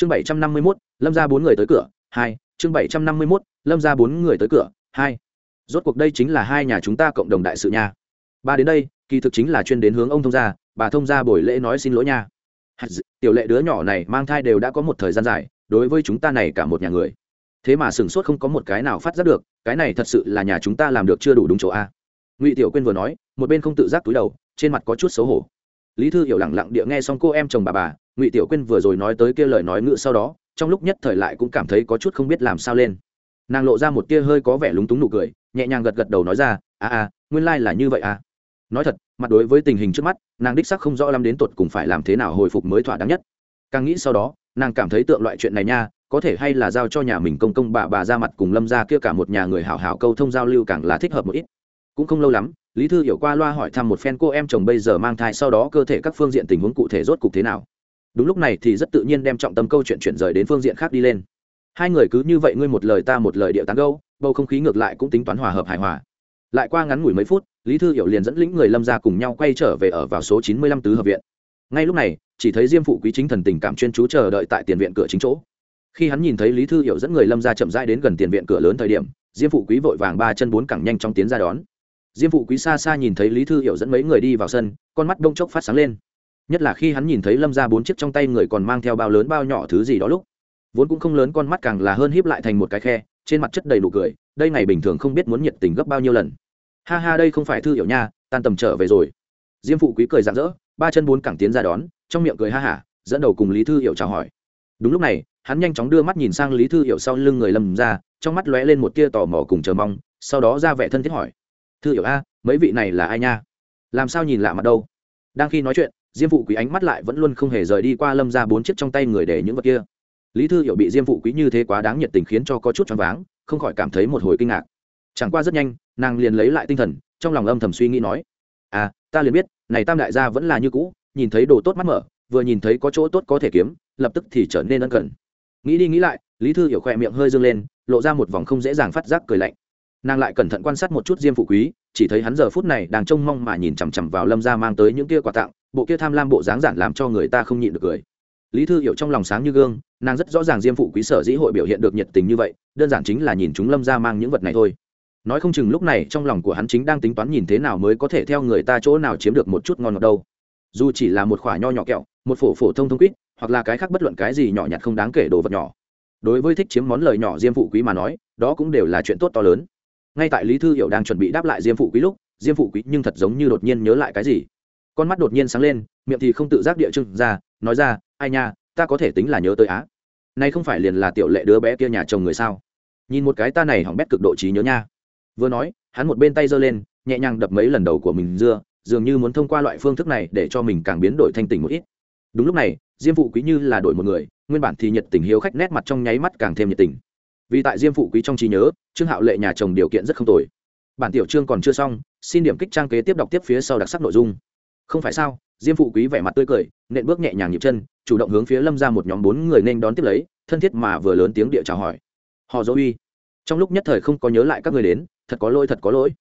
chương bảy trăm năm mươi mốt, lâm ra bốn người tới cửa, hai, chương bảy trăm năm mươi mốt, lâm ra bốn người tới cửa, hai. Rốt cuộc đây chính là hai nhà chúng ta cộng đồng đại sự nha. Ba đến đây, kỳ thực chính là chuyên đến hướng ông thông gia, bà thông gia buổi lễ nói xin lỗi nha. Tiểu lệ đứa nhỏ này mang thai đều đã có một thời gian dài, đối với chúng ta này cả một nhà người. Thế mà sửng sốt không có một cái nào phát giác được, cái này thật sự là nhà chúng ta làm được chưa đủ đúng chỗ a. Ngụy tiểu quên vừa nói, một bên không tự giác túi đầu, trên mặt có chút xấu hổ. Lý thư hiểu lẳng lặng địa nghe xong cô em chồng bà bà ngụy tiểu quyên vừa rồi nói tới kia lời nói ngữ sau đó trong lúc nhất thời lại cũng cảm thấy có chút không biết làm sao lên nàng lộ ra một tia hơi có vẻ lúng túng nụ cười nhẹ nhàng gật gật đầu nói ra à à nguyên lai、like、là như vậy à nói thật mặt đối với tình hình trước mắt nàng đích sắc không rõ lắm đến tột cùng phải làm thế nào hồi phục mới thỏa đáng nhất càng nghĩ sau đó nàng cảm thấy tượng loại chuyện này nha có thể hay là giao cho nhà mình công công bà bà ra mặt cùng lâm ra kia cả một nhà người hảo hảo câu thông giao lưu càng là thích hợp một ít cũng không lâu lắm lý thư hiểu qua loa hỏi thăm một phen cô em chồng bây giờ mang thai sau đó cơ thể các phương diện tình huống cụ thể rốt cục thế nào đúng lúc này thì rất tự nhiên đem trọng tâm câu chuyện chuyển rời đến phương diện khác đi lên. Hai người cứ như vậy ngươi một lời ta một lời điệu tán gâu bầu không khí ngược lại cũng tính toán hòa hợp hài hòa. Lại qua ngắn ngủi mấy phút, lý thư hiểu liền dẫn lĩnh người lâm ra cùng nhau quay trở về ở vào số chín mươi lăm tứ hợp viện. Ngay lúc này, chỉ thấy diêm phụ quý chính thần tình cảm chuyên chú chờ đợi tại tiền viện cửa chính chỗ. Khi hắn nhìn thấy lý thư hiểu dẫn người lâm ra chậm rãi đến gần tiền viện cửa lớn thời điểm, diêm phụ quý vội vàng ba chân bốn cẳng nhanh trong tiến ra đón. Diêm phụ quý xa xa nhìn thấy lý thư hiểu dẫn mấy người đi vào sân, con mắt đông chốc phát sáng lên nhất là khi hắn nhìn thấy lâm ra bốn chiếc trong tay người còn mang theo bao lớn bao nhỏ thứ gì đó lúc, vốn cũng không lớn con mắt càng là hơn híp lại thành một cái khe, trên mặt chất đầy đủ cười, đây ngày bình thường không biết muốn nhiệt tình gấp bao nhiêu lần. Ha ha, đây không phải thư hiểu nha, tan tầm trở về rồi. Diêm phụ quý cười rạng rỡ, ba chân bốn cẳng tiến ra đón, trong miệng cười ha hả, dẫn đầu cùng lý thư hiểu chào hỏi. Đúng lúc này, hắn nhanh chóng đưa mắt nhìn sang lý thư hiểu sau lưng người lâm ra, trong mắt lóe lên một tia tò mò cùng chờ mong, sau đó ra vẻ thân thiết hỏi. Thư hiểu a, mấy vị này là ai nha? Làm sao nhìn lạ mặt đâu? Đang khi nói chuyện diêm phụ quý ánh mắt lại vẫn luôn không hề rời đi qua lâm ra bốn chiếc trong tay người để những vật kia. Lý thư hiểu bị diêm phụ quý như thế quá đáng nhiệt tình khiến cho có chút choáng váng, không khỏi cảm thấy một hồi kinh ngạc. Chẳng qua rất nhanh, nàng liền lấy lại tinh thần, trong lòng âm thầm suy nghĩ nói à ta liền biết, này tam đại gia vẫn là như cũ, nhìn thấy đồ tốt mắt mở, vừa nhìn thấy có chỗ tốt có thể kiếm, lập tức thì trở nên ân cần. Nghĩ đi nghĩ lại, lý thư hiểu khỏe miệng hơi dâng lên, lộ ra một vòng không dễ dàng phát giác cười lạnh. Nàng lại cẩn thận quan sát một chút diêm phụ quý, chỉ thấy hắn giờ phút này đang trông mong mà nhìn chằm chằm vào lâm gia mang tới những kia quà tặng bộ kia tham lam bộ dáng giản làm cho người ta không nhịn được cười. Lý thư hiểu trong lòng sáng như gương, nàng rất rõ ràng diêm phụ quý sở dĩ hội biểu hiện được nhiệt tình như vậy, đơn giản chính là nhìn chúng lâm gia mang những vật này thôi. Nói không chừng lúc này trong lòng của hắn chính đang tính toán nhìn thế nào mới có thể theo người ta chỗ nào chiếm được một chút ngon ngọt đâu. Dù chỉ là một khoả nho nhỏ kẹo, một phổ phổ thông thông quýt, hoặc là cái khác bất luận cái gì nhỏ nhặt không đáng kể đồ vật nhỏ. Đối với thích chiếm món lời nhỏ diêm phụ quý mà nói, đó cũng đều là chuyện tốt to lớn. Ngay tại lý thư hiểu đang chuẩn bị đáp lại diêm phụ quý lúc, diêm phụ quý nhưng thật giống như đột nhiên nhớ lại cái gì con mắt đột nhiên sáng lên, miệng thì không tự giác địa trưng ra, nói ra, ai nha, ta có thể tính là nhớ tới á. Nay không phải liền là tiểu lệ đứa bé kia nhà chồng người sao? Nhìn một cái ta này hỏng bét cực độ trí nhớ nha. Vừa nói, hắn một bên tay giơ lên, nhẹ nhàng đập mấy lần đầu của mình dưa, dường như muốn thông qua loại phương thức này để cho mình càng biến đổi thanh tình một ít. Đúng lúc này, diêm phụ quý như là đổi một người, nguyên bản thì nhiệt tình hiếu khách nét mặt trong nháy mắt càng thêm nhiệt tình. Vì tại diêm phụ quý trong trí nhớ, trương hạo lệ nhà chồng điều kiện rất không tồi. Bản tiểu chương còn chưa xong, xin điểm kích trang kế tiếp đọc tiếp phía sau đặc sắc nội dung không phải sao? Diêm phụ quý vẻ mặt tươi cười, nện bước nhẹ nhàng nhịp chân, chủ động hướng phía lâm ra một nhóm bốn người nên đón tiếp lấy, thân thiết mà vừa lớn tiếng địa chào hỏi. Họ dỗ uy, trong lúc nhất thời không có nhớ lại các người đến, thật có lỗi, thật có lỗi.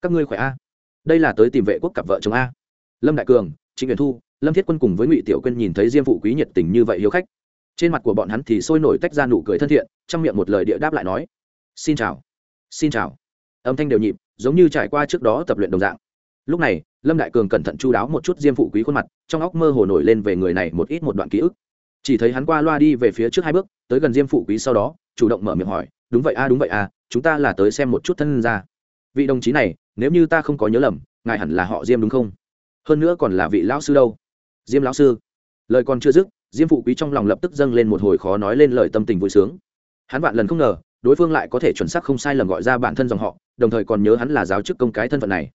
Các ngươi khỏe a? Đây là tới tìm vệ quốc cặp vợ chồng a. Lâm đại cường, trịnh Nguyễn thu, lâm thiết quân cùng với ngụy tiểu quyên nhìn thấy diêm phụ quý nhiệt tình như vậy hiếu khách. Trên mặt của bọn hắn thì sôi nổi tách ra nụ cười thân thiện, trong miệng một lời địa đáp lại nói, xin chào xin chào. Âm thanh đều nhịp, giống như trải qua trước đó tập luyện đồng dạng lúc này, lâm đại cường cẩn thận chu đáo một chút diêm phụ quý khuôn mặt, trong óc mơ hồ nổi lên về người này một ít một đoạn ký ức. Chỉ thấy hắn qua loa đi về phía trước hai bước, tới gần diêm phụ quý sau đó, chủ động mở miệng hỏi, đúng vậy a, đúng vậy a, chúng ta là tới xem một chút thân ra vị đồng chí này, nếu như ta không có nhớ lầm, ngài hẳn là họ diêm đúng không? Hơn nữa còn là vị lão sư đâu? Diêm lão sư. Lời còn chưa dứt, diêm phụ quý trong lòng lập tức dâng lên một hồi khó nói lên lời tâm tình vui sướng. Hắn vạn lần không ngờ, đối phương lại có thể chuẩn xác không sai lầm gọi ra bản thân dòng họ, đồng thời còn nhớ hắn là giáo chức công cái thân phận này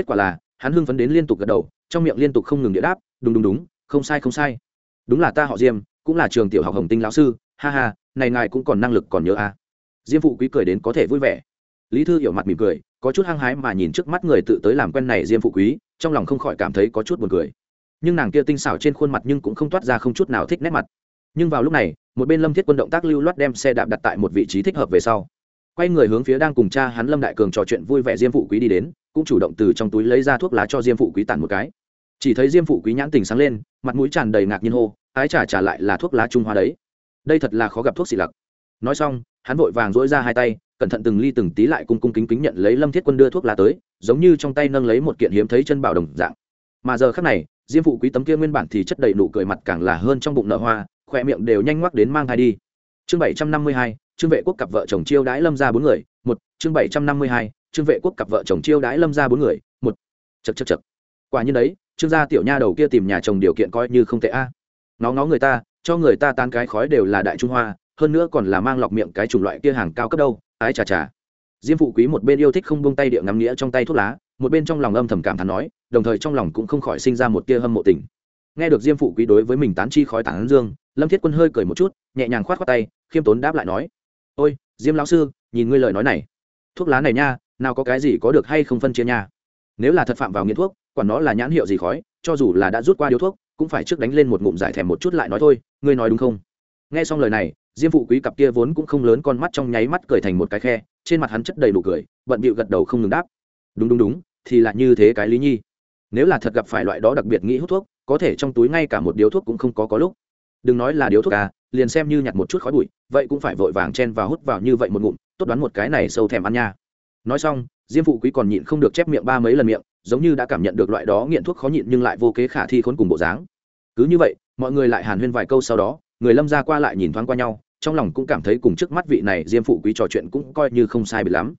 kết quả là, hắn hưng phấn đến liên tục gật đầu, trong miệng liên tục không ngừng địa đáp, đúng đúng đúng, không sai không sai. Đúng là ta họ diêm, cũng là trường tiểu học hồng tinh lão sư, ha ha, này ngài cũng còn năng lực còn nhớ à. diêm phụ quý cười đến có thể vui vẻ. Lý thư hiểu mặt mỉm cười, có chút hăng hái mà nhìn trước mắt người tự tới làm quen này diêm phụ quý, trong lòng không khỏi cảm thấy có chút buồn cười. Nhưng nàng kia tinh xảo trên khuôn mặt nhưng cũng không toát ra không chút nào thích nét mặt. Nhưng vào lúc này, một bên lâm thiết quân động tác lưu loát đem xe đạp đặt tại một vị trí thích hợp về sau. Quay người hướng phía đang cùng cha hắn lâm đại cường trò chuyện vui vẻ diêm phụ quý đi đến cũng chủ động từ trong túi lấy ra thuốc lá cho diêm phụ quý tản một cái. Chỉ thấy diêm phụ quý nhãn tình sáng lên, mặt mũi tràn đầy ngạc nhiên hô, ái trả trả lại là thuốc lá trung hoa đấy. Đây thật là khó gặp thuốc xị lặc. Nói xong, hắn vội vàng dỗi ra hai tay, cẩn thận từng ly từng tí lại cung cung kính kính nhận lấy lâm thiết quân đưa thuốc lá tới, giống như trong tay nâng lấy một kiện hiếm thấy chân bảo đồng dạng. Mà giờ khác này, diêm phụ quý tấm kia nguyên bản thì chất đầy nụ cười mặt càng là hơn trong bụng nợ hoa, khỏe miệng đều nhanh ngoắc đến mang thai đi. Chương bảy trăm năm mươi hai, trương vệ quốc cặp vợ chồng chiêu đãi lâm ra bốn người, một, chương bảy trăm năm mươi hai trương vệ quốc cặp vợ chồng chiêu đãi lâm ra bốn người, một chật chật chật quả nhiên đấy, trương gia tiểu nha đầu kia tìm nhà chồng điều kiện coi như không tệ a. À. nó ngó người ta, cho người ta tan cái khói đều là đại trung hoa, hơn nữa còn là mang lọc miệng cái chủng loại kia hàng cao cấp đâu, ái chà chà. Diêm phụ quý một bên yêu thích không buông tay địa ngắm nghĩa trong tay thuốc lá, một bên trong lòng âm thầm cảm thán nói, đồng thời trong lòng cũng không khỏi sinh ra một tia hâm mộ tình. Nghe được diêm phụ quý đối với mình tán chi khói tản dương, lâm thiết quân hơi cười một chút, nhẹ nhàng khoát khoát tay, khiêm tốn đáp lại nói, ôi, diêm lão sư, nhìn ngươi lời nói này. Thuốc lá này nha nào có cái gì có được hay không phân chia nha. Nếu là thật phạm vào nghiện thuốc còn nó là nhãn hiệu gì khói, cho dù là đã rút qua điếu thuốc, cũng phải trước đánh lên một ngụm giải thèm một chút lại nói thôi, ngươi nói đúng không? Nghe xong lời này, diêm phụ quý cặp kia vốn cũng không lớn con mắt trong nháy mắt cười thành một cái khe, trên mặt hắn chất đầy đủ cười, bận bịu gật đầu không ngừng đáp. Đúng đúng đúng, thì là như thế cái lý nhi. Nếu là thật gặp phải loại đó đặc biệt nghĩ hút thuốc, có thể trong túi ngay cả một điếu thuốc cũng không có có lúc. Đừng nói là điếu thuốc à liền xem như nhặt một chút khói bụi, vậy cũng phải vội vàng chen và hút vào như vậy một ngụm, tốt đoán một cái này sâu thèm ăn nha nói xong, diêm phụ quý còn nhịn không được chép miệng ba mấy lần miệng, giống như đã cảm nhận được loại đó nghiện thuốc khó nhịn nhưng lại vô kế khả thi khốn cùng bộ dáng. Cứ như vậy, mọi người lại hàn huyên vài câu sau đó, người lâm ra qua lại nhìn thoáng qua nhau, trong lòng cũng cảm thấy cùng trước mắt vị này diêm phụ quý trò chuyện cũng coi như không sai bị lắm.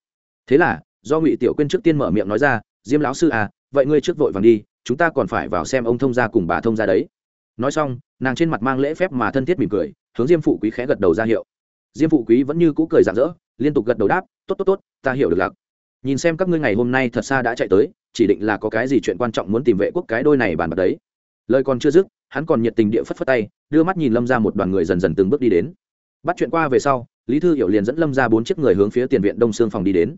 Thế là, do ngụy tiểu quyên trước tiên mở miệng nói ra, diêm lão sư à vậy ngươi trước vội vàng đi, chúng ta còn phải vào xem ông thông gia cùng bà thông gia đấy. Nói xong, nàng trên mặt mang lễ phép mà thân thiết mỉm cười, hướng diêm phụ quý khẽ gật đầu ra hiệu diêm phụ quý vẫn như cũ cười rạng rỡ, liên tục gật đầu đáp, tốt tốt tốt, ta hiểu được lạc. Nhìn xem các ngươi ngày hôm nay thật xa đã chạy tới, chỉ định là có cái gì chuyện quan trọng muốn tìm vệ quốc cái đôi này bàn bạc đấy. Lời còn chưa dứt, hắn còn nhiệt tình địa phất phất tay, đưa mắt nhìn lâm ra một đoàn người dần dần từng bước đi đến. Bắt chuyện qua về sau, lý thư hiểu liền dẫn lâm ra bốn chiếc người hướng phía tiền viện đông Sương phòng đi đến.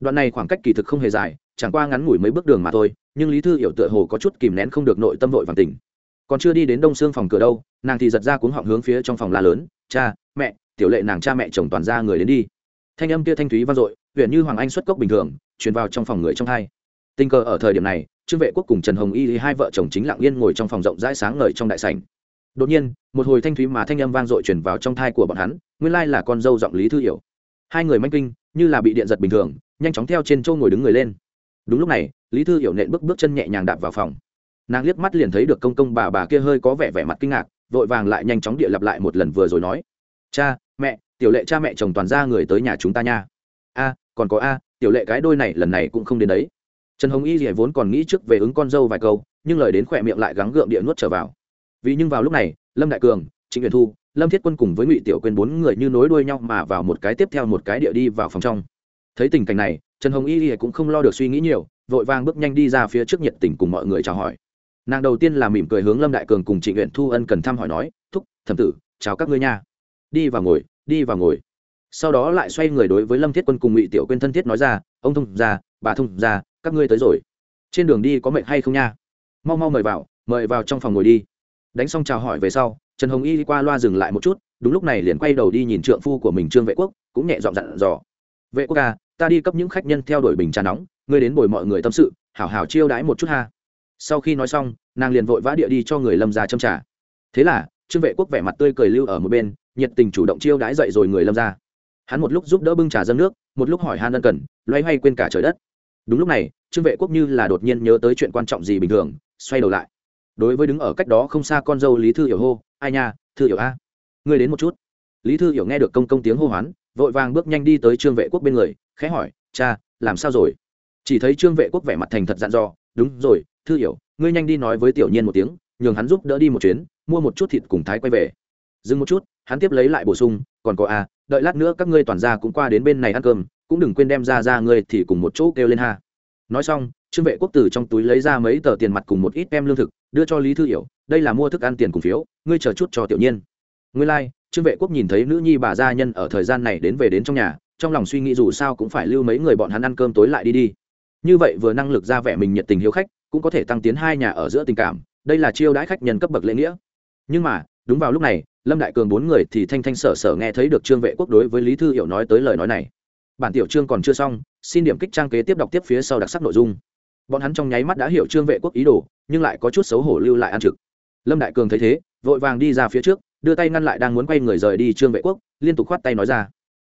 Đoạn này khoảng cách kỳ thực không hề dài, chẳng qua ngắn ngủi mấy bước đường mà thôi, nhưng lý thư hiểu tựa hồ có chút kìm nén không được nội tâm vội vàng tỉnh. Còn chưa đi đến đông xương phòng cửa đâu, nàng thì giật ra cuống họng hướng phía trong phòng la lớn, cha, mẹ tiểu lệ nàng cha mẹ chồng toàn ra người đến đi. Thanh âm kia thanh thúy vang dội huyện như hoàng anh xuất cốc bình thường, truyền vào trong phòng người trong hai. Tình cờ ở thời điểm này, trương vệ quốc cùng trần hồng y hai vợ chồng chính lặng yên ngồi trong phòng rộng rãi sáng ngời trong đại sảnh. Đột nhiên, một hồi thanh thúy mà thanh âm vang dội truyền vào trong thai của bọn hắn, nguyên lai là con dâu giọng lý thư hiểu. Hai người manh kinh, như là bị điện giật bình thường, nhanh chóng theo trên châu ngồi đứng người lên. Đúng lúc này, lý thư hiểu nện bước bước chân nhẹ nhàng đạp vào phòng. Nàng liếc mắt liền thấy được công công bà bà kia hơi có vẻ vẻ mặt kinh ngạc, vội vàng lại nhanh chóng địa lặp lại một lần vừa rồi nói. Cha mẹ, tiểu lệ cha mẹ chồng toàn ra người tới nhà chúng ta nha. A, còn có a, tiểu lệ cái đôi này lần này cũng không đến đấy. Trần hồng y thì vốn còn nghĩ trước về ứng con dâu vài câu, nhưng lời đến khỏe miệng lại gắng gượng địa nuốt trở vào. Vì nhưng vào lúc này, lâm đại cường, trịnh huyền thu, lâm thiết quân cùng với ngụy tiểu quên bốn người như nối đuôi nhau mà vào một cái tiếp theo một cái địa đi vào phòng trong. Thấy tình cảnh này, trần hồng y cũng không lo được suy nghĩ nhiều, vội vàng bước nhanh đi ra phía trước nhiệt tình cùng mọi người chào hỏi. Nàng đầu tiên là mỉm cười hướng lâm đại cường cùng trịnh nguyện thu ân cần thăm hỏi nói, thúc, thẩm tử, chào các ngươi nha đi vào ngồi, đi vào ngồi. Sau đó lại xoay người đối với lâm thiết quân cùng ngụy tiểu quên thân thiết nói ra, ông thông ra bà thông ra các ngươi tới rồi. Trên đường đi có mệnh hay không nha? Mau mau mời vào mời vào trong phòng ngồi đi. Đánh xong chào hỏi về sau, trần hồng y đi qua loa dừng lại một chút, đúng lúc này liền quay đầu đi nhìn trượng phu của mình trương vệ quốc, cũng nhẹ dọn dặn dò. Vệ quốc ca, ta đi cấp những khách nhân theo đuổi bình trà nóng, ngươi đến bồi mọi người tâm sự, hảo hảo chiêu đãi một chút ha. Sau khi nói xong, nàng liền vội vã địa đi cho người lâm ra châm trà. thế là, trương vệ quốc vẻ mặt tươi cười lưu ở một bên nhiệt tình chủ động chiêu đãi dậy rồi người lâm ra. Hắn một lúc giúp đỡ bưng trà dâng nước, một lúc hỏi han ân cần, loay hoay quên cả trời đất. Đúng lúc này, trương vệ quốc như là đột nhiên nhớ tới chuyện quan trọng gì bình thường, xoay đầu lại. Đối với đứng ở cách đó không xa con dâu lý thư hiểu hô, ai nha, thư hiểu a, ngươi đến một chút. Lý thư hiểu nghe được công công tiếng hô hoán, vội vàng bước nhanh đi tới trương vệ quốc bên người, khẽ hỏi, cha, làm sao rồi? Chỉ thấy trương vệ quốc vẻ mặt thành thật dặn dò, đúng rồi, thư hiểu, ngươi nhanh đi nói với tiểu nhiên một tiếng, nhường hắn giúp đỡ đi một chuyến, mua một chút thịt cùng thái quay về dừng một chút hắn tiếp lấy lại bổ sung còn có a đợi lát nữa các ngươi toàn ra cũng qua đến bên này ăn cơm cũng đừng quên đem ra ra ngươi thì cùng một chỗ kêu lên ha. Nói xong trương vệ quốc tử trong túi lấy ra mấy tờ tiền mặt cùng một ít em lương thực đưa cho lý thư hiểu đây là mua thức ăn tiền cùng phiếu ngươi chờ chút cho tiểu nhiên. Ngươi lai、like, trương vệ quốc nhìn thấy nữ nhi bà gia nhân ở thời gian này đến về đến trong nhà trong lòng suy nghĩ dù sao cũng phải lưu mấy người bọn hắn ăn cơm tối lại đi đi. Như vậy vừa năng lực ra vẻ mình nhiệt tình hiếu khách cũng có thể tăng tiến hai nhà ở giữa tình cảm đây là chiêu đãi khách nhân cấp bậc lễ nghĩa. Nhưng mà đúng vào lúc này, lâm đại cường bốn người thì thanh thanh sở sở nghe thấy được trương vệ quốc đối với lý thư hiểu nói tới lời nói này. Bản tiểu chương còn chưa xong, xin điểm kích trang kế tiếp đọc tiếp phía sau đặc sắc nội dung. Bọn hắn trong nháy mắt đã hiểu trương vệ quốc ý đồ, nhưng lại có chút xấu hổ lưu lại ăn trực. Lâm đại cường thấy thế, vội vàng đi ra phía trước, đưa tay ngăn lại đang muốn quay người rời đi trương vệ quốc, liên tục khoát tay nói ra.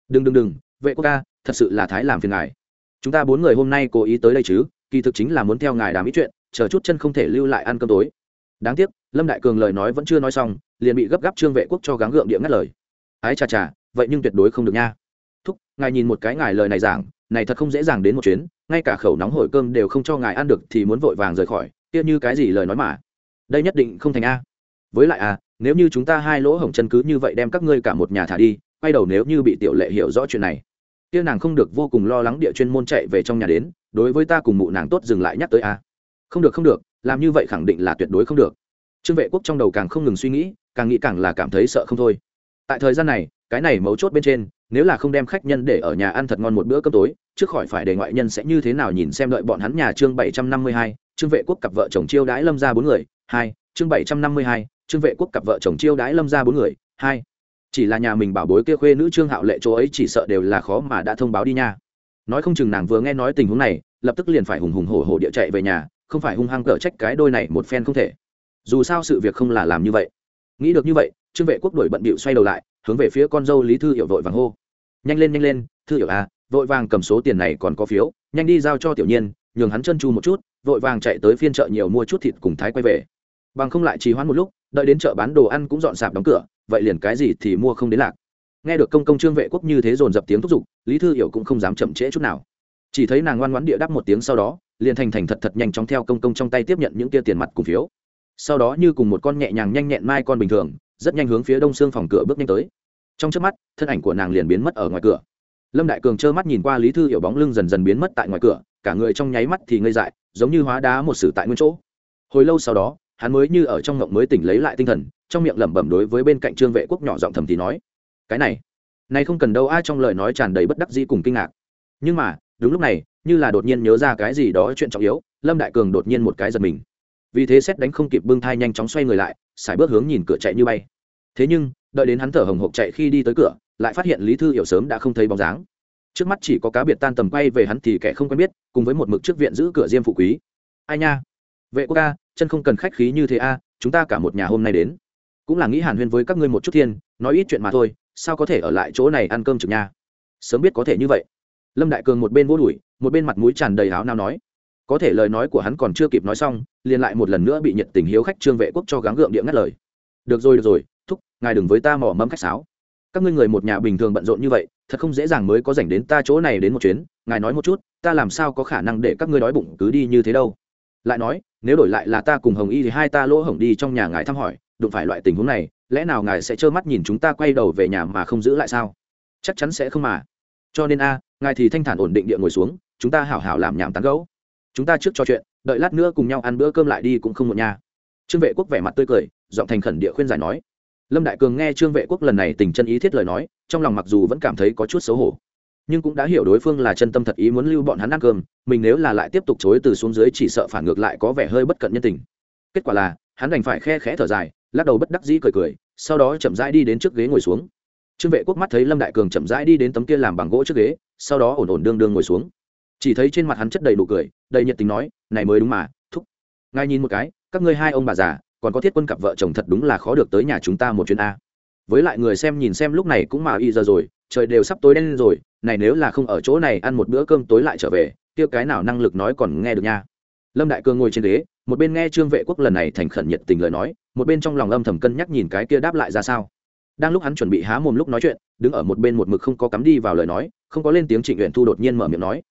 Đừng đừng đừng, vệ quốc ca, thật sự là thái làm phiền ngài. Chúng ta bốn người hôm nay cố ý tới đây chứ, kỳ thực chính là muốn theo ngài đàm ý chuyện, chờ chút chân không thể lưu lại ăn cơm tối. Đáng tiếc lâm đại cường lời nói vẫn chưa nói xong, liền bị gấp gáp trương vệ quốc cho gắng gượng địa ngắt lời. Ái chà chà, vậy nhưng tuyệt đối không được nha. Thúc, ngài nhìn một cái ngài lời này giảng, này thật không dễ dàng đến một chuyến, ngay cả khẩu nóng hổi cơm đều không cho ngài ăn được thì muốn vội vàng rời khỏi, kia như cái gì lời nói mà? Đây nhất định không thành a. Với lại à nếu như chúng ta hai lỗ hổng chân cứ như vậy đem các ngươi cả một nhà thả đi, quay đầu nếu như bị tiểu lệ hiểu rõ chuyện này, kia nàng không được vô cùng lo lắng địa chuyên môn chạy về trong nhà đến, đối với ta cùng mụ nàng tốt dừng lại nhắc tới a. Không được không được, làm như vậy khẳng định là tuyệt đối không được trương vệ quốc trong đầu càng không ngừng suy nghĩ, càng nghĩ càng là cảm thấy sợ không thôi. Tại thời gian này, cái này mấu chốt bên trên, nếu là không đem khách nhân để ở nhà ăn thật ngon một bữa cơm tối, trước khỏi phải để ngoại nhân sẽ như thế nào nhìn xem đợi bọn hắn nhà chương bảy trăm năm mươi hai, trương vệ quốc cặp vợ chồng chiêu đãi lâm ra bốn người, hai chương bảy trăm năm mươi hai, trương vệ quốc cặp vợ chồng chiêu đãi lâm ra bốn người, hai. Chỉ là nhà mình bảo bối kia khuê nữ trương hạo lệ chỗ ấy chỉ sợ đều là khó mà đã thông báo đi nha. Nói không chừng nàng vừa nghe nói tình huống này, lập tức liền phải hùng hùng hổ hổ địa chạy về nhà, không phải hung hăng cở trách cái đôi này một phen không thể dù sao sự việc không là làm như vậy. Nghĩ được như vậy, trương vệ quốc đổi bận bịu xoay đầu lại, hướng về phía con dâu lý thư hiểu vội vàng hô. Nhanh lên nhanh lên, thư hiểu à vội vàng cầm số tiền này còn có phiếu, nhanh đi giao cho tiểu nhiên nhường hắn chân chu một chút, vội vàng chạy tới phiên chợ nhiều mua chút thịt cùng thái quay về. Bằng không lại trì hoãn một lúc, đợi đến chợ bán đồ ăn cũng dọn sạp đóng cửa, vậy liền cái gì thì mua không đến lạc. Nghe được công công trương vệ quốc như thế dồn dập tiếng thúc giục, lý thư hiểu cũng không dám chậm trễ chút nào. Chỉ thấy nàng ngoan ngoãn địa đáp một tiếng sau đó, liền thành thành thật thật nhanh chóng theo công công trong tay tiếp nhận những tia tiền mặt cùng phiếu sau đó như cùng một con nhẹ nhàng nhanh nhẹn mai con bình thường, rất nhanh hướng phía đông xương phòng cửa bước nhanh tới. Trong trước mắt, thân ảnh của nàng liền biến mất ở ngoài cửa. Lâm đại cường trơ mắt nhìn qua lý thư hiểu bóng lưng dần dần biến mất tại ngoài cửa, cả người trong nháy mắt thì ngây dại, giống như hóa đá một sử tại nguyên chỗ. Hồi lâu sau đó, hắn mới như ở trong ngộng mới tỉnh lấy lại tinh thần, trong miệng lẩm bẩm đối với bên cạnh trương vệ quốc nhỏ giọng thầm thì nói, cái này này không cần đâu ai trong lời nói tràn đầy bất đắc dĩ cùng kinh ngạc. Nhưng mà, đúng lúc này, như là đột nhiên nhớ ra cái gì đó chuyện trọng yếu, lâm đại cường đột nhiên một cái giật mình vì thế xét đánh không kịp bưng thai nhanh chóng xoay người lại xài bước hướng nhìn cửa chạy như bay. Thế nhưng, đợi đến hắn thở hồng hộc chạy khi đi tới cửa, lại phát hiện lý thư hiểu sớm đã không thấy bóng dáng. Trước mắt chỉ có cá biệt tan tầm quay về hắn thì kẻ không quen biết, cùng với một mực trước viện giữ cửa diêm phụ quý. Ai nha? Vệ quốc ca, chân không cần khách khí như thế a, chúng ta cả một nhà hôm nay đến. Cũng là nghĩ hàn huyên với các ngươi một chút thiên, nói ít chuyện mà thôi, sao có thể ở lại chỗ này ăn cơm trực nha? Sớm biết có thể như vậy. Lâm đại cường một bên vô đuổi, một bên mặt mũi tràn đầy áo nào nói có thể lời nói của hắn còn chưa kịp nói xong, liền lại một lần nữa bị nhiệt tình hiếu khách trương vệ quốc cho gắng gượng địa ngắt lời. Được rồi được rồi, thúc, ngài đừng với ta mỏ mẫm khách sáo. Các ngươi người một nhà bình thường bận rộn như vậy, thật không dễ dàng mới có dành đến ta chỗ này đến một chuyến. Ngài nói một chút, ta làm sao có khả năng để các ngươi đói bụng cứ đi như thế đâu? Lại nói, nếu đổi lại là ta cùng hồng y thì hai ta lỗ hổng đi trong nhà ngài thăm hỏi, đụng phải loại tình huống này, lẽ nào ngài sẽ trơ mắt nhìn chúng ta quay đầu về nhà mà không giữ lại sao? Chắc chắn sẽ không mà. Cho nên a, ngài thì thanh thản ổn định địa ngồi xuống, chúng ta hảo hảo làm nhảm tán gấu chúng ta trước trò chuyện, đợi lát nữa cùng nhau ăn bữa cơm lại đi cũng không một nhà trương vệ quốc vẻ mặt tươi cười, giọng thành khẩn địa khuyên giải nói. Lâm đại cường nghe trương vệ quốc lần này tình chân ý thiết lời nói, trong lòng mặc dù vẫn cảm thấy có chút xấu hổ, nhưng cũng đã hiểu đối phương là chân tâm thật ý muốn lưu bọn hắn ăn cơm, mình nếu là lại tiếp tục chối từ xuống dưới chỉ sợ phản ngược lại có vẻ hơi bất cận nhân tình. Kết quả là, hắn đành phải khe khẽ thở dài, lắc đầu bất đắc dĩ cười cười, sau đó chậm rãi đi đến trước ghế ngồi xuống. Trương vệ quốc mắt thấy lâm đại cường chậm rãi đi đến tấm kia làm bằng gỗ trước ghế, sau đó ổn ổn đương đương ngồi xuống chỉ thấy trên mặt hắn chất đầy nụ cười, đầy nhiệt tình nói, này mới đúng mà, thúc. Ngài nhìn một cái, các ngươi hai ông bà già, còn có thiết quân cặp vợ chồng thật đúng là khó được tới nhà chúng ta một chuyến a. Với lại người xem nhìn xem lúc này cũng mà y giờ rồi, trời đều sắp tối đen rồi, này nếu là không ở chỗ này ăn một bữa cơm tối lại trở về, kia cái nào năng lực nói còn nghe được nha. Lâm đại cương ngồi trên ghế, một bên nghe trương vệ quốc lần này thành khẩn nhiệt tình lời nói, một bên trong lòng âm thầm cân nhắc nhìn cái kia đáp lại ra sao. Đang lúc hắn chuẩn bị há mồm lúc nói chuyện, đứng ở một bên một mực không có cắm đi vào lời nói, không có lên tiếng trịnh nguyện thu đột nhiên mở miệng nói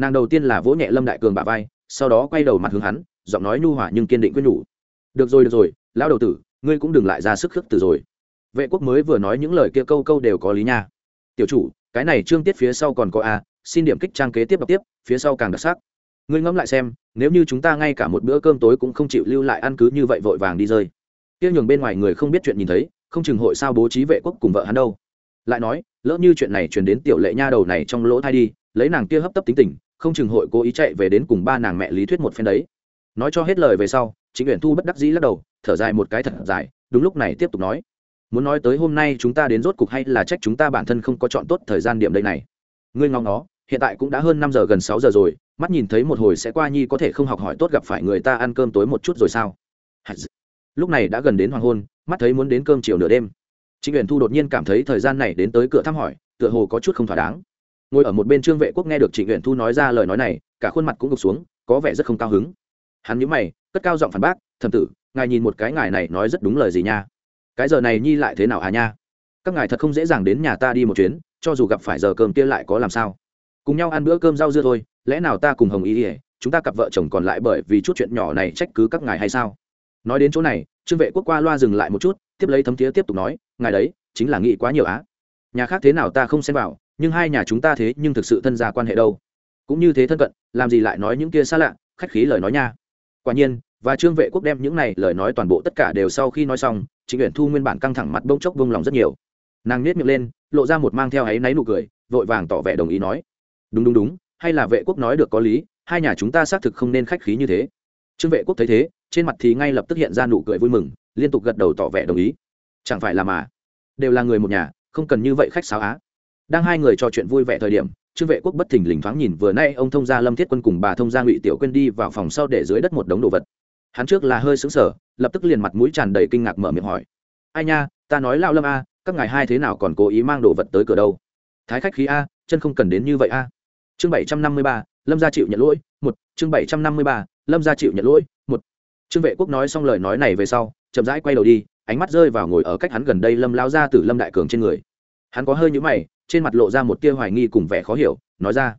nàng đầu tiên là vỗ nhẹ lâm đại cường bà vai sau đó quay đầu mặt hướng hắn giọng nói nhu hòa nhưng kiên định quyết nhủ được rồi được rồi lão đầu tử ngươi cũng đừng lại ra sức khước từ rồi vệ quốc mới vừa nói những lời kia câu câu đều có lý nha tiểu chủ cái này trương tiết phía sau còn có a xin điểm kích trang kế tiếp đọc tiếp phía sau càng đặc sắc ngươi ngẫm lại xem nếu như chúng ta ngay cả một bữa cơm tối cũng không chịu lưu lại ăn cứ như vậy vội vàng đi rơi kia nhường bên ngoài người không biết chuyện nhìn thấy không chừng hội sao bố trí vệ quốc cùng vợ hắn đâu lại nói lỡ như chuyện này truyền đến tiểu lệ nha đầu này trong lỗ thai đi lấy nàng kia hấp tấp tính tình không chừng hội cố ý chạy về đến cùng ba nàng mẹ lý thuyết một phen đấy. Nói cho hết lời về sau, chính uyển thu bất đắc dĩ lắc đầu, thở dài một cái thật dài, đúng lúc này tiếp tục nói. Muốn nói tới hôm nay chúng ta đến rốt cục hay là trách chúng ta bản thân không có chọn tốt thời gian điểm đây này. Ngươi ngóng nó, hiện tại cũng đã hơn năm giờ gần sáu giờ rồi, mắt nhìn thấy một hồi sẽ qua nhi có thể không học hỏi tốt gặp phải người ta ăn cơm tối một chút rồi sao? Lúc này đã gần đến hoàng hôn, mắt thấy muốn đến cơm chiều nửa đêm. Chính uyển thu đột nhiên cảm thấy thời gian này đến tới cửa thăm hỏi, tựa hồ có chút không thỏa đáng ngồi ở một bên trương vệ quốc nghe được trịnh uyển thu nói ra lời nói này, cả khuôn mặt cũng gục xuống, có vẻ rất không cao hứng. Hắn nhíu mày, cất cao giọng phản bác thầm tử, ngài nhìn một cái ngài này nói rất đúng lời gì nha? Cái giờ này nhi lại thế nào à nha? Các ngài thật không dễ dàng đến nhà ta đi một chuyến, cho dù gặp phải giờ cơm kia lại có làm sao? Cùng nhau ăn bữa cơm rau dưa thôi, lẽ nào ta cùng hồng ý ỉa chúng ta cặp vợ chồng còn lại bởi vì chút chuyện nhỏ này trách cứ các ngài hay sao? Nói đến chỗ này, trương vệ quốc qua loa dừng lại một chút, tiếp lấy thấm tía tiếp tục nói, ngài đấy, chính là nghĩ quá nhiều á. Nhà khác thế nào ta không xem vào nhưng hai nhà chúng ta thế nhưng thực sự thân gia quan hệ đâu? Cũng như thế thân cận, làm gì lại nói những kia xa lạ, khách khí lời nói nha. Quả nhiên, và trương vệ quốc đem những này lời nói toàn bộ tất cả đều sau khi nói xong chính uyển thu nguyên bản căng thẳng mặt bông chốc vung lòng rất nhiều. Nàng nết miệng lên, lộ ra một mang theo áy náy nụ cười, vội vàng tỏ vẻ đồng ý nói. Đúng đúng đúng, hay là vệ quốc nói được có lý, hai nhà chúng ta xác thực không nên khách khí như thế. Trương vệ quốc thấy thế, trên mặt thì ngay lập tức hiện ra nụ cười vui mừng, liên tục gật đầu tỏ vẻ đồng ý. Chẳng phải là mà, đều là người một nhà, không cần như vậy khách sáo á đang hai người trò chuyện vui vẻ thời điểm, trương vệ quốc bất thình lình thoáng nhìn vừa nay ông thông gia lâm thiết quân cùng bà thông gia ngụy tiểu quên đi vào phòng sau để dưới đất một đống đồ vật. Hắn trước là hơi xứng sở lập tức liền mặt mũi tràn đầy kinh ngạc mở miệng hỏi. Ai nha, ta nói lao lâm a, các ngài hai thế nào còn cố ý mang đồ vật tới cửa đâu? Thái khách khí a, chân không cần đến như vậy a. Chương bảy trăm năm mươi ba, lâm gia chịu nhận lỗi, một. Chương bảy trăm năm mươi ba, lâm gia chịu nhận lỗi, một. Trương vệ quốc nói xong lời nói này về sau, chậm rãi quay đầu đi, ánh mắt rơi vào ngồi ở cách hắn gần đây lâm lao ra từ lâm đại cường trên người. Hắn có hơi nhũ mày trên mặt lộ ra một tia hoài nghi cùng vẻ khó hiểu, nói ra,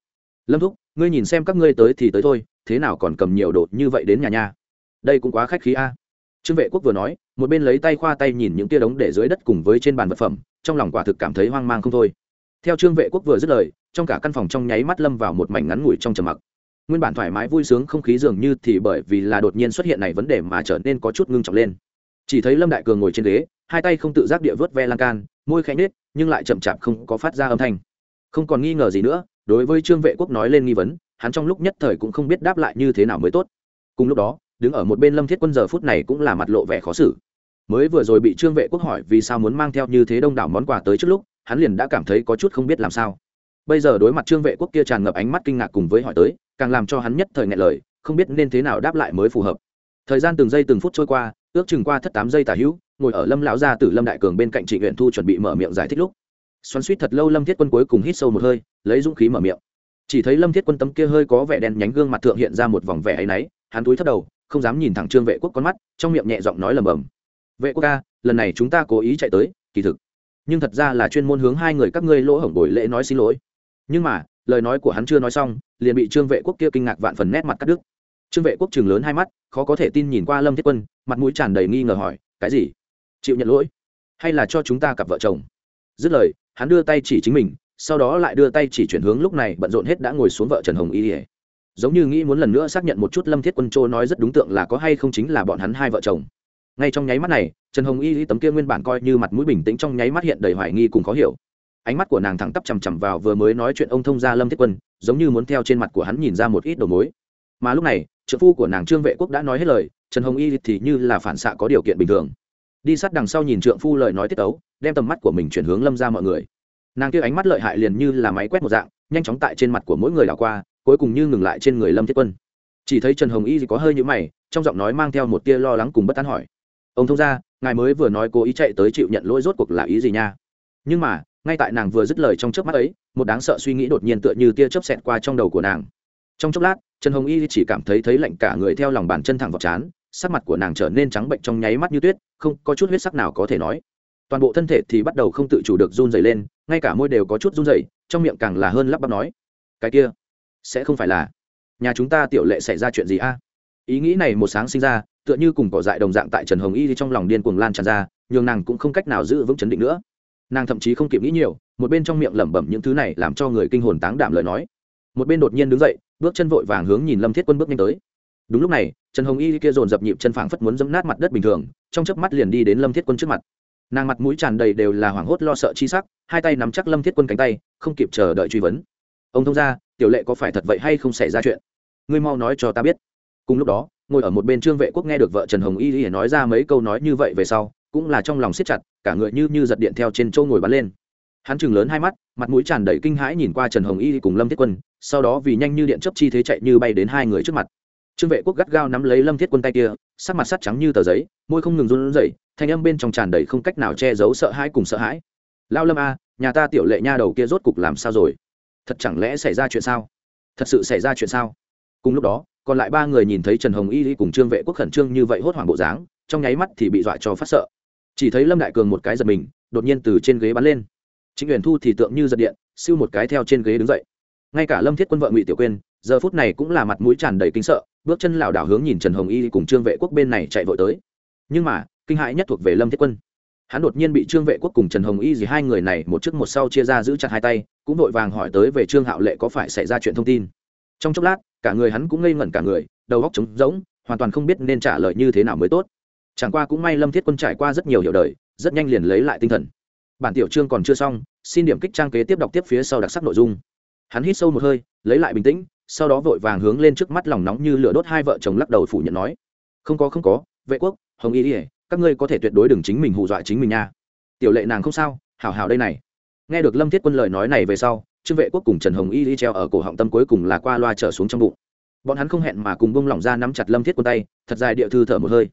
lâm thúc, ngươi nhìn xem các ngươi tới thì tới thôi, thế nào còn cầm nhiều đồ như vậy đến nhà nha? Đây cũng quá khách khí a. Trương vệ quốc vừa nói, một bên lấy tay khoa tay nhìn những tia đống để dưới đất cùng với trên bàn vật phẩm, trong lòng quả thực cảm thấy hoang mang không thôi. Theo trương vệ quốc vừa dứt lời, trong cả căn phòng trong nháy mắt lâm vào một mảnh ngắn ngủi trong trầm mặc. Nguyên bản thoải mái vui sướng không khí dường như thì bởi vì là đột nhiên xuất hiện này vấn đề mà trở nên có chút ngưng trọng lên. Chỉ thấy lâm đại cường ngồi trên ghế, hai tay không tự giác địa vớt ve lan can môi khẽ nết nhưng lại chậm chạp không có phát ra âm thanh. Không còn nghi ngờ gì nữa, đối với trương vệ quốc nói lên nghi vấn, hắn trong lúc nhất thời cũng không biết đáp lại như thế nào mới tốt. Cùng lúc đó, đứng ở một bên lâm thiết quân giờ phút này cũng là mặt lộ vẻ khó xử. Mới vừa rồi bị trương vệ quốc hỏi vì sao muốn mang theo như thế đông đảo món quà tới trước lúc, hắn liền đã cảm thấy có chút không biết làm sao. Bây giờ đối mặt trương vệ quốc kia tràn ngập ánh mắt kinh ngạc cùng với hỏi tới, càng làm cho hắn nhất thời ngại lời, không biết nên thế nào đáp lại mới phù hợp. Thời gian từng giây từng phút trôi qua, ước chừng qua thất tám giây tả hữu ngồi ở lâm lão gia tử lâm đại cường bên cạnh trịnh nguyện thu chuẩn bị mở miệng giải thích lúc. Xoắn suýt thật lâu lâm thiết quân cuối cùng hít sâu một hơi, lấy dũng khí mở miệng. Chỉ thấy lâm thiết quân tấm kia hơi có vẻ đen nhánh gương mặt thượng hiện ra một vòng vẻ áy náy, hắn túi thất đầu, không dám nhìn thẳng trương vệ quốc con mắt, trong miệng nhẹ giọng nói lầm bầm vệ quốc ca, lần này chúng ta cố ý chạy tới, kỳ thực. Nhưng thật ra là chuyên môn hướng hai người các ngươi lỗ hổng buổi lễ nói xin lỗi. Nhưng mà, lời nói của hắn chưa nói xong, liền bị trương vệ quốc kia kinh ngạc vạn phần nét mặt cắt đứt. Trương vệ quốc chừng lớn hai mắt, khó có thể tin nhìn qua lâm thiết quân, mặt mũi tràn đầy nghi ngờ hỏi, cái gì? Chịu nhận lỗi hay là cho chúng ta cặp vợ chồng dứt lời hắn đưa tay chỉ chính mình sau đó lại đưa tay chỉ chuyển hướng lúc này bận rộn hết đã ngồi xuống vợ trần hồng y ỉa giống như nghĩ muốn lần nữa xác nhận một chút lâm thiết quân châu nói rất đúng tượng là có hay không chính là bọn hắn hai vợ chồng ngay trong nháy mắt này trần hồng y tấm kia nguyên bản coi như mặt mũi bình tĩnh trong nháy mắt hiện đầy hoài nghi cùng khó hiểu ánh mắt của nàng thẳng tắp chằm chằm vào vừa mới nói chuyện ông thông gia lâm thiết quân giống như muốn theo trên mặt của hắn nhìn ra một ít đầu mối mà lúc này trợ phu của nàng trương vệ quốc đã nói hết lời trần hồng y thì như là phản xạ có điều kiện bình thường đi sát đằng sau nhìn trượng phu lời nói tiết tấu, đem tầm mắt của mình chuyển hướng lâm ra mọi người. Nàng kia ánh mắt lợi hại liền như là máy quét một dạng, nhanh chóng tại trên mặt của mỗi người đảo qua, cuối cùng như ngừng lại trên người lâm thiết quân. Chỉ thấy trần hồng y có hơi nhũ mày, trong giọng nói mang theo một tia lo lắng cùng bất tán hỏi. Ông thông gia, ngài mới vừa nói cố ý chạy tới chịu nhận lỗi rốt cuộc là ý gì nha? Nhưng mà, ngay tại nàng vừa dứt lời trong trước mắt ấy, một đáng sợ suy nghĩ đột nhiên tựa như tia chớp xẹt qua trong đầu của nàng. Trong chốc lát, trần hồng y chỉ cảm thấy thấy lạnh cả người theo lòng bàn chân thẳng vào chán sắc mặt của nàng trở nên trắng bệnh trong nháy mắt như tuyết, không có chút huyết sắc nào có thể nói. Toàn bộ thân thể thì bắt đầu không tự chủ được run dày lên, ngay cả môi đều có chút run dày trong miệng càng là hơn lắp bắp nói. Cái kia, sẽ không phải là nhà chúng ta tiểu lệ xảy ra chuyện gì a? Ý nghĩ này một sáng sinh ra, tựa như cùng cỏ dại đồng dạng tại trần hồng y trong lòng điên cuồng lan tràn ra, nhường nàng cũng không cách nào giữ vững chấn định nữa. Nàng thậm chí không kịp nghĩ nhiều, một bên trong miệng lẩm bẩm những thứ này làm cho người kinh hồn táng đảm lời nói. Một bên đột nhiên đứng dậy, bước chân vội vàng hướng nhìn lâm thiết quân bước nhanh tới đúng lúc này, trần hồng y kia dồn dập nhịp chân phảng phất muốn dẫm nát mặt đất bình thường, trong chớp mắt liền đi đến lâm thiết quân trước mặt. Nàng mặt mũi tràn đầy đều là hoảng hốt lo sợ chi sắc, hai tay nắm chắc lâm thiết quân cánh tay, không kịp chờ đợi truy vấn. Ông thông ra tiểu lệ có phải thật vậy hay không xảy ra chuyện? Ngươi mau nói cho ta biết. Cùng lúc đó, ngồi ở một bên trương vệ quốc nghe được vợ trần hồng y thì nói ra mấy câu nói như vậy về sau, cũng là trong lòng siết chặt, cả người như như giật điện theo trên châu ngồi bắn lên. Hắn chừng lớn hai mắt, mặt mũi tràn đầy kinh hãi nhìn qua trần hồng y cùng lâm thiết quân, sau đó vì nhanh như điện chấp chi thế chạy như bay đến hai người trước mặt trương vệ quốc gắt gao nắm lấy lâm thiết quân tay kia, sắc mặt sắt trắng như tờ giấy, môi không ngừng run rẩy, thanh âm bên trong tràn đầy không cách nào che giấu sợ hãi cùng sợ hãi. Lao lâm a, nhà ta tiểu lệ nha đầu kia rốt cục làm sao rồi? Thật chẳng lẽ xảy ra chuyện sao? Thật sự xảy ra chuyện sao? Cùng lúc đó, còn lại ba người nhìn thấy trần hồng y cùng trương vệ quốc khẩn trương như vậy hốt hoảng bộ dáng, trong nháy mắt thì bị dọa cho phát sợ. Chỉ thấy lâm đại cường một cái giật mình, đột nhiên từ trên ghế bắn lên. Chính quyền thu thì tượng như giật điện, siêu một cái theo trên ghế đứng dậy. Ngay cả lâm thiết quân vợ ngụy tiểu quyên, giờ phút này cũng là mặt mũi tràn đầy kinh sợ bước chân lảo đảo hướng nhìn trần hồng y cùng trương vệ quốc bên này chạy vội tới. Nhưng mà, kinh hãi nhất thuộc về lâm thiết quân. Hắn đột nhiên bị trương vệ quốc cùng trần hồng y gì hai người này một trước một sau chia ra giữ chặt hai tay, cũng vội vàng hỏi tới về trương hạo lệ có phải xảy ra chuyện thông tin. Trong chốc lát, cả người hắn cũng ngây ngẩn cả người, đầu óc trống rỗng, hoàn toàn không biết nên trả lời như thế nào mới tốt. Chẳng qua cũng may lâm thiết quân trải qua rất nhiều hiểu đời, rất nhanh liền lấy lại tinh thần. Bản tiểu chương còn chưa xong, xin điểm kích trang kế tiếp đọc tiếp phía sau đặc sắc nội dung. Hắn hít sâu một hơi, lấy lại bình tĩnh sau đó vội vàng hướng lên trước mắt lòng nóng như lửa đốt hai vợ chồng lắc đầu phủ nhận nói, không có không có, vệ quốc, hồng y ỉa các ngươi có thể tuyệt đối đừng chính mình hù dọa chính mình nha. Tiểu lệ nàng không sao, hảo hảo đây này. Nghe được lâm thiết quân lời nói này về sau, trương vệ quốc cùng trần hồng y đi treo ở cổ họng tâm cuối cùng là qua loa trở xuống trong bụng. Bọn hắn không hẹn mà cùng bông lỏng ra nắm chặt lâm thiết quân tay, thật dài địa thư thở một hơi.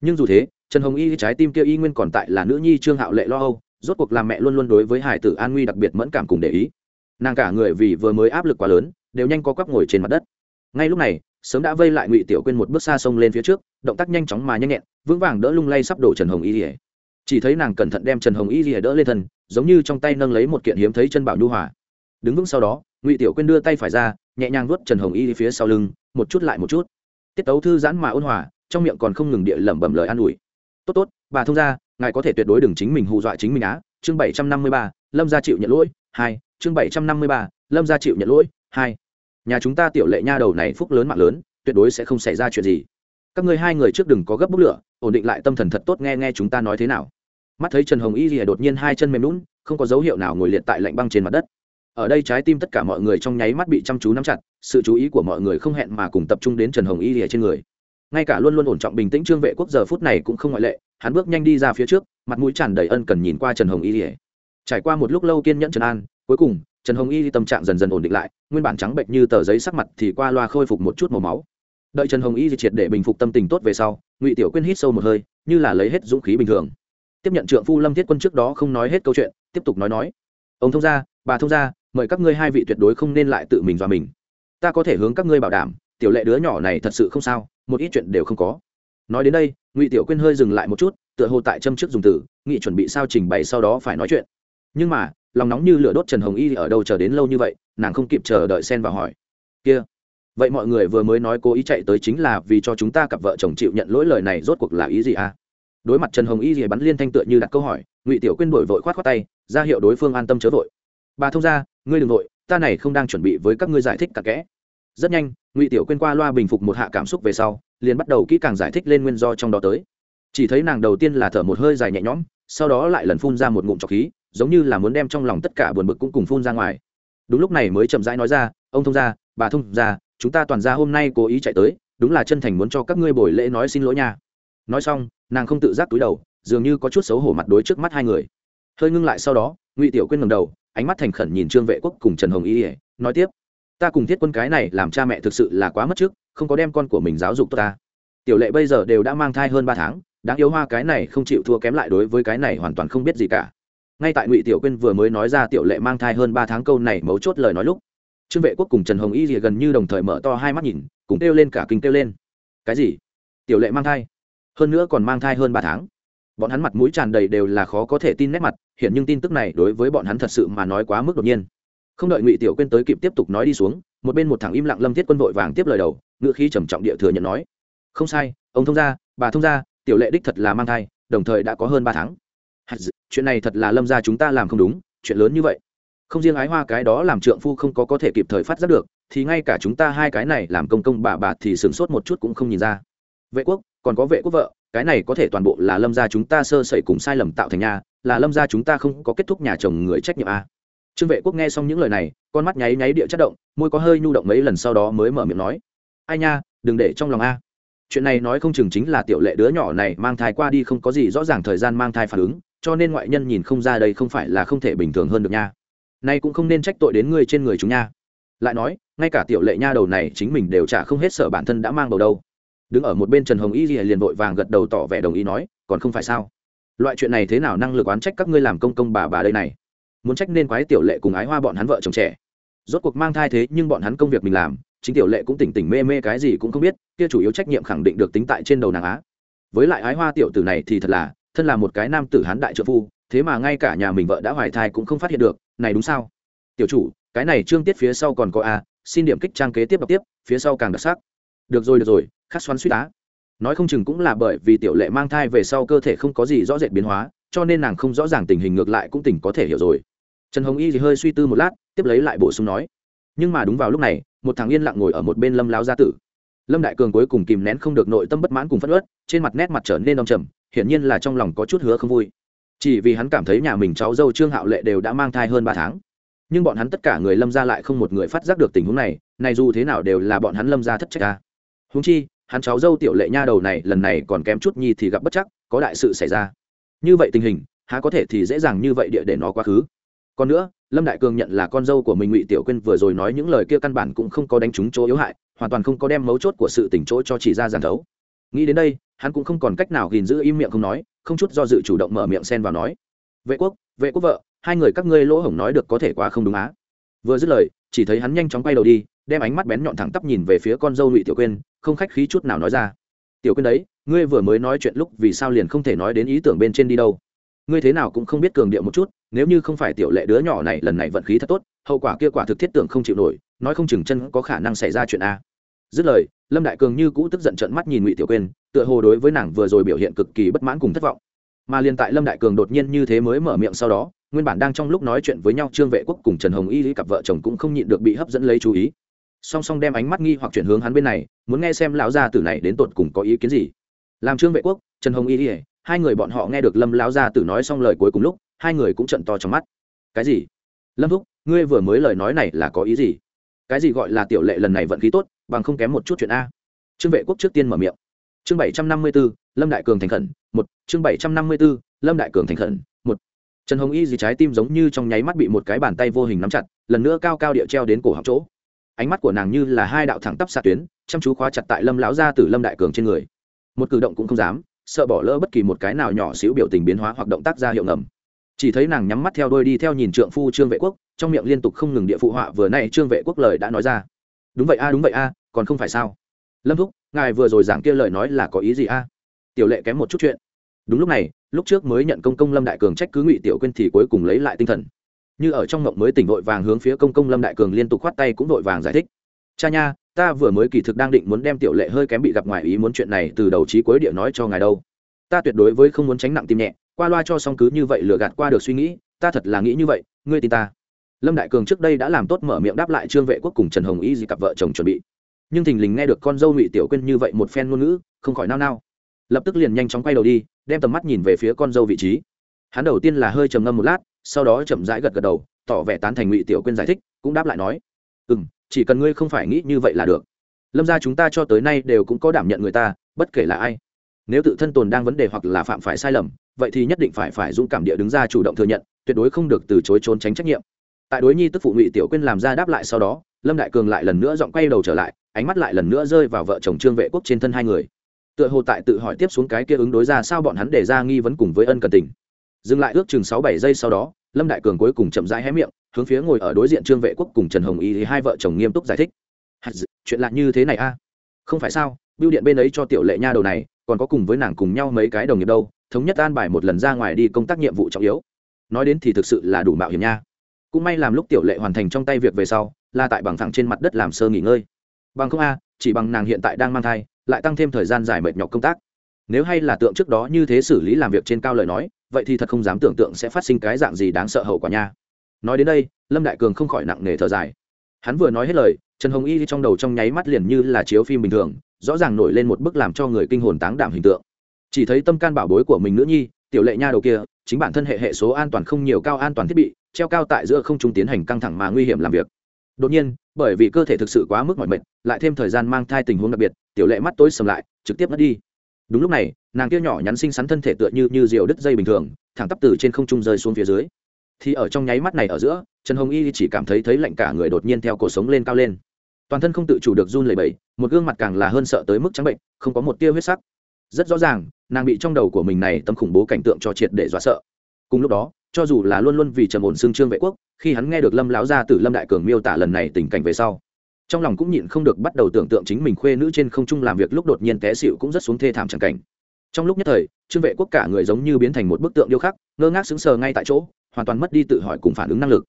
Nhưng dù thế, trần hồng y trái tim kia y nguyên còn tại là nữ nhi trương hạo lệ lo âu, rốt cuộc làm mẹ luôn luôn đối với hải tử an nguy đặc biệt mẫn cảm cùng để ý nàng cả người vì vừa mới áp lực quá lớn, đều nhanh có quắp ngồi trên mặt đất. Ngay lúc này, sớm đã vây lại ngụy tiểu quên một bước xa sông lên phía trước, động tác nhanh chóng mà nhanh nhẹn, vững vàng đỡ lung lay sắp đổ trần hồng y rỉa chỉ thấy nàng cẩn thận đem trần hồng y rỉa đỡ lên thân, giống như trong tay nâng lấy một kiện hiếm thấy chân bảo nhu hòa. Đứng vững sau đó, ngụy tiểu quên đưa tay phải ra, nhẹ nhàng vuốt trần hồng y phía sau lưng, một chút lại một chút. Tiết tấu thư giãn mà ôn hòa, trong miệng còn không ngừng địa lẩm bẩm lời an ủi. Tốt tốt, bà thông ra ngài có thể tuyệt đối đừng chính mình hù dọa chính mình á. Chương bảy trăm năm mươi ba, lâm gia chịu nhận lỗi, hai chương bảy trăm năm mươi ba, lâm gia chịu nhận lỗi, hai. Nhà chúng ta tiểu lệ nha đầu này phúc lớn mạng lớn, tuyệt đối sẽ không xảy ra chuyện gì. Các ngươi hai người trước đừng có gấp bút lửa, ổn định lại tâm thần thật tốt nghe nghe chúng ta nói thế nào. Mắt thấy trần hồng y rìa đột nhiên hai chân mềm lún không có dấu hiệu nào ngồi liệt tại lạnh băng trên mặt đất. Ở đây trái tim tất cả mọi người trong nháy mắt bị chăm chú nắm chặt, sự chú ý của mọi người không hẹn mà cùng tập trung đến trần hồng y rìa trên người. Ngay cả luôn luôn ổn trọng bình tĩnh trương vệ quốc giờ phút này cũng không ngoại lệ, hắn bước nhanh đi ra phía trước, mặt mũi tràn đầy ân cần nhìn qua trần hồng y rìa trải qua một lúc lâu kiên nhẫn trần an cuối cùng, trần hồng y tâm trạng dần dần ổn định lại, nguyên bản trắng bệnh như tờ giấy sắc mặt thì qua loa khôi phục một chút màu máu. Đợi trần hồng y triệt để bình phục tâm tình tốt về sau, ngụy tiểu quyên hít sâu một hơi, như là lấy hết dũng khí bình thường. Tiếp nhận trượng phu lâm thiết quân trước đó không nói hết câu chuyện, tiếp tục nói nói. Ông thông gia, bà thông gia, mời các ngươi hai vị tuyệt đối không nên lại tự mình dọa mình. Ta có thể hướng các ngươi bảo đảm, tiểu lệ đứa nhỏ này thật sự không sao, một ít chuyện đều không có. Nói đến đây, ngụy tiểu quyên hơi dừng lại một chút, tựa hồ tại châm trước dùng từ nghị chuẩn bị sao trình bày sau đó phải nói chuyện. Nhưng mà lòng nóng như lửa đốt trần hồng y ở đâu chờ đến lâu như vậy, nàng không kịp chờ đợi xen vào hỏi. Kia, vậy mọi người vừa mới nói cố ý chạy tới chính là vì cho chúng ta cặp vợ chồng chịu nhận lỗi lời này rốt cuộc là ý gì à? Đối mặt trần hồng y gì bắn liên thanh tựa như đặt câu hỏi, ngụy tiểu quyên đổi vội khoát khoát tay, ra hiệu đối phương an tâm chớ vội. Bà thông ra ngươi đ ừ n g vội, ta này không đang chuẩn bị với các ngươi giải thích cặp kẽ. Rất nhanh, ngụy tiểu quyên qua loa bình phục một hạ cảm xúc về sau, liền bắt đầu kỹ càng giải thích lên nguyên do trong đó tới. Chỉ thấy nàng đầu tiên là thở một hơi dài nhẹ nhõm, sau đó lại lần phun ra một ngụm trọc khí giống như là muốn đem trong lòng tất cả buồn bực cũng cùng phun ra ngoài. Đúng lúc này mới chậm rãi nói ra, ông thông gia, bà thông gia, chúng ta toàn gia hôm nay cố ý chạy tới, đúng là chân thành muốn cho các ngươi buổi lễ nói xin lỗi nha. Nói xong, nàng không tự giác túi đầu, dường như có chút xấu hổ mặt đối trước mắt hai người. Hơi ngưng lại sau đó, ngụy tiểu quyên ngầm đầu, ánh mắt thành khẩn nhìn trương vệ quốc cùng trần hồng y ỉa nói tiếp, ta cùng thiết quân cái này làm cha mẹ thực sự là quá mất trước, không có đem con của mình giáo dục tốt ta. Tiểu lệ bây giờ đều đã mang thai hơn ba tháng, đáng yếu hoa cái này không chịu thua kém lại đối với cái này hoàn toàn không biết gì cả ngay tại ngụy tiểu quyên vừa mới nói ra tiểu lệ mang thai hơn ba tháng câu này mấu chốt lời nói lúc, trương vệ quốc cùng trần hồng y thì gần như đồng thời mở to hai mắt nhìn, cùng kêu lên cả kinh kêu lên. Cái gì? Tiểu lệ mang thai? Hơn nữa còn mang thai hơn ba tháng. Bọn hắn mặt mũi tràn đầy đều là khó có thể tin nét mặt, hiện nhưng tin tức này đối với bọn hắn thật sự mà nói quá mức đột nhiên. Không đợi ngụy tiểu quyên tới kịp tiếp tục nói đi xuống, một bên một thằng im lặng lâm thiết quân vội vàng tiếp lời đầu ngựa khí trầm trọng địa thừa nhận nói. Không sai, ông thông gia, bà thông gia, tiểu lệ đích thật là mang thai, đồng thời đã có hơn ba tháng chuyện này thật là lâm gia chúng ta làm không đúng, chuyện lớn như vậy. Không riêng ái hoa cái đó làm trượng phu không có có thể kịp thời phát giác được, thì ngay cả chúng ta hai cái này làm công công bà bà thì sửng sốt một chút cũng không nhìn ra. Vệ quốc, còn có vệ quốc vợ, cái này có thể toàn bộ là lâm gia chúng ta sơ sẩy cùng sai lầm tạo thành nhà, là lâm gia chúng ta không có kết thúc nhà chồng người trách nhiệm a trương vệ quốc nghe xong những lời này, con mắt nháy nháy địa chất động, môi có hơi nhu động mấy lần sau đó mới mở miệng nói. Ai nha, đừng để trong lòng a. Chuyện này nói không chừng chính là tiểu lệ đứa nhỏ này mang thai qua đi không có gì rõ ràng thời gian mang thai phản ứng cho nên ngoại nhân nhìn không ra đây không phải là không thể bình thường hơn được nha. Nay cũng không nên trách tội đến ngươi trên người chúng nha. Lại nói, ngay cả tiểu lệ nha đầu này chính mình đều trả không hết sợ bản thân đã mang bầu đâu. Đứng ở một bên trần hồng y liền vội vàng gật đầu tỏ vẻ đồng ý nói, còn không phải sao? Loại chuyện này thế nào năng lực oán trách các ngươi làm công công bà bà đây này? Muốn trách nên quái tiểu lệ cùng ái hoa bọn hắn vợ chồng trẻ. Rốt cuộc mang thai thế nhưng bọn hắn công việc mình làm, chính tiểu lệ cũng tỉnh tỉnh mê mê cái gì cũng không biết, kia chủ yếu trách nhiệm khẳng định được tính tại trên đầu nàng á. Với lại ái hoa tiểu tử này thì thật là thân là một cái nam tử hán đại trợ phu, thế mà ngay cả nhà mình vợ đã hoài thai cũng không phát hiện được, này đúng sao? Tiểu chủ, cái này trương tiết phía sau còn có a, xin điểm kích trang kế tiếp đọc tiếp, phía sau càng đặc sắc. Được rồi được rồi khát xoắn suy á. Nói không chừng cũng là bởi vì tiểu lệ mang thai về sau cơ thể không có gì rõ rệt biến hóa, cho nên nàng không rõ ràng tình hình ngược lại cũng tỉnh có thể hiểu rồi. Trần hồng y thì hơi suy tư một lát, tiếp lấy lại bổ sung nói. Nhưng mà đúng vào lúc này, một thằng yên lặng ngồi ở một bên lâm lao gia tử. Lâm đại cường cuối cùng kìm nén không được nội tâm bất mãn cùng phất ớt trên mặt nét mặt trở nên đông trầm hiển nhiên là trong lòng có chút hứa không vui. Chỉ vì hắn cảm thấy nhà mình cháu dâu trương hạo lệ đều đã mang thai hơn ba tháng. Nhưng bọn hắn tất cả người lâm ra lại không một người phát giác được tình huống này này dù thế nào đều là bọn hắn lâm ra thất trách ca húng chi, hắn cháu dâu tiểu lệ nha đầu này lần này còn kém chút nhi thì gặp bất chắc, có đại sự xảy ra. Như vậy tình hình, há có thể thì dễ dàng như vậy địa để nó quá khứ. Còn nữa, lâm đại cường nhận là con dâu của mình ngụy tiểu quyên vừa rồi nói những lời kia căn bản cũng không có đánh trúng chỗ yếu hại, hoàn toàn không có đem mấu chốt của sự tỉnh chỗ cho chỉ ra giàn thấu nghĩ đến đây, hắn cũng không còn cách nào gìn giữ im miệng không nói, không chút do dự chủ động mở miệng xen vào nói, vệ quốc vệ quốc vợ, hai người các ngươi lỗ hổng nói được có thể quá không đúng á? Vừa dứt lời, chỉ thấy hắn nhanh chóng quay đầu đi, đem ánh mắt bén nhọn thẳng tắp nhìn về phía con dâu ngụy tiểu quyên, không khách khí chút nào nói ra, tiểu quên đấy, ngươi vừa mới nói chuyện lúc vì sao liền không thể nói đến ý tưởng bên trên đi đâu? Ngươi thế nào cũng không biết cường điệu một chút, nếu như không phải tiểu lệ đứa nhỏ này lần này vận khí thật tốt, hậu quả kia quả thực thiết tưởng không chịu nổi, nói không chừng chân có khả năng xảy ra chuyện a. Dứt lời lâm đại cường như cũ tức giận trận mắt nhìn ngụy tiểu quyên, tựa hồ đối với nàng vừa rồi biểu hiện cực kỳ bất mãn cùng thất vọng. Mà liền tại lâm đại cường đột nhiên như thế mới mở miệng sau đó, nguyên bản đang trong lúc nói chuyện với nhau trương vệ quốc cùng trần hồng y lý cặp vợ chồng cũng không nhịn được bị hấp dẫn lấy chú ý. Song song đem ánh mắt nghi hoặc chuyển hướng hắn bên này, muốn nghe xem lão gia tử này đến tột cùng có ý kiến gì. Làm trương vệ quốc, trần hồng y lý, hai người bọn họ nghe được lâm lão gia tử nói xong lời cuối cùng lúc, hai người cũng trận to trong mắt. Cái gì? Lâm thúc, ngươi vừa mới lời nói này là có ý gì? Cái gì gọi là tiểu lệ lần này vận khí tốt bằng không kém một chút chuyện a. Trương vệ quốc trước tiên mở miệng. Chương bảy trăm năm mươi b ố lâm đại cường thành khẩn, một. Chương bảy trăm năm mươi b ố lâm đại cường thành khẩn, một. Trần hồng y dì trái tim giống như trong nháy mắt bị một cái bàn tay vô hình nắm chặt, lần nữa cao cao địa treo đến cổ học chỗ. Ánh mắt của nàng như là hai đạo thẳng tắp xạ tuyến, chăm chú khóa chặt tại lâm lão gia tử lâm đại cường trên người. Một cử động cũng không dám, sợ bỏ lỡ bất kỳ một cái nào nhỏ xíu biểu tình biến hóa hoặc động tác ra hiệu ngầm. Chỉ thấy nàng nhắm mắt theo đôi đi theo nhìn trượng phu trương vệ quốc, trong miệng liên tục không ngừng địa phụ họa vừa nay trương vệ quốc lời đã nói ra. Đúng vậy a, đúng vậy a còn không phải sao? Lâm thúc, ngài vừa rồi giảng kia lời nói là có ý gì a? Tiểu lệ kém một chút chuyện. Đúng lúc này, lúc trước mới nhận công công lâm đại cường trách cứ ngụy tiểu quên thì cuối cùng lấy lại tinh thần. Như ở trong mộng mới tỉnh vội vàng hướng phía công công lâm đại cường liên tục khoát tay cũng vội vàng giải thích. Cha nha, ta vừa mới kỳ thực đang định muốn đem tiểu lệ hơi kém bị gặp ngoài ý muốn chuyện này từ đầu trí cuối địa nói cho ngài đâu. Ta tuyệt đối với không muốn tránh nặng tim nhẹ, qua loa cho xong cứ như vậy lừa gạt qua được suy nghĩ, ta thật là nghĩ như vậy, ngươi tin ta. Lâm đại cường trước đây đã làm tốt mở miệng đáp lại trương vệ quốc cùng trần hồng y gì cặp vợ chồng chuẩn bị nhưng thình lình nghe được con dâu ngụy tiểu quên như vậy một phen ngôn ngữ, không khỏi nao nao. Lập tức liền nhanh chóng quay đầu đi, đem tầm mắt nhìn về phía con dâu vị trí. Hắn đầu tiên là hơi trầm ngâm một lát, sau đó chậm rãi gật gật đầu, tỏ vẻ tán thành ngụy tiểu quên giải thích, cũng đáp lại nói ừ m chỉ cần ngươi không phải nghĩ như vậy là được. Lâm ra chúng ta cho tới nay đều cũng có đảm nhận người ta, bất kể là ai. Nếu tự thân tồn đang vấn đề hoặc là phạm phải sai lầm, vậy thì nhất định phải phải dũng cảm địa đứng ra chủ động thừa nhận, tuyệt đối không được từ chối trốn tránh trách nhiệm. Tại đối nhi tức phụ ngụy tiểu quyên làm ra đáp lại sau đó, lâm đại cường lại lần nữa giọng quay đầu trở lại ánh mắt lại lần nữa rơi vào vợ chồng trương vệ quốc trên thân hai người. Tựa hồ tại tự hỏi tiếp xuống cái kia ứng đối ra sao bọn hắn để ra nghi vấn cùng với ân cần tình. Dừng lại ước chừng sáu bảy giây sau đó, lâm đại cường cuối cùng chậm rãi hé miệng, hướng phía ngồi ở đối diện trương vệ quốc cùng trần hồng y thì hai vợ chồng nghiêm túc giải thích. Chuyện lạ như thế này a? Không phải sao biêu điện bên ấy cho tiểu lệ nha đầu này, còn có cùng với nàng cùng nhau mấy cái đồng nghiệp đâu, thống nhất an bài một lần ra ngoài đi công tác nhiệm vụ trọng yếu. Nói đến thì thực sự là đủ mạo hiểm nha. Cũng may làm lúc tiểu lệ hoàn thành trong tay việc về sau, là tại bằng thẳng trên mặt đất làm sơ nghỉ ngơi bằng không a, chỉ bằng nàng hiện tại đang mang thai, lại tăng thêm thời gian dài mệt nhọc công tác. Nếu hay là tượng trước đó như thế xử lý làm việc trên cao lời nói, vậy thì thật không dám tưởng tượng sẽ phát sinh cái dạng gì đáng sợ hậu quả nha. Nói đến đây, lâm đại cường không khỏi nặng nề thở dài. Hắn vừa nói hết lời, trần hồng y trong đầu trong nháy mắt liền như là chiếu phim bình thường, rõ ràng nổi lên một bức làm cho người kinh hồn táng đảm hình tượng. Chỉ thấy tâm can bảo bối của mình nữ nhi, tiểu lệ nha đầu kia, chính bản thân hệ hệ số an toàn không nhiều cao an toàn thiết bị, treo cao tại giữa không trung tiến hành căng thẳng mà nguy hiểm làm việc. Đột nhiên bởi vì cơ thể thực sự quá mức mỏi mệt, lại thêm thời gian mang thai tình huống đặc biệt, tiểu lệ mắt tối sầm lại, trực tiếp mất đi. Đúng lúc này, nàng kia nhỏ nhắn xinh xắn thân thể tựa như như diều đứt dây bình thường, thẳng tắp từ trên không trung rơi xuống phía dưới. Thì ở trong nháy mắt này ở giữa, trần hồng y chỉ cảm thấy thấy lạnh cả người đột nhiên theo cổ sống lên cao lên. Toàn thân không tự chủ được run lẩy bẩy, một gương mặt càng là hơn sợ tới mức trắng bệnh, không có một tia huyết sắc. Rất rõ ràng, nàng bị trong đầu của mình này tấm khủng bố cảnh tượng cho triệt để dọa sợ. Cùng lúc đó cho dù là luôn luôn vì trầm ổn xương trương vệ quốc, khi hắn nghe được lâm lão gia tử lâm đại cường miêu tả lần này tình cảnh về sau, trong lòng cũng nhịn không được bắt đầu tưởng tượng chính mình khuê nữ trên không trung làm việc lúc đột nhiên té xịu cũng rất xuống thê thảm chẳng cảnh. Trong lúc nhất thời, trương vệ quốc cả người giống như biến thành một bức tượng điêu khắc, ngơ ngác sững sờ ngay tại chỗ, hoàn toàn mất đi tự hỏi cùng phản ứng năng lực.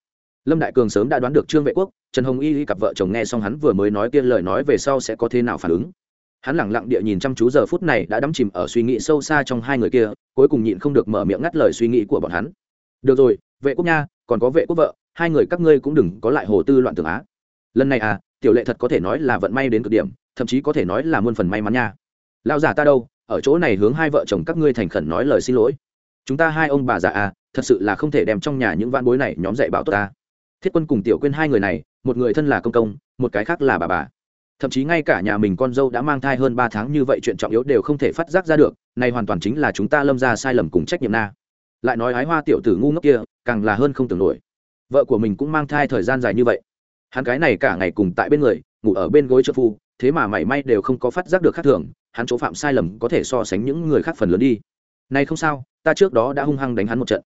Lâm đại cường sớm đã đoán được trương vệ quốc, trần hồng y cặp vợ chồng nghe xong hắn vừa mới nói kia lời nói về sau sẽ có thế nào phản ứng. Hắn lẳng lặng địa nhìn chăm chú giờ phút này đã đắm chìm ở suy nghĩ sâu xa trong hai người kia, cuối cùng nhịn không được mở miệng ngắt lời suy nghĩ của bọn hắn được rồi, vệ quốc nha, còn có vệ quốc vợ, hai người các ngươi cũng đừng có lại hồ tư loạn tưởng á. Lần này à tiểu lệ thật có thể nói là vận may đến cực điểm, thậm chí có thể nói là muôn phần may mắn nha. Lão giả ta đâu, ở chỗ này hướng hai vợ chồng các ngươi thành khẩn nói lời xin lỗi. Chúng ta hai ông bà già à thật sự là không thể đem trong nhà những van bối này nhóm dạy bảo tốt ta. Thiết quân cùng tiểu quên hai người này, một người thân là công công, một cái khác là bà bà. Thậm chí ngay cả nhà mình con dâu đã mang thai hơn ba tháng như vậy chuyện trọng yếu đều không thể phát giác ra được, này hoàn toàn chính là chúng ta lâm ra sai lầm cùng trách nhiệm na lại nói ái hoa tiểu tử ngu ngốc kia, càng là hơn không tưởng nổi. Vợ của mình cũng mang thai thời gian dài như vậy. Hắn cái này cả ngày cùng tại bên người, ngủ ở bên gối trợ phu, thế mà mảy may đều không có phát giác được khác thường, hắn chỗ phạm sai lầm có thể so sánh những người khác phần lớn đi. Nay không sao, ta trước đó đã hung hăng đánh hắn một trận.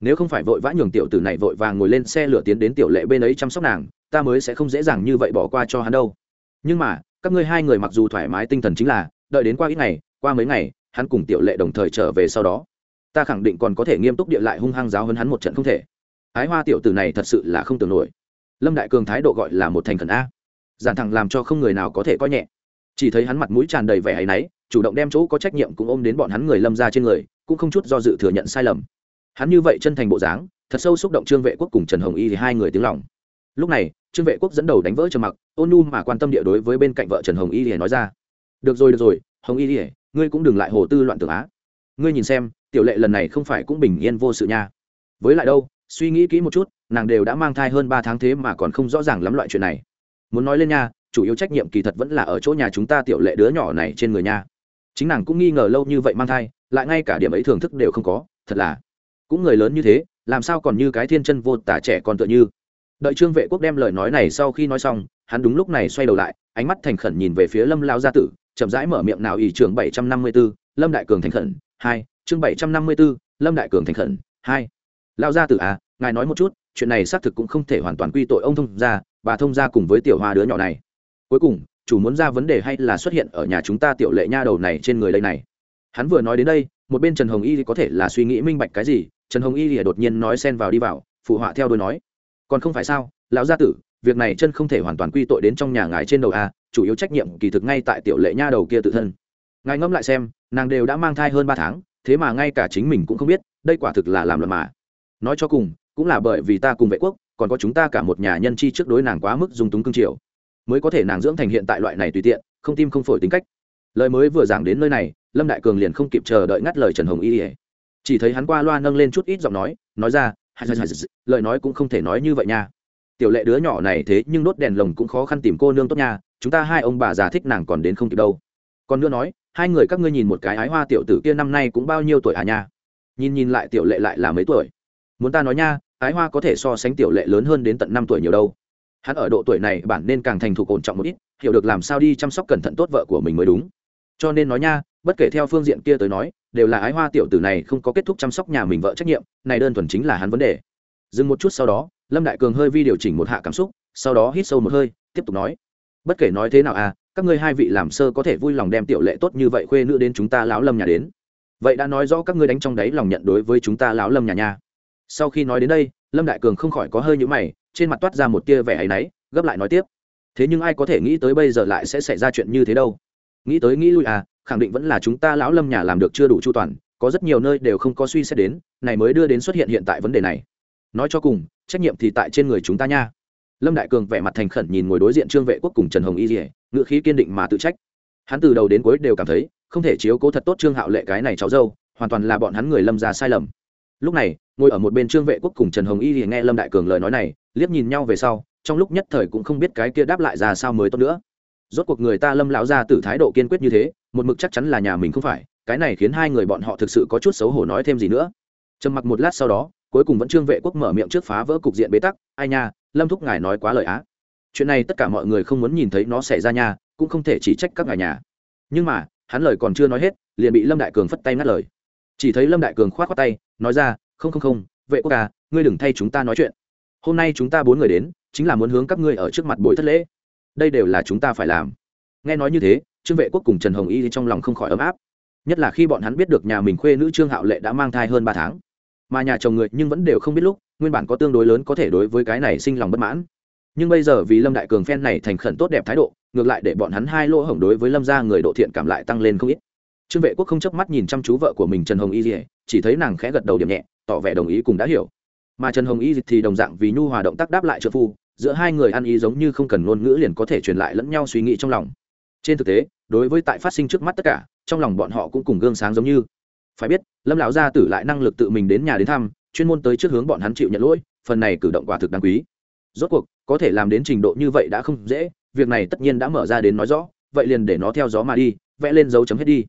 Nếu không phải vội vã nhường tiểu tử này vội vàng ngồi lên xe lửa tiến đến tiểu lệ bên ấy chăm sóc nàng, ta mới sẽ không dễ dàng như vậy bỏ qua cho hắn đâu. Nhưng mà, các ngươi hai người mặc dù thoải mái tinh thần chính là, đợi đến qua ít ngày, qua mấy ngày, hắn cùng tiểu lệ đồng thời trở về sau đó ta khẳng định còn có thể nghiêm túc địa lại hung hăng giáo hơn hắn một trận không thể. Ái hoa tiểu tử này thật sự là không tưởng nổi. Lâm đại cường thái độ gọi là một thành khẩn a. Giản thẳng làm cho không người nào có thể coi nhẹ. Chỉ thấy hắn mặt mũi tràn đầy vẻ hay náy, chủ động đem chỗ có trách nhiệm cũng ôm đến bọn hắn người lâm ra trên người, cũng không chút do dự thừa nhận sai lầm. Hắn như vậy chân thành bộ dáng, thật sâu xúc động trương vệ quốc cùng trần hồng y thì hai người tiếng lòng. Lúc này, trương vệ quốc dẫn đầu đánh vỡ trầm mặc, ôn nu mà quan tâm địa đối với bên cạnh vợ trần hồng y thì nói ra. Được rồi được rồi, hồng y thì, ngươi cũng đừng lại hồ tư loạn tưởng á. Ngươi nhìn xem tiểu lệ lần này không phải cũng bình yên vô sự nha. Với lại đâu, suy nghĩ kỹ một chút, nàng đều đã mang thai hơn ba tháng thế mà còn không rõ ràng lắm loại chuyện này. Muốn nói lên nha, chủ yếu trách nhiệm kỳ thật vẫn là ở chỗ nhà chúng ta tiểu lệ đứa nhỏ này trên người nha. Chính nàng cũng nghi ngờ lâu như vậy mang thai, lại ngay cả điểm ấy thưởng thức đều không có, thật là. Cũng người lớn như thế, làm sao còn như cái thiên chân vô tả trẻ còn tựa như. Đợi trương vệ quốc đem lời nói này sau khi nói xong, hắn đúng lúc này xoay đầu lại, ánh mắt thành khẩn nhìn về phía lâm lao gia tử, chậm rãi mở miệng nào ỷ trường bảy trăm năm mươi b ố lâm đại cường thành khẩn, hai chương bảy trăm năm mươi b ố lâm đại cường thành khẩn, hai. Lao gia tử à ngài nói một chút, chuyện này xác thực cũng không thể hoàn toàn quy tội ông thông gia, bà thông gia cùng với tiểu hoa đứa nhỏ này. Cuối cùng, chủ muốn ra vấn đề hay là xuất hiện ở nhà chúng ta tiểu lệ nha đầu này trên người đây này? Hắn vừa nói đến đây, một bên trần hồng y có thể là suy nghĩ minh bạch cái gì, trần hồng y thì đột nhiên nói xen vào đi vào, phụ họa theo đôi nói. Còn không phải sao, lão gia tử, việc này chân không thể hoàn toàn quy tội đến trong nhà ngài trên đầu a chủ yếu trách nhiệm kỳ thực ngay tại tiểu lệ nha đầu kia tự thân. Ngài ngẫm lại xem, nàng đều đã mang thai hơn ba tháng thế mà ngay cả chính mình cũng không biết, đây quả thực là làm loạn mà. Nói cho cùng, cũng là bởi vì ta cùng vệ quốc, còn có chúng ta cả một nhà nhân chi trước đối nàng quá mức dung túng cương triều, mới có thể nàng dưỡng thành hiện tại loại này tùy tiện, không tim không phổi tính cách. Lời mới vừa giảng đến nơi này, lâm đại cường liền không kịp chờ đợi ngắt lời trần hồng y chỉ thấy hắn qua loa nâng lên chút ít giọng nói nói ra lời nói cũng không thể nói như vậy nha. Tiểu lệ đứa nhỏ này thế nhưng đốt đèn lồng cũng khó khăn tìm cô nương tốt nha, chúng ta hai ông bà già thích nàng còn đến không kịp đâu. Còn nữa nói hai người các ngươi nhìn một cái ái hoa tiểu tử kia năm nay cũng bao nhiêu tuổi à nha? Nhìn nhìn lại tiểu lệ lại là mấy tuổi? Muốn ta nói nha, ái hoa có thể so sánh tiểu lệ lớn hơn đến tận năm tuổi nhiều đâu. Hắn ở độ tuổi này bản nên càng thành thục ổn trọng một ít, hiểu được làm sao đi chăm sóc cẩn thận tốt vợ của mình mới đúng. Cho nên nói nha, bất kể theo phương diện kia tới nói, đều là ái hoa tiểu tử này không có kết thúc chăm sóc nhà mình vợ trách nhiệm, này đơn thuần chính là hắn vấn đề. Dừng một chút sau đó, lâm đại cường hơi vi điều chỉnh một hạ cảm xúc, sau đó hít sâu một hơi, tiếp tục nói. Bất kể nói thế nào à các ngươi hai vị làm sơ có thể vui lòng đem tiểu lệ tốt như vậy khuê nữ đến chúng ta lão lâm nhà đến. Vậy đã nói rõ các ngươi đánh trong đáy lòng nhận đối với chúng ta lão lâm nhà nha. Sau khi nói đến đây, lâm đại cường không khỏi có hơi nhũ mày, trên mặt toát ra một tia vẻ áy náy, gấp lại nói tiếp. Thế nhưng ai có thể nghĩ tới bây giờ lại sẽ xảy ra chuyện như thế đâu? Nghĩ tới nghĩ lui à khẳng định vẫn là chúng ta lão lâm nhà làm được chưa đủ chu toàn, có rất nhiều nơi đều không có suy xét đến, này mới đưa đến xuất hiện hiện tại vấn đề này. Nói cho cùng, trách nhiệm thì tại trên người chúng ta nha. Lâm đại cường vẻ mặt thành khẩn nhìn ngồi đối diện trương vệ quốc cùng trần hồng y dỉa ngựa khí kiên định mà tự trách. Hắn từ đầu đến cuối đều cảm thấy, không thể chiếu cố thật tốt trương hạo lệ cái này cháu dâu, hoàn toàn là bọn hắn người lâm ra sai lầm. Lúc này, ngồi ở một bên trương vệ quốc cùng trần hồng y thì nghe lâm đại cường lời nói này, liếc nhìn nhau về sau, trong lúc nhất thời cũng không biết cái kia đáp lại ra sao mới tốt nữa. Rốt cuộc người ta lâm lão ra từ thái độ kiên quyết như thế, một mực chắc chắn là nhà mình không phải, cái này khiến hai người bọn họ thực sự có chút xấu hổ nói thêm gì nữa. Trầm mặc một lát sau đó, cuối cùng vẫn trương vệ quốc mở miệng trước phá vỡ cục diện bế tắc, ai nha, lâm thúc ngài nói quá lời á chuyện này tất cả mọi người không muốn nhìn thấy nó xảy ra nhà cũng không thể chỉ trách các ngài nhà. Nhưng mà, hắn lời còn chưa nói hết, liền bị lâm đại cường phất tay ngắt lời. Chỉ thấy lâm đại cường k h o á t khoác tay, nói ra, không không không, vệ quốc ca ngươi đừng thay chúng ta nói chuyện. Hôm nay chúng ta bốn người đến, chính là muốn hướng các ngươi ở trước mặt bồi thất lễ. Đây đều là chúng ta phải làm. Nghe nói như thế, trương vệ quốc cùng trần hồng y trong lòng không khỏi ấm áp. Nhất là khi bọn hắn biết được nhà mình khuê nữ trương hạo lệ đã mang thai hơn ba tháng. Mà nhà chồng người nhưng vẫn đều không biết lúc, nguyên bản có tương đối lớn có thể đối với cái này sinh lòng bất mãn nhưng bây giờ vì lâm đại cường phen này thành khẩn tốt đẹp thái độ, ngược lại để bọn hắn hai lỗ hổng đối với lâm gia người độ thiện cảm lại tăng lên không ít. Trương vệ quốc không chớp mắt nhìn chăm chú vợ của mình trần hồng y dỉa chỉ thấy nàng khẽ gật đầu điểm nhẹ, tỏ vẻ đồng ý cùng đã hiểu. Mà trần hồng y thì đồng dạng vì nhu hòa động tác đáp lại trợ phu, giữa hai người ăn ý giống như không cần ngôn ngữ liền có thể truyền lại lẫn nhau suy nghĩ trong lòng. Trên thực tế, đối với tại phát sinh trước mắt tất cả, trong lòng bọn họ cũng cùng gương sáng giống như. Phải biết, lâm lão gia tử lại năng lực tự mình đến nhà đến thăm, chuyên môn tới trước hướng bọn hắn chịu nhận lỗi, phần này cử động quả thực đáng quý rốt cuộc, có thể làm đến trình độ như vậy đã không dễ, việc này tất nhiên đã mở ra đến nói rõ, vậy liền để nó theo gió mà đi, vẽ lên dấu chấm hết đi.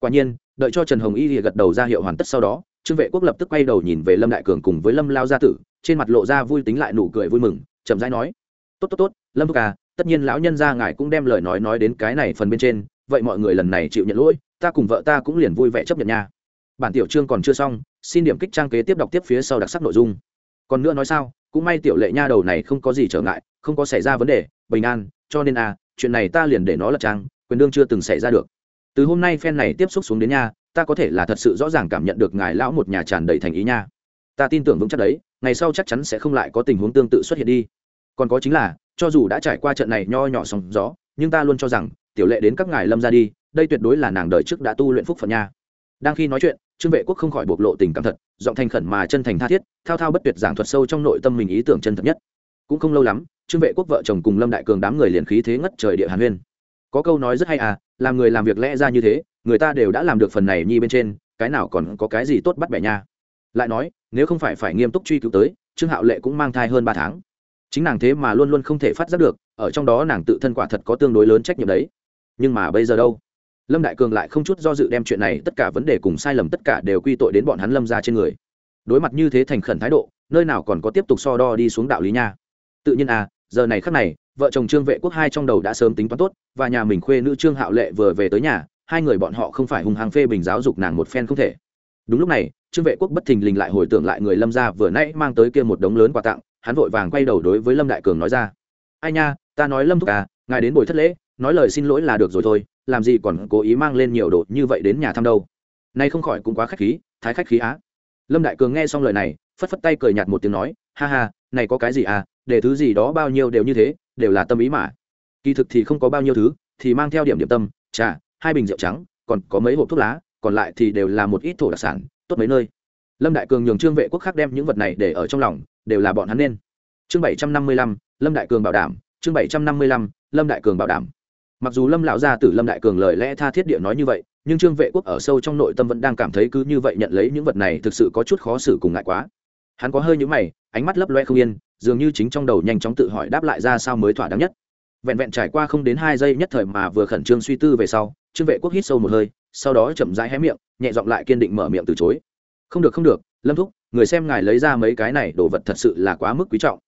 Quả nhiên, đợi cho trần hồng y thì gật đầu ra hiệu hoàn tất sau đó, trương vệ quốc lập tức quay đầu nhìn về lâm đại cường cùng với lâm lao gia tử, trên mặt lộ ra vui tính lại nụ cười vui mừng, chậm rãi nói, tốt tốt tốt, lâm thúc à tất nhiên lão nhân gia ngài cũng đem lời nói nói đến cái này phần bên trên, vậy mọi người lần này chịu nhận lỗi, ta cùng vợ ta cũng liền vui vẻ chấp nhận nha. Bản tiểu chương còn chưa xong, xin điểm kích trang kế tiếp đọc tiếp phía sau đặc sắc nội dung. Còn nữa nói sao? Cũng may tiểu lệ nha đầu này không có gì trở ngại, không có xảy ra vấn đề, bình an, cho nên à chuyện này ta liền để nó là trang, quyền đương chưa từng xảy ra được. Từ hôm nay phen này tiếp xúc xuống đến nha, ta có thể là thật sự rõ ràng cảm nhận được ngài lão một nhà tràn đầy thành ý nha. Ta tin tưởng vững chắc đấy, ngày sau chắc chắn sẽ không lại có tình huống tương tự xuất hiện đi. Còn có chính là, cho dù đã trải qua trận này nho nhỏ sóng gió, nhưng ta luôn cho rằng, tiểu lệ đến các ngài lâm ra đi, đây tuyệt đối là nàng đời trước đã tu luyện phúc phận nha. Đang khi nói chuyện trương vệ quốc không khỏi bộc lộ tình cảm thật, giọng thành khẩn mà chân thành tha thiết, thao thao bất tuyệt giảng thuật sâu trong nội tâm mình ý tưởng chân thật nhất. Cũng không lâu lắm, trương vệ quốc vợ chồng cùng lâm đại cường đám người liền khí thế ngất trời địa hàn huyên. Có câu nói rất hay à làm người làm việc lẽ ra như thế, người ta đều đã làm được phần này nhi bên trên, cái nào còn có cái gì tốt bắt bẻ nha. Lại nói, nếu không phải phải nghiêm túc truy cứu tới, trương hạo lệ cũng mang thai hơn ba tháng. Chính nàng thế mà luôn luôn không thể phát giác được, ở trong đó nàng tự thân quả thật có tương đối lớn trách nhiệm đấy. Nhưng mà bây giờ đâu? Lâm đại cường lại không chút do dự đem chuyện này, tất cả vấn đề cùng sai lầm tất cả đều quy tội đến bọn hắn lâm ra trên người. Đối mặt như thế thành khẩn thái độ, nơi nào còn có tiếp tục so đo đi xuống đạo lý nha. Tự nhiên à giờ này khắc này, vợ chồng trương vệ quốc hai trong đầu đã sớm tính toán tốt, và nhà mình khuê nữ trương hạo lệ vừa về tới nhà, hai người bọn họ không phải hung hăng phê bình giáo dục nàng một phen không thể. Đúng lúc này, trương vệ quốc bất thình lình lại hồi tưởng lại người lâm ra vừa nãy mang tới kia một đống lớn quà tặng, hắn vội vàng quay đầu đối với lâm đại cường nói ra. Ai nha, ta nói lâm thúc à ngài đến buổi thất lễ, nói lời xin lỗi là được rồi thôi làm gì còn cố ý mang lên nhiều đồ như vậy đến nhà thăm đâu. Nay không khỏi cũng quá khách khí, thái khách khí á. Lâm đại cường nghe xong lời này, phất phất tay cười nhạt một tiếng nói, ha ha, này có cái gì à để thứ gì đó bao nhiêu đều như thế, đều là tâm ý mà. Kỳ thực thì không có bao nhiêu thứ, thì mang theo điểm điểm tâm, trà, hai bình rượu trắng, còn có mấy hộp thuốc lá, còn lại thì đều là một ít thổ đặc sản, tốt mấy nơi. Lâm đại cường nhường trương vệ quốc khác đem những vật này để ở trong lòng, đều là bọn hắn nên. Chương bảy trăm năm mươi lăm, lâm đại cường bảo đảm, chương bảy trăm năm mươi lăm, lâm đại cường bảo đảm mặc dù lâm lão gia tử lâm đại cường lời lẽ tha thiết địa nói như vậy, nhưng trương vệ quốc ở sâu trong nội tâm vẫn đang cảm thấy cứ như vậy nhận lấy những vật này thực sự có chút khó xử cùng ngại quá. Hắn có hơi nhũ mày, ánh mắt lấp loe không yên, dường như chính trong đầu nhanh chóng tự hỏi đáp lại ra sao mới thỏa đáng nhất. Vẹn vẹn trải qua không đến hai giây nhất thời mà vừa khẩn trương suy tư về sau, trương vệ quốc hít sâu một hơi, sau đó chậm rãi hé miệng, nhẹ giọng lại kiên định mở miệng từ chối. Không được không được, lâm thúc, người xem ngài lấy ra mấy cái này đồ vật thật sự là quá mức quý trọng.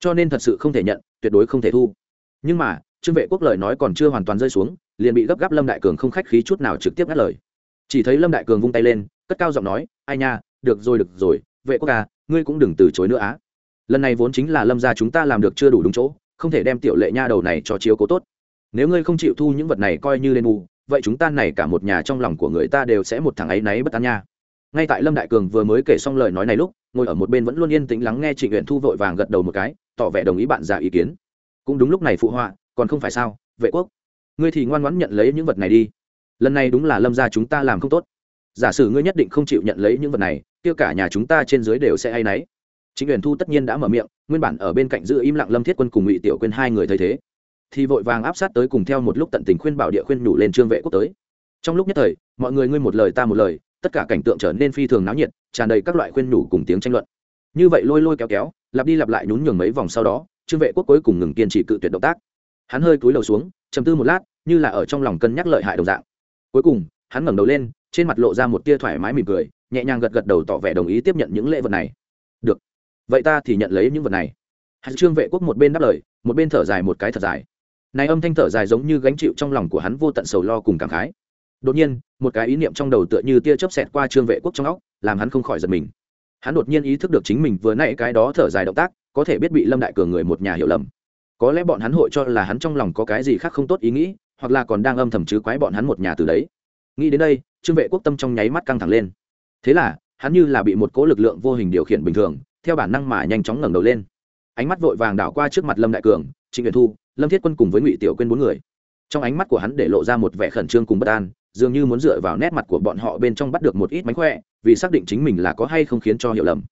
Cho nên thật sự không thể nhận, tuyệt đối không thể thu. Nhưng mà trương vệ quốc lời nói còn chưa hoàn toàn rơi xuống, liền bị gấp gáp lâm đại cường không khách khí chút nào trực tiếp ngắt lời. Chỉ thấy lâm đại cường vung tay lên, cất cao giọng nói, ai nha, được rồi được rồi, vệ quốc à ngươi cũng đừng từ chối nữa á. Lần này vốn chính là lâm gia chúng ta làm được chưa đủ đúng chỗ, không thể đem tiểu lệ nha đầu này cho chiếu cố tốt. Nếu ngươi không chịu thu những vật này coi như lên mù vậy chúng ta này cả một nhà trong lòng của người ta đều sẽ một thằng ấy náy bất an nha. Ngay tại lâm đại cường vừa mới kể xong lời nói này lúc, ngồi ở một bên vẫn luôn yên tĩnh lắng nghe trịnh nguyện thu vội vàng gật đầu một cái, tỏ vẻ đồng ý bạn già ý kiến. Cũng đúng lúc này phụ họa còn không phải sao, vệ quốc. Ngươi thì ngoan ngoãn nhận lấy những vật này đi. Lần này đúng là lâm gia chúng ta làm không tốt. Giả sử ngươi nhất định không chịu nhận lấy những vật này, kia cả nhà chúng ta trên dưới đều sẽ hay náy. Chính quyền thu tất nhiên đã mở miệng, nguyên bản ở bên cạnh giữ im lặng lâm thiết quân cùng ngụy tiểu quên hai người thấy thế, thì vội vàng áp sát tới cùng theo một lúc tận tình khuyên bảo địa khuyên nhủ lên trương vệ quốc tới. Trong lúc nhất thời, mọi người ngươi một lời ta một lời, tất cả cảnh tượng trở nên phi thường náo nhiệt, tràn đầy các loại khuyên nhủ cùng tiếng tranh luận. Như vậy lôi lôi kéo kéo, lặp đi lặp lại nhún nhường mấy vòng sau đó, trương vệ quốc cuối cùng ngừng kiên trì cự tuyệt động tác hắn hơi cúi đầu xuống chầm tư một lát, như là ở trong lòng cân nhắc lợi hại đồng dạng. Cuối cùng, hắn ngẩng đầu lên, trên mặt lộ ra một tia thoải mái mỉm cười, nhẹ nhàng gật gật đầu tỏ vẻ đồng ý tiếp nhận những lễ vật này. Được. Vậy ta thì nhận lấy những vật này. Hắn trương vệ quốc một bên đáp lời, một bên thở dài một cái thật dài. Này âm thanh thở dài giống như gánh chịu trong lòng của hắn vô tận sầu lo cùng cảm khái. Đột nhiên, một cái ý niệm trong đầu tựa như tia chớp xẹt qua trương vệ quốc trong óc, làm hắn không khỏi giật mình. Hắn đột nhiên ý thức được chính mình vừa nãy cái đó thở dài động tác, có thể biết bị lâm đại cường người một nhà hiểu lầm có lẽ bọn hắn hội cho là hắn trong lòng có cái gì khác không tốt ý nghĩ, hoặc là còn đang âm thầm chứ quái bọn hắn một nhà từ đấy. Nghĩ đến đây, trương vệ quốc tâm trong nháy mắt căng thẳng lên. Thế là, hắn như là bị một cỗ lực lượng vô hình điều khiển bình thường, theo bản năng mà nhanh chóng ngẩng đầu lên. Ánh mắt vội vàng đảo qua trước mặt lâm đại cường, trịnh nguyện thu, lâm thiết quân cùng với ngụy tiểu quên bốn người. Trong ánh mắt của hắn để lộ ra một vẻ khẩn trương cùng bất an, dường như muốn dựa vào nét mặt của bọn họ bên trong bắt được một ít mánh khỏe, vì xác định chính mình là có hay không khiến cho hiểu lầm.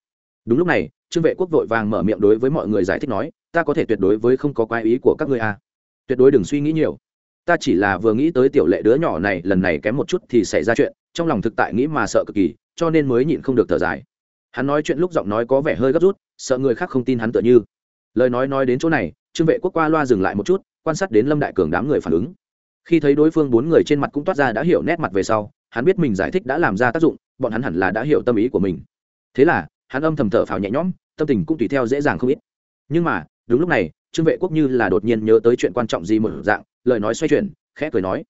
Đúng lúc này trương vệ quốc vội vàng mở miệng đối với mọi người giải thích nói, ta có thể tuyệt đối với không có quái ý của các ngươi à. tuyệt đối đừng suy nghĩ nhiều. Ta chỉ là vừa nghĩ tới tiểu lệ đứa nhỏ này, lần này kém một chút thì xảy ra chuyện, trong lòng thực tại nghĩ mà sợ cực kỳ, cho nên mới nhịn không được thở dài. Hắn nói chuyện lúc giọng nói có vẻ hơi gấp rút, sợ người khác không tin hắn tựa như. Lời nói nói đến chỗ này, trương vệ quốc qua loa dừng lại một chút, quan sát đến lâm đại cường đám người phản ứng. Khi thấy đối phương bốn người trên mặt cũng toát ra đã hiểu nét mặt về sau, hắn biết mình giải thích đã làm ra tác dụng, bọn hắn hẳn là đã hiểu tâm ý của mình. Thế là hắn âm thầm thở phào nhẹ nhõm, tâm tình cũng tùy theo dễ dàng không ít. Nhưng mà, đúng lúc này, trương vệ quốc như là đột nhiên nhớ tới chuyện quan trọng gì một dạng, lời nói xoay chuyển, khẽ cười nói,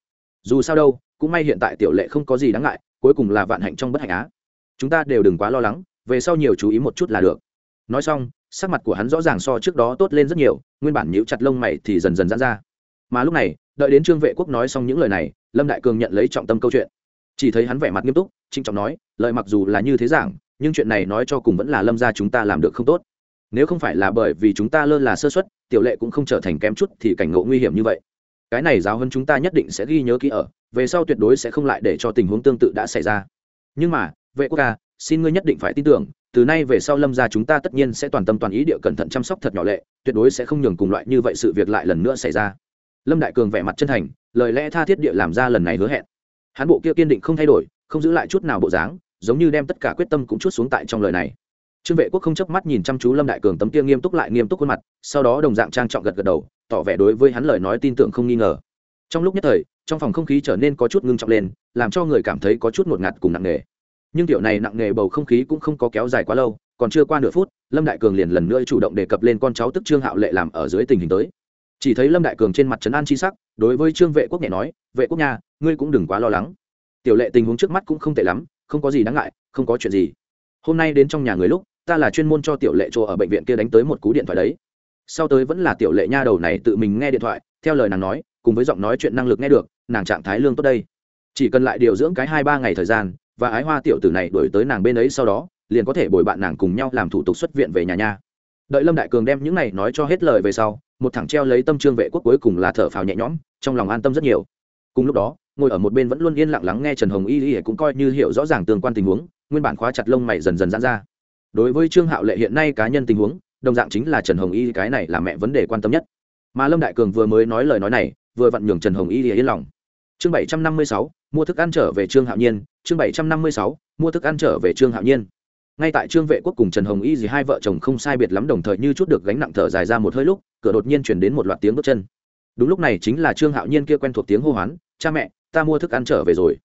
dù sao đâu, cũng may hiện tại tiểu lệ không có gì đáng ngại, cuối cùng là vạn hạnh trong bất hạnh á. Chúng ta đều đừng quá lo lắng, về sau nhiều chú ý một chút là được. Nói xong, sắc mặt của hắn rõ ràng so trước đó tốt lên rất nhiều, nguyên bản nhíu chặt lông mày thì dần dần giãn ra. Mà lúc này, đợi đến trương vệ quốc nói xong những lời này, lâm đại cường nhận lấy trọng tâm câu chuyện. Chỉ thấy hắn vẻ mặt nghiêm túc, trịnh trọng nói, lời mặc dù là như thế giảng nhưng chuyện này nói cho cùng vẫn là lâm gia chúng ta làm được không tốt. Nếu không phải là bởi vì chúng ta lơ là sơ xuất tiểu lệ cũng không trở thành kém chút thì cảnh ngộ nguy hiểm như vậy. Cái này giáo hơn chúng ta nhất định sẽ ghi nhớ kỹ ở, về sau tuyệt đối sẽ không lại để cho tình huống tương tự đã xảy ra. Nhưng mà, vệ quốc ca, xin ngươi nhất định phải tin tưởng, từ nay về sau lâm gia chúng ta tất nhiên sẽ toàn tâm toàn ý địa cẩn thận chăm sóc thật nhỏ lệ, tuyệt đối sẽ không nhường cùng loại như vậy sự việc lại lần nữa xảy ra. Lâm đại cường vẻ mặt chân thành, lời lẽ tha thiết địa làm ra lần này hứa hẹn. Hắn bộ kia kiên định không thay đổi, không giữ lại chút nào bộ dáng giống như đem tất cả quyết tâm cũng chút xuống tại trong lời này. Trương vệ quốc không chớp mắt nhìn chăm chú lâm đại cường tấm kia nghiêm túc lại nghiêm túc khuôn mặt, sau đó đồng dạng trang trọng gật gật đầu, tỏ vẻ đối với hắn lời nói tin tưởng không nghi ngờ. Trong lúc nhất thời, trong phòng không khí trở nên có chút ngưng trọng lên, làm cho người cảm thấy có chút ngột ngạt cùng nặng nề. Nhưng tiểu này nặng nề bầu không khí cũng không có kéo dài quá lâu, còn chưa qua nửa phút, lâm đại cường liền lần nữa chủ động đề cập lên con cháu tức trương hạo lệ làm ở dưới tình hình tới. Chỉ thấy lâm đại cường trên mặt trấn an chi sắc, đối với trương vệ quốc nhẹ nói, vệ quốc nha, ngươi cũng đừng quá lo lắng. Tiểu lệ tình huống trước mắt cũng không tệ lắm không có gì đáng ngại, không có chuyện gì. Hôm nay đến trong nhà người lúc, ta là chuyên môn cho tiểu lệ chỗ ở bệnh viện kia đánh tới một cú điện thoại đấy. Sau tới vẫn là tiểu lệ nha đầu này tự mình nghe điện thoại, theo lời nàng nói, cùng với giọng nói chuyện năng lực nghe được, nàng trạng thái lương tốt đây. Chỉ cần lại điều dưỡng cái hai ba ngày thời gian, và ái hoa tiểu tử này đổi tới nàng bên ấy sau đó, liền có thể bồi bạn nàng cùng nhau làm thủ tục xuất viện về nhà nha. Đợi lâm đại cường đem những này nói cho hết lời về sau, một thằng treo lấy tâm trương vệ quốc cuối cùng là thở phào nhẹ nhõm, trong lòng an tâm rất nhiều. Cùng lúc đó ngồi ở một bên vẫn luôn yên lặng lắng nghe trần hồng y y cũng coi như hiểu rõ ràng tương quan tình huống, nguyên bản khóa chặt lông mày dần dần giãn ra. Đối với trương hạo lệ hiện nay cá nhân tình huống, đồng dạng chính là trần hồng y cái này là mẹ vấn đề quan tâm nhất. Mà lâm đại cường vừa mới nói lời nói này, vừa vặn nhường trần hồng y yên lòng. Chương bảy trăm năm mươi sáu, mua thức ăn trở về trương hạo nhiên. Chương bảy trăm năm mươi sáu, mua thức ăn trở về trương hạo nhiên. Ngay tại trương vệ quốc cùng trần hồng y gì hai vợ chồng không sai biệt lắm đồng thời như chút được gánh nặng thở dài ra một hơi lúc, cửa đột nhiên chuyển đến một loạt tiếng bước chân. Đúng lúc này chính là trương hạo nhiên kia quen thuộc tiếng hô hoán, cha mẹ ta mua thức ăn trở về rồi.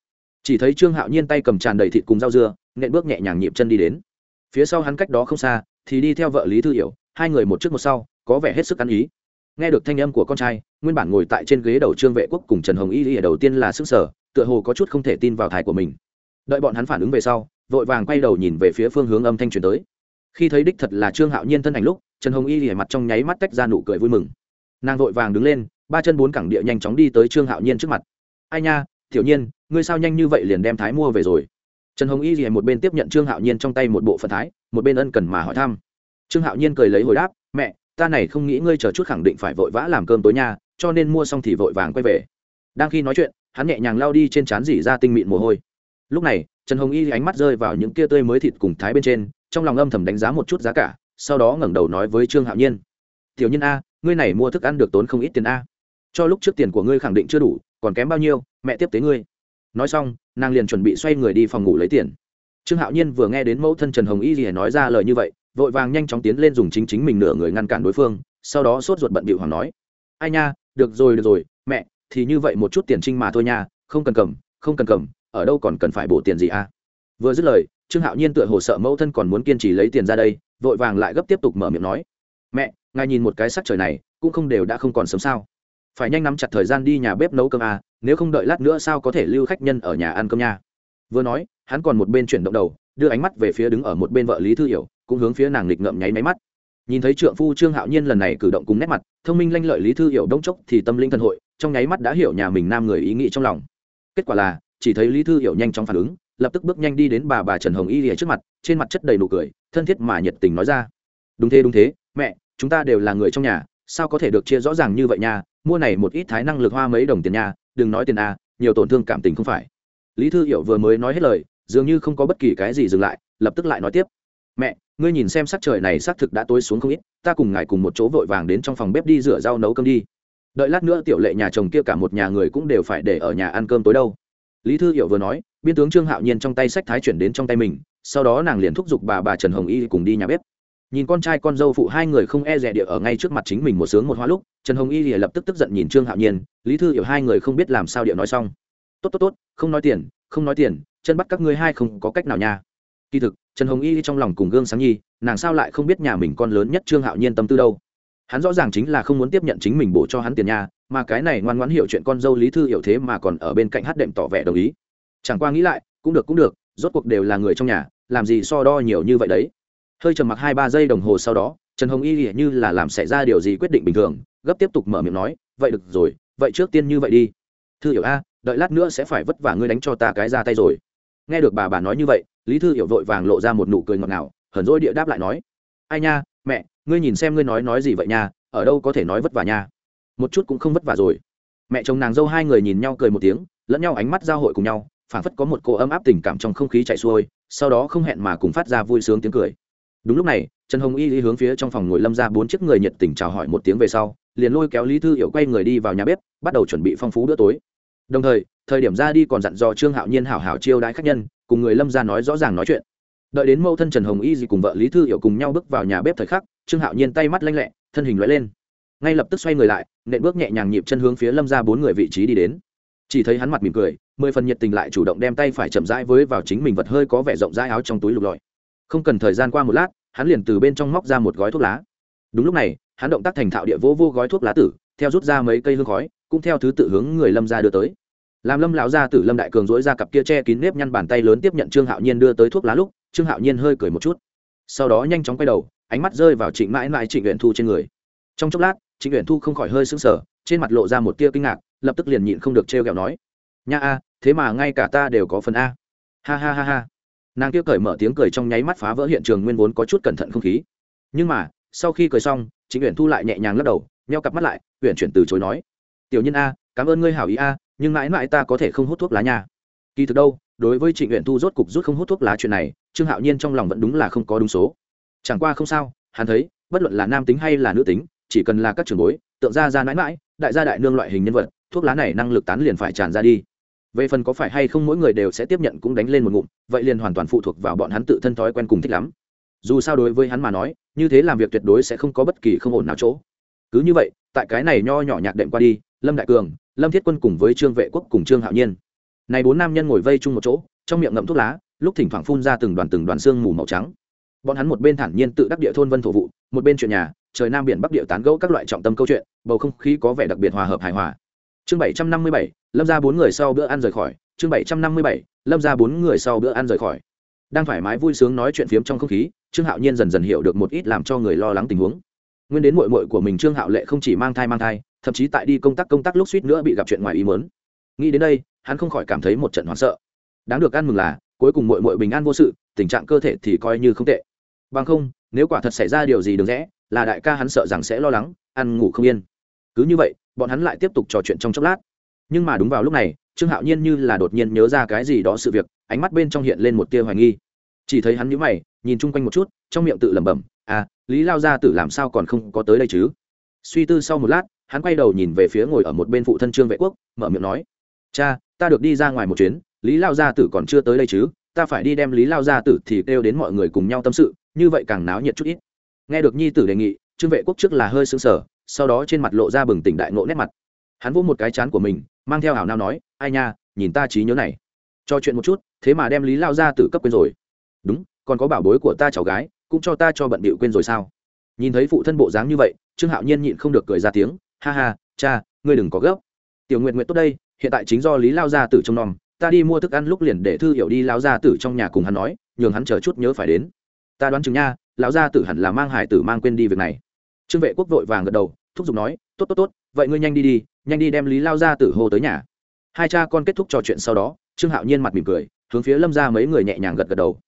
Chỉ thấy trương hạo nhiên tay cầm tràn đầy thịt cùng rau dưa, nện bước nhẹ nhàng nhịp chân đi đến. Phía sau hắn cách đó không xa, thì đi theo vợ lý thư hiểu, hai người một trước một sau, có vẻ hết sức ăn ý. Nghe được thanh âm của con trai, nguyên bản ngồi tại trên ghế đầu trương vệ quốc cùng trần hồng y lìa đầu tiên là sức sở tựa hồ có chút không thể tin vào thái của mình. Đợi bọn hắn phản ứng về sau, vội vàng quay đầu nhìn về phía phương hướng âm thanh truyền tới. Khi thấy đích thật là trương hạo nhiên thân ảnh lúc, trần hồng y lìa mặt trong nháy mắt tách ra nụ cười vui mừng. Nàng vội vàng đứng lên, ba chân bốn cẳng địa nhanh chóng đi tới trương hạo nhiên trước mặt ai nha, tiểu nhiên, ngươi sao nhanh như vậy liền đem thái mua về rồi? Trần hồng y gì một bên tiếp nhận trương hạo nhiên trong tay một bộ phận thái, một bên ân cần mà hỏi thăm. Trương hạo nhiên cười lấy hồi đáp, mẹ, ta này không nghĩ ngươi chờ chút khẳng định phải vội vã làm cơm tối nha, cho nên mua xong thì vội vàng quay về. Đang khi nói chuyện, hắn nhẹ nhàng lao đi trên trán dỉ ra tinh mịn mồ hôi. Lúc này, trần hồng y ánh mắt rơi vào những kia tươi mới thịt cùng thái bên trên, trong lòng âm thầm đánh giá một chút giá cả, sau đó ngẩng đầu nói với trương hạo nhiên, tiểu nhân a, ngươi này mua thức ăn được tốn không ít tiền a. Cho lúc trước tiền của ngươi khẳng định chưa đủ còn kém bao nhiêu, mẹ tiếp tế ngươi. Nói xong, nàng liền chuẩn bị xoay người đi phòng ngủ lấy tiền. Trương hạo nhiên vừa nghe đến mẫu thân trần hồng y gì nói ra lời như vậy, vội vàng nhanh chóng tiến lên dùng chính chính mình nửa người ngăn cản đối phương, sau đó sốt ruột bận bịu hoàng nói, ai nha, được rồi được rồi, mẹ, thì như vậy một chút tiền trinh mà thôi nha, không cần cầm, không cần cầm, ở đâu còn cần phải bổ tiền gì à? Vừa dứt lời, trương hạo nhiên tựa hồ sợ mẫu thân còn muốn kiên trì lấy tiền ra đây, vội vàng lại gấp tiếp tục mở miệng nói, mẹ, ngài nhìn một cái sắc trời này, cũng không đều đã không còn sớm sao? Phải nhanh nắm chặt thời gian đi nhà bếp nấu cơm à nếu không đợi lát nữa sao có thể lưu khách nhân ở nhà ăn cơm nha. Vừa nói, hắn còn một bên chuyển động đầu, đưa ánh mắt về phía đứng ở một bên vợ lý thư hiểu, cũng hướng phía nàng nghịch ngậm nháy máy mắt. Nhìn thấy trượng phu trương hạo nhiên lần này cử động cùng nét mặt, thông minh lanh lợi lý thư hiểu đông chốc thì tâm linh thân hội, trong nháy mắt đã hiểu nhà mình nam người ý nghĩ trong lòng. Kết quả là, chỉ thấy lý thư hiểu nhanh chóng phản ứng, lập tức bước nhanh đi đến bà bà trần hồng y lìa trước mặt, trên mặt chất đầy nụ cười, thân thiết mà nhiệt tình nói ra. Đúng thế đúng thế, mẹ, chúng ta đều là người trong nhà, sao có thể được chia rõ ràng như vậy nha mua này một ít thái năng lực hoa mấy đồng tiền nha, đừng nói tiền a, nhiều tổn thương cảm tình không phải. Lý thư hiểu vừa mới nói hết lời, dường như không có bất kỳ cái gì dừng lại, lập tức lại nói tiếp. Mẹ, ngươi nhìn xem sắc trời này xác thực đã tối xuống không ít, ta cùng ngài cùng một chỗ vội vàng đến trong phòng bếp đi rửa rau nấu cơm đi. Đợi lát nữa tiểu lệ nhà chồng kia cả một nhà người cũng đều phải để ở nhà ăn cơm tối đâu. Lý thư hiểu vừa nói, biên tướng trương hạo nhiên trong tay sách thái chuyển đến trong tay mình, sau đó nàng liền thúc giục bà bà trần hồng y cùng đi nhà bếp nhìn con trai con dâu phụ hai người không e rẻ địa ở ngay trước mặt chính mình một sướng một hoa lúc, trần hồng y thì lập tức tức giận nhìn trương hạo nhiên, lý thư hiểu hai người không biết làm sao địa nói xong. Tốt tốt tốt, không nói tiền, không nói tiền, chân bắt các ngươi hai không có cách nào nha. Kỳ thực, trần hồng y trong lòng cùng gương sáng nhi, nàng sao lại không biết nhà mình con lớn nhất trương hạo nhiên tâm tư đâu. Hắn rõ ràng chính là không muốn tiếp nhận chính mình bổ cho hắn tiền nha, mà cái này ngoan ngoãn hiểu chuyện con dâu lý thư hiểu thế mà còn ở bên cạnh hát đệm tỏ vẻ đồng ý. Chẳng qua nghĩ lại, cũng được cũng được, rốt cuộc đều là người trong nhà, làm gì so đo nhiều như vậy đấy hơi trầm mặc hai ba giây đồng hồ sau đó, trần hồng y như là làm xảy ra điều gì quyết định bình thường, gấp tiếp tục mở miệng nói, vậy được rồi, vậy trước tiên như vậy đi. Thư hiểu a, đợi lát nữa sẽ phải vất vả ngươi đánh cho ta cái ra tay rồi. Nghe được bà bà nói như vậy, lý thư hiểu vội vàng lộ ra một nụ cười ngọt ngào, hờn dỗi địa đáp lại nói, ai nha, mẹ, ngươi nhìn xem ngươi nói nói gì vậy nha, ở đâu có thể nói vất vả nha. Một chút cũng không vất vả rồi. Mẹ chồng nàng dâu hai người nhìn nhau cười một tiếng, lẫn nhau ánh mắt giao hội cùng nhau, phảng phất có một cô ấm áp tình cảm trong không khí chạy xuôi, sau đó không hẹn mà cùng phát ra vui sướng tiếng cười đúng lúc này, trần hồng y đi hướng phía trong phòng ngồi lâm ra bốn chiếc người nhiệt tình chào hỏi một tiếng về sau, liền lôi kéo lý thư hiểu quay người đi vào nhà bếp, bắt đầu chuẩn bị phong phú bữa tối. Đồng thời thời điểm ra đi còn dặn dò trương hạo nhiên hảo hảo chiêu đãi khách nhân, cùng người lâm ra nói rõ ràng nói chuyện. Đợi đến mẫu thân trần hồng y gì cùng vợ lý thư hiểu cùng nhau bước vào nhà bếp thời khắc, trương hạo nhiên tay mắt lanh lẹ, thân hình loại lên. Ngay lập tức xoay người lại, nện bước nhẹ nhàng nhịp chân hướng phía lâm ra bốn người vị trí đi đến. Chỉ thấy hắn mặt mỉm cười, mười phần nhiệt tình lại chủ động đem tay phải chậm rãi với vào chính mình vật hơi có vẻ rộng rãi áo trong túi lục lọi không cần thời gian qua một lát, hắn liền từ bên trong móc ra một gói thuốc lá. Đúng lúc này, hắn động tác thành thạo địa vô vô gói thuốc lá tử, theo rút ra mấy cây hương khói, cũng theo thứ tự hướng người lâm ra đưa tới. Làm lâm lão gia tử lâm đại cường dỗi ra cặp kia che kín nếp nhăn bàn tay lớn tiếp nhận trương hạo nhiên đưa tới thuốc lá lúc, trương hạo nhiên hơi cười một chút. Sau đó nhanh chóng quay đầu, ánh mắt rơi vào trịnh mãi mãi trịnh nguyện thu trên người. Trong chốc lát, trịnh nguyện thu không khỏi hơi sững sờ, trên mặt lộ ra một tia kinh ngạc, lập tức liền nhịn không được trêu ghẹo nói, nha a, thế mà ngay cả ta đều có phần a. Ha ha ha ha nàng kia cởi mở tiếng cười trong nháy mắt phá vỡ hiện trường nguyên vốn có chút cẩn thận không khí. Nhưng mà, sau khi cười xong chính uyển thu lại nhẹ nhàng lắc đầu, nheo cặp mắt lại, uyển chuyển từ chối nói, tiểu nhân a, cảm ơn ngươi hảo ý a, nhưng mãi mãi ta có thể không hút thuốc lá nha. Kỳ thực đâu, đối với trịnh uyển thu rốt cục rút không hút thuốc lá chuyện này, trương hạo nhiên trong lòng vẫn đúng là không có đúng số. Chẳng qua không sao, hắn thấy, bất luận là nam tính hay là nữ tính, chỉ cần là các trường bối, tượng gia ra mãi mãi, đại gia đại nương loại hình nhân vật, thuốc lá này năng lực tán liền phải tràn ra đi về phần có phải hay không mỗi người đều sẽ tiếp nhận cũng đánh lên một ngụm, vậy liền hoàn toàn phụ thuộc vào bọn hắn tự thân thói quen cùng thích lắm. Dù sao đối với hắn mà nói, như thế làm việc tuyệt đối sẽ không có bất kỳ không ổn nào chỗ. Cứ như vậy, tại cái này nho nhỏ nhạc đệm qua đi, lâm đại cường, lâm thiết quân cùng với trương vệ quốc cùng trương hạo nhiên. Này bốn nam nhân ngồi vây chung một chỗ, trong miệng ngậm thuốc lá, lúc thỉnh thoảng phun ra từng đoàn từng đoàn xương mù màu trắng. Bọn hắn một bên thản nhiên tự đắc địa thôn vân thổ vụ, một bên chuyện nhà, trời nam biển bắc địa tán gẫu các loại trọng tâm câu chuyện, bầu không khí có vẻ đặc biệt hòa hợp hài hòa. Chương bảy trăm năm mươi bảy lâm ra bốn người sau bữa ăn rời khỏi, chương bảy trăm năm mươi bảy, lâm ra bốn người sau bữa ăn rời khỏi. Đang thoải mái vui sướng nói chuyện phiếm trong không khí, trương hạo nhiên dần dần hiểu được một ít làm cho người lo lắng tình huống. Nguyên đến mội mội của mình trương hạo lệ không chỉ mang thai mang thai, thậm chí tại đi công tác công tác lúc suýt nữa bị gặp chuyện ngoài ý mớn nghĩ đến đây, hắn không khỏi cảm thấy một trận hoảng sợ. Đáng được ăn mừng là, cuối cùng mội mội bình an vô sự, tình trạng cơ thể thì coi như không tệ. Bằng không, nếu quả thật xảy ra điều gì đừng rẽ, là đại ca hắn sợ rằng sẽ lo lắng, ăn ngủ không yên. Cứ như vậy, bọn hắn lại tiếp tục trò chuyện trong chốc lát nhưng mà đúng vào lúc này, trương hạo nhiên như là đột nhiên nhớ ra cái gì đó sự việc, ánh mắt bên trong hiện lên một tia hoài nghi. Chỉ thấy hắn nhíu mày, nhìn chung quanh một chút, trong miệng tự lẩm bẩm à lý lao gia tử làm sao còn không có tới đây chứ? Suy tư sau một lát, hắn quay đầu nhìn về phía ngồi ở một bên phụ thân trương vệ quốc, mở miệng nói, cha, ta được đi ra ngoài một chuyến, lý lao gia tử còn chưa tới đây chứ, ta phải đi đem lý lao gia tử thì kêu đến mọi người cùng nhau tâm sự, như vậy càng náo nhiệt chút ít. Nghe được nhi tử đề nghị, trương vệ quốc trước là hơi sững sờ, sau đó trên mặt lộ ra bừng tỉnh đại ngộ nét mặt hắn vỗ một cái chán của mình, mang theo hảo nao nói, ai nha, nhìn ta trí nhớ này. Cho chuyện một chút, thế mà đem lý lao ra tử cấp quên rồi. Đúng, còn có bảo bối của ta cháu gái, cũng cho ta cho bận bịu quên rồi sao? Nhìn thấy phụ thân bộ dáng như vậy, trương hạo nhiên nhịn không được cười ra tiếng, ha ha, cha, ngươi đừng có gấp. Tiểu nguyện nguyện tốt đây, hiện tại chính do lý lao gia tử trông nom, ta đi mua thức ăn lúc liền để thư hiểu đi lao gia tử trong nhà cùng hắn nói, nhường hắn chờ chút nhớ phải đến. Ta đoán chừng nha, lão gia tử hẳn là mang hải tử mang quên đi việc này. Trương vệ quốc vội vàng gật đầu, thúc giục nói, tốt tốt tốt, vậy ngươi nhanh đi đi nhanh đi đem lý lao ra tử hô tới nhà. Hai cha con kết thúc trò chuyện sau đó, trương hạo nhiên mặt mỉm cười, hướng phía lâm ra mấy người nhẹ nhàng gật gật đầu.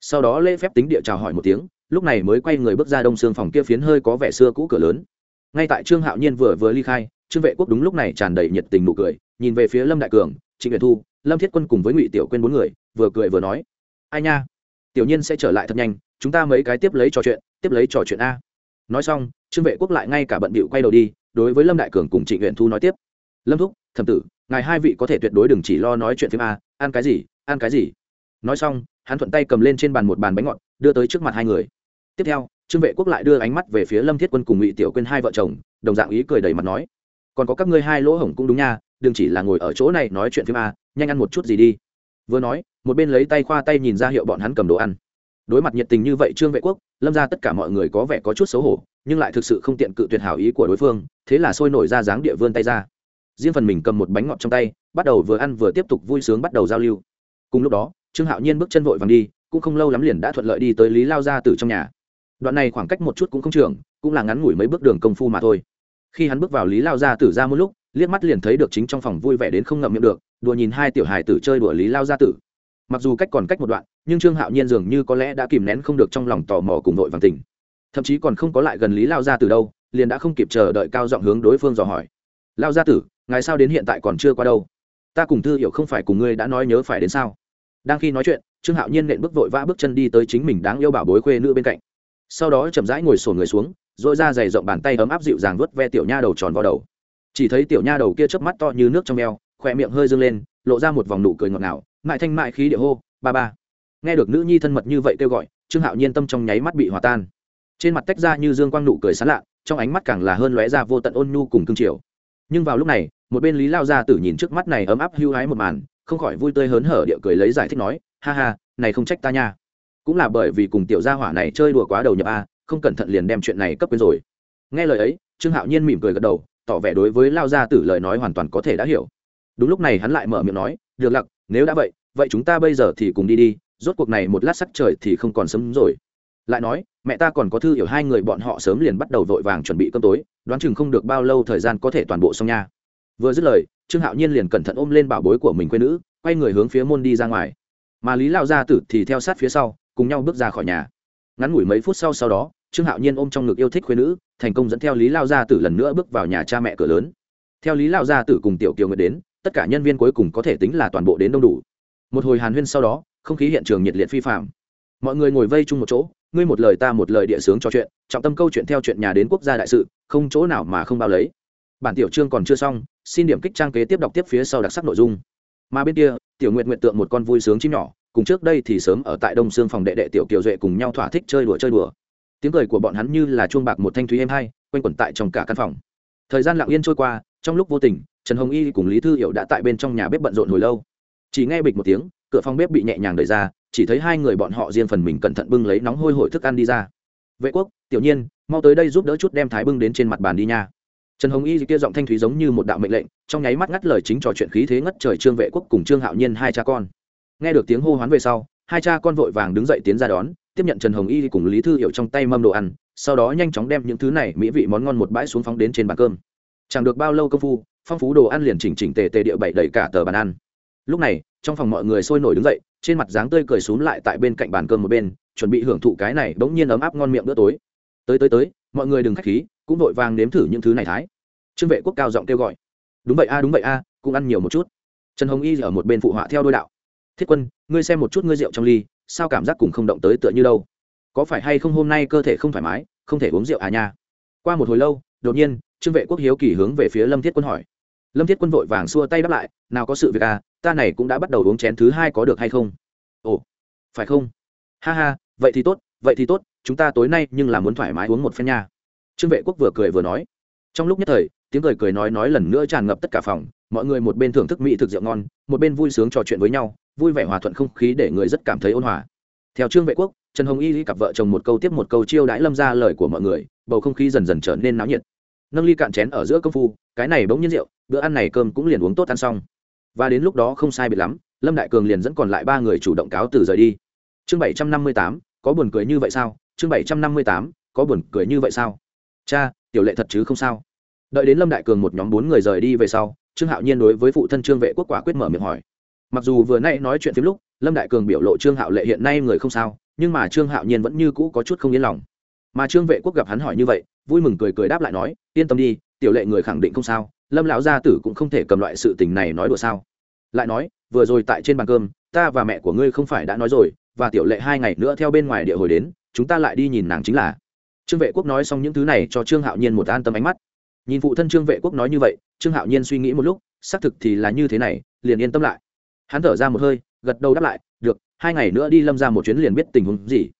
Sau đó lễ phép tính địa chào hỏi một tiếng, lúc này mới quay người bước ra đông xương phòng kia phiến hơi có vẻ xưa cũ cửa lớn. Ngay tại trương hạo nhiên vừa vừa ly khai, trương vệ quốc đúng lúc này tràn đầy nhiệt tình nụ cười, nhìn về phía lâm đại cường, trịnh nguyệt thu, lâm thiết quân cùng với ngụy tiểu quên bốn người, vừa cười vừa nói, ai nha, tiểu nhiên sẽ trở lại thật nhanh, chúng ta mấy cái tiếp lấy trò chuyện, tiếp lấy trò chuyện a. Nói xong, trương vệ quốc lại ngay cả bận bịu quay đầu đi đối với lâm đại cường cùng trịnh nguyện thu nói tiếp. Lâm thúc, thẩm tử, ngài hai vị có thể tuyệt đối đừng chỉ lo nói chuyện phim a, ăn cái gì, ăn cái gì. Nói xong, hắn thuận tay cầm lên trên bàn một bàn bánh ngọt, đưa tới trước mặt hai người. Tiếp theo, trương vệ quốc lại đưa ánh mắt về phía lâm thiết quân cùng ngụy tiểu quên hai vợ chồng, đồng dạng ý cười đầy mặt nói, còn có các ngươi hai lỗ hổng cũng đúng nha, đừng chỉ là ngồi ở chỗ này nói chuyện phim a, nhanh ăn một chút gì đi. Vừa nói, một bên lấy tay khoa tay nhìn ra hiệu bọn hắn cầm đồ ăn. Đối mặt nhiệt tình như vậy trương vệ quốc, lâm ra tất cả mọi người có vẻ có chút xấu hổ nhưng lại thực sự không tiện cự tuyệt hảo ý của đối phương, thế là sôi nổi ra dáng địa vươn tay ra. Riêng phần mình cầm một bánh ngọt trong tay, bắt đầu vừa ăn vừa tiếp tục vui sướng bắt đầu giao lưu. Cùng lúc đó, trương hạo nhiên bước chân vội vàng đi, cũng không lâu lắm liền đã thuận lợi đi tới lý lao gia tử trong nhà. Đoạn này khoảng cách một chút cũng không trường, cũng là ngắn ngủi mấy bước đường công phu mà thôi. Khi hắn bước vào lý lao gia tử ra một lúc, liếc mắt liền thấy được chính trong phòng vui vẻ đến không ngậm miệng được, đùa nhìn hai tiểu hài tử chơi đùa lý lao gia tử. Mặc dù cách còn cách một đoạn, nhưng trương hạo nhiên dường như có lẽ đã kìm nén không được trong lòng tò mò cùng nội vàng tình thậm chí còn không có lại gần lý lao gia tử đâu, liền đã không kịp chờ đợi cao giọng hướng đối phương dò hỏi. Lao gia tử, ngài sao đến hiện tại còn chưa qua đâu? Ta cùng thư hiểu không phải cùng ngươi đã nói nhớ phải đến sao? Đang khi nói chuyện, trương hạo nhiên nện bước vội vã bước chân đi tới chính mình đáng yêu bảo bối khuê nữ bên cạnh. Sau đó chậm rãi ngồi sổ người xuống dội ra dày rộng bàn tay ấm áp dịu dàng vớt ve tiểu nha đầu tròn vào đầu. Chỉ thấy tiểu nha đầu kia chớp mắt to như nước trong eo, khỏe miệng hơi dâng lên, lộ ra một vòng nụ cười ngọt ngào, mại thanh mại khí địa hô, ba ba. Nghe được nữ nhi thân mật như vậy kêu gọi, trương hạo nhiên tâm trong nháy mắt bị hòa tan trên mặt tách ra như dương quang nụ cười sán lạ, trong ánh mắt càng là hơn lóe ra vô tận ôn nhu cùng cương triều. Nhưng vào lúc này, một bên lý lao gia tử nhìn trước mắt này ấm áp hưu hái một màn, không khỏi vui tươi hớn hở địa cười lấy giải thích nói, ha ha, này không trách ta nha. Cũng là bởi vì cùng tiểu gia hỏa này chơi đùa quá đầu nhập a, không cẩn thận liền đem chuyện này cấp quên rồi. Nghe lời ấy, trương hạo nhiên mỉm cười gật đầu, tỏ vẻ đối với lao gia tử lời nói hoàn toàn có thể đã hiểu. Đúng lúc này hắn lại mở miệng nói, được lặc, nếu đã vậy vậy chúng ta bây giờ thì cùng đi đi, rốt cuộc này một lát sắc trời thì không còn sớm rồi lại nói, mẹ ta còn có thư hiểu hai người bọn họ sớm liền bắt đầu vội vàng chuẩn bị cơm tối, đoán chừng không được bao lâu thời gian có thể toàn bộ xong nha. Vừa dứt lời, trương hạo nhiên liền cẩn thận ôm lên bảo bối của mình quê nữ, quay người hướng phía môn đi ra ngoài. Mà lý lao gia tử thì theo sát phía sau, cùng nhau bước ra khỏi nhà. Ngắn ngủi mấy phút sau sau đó, trương hạo nhiên ôm trong ngực yêu thích quê nữ, thành công dẫn theo lý lao gia tử lần nữa bước vào nhà cha mẹ cửa lớn. Theo lý lao gia tử cùng tiểu kiều nguyệt đến, tất cả nhân viên cuối cùng có thể tính là toàn bộ đến đông đủ. Một hồi hàn huyên sau đó, không khí hiện trường nhiệt liệt phi phạm. Mọi người ngồi vây chung một chỗ ngươi một lời ta một lời địa sướng cho chuyện, trọng tâm câu chuyện theo chuyện nhà đến quốc gia đại sự, không chỗ nào mà không bao lấy. Bản tiểu chương còn chưa xong, xin điểm kích trang kế tiếp đọc tiếp phía sau đặc sắc nội dung. Mà bên kia, tiểu nguyện nguyện tượng một con vui sướng chim nhỏ, cùng trước đây thì sớm ở tại đông xương phòng đệ đệ tiểu kiều duệ cùng nhau thỏa thích chơi đùa chơi đùa. Tiếng cười của bọn hắn như là chuông bạc một thanh thúy êm hai, quanh quẩn tại trong cả căn phòng. Thời gian lặng yên trôi qua, trong lúc vô tình, trần hồng y cùng lý thư hiểu đã tại bên trong nhà bếp bận rộn hồi lâu. Chỉ nghe bịch một tiếng cửa phòng bếp bị nhẹ nhàng đẩy ra, chỉ thấy hai người bọn họ riêng phần mình cẩn thận bưng lấy nóng hôi hổi thức ăn đi ra. Vệ quốc, tiểu nhiên, mau tới đây giúp đỡ chút đem thái bưng đến trên mặt bàn đi nha. Trần hồng y kia giọng thanh thúy giống như một đạo mệnh lệnh, trong nháy mắt ngắt lời chính trò chuyện khí thế ngất trời trương vệ quốc cùng trương hạo nhiên hai cha con. Nghe được tiếng hô hoán về sau, hai cha con vội vàng đứng dậy tiến ra đón, tiếp nhận trần hồng y cùng lý thư hiểu trong tay mâm đồ ăn, sau đó nhanh chóng đem những thứ này mỹ vị món ngon một bãi xuống phóng đến trên bàn cơm. Chẳng được bao lâu công phu, phong phú đồ ăn liền chỉnh chỉnh tề tề địa bậy đầy cả tờ bàn ăn. Lúc này trong phòng mọi người sôi nổi đứng dậy, trên mặt dáng tươi cười xúm lại tại bên cạnh bàn cơm một bên, chuẩn bị hưởng thụ cái này bỗng nhiên ấm áp ngon miệng bữa tối. Tới tới tới, mọi người đừng k h á c h khí, cũng vội vàng nếm thử những thứ này thái. Trương vệ quốc cao giọng kêu gọi. Đúng vậy a, đúng vậy a, cũng ăn nhiều một chút. Trần hồng y ở một bên phụ họa theo đôi đạo. Thiết quân, ngươi xem một chút ngươi rượu trong ly, sao cảm giác cùng không động tới tựa như đâu? Có phải hay không hôm nay cơ thể không thoải mái, không thể uống rượu à nha? Qua một hồi lâu, đột nhiên, trương vệ quốc hiếu kỳ hướng về phía lâm thiết quân hỏi lâm thiết quân vội vàng xua tay đáp lại, nào có sự việc à ta này cũng đã bắt đầu uống chén thứ hai có được hay không? Ồ, phải không? Ha ha, vậy thì tốt, vậy thì tốt, chúng ta tối nay nhưng là muốn thoải mái uống một phen nha. Trương vệ quốc vừa cười vừa nói. Trong lúc nhất thời, tiếng cười cười nói nói lần nữa tràn ngập tất cả phòng, mọi người một bên thưởng thức mỹ thực rượu ngon, một bên vui sướng trò chuyện với nhau, vui vẻ hòa thuận không khí để người rất cảm thấy ôn hòa. Theo trương vệ quốc, trần hồng y cặp vợ chồng một câu tiếp một câu chiêu đãi lâm ra lời của mọi người, bầu không khí dần dần trở nên náo nhiệt nâng ly cạn chén ở giữa công phu, cái này bỗng nhiên rượu, bữa ăn này cơm cũng liền uống tốt ăn xong. Và đến lúc đó không sai biệt lắm, lâm đại cường liền dẫn còn lại ba người chủ động cáo từ rời đi. Chương bảy trăm năm mươi tám, có buồn cười như vậy sao? Chương bảy trăm năm mươi tám, có buồn cười như vậy sao? Cha, tiểu lệ thật chứ không sao. Đợi đến lâm đại cường một nhóm bốn người rời đi về sau, trương hạo nhiên đối với phụ thân trương vệ quốc quả quyết mở miệng hỏi. Mặc dù vừa nay nói chuyện phim lúc, lâm đại cường biểu lộ trương hạo lệ hiện nay người không sao, nhưng mà trương hạo nhiên vẫn như cũ có chút không yên lòng. Mà trương vệ quốc gặp hắn hỏi như vậy vui mừng cười cười đáp lại nói, yên tâm đi, tiểu lệ người khẳng định không sao, lâm lão gia tử cũng không thể cầm loại sự tình này nói đùa sao? Lại nói, vừa rồi tại trên bàn cơm, ta và mẹ của ngươi không phải đã nói rồi, và tiểu lệ hai ngày nữa theo bên ngoài địa hồi đến, chúng ta lại đi nhìn nàng chính là. Trương vệ quốc nói xong những thứ này cho trương hạo nhiên một an tâm ánh mắt. Nhìn phụ thân trương vệ quốc nói như vậy, trương hạo nhiên suy nghĩ một lúc, xác thực thì là như thế này, liền yên tâm lại. Hắn thở ra một hơi, gật đầu đáp lại, được, hai ngày nữa đi lâm ra một chuyến liền biết tình huống gì.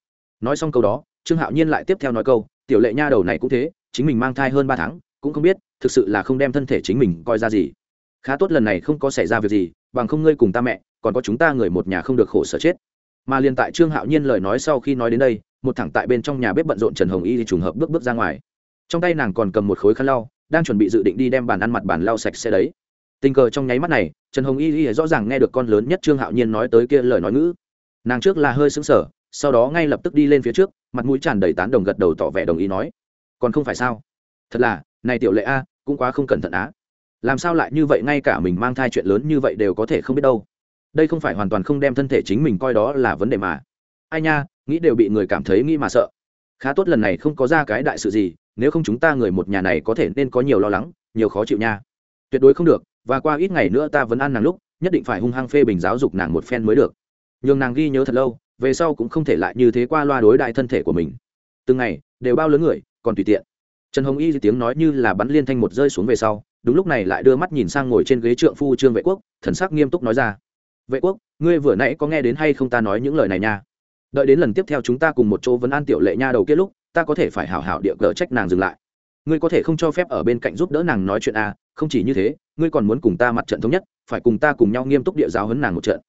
Nói xong câu đó, trương hạo nhiên lại tiếp theo nói câu tiểu lệ nha đầu này cũng thế, chính mình mang thai hơn ba tháng, cũng không biết, thực sự là không đem thân thể chính mình coi ra gì. Khá tốt lần này không có xảy ra việc gì, bằng không ngươi cùng ta mẹ, còn có chúng ta người một nhà không được khổ sở chết. Mà liền tại trương hạo nhiên lời nói sau khi nói đến đây, một thẳng tại bên trong nhà bếp bận rộn trần hồng y thì trùng hợp bước bước ra ngoài. Trong tay nàng còn cầm một khối khăn lau, đang chuẩn bị dự định đi đem bàn ăn mặt bàn lau sạch sẽ đấy. Tình cờ trong nháy mắt này, trần hồng y thì rõ ràng nghe được con lớn nhất trương hạo nhiên nói tới kia lời nói ngữ. Nàng trước là hơi xứng sở sau đó ngay lập tức đi lên phía trước mặt mũi tràn đầy tán đồng gật đầu tỏ vẻ đồng ý nói, còn không phải sao? Thật là, này tiểu lệ a, cũng quá không cẩn thận á. Làm sao lại như vậy, ngay cả mình mang thai chuyện lớn như vậy đều có thể không biết đâu. Đây không phải hoàn toàn không đem thân thể chính mình coi đó là vấn đề mà. Ai nha, nghĩ đều bị người cảm thấy nghĩ mà sợ. Khá tốt lần này không có ra cái đại sự gì, nếu không chúng ta người một nhà này có thể nên có nhiều lo lắng, nhiều khó chịu nha. Tuyệt đối không được, và qua ít ngày nữa ta vẫn ăn nàng lúc, nhất định phải hung hăng phê bình giáo dục nàng một phen mới được. Nhường nàng ghi nhớ thật lâu về sau cũng không thể lại như thế qua loa đối đại thân thể của mình. Từng ngày, đều bao lớn người, còn tùy tiện. Trần hồng y tiếng nói như là bắn liên thanh một rơi xuống về sau, đúng lúc này lại đưa mắt nhìn sang ngồi trên ghế trượng phu trương vệ quốc, thần sắc nghiêm túc nói ra. Vệ quốc, ngươi vừa nãy có nghe đến hay không ta nói những lời này nha? Đợi đến lần tiếp theo chúng ta cùng một chỗ vấn an tiểu lệ nha đầu kết lúc, ta có thể phải hảo hảo địa cờ trách nàng dừng lại. Ngươi có thể không cho phép ở bên cạnh giúp đỡ nàng nói chuyện à không chỉ như thế, ngươi còn muốn cùng ta mặt trận thống nhất, phải cùng ta cùng nhau nghiêm túc địa giáo hấn nàng một trận.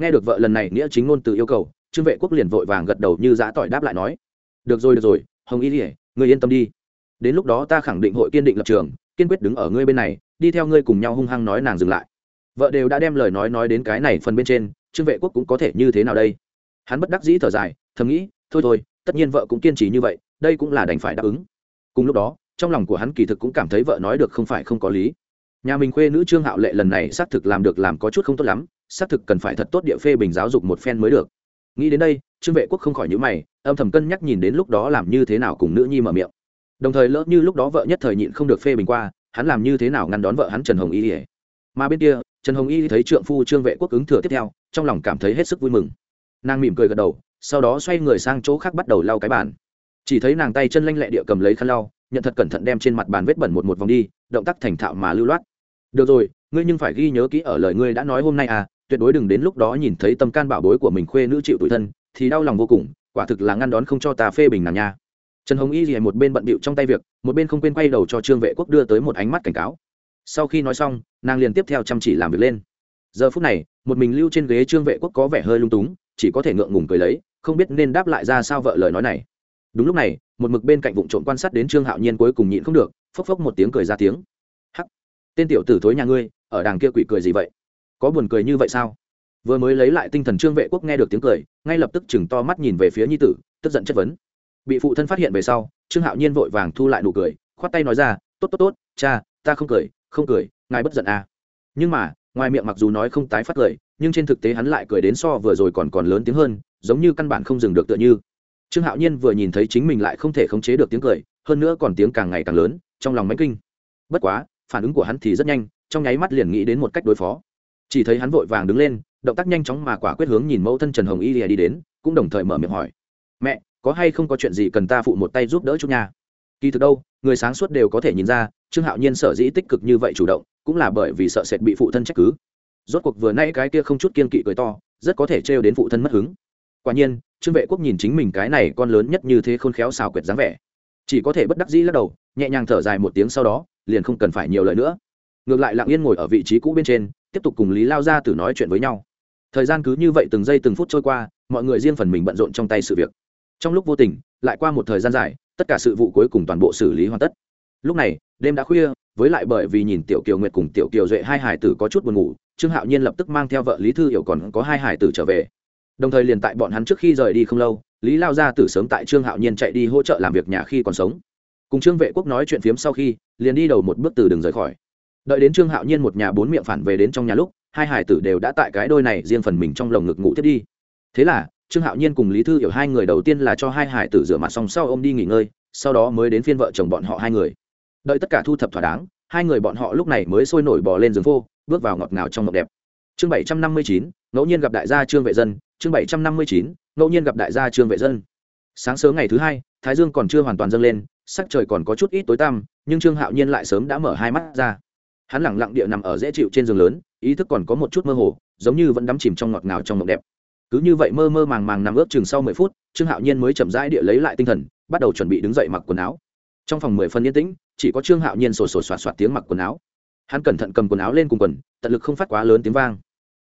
Nghe được vợ lần này nghĩa chính ngôn từ yêu cầu trương vệ quốc liền vội vàng gật đầu như giã tỏi đáp lại nói, được rồi được rồi, hồng y ỉa ngươi yên tâm đi. Đến lúc đó ta khẳng định hội kiên định lập trường, kiên quyết đứng ở ngươi bên này, đi theo ngươi cùng nhau hung hăng nói nàng dừng lại. Vợ đều đã đem lời nói nói đến cái này phần bên trên, trương vệ quốc cũng có thể như thế nào đây? Hắn bất đắc dĩ thở dài, thầm nghĩ, thôi thôi, tất nhiên vợ cũng kiên trì như vậy, đây cũng là đành phải đáp ứng. Cùng lúc đó, trong lòng của hắn kỳ thực cũng cảm thấy vợ nói được không phải không có lý. Nhà mình khuê nữ trương hạo lệ lần này xác thực làm được làm có chút không tốt lắm, xác thực cần phải thật tốt địa phê bình giáo dục một phen mới được nghĩ đến đây, trương vệ quốc không khỏi nhữ mày, âm thầm cân nhắc nhìn đến lúc đó làm như thế nào cùng nữ nhi mở miệng. Đồng thời lỡ như lúc đó vợ nhất thời nhịn không được phê bình qua, hắn làm như thế nào ngăn đón vợ hắn trần hồng y ỉa mà bên kia, trần hồng y thấy trượng phu trương vệ quốc ứng thừa tiếp theo, trong lòng cảm thấy hết sức vui mừng. Nàng mỉm cười gật đầu, sau đó xoay người sang chỗ khác bắt đầu lau cái bàn. Chỉ thấy nàng tay chân lanh lẹ địa cầm lấy khăn lau, nhận thật cẩn thận đem trên mặt bàn vết bẩn một một vòng đi, động tác thành thạo mà lưu loát. Được rồi, ngươi nhưng phải ghi nhớ kỹ ở lời ngươi đã nói hôm nay à tuyệt đối đừng đến lúc đó nhìn thấy tâm can bảo bối của mình khuê nữ chịu tủi thân, thì đau lòng vô cùng, quả thực là ngăn đón không cho ta phê bình nàng nha. Trần hồng y gì một bên bận bịu trong tay việc, một bên không quên quay đầu cho trương vệ quốc đưa tới một ánh mắt cảnh cáo. Sau khi nói xong, nàng liền tiếp theo chăm chỉ làm việc lên. Giờ phút này, một mình lưu trên ghế trương vệ quốc có vẻ hơi lung túng, chỉ có thể ngượng ngùng cười lấy, không biết nên đáp lại ra sao vợ lời nói này. Đúng lúc này, một mực bên cạnh vụ trộm quan sát đến trương hạo nhiên cuối cùng nhịn không được, phốc phốc một tiếng cười ra tiếng. Hắc, tên tiểu tử thối nhà ngươi, ở đàng kia quỷ cười gì vậy? Có buồn cười như vậy sao? Vừa mới lấy lại tinh thần trương vệ quốc nghe được tiếng cười, ngay lập tức chừng to mắt nhìn về phía nhi tử, tức giận chất vấn. Bị phụ thân phát hiện về sau, trương hạo nhiên vội vàng thu lại nụ cười, khoát tay nói ra, tốt tốt tốt, cha, ta không cười không cười, ngài bất giận à. nhưng mà, ngoài miệng mặc dù nói không tái phát cười nhưng trên thực tế hắn lại cười đến so vừa rồi còn còn lớn tiếng hơn, giống như căn bản không dừng được tựa như. Trương hạo nhiên vừa nhìn thấy chính mình lại không thể khống chế được tiếng cười, hơn nữa còn tiếng càng ngày càng lớn, trong lòng máy kinh. Bất quá, phản ứng của hắn thì rất nhanh, trong nháy mắt liền nghĩ đến một cách đối phó chỉ thấy hắn vội vàng đứng lên, động tác nhanh chóng mà quả quyết hướng nhìn mẫu thân trần hồng y lìa đi đến, cũng đồng thời mở miệng hỏi. Mẹ, có hay không có chuyện gì cần ta phụ một tay giúp đỡ chút nha? Kỳ thực đâu, người sáng suốt đều có thể nhìn ra, trương hạo nhiên sở dĩ tích cực như vậy chủ động, cũng là bởi vì sợ sệt bị phụ thân trách cứ. Rốt cuộc vừa nay cái kia không chút kiên kỵ cười to, rất có thể trêu đến phụ thân mất hứng. Quả nhiên, trương vệ quốc nhìn chính mình cái này con lớn nhất như thế khôn khéo xào quyệt dáng vẻ, chỉ có thể bất đắc dĩ lắc đầu, nhẹ nhàng thở dài một tiếng sau đó, liền không cần phải nhiều lời nữa. Ngược lại lặng yên ngồi ở vị trí cũ bên trên tiếp tục cùng lý lao gia tử nói chuyện với nhau. Thời gian cứ như vậy từng giây từng phút trôi qua, mọi người riêng phần mình bận rộn trong tay sự việc. Trong lúc vô tình, lại qua một thời gian dài, tất cả sự vụ cuối cùng toàn bộ xử lý hoàn tất. Lúc này, đêm đã khuya, với lại bởi vì nhìn tiểu kiều nguyệt cùng tiểu kiều duệ hai hải tử có chút buồn ngủ, trương hạo nhiên lập tức mang theo vợ lý thư hiểu còn có hai hải tử trở về. Đồng thời liền tại bọn hắn trước khi rời đi không lâu, lý lao gia tử sớm tại trương hạo nhiên chạy đi hỗ trợ làm việc nhà khi còn sống. Cùng trương vệ quốc nói chuyện phiếm sau khi, liền đi đầu một bước từ đường rời khỏi đợi đến trương hạo nhiên một nhà bốn miệng phản về đến trong nhà lúc, hai hải tử đều đã tại cái đôi này riêng phần mình trong lồng ngực ngủ thiết đi. Thế là, trương hạo nhiên cùng lý thư hiểu hai người đầu tiên là cho hai hải tử rửa mặt xong sau ô m đi nghỉ ngơi, sau đó mới đến phiên vợ chồng bọn họ hai người. Đợi tất cả thu thập thỏa đáng, hai người bọn họ lúc này mới sôi nổi bỏ lên giường phô, bước vào ngọt ngào trong ngọc đẹp. Chương bảy trăm năm mươi chín, ngẫu nhiên gặp đại gia trương vệ dân. Chương bảy trăm năm mươi chín, ngẫu nhiên gặp đại gia trương vệ dân. Sáng sớm ngày thứ hai, thái dương còn chưa hoàn toàn dâng lên, sắc trời còn có chút ít tối tăm, nhưng trương hạo nhiên lại sớm đã mở hai mắt ra hắn lẳng lặng địa nằm ở dễ chịu trên giường lớn, ý thức còn có một chút mơ hồ, giống như vẫn đắm chìm trong ngọt ngào trong mộng đẹp. Cứ như vậy mơ mơ màng màng nằm ướp chừng sau mười phút, trương hạo nhiên mới chậm rãi địa lấy lại tinh thần, bắt đầu chuẩn bị đứng dậy mặc quần áo. Trong phòng mười phân yên tĩnh, chỉ có trương hạo nhiên sổ sổ soạt soạt tiếng mặc quần áo. Hắn cẩn thận cầm quần áo lên cùng quần, tận lực không phát quá lớn tiếng vang.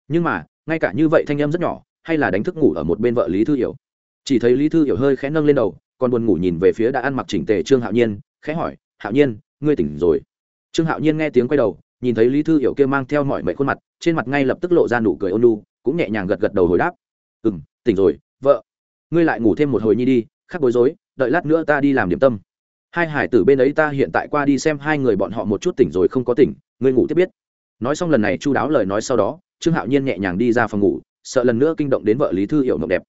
Nhưng mà, ngay cả như vậy thanh em rất nhỏ, hay là đánh thức ngủ ở một bên vợ lý thư hiểu. Chỉ thấy lý thư hiểu hơi khẽ nâng lên đầu, còn buồn ngủ nhìn về phía đã ăn mặc chỉnh tề trương hạo nhiên, khẽ hỏi, hạo nhiên, ngươi tỉnh rồi? Trương hạo nhiên nghe tiếng quay đầu, nhìn thấy lý thư hiểu kia mang theo mọi mệnh khuôn mặt, trên mặt ngay lập tức lộ ra nụ cười ôn lu cũng nhẹ nhàng gật gật đầu hồi đáp. Ừ m tỉnh rồi, vợ. Ngươi lại ngủ thêm một hồi nhi đi, khắc bối rối, đợi lát nữa ta đi làm điểm tâm. Hai hải tử bên ấy ta hiện tại qua đi xem hai người bọn họ một chút tỉnh rồi không có tỉnh, ngươi ngủ tiếp biết. Nói xong lần này chu đáo lời nói sau đó, trương hạo nhiên nhẹ nhàng đi ra phòng ngủ, sợ lần nữa kinh động đến vợ lý thư hiểu mộng đẹp.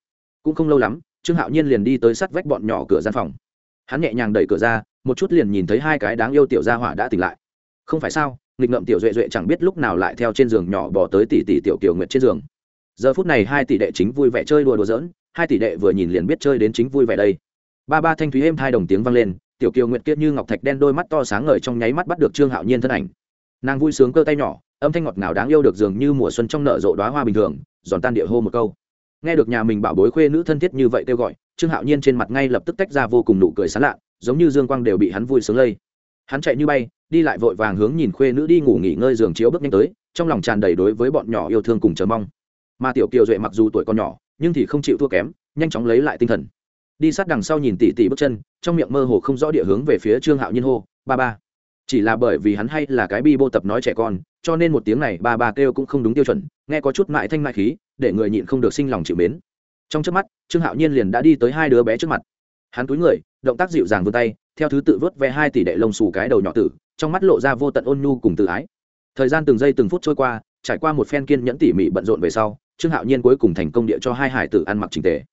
Cũng không lâu lắm, trương hạo nhiên liền đi tới sát vách bọn nhỏ cửa gian phòng. Hắn nhẹ nhàng đẩy cửa ra, một chút liền nhìn thấy hai cái đáng yêu tiểu gia hỏa đã tỉnh lại không phải sao, nghịch ngợm tiểu duệ duệ chẳng biết lúc nào lại theo trên giường nhỏ bỏ tới tỷ tỷ tiểu kiều nguyệt trên giường. Giờ phút này hai tỷ đệ chính vui vẻ chơi đùa đùa giỡn, hai tỷ đệ vừa nhìn liền biết chơi đến chính vui vẻ đây. Ba ba thanh thúy êm hai đồng tiếng vang lên, tiểu kiều nguyệt kiết như ngọc thạch đen đôi mắt to sáng ngời trong nháy mắt bắt được trương hạo nhiên thân ảnh. Nàng vui sướng cơ tay nhỏ, âm thanh ngọt ngào đáng yêu được dường như mùa xuân trong nở rộ đoá hoa bình thường, giòn tan địa hô một câu. Nghe được nhà mình bảo bối khuê nữ thân thiết như vậy kêu gọi, trương hạo nhiên trên mặt ngay lập tức tách ra vô cùng nụ cười sán lạ, giống như dương quang đều bị hắn vui sướng lây hắn chạy như bay, đi lại vội vàng hướng nhìn khuê nữ đi ngủ nghỉ ngơi giường chiếu bước nhanh tới, trong lòng tràn đầy đối với bọn nhỏ yêu thương cùng chờ mong. Mà tiểu kiều duệ mặc dù tuổi còn nhỏ, nhưng thì không chịu thua kém, nhanh chóng lấy lại tinh thần. Đi sát đằng sau nhìn tỉ tỉ bước chân, trong miệng mơ hồ không rõ địa hướng về phía trương hạo nhiên hô, ba ba. Chỉ là bởi vì hắn hay là cái bi bô tập nói trẻ con, cho nên một tiếng này ba ba kêu cũng không đúng tiêu chuẩn, nghe có chút mại thanh mại khí, để người nhịn không được sinh lòng chịu mến. Trong trước mắt, trương hạo nhiên liền đã đi tới hai đứa bé trước mặt. Hắn túi người, động tác dịu dàng vươn tay theo thứ tự vớt ve hai tỷ đệ lông xù cái đầu nhỏ tử, trong mắt lộ ra vô tận ôn nhu cùng tự ái. Thời gian từng giây từng phút trôi qua, trải qua một phen kiên nhẫn tỉ mỉ bận rộn về sau, trương hạo nhiên cuối cùng thành công địa cho hai hải tử ăn mặc trình tề.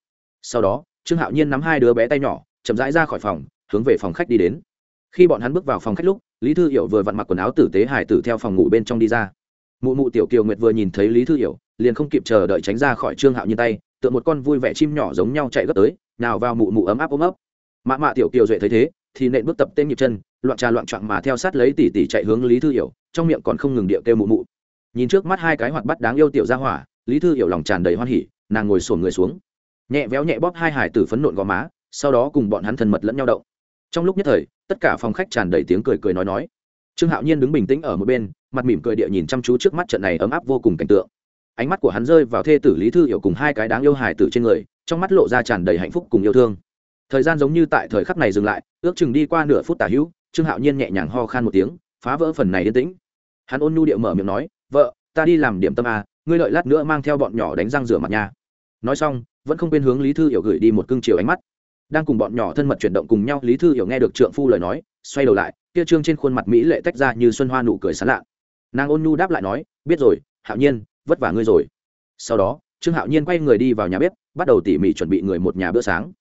Sau đó, trương hạo nhiên nắm hai đứa bé tay nhỏ, chậm rãi ra khỏi phòng, hướng về phòng khách đi đến. Khi bọn hắn bước vào phòng khách lúc, lý thư hiểu vừa vặn mặc quần áo tử tế hải tử theo phòng ngủ bên trong đi ra. Mụ mụ tiểu kiều nguyệt vừa nhìn thấy lý thư hiểu, liền không kịp chờ đợi tránh ra khỏi trương hạo nhiên tay, tựa một con vui vẻ chim nhỏ giống nhau chạy gấp tới, nào vào mụ mụ ấm áp ôm ấp. Mạ mạ tiểu kiều duệ thấy thế thì nện bước tập tên nhịp chân, loạn trà loạn trọn mà theo sát lấy tỷ tỷ chạy hướng lý thư hiểu, trong miệng còn không ngừng điệu kêu mụ mụ. Nhìn trước mắt hai cái hoạt bắt đáng yêu tiểu ra hỏa, lý thư hiểu lòng tràn đầy hoan hỉ, nàng ngồi sổn người xuống. Nhẹ véo nhẹ bóp hai hải tử phấn nộn gò má, sau đó cùng bọn hắn thân mật lẫn nhau động. Trong lúc nhất thời, tất cả phòng khách tràn đầy tiếng cười cười nói nói. Trương hạo nhiên đứng bình tĩnh ở một bên, mặt mỉm cười địa nhìn chăm chú trước mắt trận này ấm áp vô cùng cảnh tượng. Ánh mắt của hắn rơi vào thê tử lý thư hiểu cùng hai cái đáng yêu hài tử trên người, trong mắt lộ ra tràn đầy hạnh phúc cùng yêu thương thời gian giống như tại thời khắc này dừng lại ước chừng đi qua nửa phút tả hữu trương hạo nhiên nhẹ nhàng ho khan một tiếng phá vỡ phần này yên tĩnh. Hắn ôn nhu điệu mở miệng nói vợ ta đi làm điểm tâm à, ngươi lợi lát nữa mang theo bọn nhỏ đánh răng rửa mặt nha. Nói xong vẫn không quên hướng lý thư hiểu gửi đi một cương chiều ánh mắt. Đang cùng bọn nhỏ thân mật chuyển động cùng nhau lý thư hiểu nghe được trượng phu lời nói xoay đầu lại kia trương trên khuôn mặt mỹ lệ tách ra như xuân hoa nụ cười sán lạ. Nàng ôn nhu đáp lại nói biết rồi hạo nhiên vất vả ngươi rồi. Sau đó trương hạo nhiên quay người đi vào nhà bếp bắt đầu tỉ mỉ chuẩn bị người một nhà bữa sáng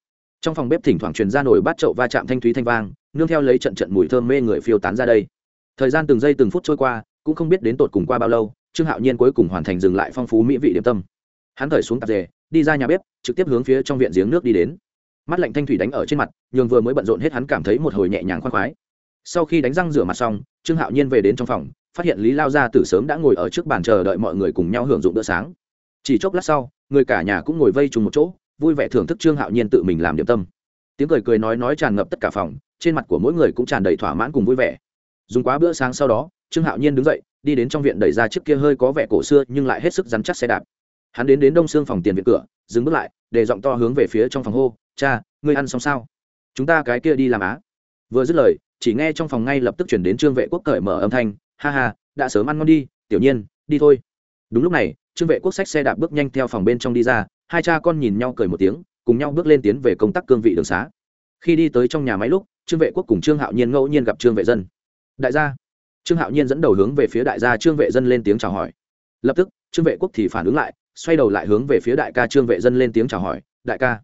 trong phòng bếp thỉnh thoảng truyền ra nổi bát chậu va chạm thanh thúy thanh vang, nương theo lấy trận trận mùi thơm mê người phiêu tán ra đây. Thời gian từng giây từng phút trôi qua, cũng không biết đến tột cùng qua bao lâu, trương hạo nhiên cuối cùng hoàn thành dừng lại phong phú mỹ vị điểm tâm. Hắn thời xuống tạp dề, đi ra nhà bếp, trực tiếp hướng phía trong viện giếng nước đi đến. Mắt lạnh thanh thủy đánh ở trên mặt, nhường vừa mới bận rộn hết hắn cảm thấy một hồi nhẹ nhàng khoan khoái. Sau khi đánh răng rửa mặt xong, trương hạo nhiên về đến trong phòng, phát hiện lý lao gia tử sớm đã ngồi ở trước bàn chờ đợi mọi người cùng nhau hưởng dụng bữa sáng. Chỉ chốc lát sau, người cả nhà cũng ngồi vây trùng một chỗ vui vẻ thưởng thức trương hạo nhiên tự mình làm điểm tâm. Tiếng cười cười nói nói tràn ngập tất cả phòng, trên mặt của mỗi người cũng tràn đầy thỏa mãn cùng vui vẻ. Dùng quá bữa sáng sau đó, trương hạo nhiên đứng dậy, đi đến trong viện đẩy ra chiếc kia hơi có vẻ cổ xưa nhưng lại hết sức dắn chắc xe đạp. Hắn đến đến đông xương phòng tiền viện cửa, dừng bước lại, để giọng to hướng về phía trong phòng hô, cha, ngươi ăn xong sao? Chúng ta cái kia đi làm á. Vừa dứt lời, chỉ nghe trong phòng ngay lập tức chuyển đến trương vệ quốc cởi mở âm thanh, ha ha, đã sớm ăn ngon đi, tiểu nhiên, đi thôi. Đúng lúc này, trương vệ quốc sách xe đạp bước nhanh theo phòng bên trong đi ra hai cha con nhìn nhau cười một tiếng, cùng nhau bước lên tiến về công tác cương vị đường xá. Khi đi tới trong nhà máy lúc, trương vệ quốc cùng trương hạo nhiên ngẫu nhiên gặp trương vệ dân. Đại gia. Trương hạo nhiên dẫn đầu hướng về phía đại gia trương vệ dân lên tiếng chào hỏi. Lập tức, trương vệ quốc thì phản ứng lại, xoay đầu lại hướng về phía đại ca trương vệ dân lên tiếng chào hỏi, đại ca.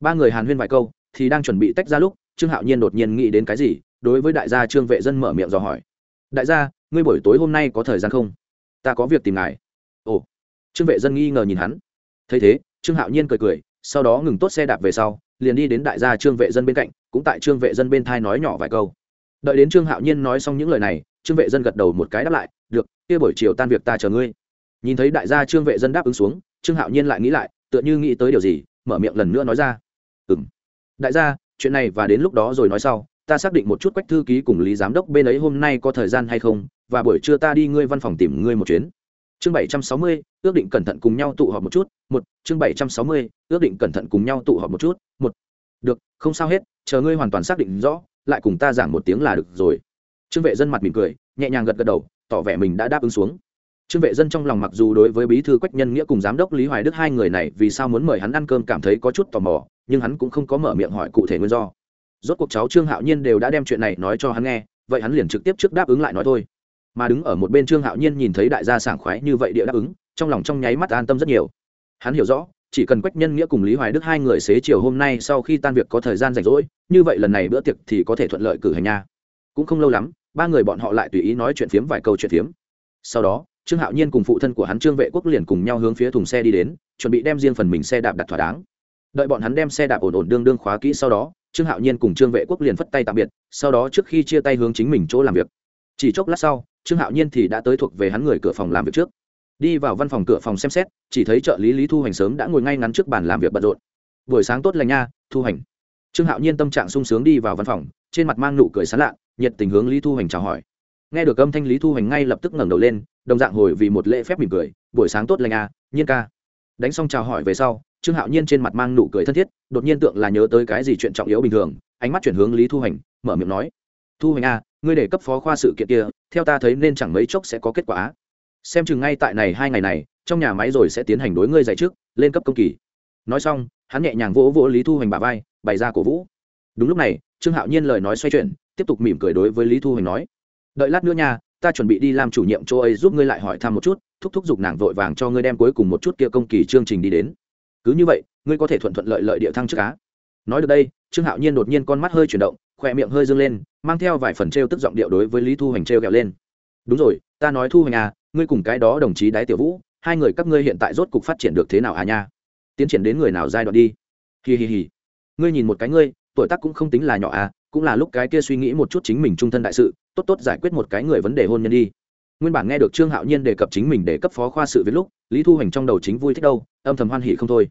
Ba người hàn huyên vài câu, thì đang chuẩn bị tách ra lúc, trương hạo nhiên đột nhiên nghĩ đến cái gì, đối với đại gia trương vệ dân mở miệng dò hỏi. Đại gia, ngươi buổi tối hôm nay có thời gian không? Ta có việc tìm ngài. Ồ. Trương vệ dân nghi ngờ nhìn hắn. Thấy thế trương hạo nhiên cười cười, sau đó ngừng tốt xe đạp về sau, liền đi đến đại gia trương vệ dân bên cạnh, cũng tại trương vệ dân bên thai nói nhỏ vài câu. Đợi đến trương hạo nhiên nói xong những lời này, trương vệ dân gật đầu một cái đáp lại, được, kia buổi chiều tan việc ta chờ ngươi. Nhìn thấy đại gia trương vệ dân đáp ứng xuống, trương hạo nhiên lại nghĩ lại, tựa như nghĩ tới điều gì, mở miệng lần nữa nói ra. Ừ m đại gia, chuyện này và đến lúc đó rồi nói sau, ta xác định một chút quách thư ký cùng lý giám đốc bên ấy hôm nay có thời gian hay không, và buổi trưa ta đi ngươi văn phòng tìm ngươi một chuyến. Chương bảy trăm sáu mươi ước định cẩn thận cùng nhau tụ họp một chút, một, chương bảy trăm sáu mươi, ước định cẩn thận cùng nhau tụ họp một chút, một. Được, không sao hết, chờ ngươi hoàn toàn xác định rõ, lại cùng ta giảng một tiếng là được rồi. Trương vệ dân mặt mỉm cười, nhẹ nhàng gật gật đầu, tỏ vẻ mình đã đáp ứng xuống. Trương vệ dân trong lòng mặc dù đối với bí thư quách nhân nghĩa cùng giám đốc lý hoài đức hai người này vì sao muốn mời hắn ăn cơm cảm thấy có chút tò mò, nhưng hắn cũng không có mở miệng hỏi cụ thể nguyên do. Rốt cuộc cháu trương hạo nhiên đều đã đem chuyện này nói cho hắn nghe, vậy hắn liền trực tiếp trước đáp ứng lại nói thôi. Mà đứng ở một bên trương hạo nhiên nhìn thấy đại gia sảng khoái như vậy địa đáp ứng trong lòng trong nháy mắt an tâm rất nhiều. Hắn hiểu rõ, chỉ cần quách nhân nghĩa cùng lý hoài đức hai người xế chiều hôm nay sau khi tan việc có thời gian rảnh rỗi, như vậy lần này bữa tiệc thì có thể thuận lợi cử hành nha. Cũng không lâu lắm, ba người bọn họ lại tùy ý nói chuyện phiếm vài câu chuyện phiếm. Sau đó, trương hạo nhiên cùng phụ thân của hắn trương vệ quốc liền cùng nhau hướng phía thùng xe đi đến, chuẩn bị đem riêng phần mình xe đạp đặt thỏa đáng. Đợi bọn hắn đem xe đạp ổn ổn đương đương khóa kỹ sau đó, trương hạo nhiên cùng trương vệ quốc liền phất tay tạm biệt, sau đó trước khi chia tay hướng chính mình chỗ làm việc. Chỉ chốc lát sau, trương hạo nhiên thì đã tới thuộc về hắn người cửa phòng làm việc trước đi vào văn phòng cửa phòng xem xét, chỉ thấy trợ lý lý thu hành sớm đã ngồi ngay ngắn trước bàn làm việc bận rộn. Buổi sáng tốt lành nha, thu hành trương hạo nhiên tâm trạng sung sướng đi vào văn phòng, trên mặt mang nụ cười sán lạ, nhiệt tình hướng lý thu hành chào hỏi. Nghe được âm thanh lý thu hành ngay lập tức ngẩng đầu lên, đồng dạng hồi vì một lễ phép mỉm cười, buổi sáng tốt lành à nhiên ca. Đánh xong chào hỏi về sau, trương hạo nhiên trên mặt mang nụ cười thân thiết, đột nhiên tượng là nhớ tới cái gì chuyện trọng yếu bình thường, ánh mắt chuyển hướng lý thu hành mở miệng nói, thu hành à ngươi để cấp phó khoa sự kiện kia, theo ta thấy nên chẳng mấy chốc sẽ có kết quả xem chừng ngay tại này hai ngày này, trong nhà máy rồi sẽ tiến hành đối ngươi dạy trước, lên cấp công kỳ. Nói xong, hắn nhẹ nhàng vỗ vỗ lý thu hoành bà vai, bày ra cổ vũ. Đúng lúc này, trương hạo nhiên lời nói xoay chuyển, tiếp tục mỉm cười đối với lý thu hoành nói, đợi lát nữa nha, ta chuẩn bị đi làm chủ nhiệm chỗ ấy giúp ngươi lại hỏi thăm một chút, thúc thúc giục nàng vội vàng cho ngươi đem cuối cùng một chút kia công kỳ chương trình đi đến. Cứ như vậy, ngươi có thể thuận thuận lợi lợi địa thăng trước cá nói được đây, trương hạo nhiên đột nhiên con mắt hơi chuyển động, khỏe miệng hơi dâng lên, mang theo vài phần t r e o tức giọng điệu đối với lý thu hoành t r e o kẹo lên đúng rồi, ta nói thu hoành à ngươi cùng cái đó đồng chí đái tiểu vũ, hai người các ngươi hiện tại rốt cục phát triển được thế nào à nha? Tiến triển đến người nào giai đoạn đi? Hì hì hì. Ngươi nhìn một cái ngươi, tuổi tác cũng không tính là nhỏ à cũng là lúc cái kia suy nghĩ một chút chính mình trung thân đại sự, tốt tốt giải quyết một cái người vấn đề hôn nhân đi. Nguyên bản nghe được trương hạo nhiên đề cập chính mình để cấp phó khoa sự với lúc, lý thu hoành trong đầu chính vui thích đâu, âm thầm hoan hỉ không thôi.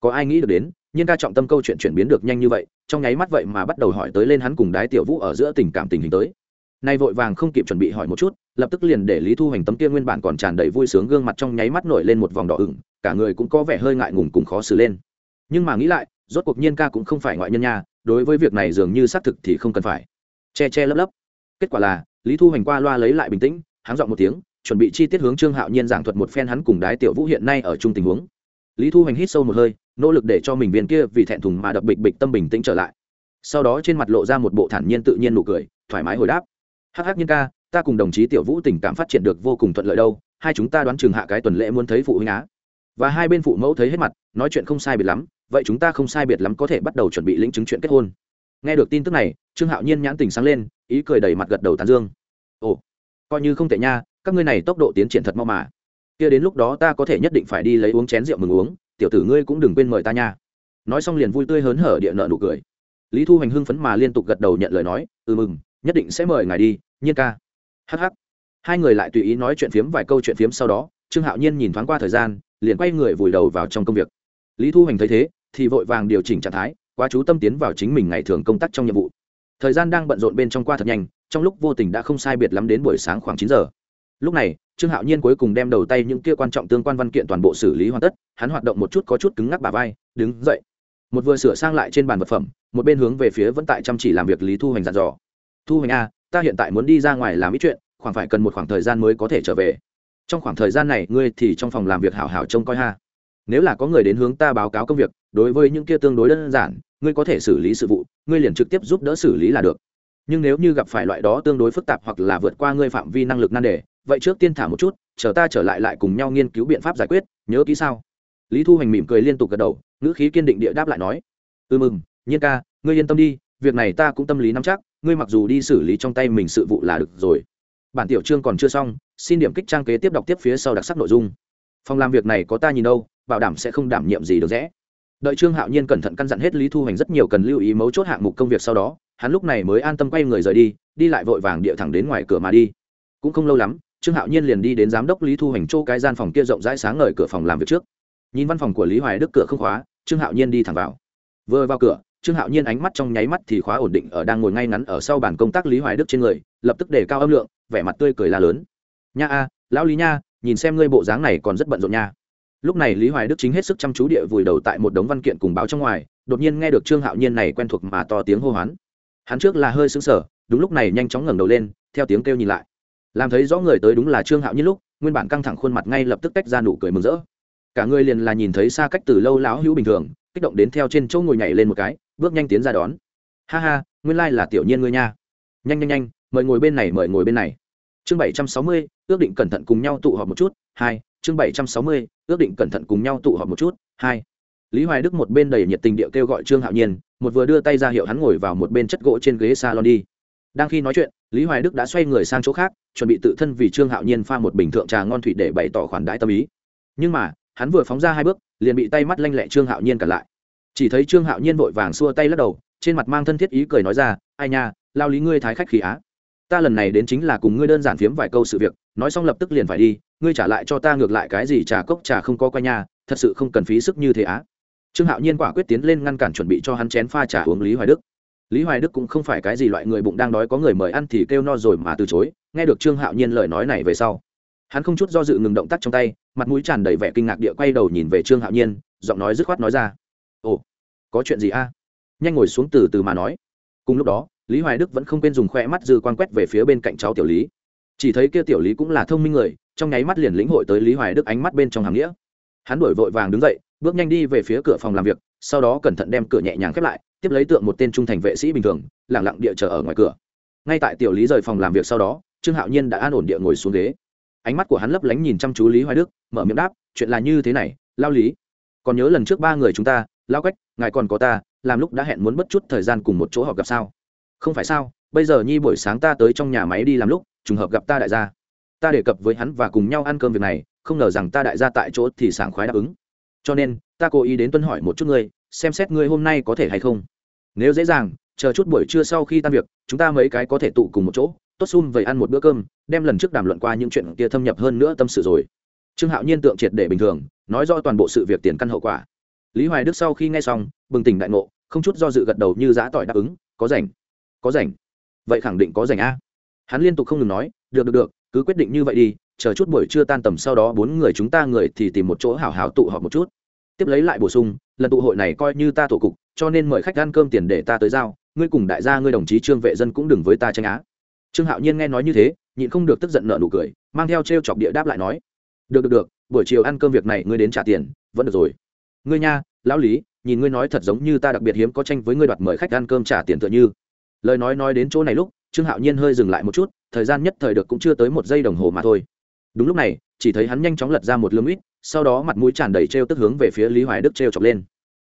Có ai nghĩ được đến nhưng ca trọng tâm câu chuyện chuyển biến được nhanh như vậy, trong nháy mắt vậy mà bắt đầu hỏi tới lên hắn cùng đái tiểu vũ ở giữa tình cảm tình hình tới nay vội vàng không kịp chuẩn bị hỏi một chút, lập tức liền để lý thu hoành tấm kia nguyên bản còn tràn đầy vui sướng gương mặt trong nháy mắt nổi lên một vòng đỏ ửng, cả người cũng có vẻ hơi ngại ngùng cùng khó xử lên. Nhưng mà nghĩ lại, rốt cuộc nhiên ca cũng không phải ngoại nhân nha, đối với việc này dường như xác thực thì không cần phải. Che che lấp lấp. Kết quả là, lý thu hoành qua loa lấy lại bình tĩnh, háng dọn một tiếng, chuẩn bị chi tiết hướng trương hạo nhiên giảng thuật một phen hắn cùng đái tiểu vũ hiện nay ở chung tình huống. Lý thu hoành hít sâu một hơi, nỗ lực để cho mình viên kia vì thẹn thùng mà đập bịch bịch tâm bình tĩnh trở lại. Sau đó trên mặt lộ ra một bộ thản nhiên tự nhiên nụ cười, thoải mái hồi đáp hắc hắc nhiên ca, ta cùng đồng chí tiểu vũ tình cảm phát triển được vô cùng thuận lợi đâu, hai chúng ta đoán chừng hạ cái tuần lễ muốn thấy phụ huynh á. Và hai bên phụ mẫu thấy hết mặt, nói chuyện không sai biệt lắm, vậy chúng ta không sai biệt lắm có thể bắt đầu chuẩn bị lĩnh chứng chuyện kết hôn. Nghe được tin tức này, trương hạo nhiên nhãn tình sáng lên, ý cười đầy mặt gật đầu tán dương. Ồ, coi như không tệ nha, các ngươi này tốc độ tiến triển thật mau mà. Kia đến lúc đó ta có thể nhất định phải đi lấy uống chén rượu mừng uống, tiểu tử ngươi cũng đừng quên mời ta nha. Nói xong liền vui tươi hớn hở địa nợ nụ cười. Lý thu hoành hưng phấn mà liên tục gật đầu nhận lời nói ừ mừng nhất định sẽ mời ngài đi, nhiên ca. Hh hai người lại tùy ý nói chuyện phiếm vài câu chuyện phiếm sau đó, trương hạo nhiên nhìn thoáng qua thời gian, liền quay người vùi đầu vào trong công việc. Lý thu hoành thấy thế, thì vội vàng điều chỉnh trạng thái, quá chú tâm tiến vào chính mình ngày thường công tác trong nhiệm vụ. Thời gian đang bận rộn bên trong qua thật nhanh, trong lúc vô tình đã không sai biệt lắm đến buổi sáng khoảng chín giờ. Lúc này, trương hạo nhiên cuối cùng đem đầu tay những kia quan trọng tương quan văn kiện toàn bộ xử lý hoàn tất, hắn hoạt động một chút có chút cứng ngắc bà vai, đứng dậy. Một vừa sửa sang lại trên bàn vật phẩm, một bên hướng về phía vẫn tại chăm chỉ làm việc lý thu hoành dặn dò thu hoành a, ta hiện tại muốn đi ra ngoài làm ít chuyện, khoảng phải cần một khoảng thời gian mới có thể trở về. Trong khoảng thời gian này, ngươi thì trong phòng làm việc hảo hảo trông coi ha. Nếu là có người đến hướng ta báo cáo công việc, đối với những kia tương đối đơn giản, ngươi có thể xử lý sự vụ, ngươi liền trực tiếp giúp đỡ xử lý là được. Nhưng nếu như gặp phải loại đó tương đối phức tạp hoặc là vượt qua ngươi phạm vi năng lực nan đề, vậy trước tiên thả một chút, chờ ta trở lại lại cùng nhau nghiên cứu biện pháp giải quyết, nhớ kỹ sao? Lý thu hành mỉm cười liên tục gật đầu, ngữ khí kiên định địa đáp lại nói. Ừ mừng, nhiên ca, ngươi yên tâm đi, việc này ta cũng tâm lý nắm chắc ngươi mặc dù đi xử lý trong tay mình sự vụ là được rồi. Bản tiểu chương còn chưa xong, xin điểm kích trang kế tiếp đọc tiếp phía sau đặc sắc nội dung. Phòng làm việc này có ta nhìn đâu, bảo đảm sẽ không đảm nhiệm gì được rẽ. Đợi trương hạo nhiên cẩn thận căn dặn hết lý thu hành rất nhiều cần lưu ý mấu chốt hạng mục công việc sau đó, hắn lúc này mới an tâm quay người rời đi đi lại vội vàng địa thẳng đến ngoài cửa mà đi. Cũng không lâu lắm, trương hạo nhiên liền đi đến giám đốc lý thu hành chỗ cái gian phòng kia rộng rãi sáng ngời cửa phòng làm việc trước. Nhìn văn phòng của lý hoài đức cửa không khóa, trương hạo nhiên đi thẳng vào. Vừa vào cửa trương hạo nhiên ánh mắt trong nháy mắt thì khóa ổn định ở đang ngồi ngay ngắn ở sau bàn công tác lý hoài đức trên người, lập tức để cao âm lượng, vẻ mặt tươi cười la lớn. Nha a, lão lý nha, nhìn xem ngươi bộ dáng này còn rất bận rộn nha. Lúc này lý hoài đức chính hết sức chăm chú địa vùi đầu tại một đống văn kiện cùng báo trong ngoài, đột nhiên nghe được trương hạo nhiên này quen thuộc mà to tiếng hô hoán. Hắn trước là hơi sững sờ, đúng lúc này nhanh chóng ngẩng đầu lên, theo tiếng kêu nhìn lại. Làm thấy rõ người tới đúng là trương hạo nhiên lúc, nguyên bản căng thẳng khuôn mặt ngay lập tức tách ra nụ cười mừng rỡ. Cả người liền là nhìn thấy xa cách từ lâu lão hữu bình thường, kích động đến theo trên chỗ ngồi nhảy lên một cái bước nhanh tiến ra đón. Ha ha, nguyên lai là tiểu nhiên ngươi nha. Nhanh nhanh nhanh, mời ngồi bên này, mời ngồi bên này. Chương bảy trăm sáu mươi, ước định cẩn thận cùng nhau tụ họp một chút. Hai, chương bảy trăm sáu mươi, ước định cẩn thận cùng nhau tụ họp một chút. Hai, lý hoài đức một bên đầy nhiệt tình địa kêu gọi trương hạo nhiên, một vừa đưa tay ra hiệu hắn ngồi vào một bên chất gỗ trên ghế salon đi. Đang khi nói chuyện, lý hoài đức đã xoay người sang chỗ khác, chuẩn bị tự thân vì trương hạo nhiên pha một bình thượng trà ngon thủy để bày tỏ khoản đãi tâm ý. Nhưng mà, hắn vừa phóng ra hai bước, liền bị tay mắt lanh lẹ trương hạo nhiên cả lại chỉ thấy trương hạo nhiên vội vàng xua tay lắc đầu, trên mặt mang thân thiết ý cười nói ra, ai nha, lao lý ngươi thái khách khí á. Ta lần này đến chính là cùng ngươi đơn giản phiếm vài câu sự việc, nói xong lập tức liền phải đi, ngươi trả lại cho ta ngược lại cái gì trà cốc trà không có qua nhà thật sự không cần phí sức như thế á. Trương hạo nhiên quả quyết tiến lên ngăn cản chuẩn bị cho hắn chén pha trà uống lý hoài đức. Lý hoài đức cũng không phải cái gì loại người bụng đang đói có người mời ăn thì kêu no rồi mà từ chối, nghe được trương hạo nhiên lời nói này về sau, hắn không chút do dự ngừng động tác trong tay, mặt mũi tràn đầy vẻ kinh ngạc địa quay đầu nhìn về trương hạo nhiên, giọng nói dứt khoát nói ra, ồ có chuyện gì a? Nhanh ngồi xuống từ từ mà nói. Cùng lúc đó, lý hoài đức vẫn không quên dùng khoe mắt dư quan quét về phía bên cạnh cháu tiểu lý. Chỉ thấy kia tiểu lý cũng là thông minh người, trong nháy mắt liền lĩnh hội tới lý hoài đức ánh mắt bên trong hàm nghĩa. Hắn đổi vội vàng đứng dậy, bước nhanh đi về phía cửa phòng làm việc, sau đó cẩn thận đem cửa nhẹ nhàng khép lại, tiếp lấy tượng một tên trung thành vệ sĩ bình thường lẳng lặng địa chờ ở ngoài cửa. Ngay tại tiểu lý rời phòng làm việc sau đó, trương hạo nhiên đã an ổn địa ngồi xuống ghế. Ánh mắt của hắn lấp lánh nhìn chăm chú lý hoài đức, mở miệng đáp, chuyện là như thế này, lao lý. Còn nhớ lần trước ba người chúng ta lao quách, ngài còn có ta làm lúc đã hẹn muốn bất chút thời gian cùng một chỗ họp gặp sao? Không phải sao bây giờ nhi buổi sáng ta tới trong nhà máy đi làm lúc trùng hợp gặp ta đại gia. Ta đề cập với hắn và cùng nhau ăn cơm việc này không ngờ rằng ta đại gia tại chỗ thì sảng khoái đáp ứng. Cho nên ta cố ý đến tuân hỏi một chút ngươi xem xét ngươi hôm nay có thể hay không. Nếu dễ dàng chờ chút buổi trưa sau khi tan việc chúng ta mấy cái có thể tụ cùng một chỗ tốt xung vậy ăn một bữa cơm đem lần trước đàm luận qua những chuyện kia thâm nhập hơn nữa tâm sự rồi. Trương hạo nhiên tượng triệt để bình thường nói rõ toàn bộ sự việc tiền căn hậu quả lý hoài đức sau khi nghe xong, bừng tỉnh đại ngộ, không chút do dự gật đầu như giã tỏi đáp ứng, có rảnh có rảnh. Vậy khẳng định có rảnh a. Hắn liên tục không ngừng nói, được được được, cứ quyết định như vậy đi, chờ chút buổi trưa tan tầm sau đó bốn người chúng ta người thì tìm một chỗ hảo hảo tụ họp một chút. Tiếp lấy lại bổ sung, lần tụ hội này coi như ta tổ cục, cho nên mời khách ăn cơm tiền để ta tới giao, ngươi cùng đại gia ngươi đồng chí trương vệ dân cũng đừng với ta tranh á. Trương hạo nhiên nghe nói như thế, nhịn không được tức giận nợ nụ cười, mang theo t r e o chọc địa đáp lại nói, được được được, buổi chiều ăn cơm việc này ngươi đến trả tiền, vẫn được rồi ngươi nha, lão lý, nhìn ngươi nói thật giống như ta đặc biệt hiếm có tranh với ngươi đoạt mời khách ăn cơm trả tiền tựa như. Lời nói nói đến chỗ này lúc, trương hạo nhiên hơi dừng lại một chút, thời gian nhất thời được cũng chưa tới một giây đồng hồ mà thôi. Đúng lúc này, chỉ thấy hắn nhanh chóng lật ra một lưng ít sau đó mặt mũi tràn đầy t r e o tức hướng về phía lý hoài đức t r e o chọc lên.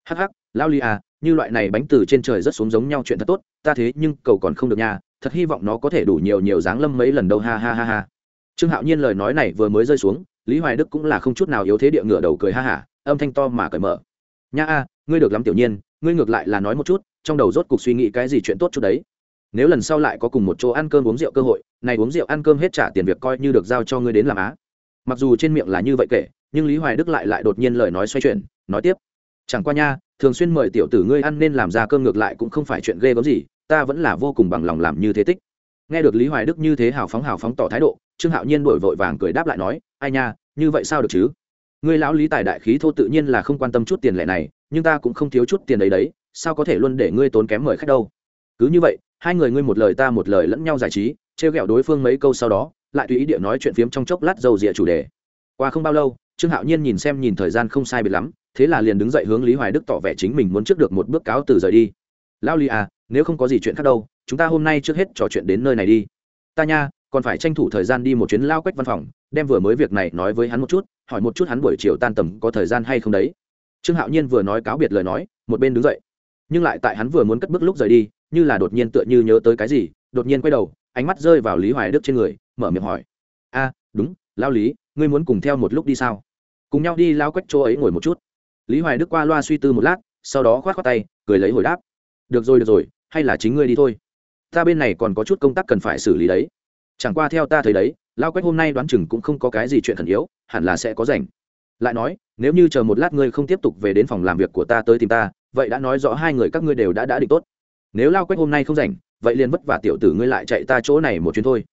Hắc hắc, lão lý à như loại này bánh từ trên trời rất xuống giống nhau chuyện thật tốt, ta thế nhưng cầu còn không được nha, thật hy vọng nó có thể đủ nhiều nhiều dáng lâm mấy lần đâu, ha ha ha ha. Trương hạo nhiên lời nói này vừa mới rơi xuống, lý hoài đức cũng là không chút nào yếu thế địa ngựa đầu cười ha hả âm thanh to mà cởi mở. Nha a, ngươi được lắm tiểu nhiên, ngươi ngược lại là nói một chút, trong đầu rốt cuộc suy nghĩ cái gì chuyện tốt chút đấy. Nếu lần sau lại có cùng một chỗ ăn cơm uống rượu cơ hội, này uống rượu ăn cơm hết trả tiền việc coi như được giao cho ngươi đến làm á. Mặc dù trên miệng là như vậy kể, nhưng lý hoài đức lại lại đột nhiên lời nói xoay chuyển, nói tiếp. Chẳng qua nha, thường xuyên mời tiểu tử ngươi ăn nên làm ra cơm ngược lại cũng không phải chuyện ghê gớm gì, ta vẫn là vô cùng bằng lòng làm như thế tích. Nghe được lý hoài đức như thế hào phóng hào phóng tỏ thái độ, trương hạo nhiên đổi vội vàng cười đáp lại nói, ai nha, như vậy sao được chứ? Ngươi lão lý tài đại khí thô tự nhiên là không quan tâm chút tiền lệ này, nhưng ta cũng không thiếu chút tiền đấy đấy, sao có thể luôn để ngươi tốn kém mời khách đâu? Cứ như vậy, hai người ngươi một lời ta một lời lẫn nhau giải trí, trêu ghẹo đối phương mấy câu sau đó, lại tùy ý địa nói chuyện phiếm trong chốc lát dầu dịa chủ đề. Qua không bao lâu, trương hạo nhiên nhìn xem nhìn thời gian không sai biệt lắm, thế là liền đứng dậy hướng lý hoài đức tỏ vẻ chính mình muốn trước được một bước cáo từ rời đi. Lao lý à nếu không có gì chuyện khác đâu, chúng ta hôm nay trước hết trò chuyện đến nơi này đi. Ta nha còn phải tranh thủ thời gian đi một chuyến lao quách văn phòng, đem vừa mới việc này nói với hắn một chút, hỏi một chút hắn buổi chiều tan tầm có thời gian hay không đấy. Trương hạo nhiên vừa nói cáo biệt lời nói, một bên đứng dậy. Nhưng lại tại hắn vừa muốn cất bước lúc rời đi, như là đột nhiên tựa như nhớ tới cái gì, đột nhiên quay đầu, ánh mắt rơi vào lý hoài đức trên người, mở miệng hỏi. A, đúng lao lý, ngươi muốn cùng theo một lúc đi sao? Cùng nhau đi, lao quách chỗ ấy ngồi một chút. Lý hoài đức qua loa suy tư một lát, sau đó khoát á tay, cười lấy hồi đáp. Được rồi được rồi, hay là chính ngươi đi thôi. Ta bên này còn có chút công tác cần phải xử lý đấy chẳng qua theo ta thấy đấy, lao quách hôm nay đoán chừng cũng không có cái gì chuyện khẩn yếu, hẳn là sẽ có rảnh. Lại nói, nếu như chờ một lát ngươi không tiếp tục về đến phòng làm việc của ta tới tìm ta, vậy đã nói rõ hai người các ngươi đều đã đã định tốt. Nếu lao quách hôm nay không rảnh, vậy liền vất vả tiểu tử ngươi lại chạy ta chỗ này một chuyến thôi.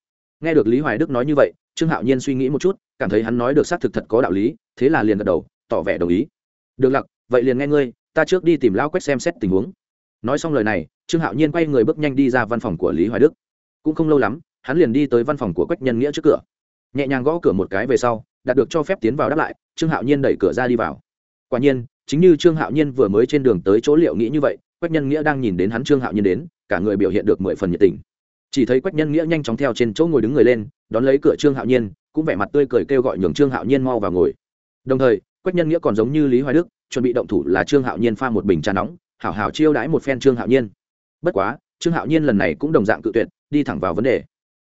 Nghe được lý hoài đức nói như vậy, trương hạo nhiên suy nghĩ một chút, cảm thấy hắn nói được xác thực thật có đạo lý, thế là liền gật đầu, tỏ vẻ đồng ý. Được lặc, vậy liền nghe ngươi, ta trước đi tìm lao quách xem xét tình huống. Nói xong lời này, trương hạo nhiên quay người bước nhanh đi ra văn phòng của lý hoài đức. Cũng không lâu lắm hắn liền đi tới văn phòng của quách nhân nghĩa trước cửa. Nhẹ nhàng gõ cửa một cái về sau, đạt được cho phép tiến vào đáp lại, trương hạo nhiên đẩy cửa ra đi vào. Quả nhiên, chính như trương hạo nhiên vừa mới trên đường tới chỗ liệu nghĩ như vậy, quách nhân nghĩa đang nhìn đến hắn trương hạo nhiên đến, cả người biểu hiện được mười phần nhiệt tình. Chỉ thấy quách nhân nghĩa nhanh chóng theo trên chỗ ngồi đứng người lên, đón lấy cửa trương hạo nhiên, cũng vẻ mặt tươi cười kêu gọi nhường trương hạo nhiên mau vào ngồi. Đồng thời, quách nhân nghĩa còn giống như lý hoài đức, chuẩn bị động thủ là trương hạo nhiên pha một bình trà nóng, hảo hảo chiêu đãi một phen trương hạo nhiên. Bất quá, trương hạo nhiên lần này cũng đồng dạng cự tuyệt, đi thẳng vào vấn đề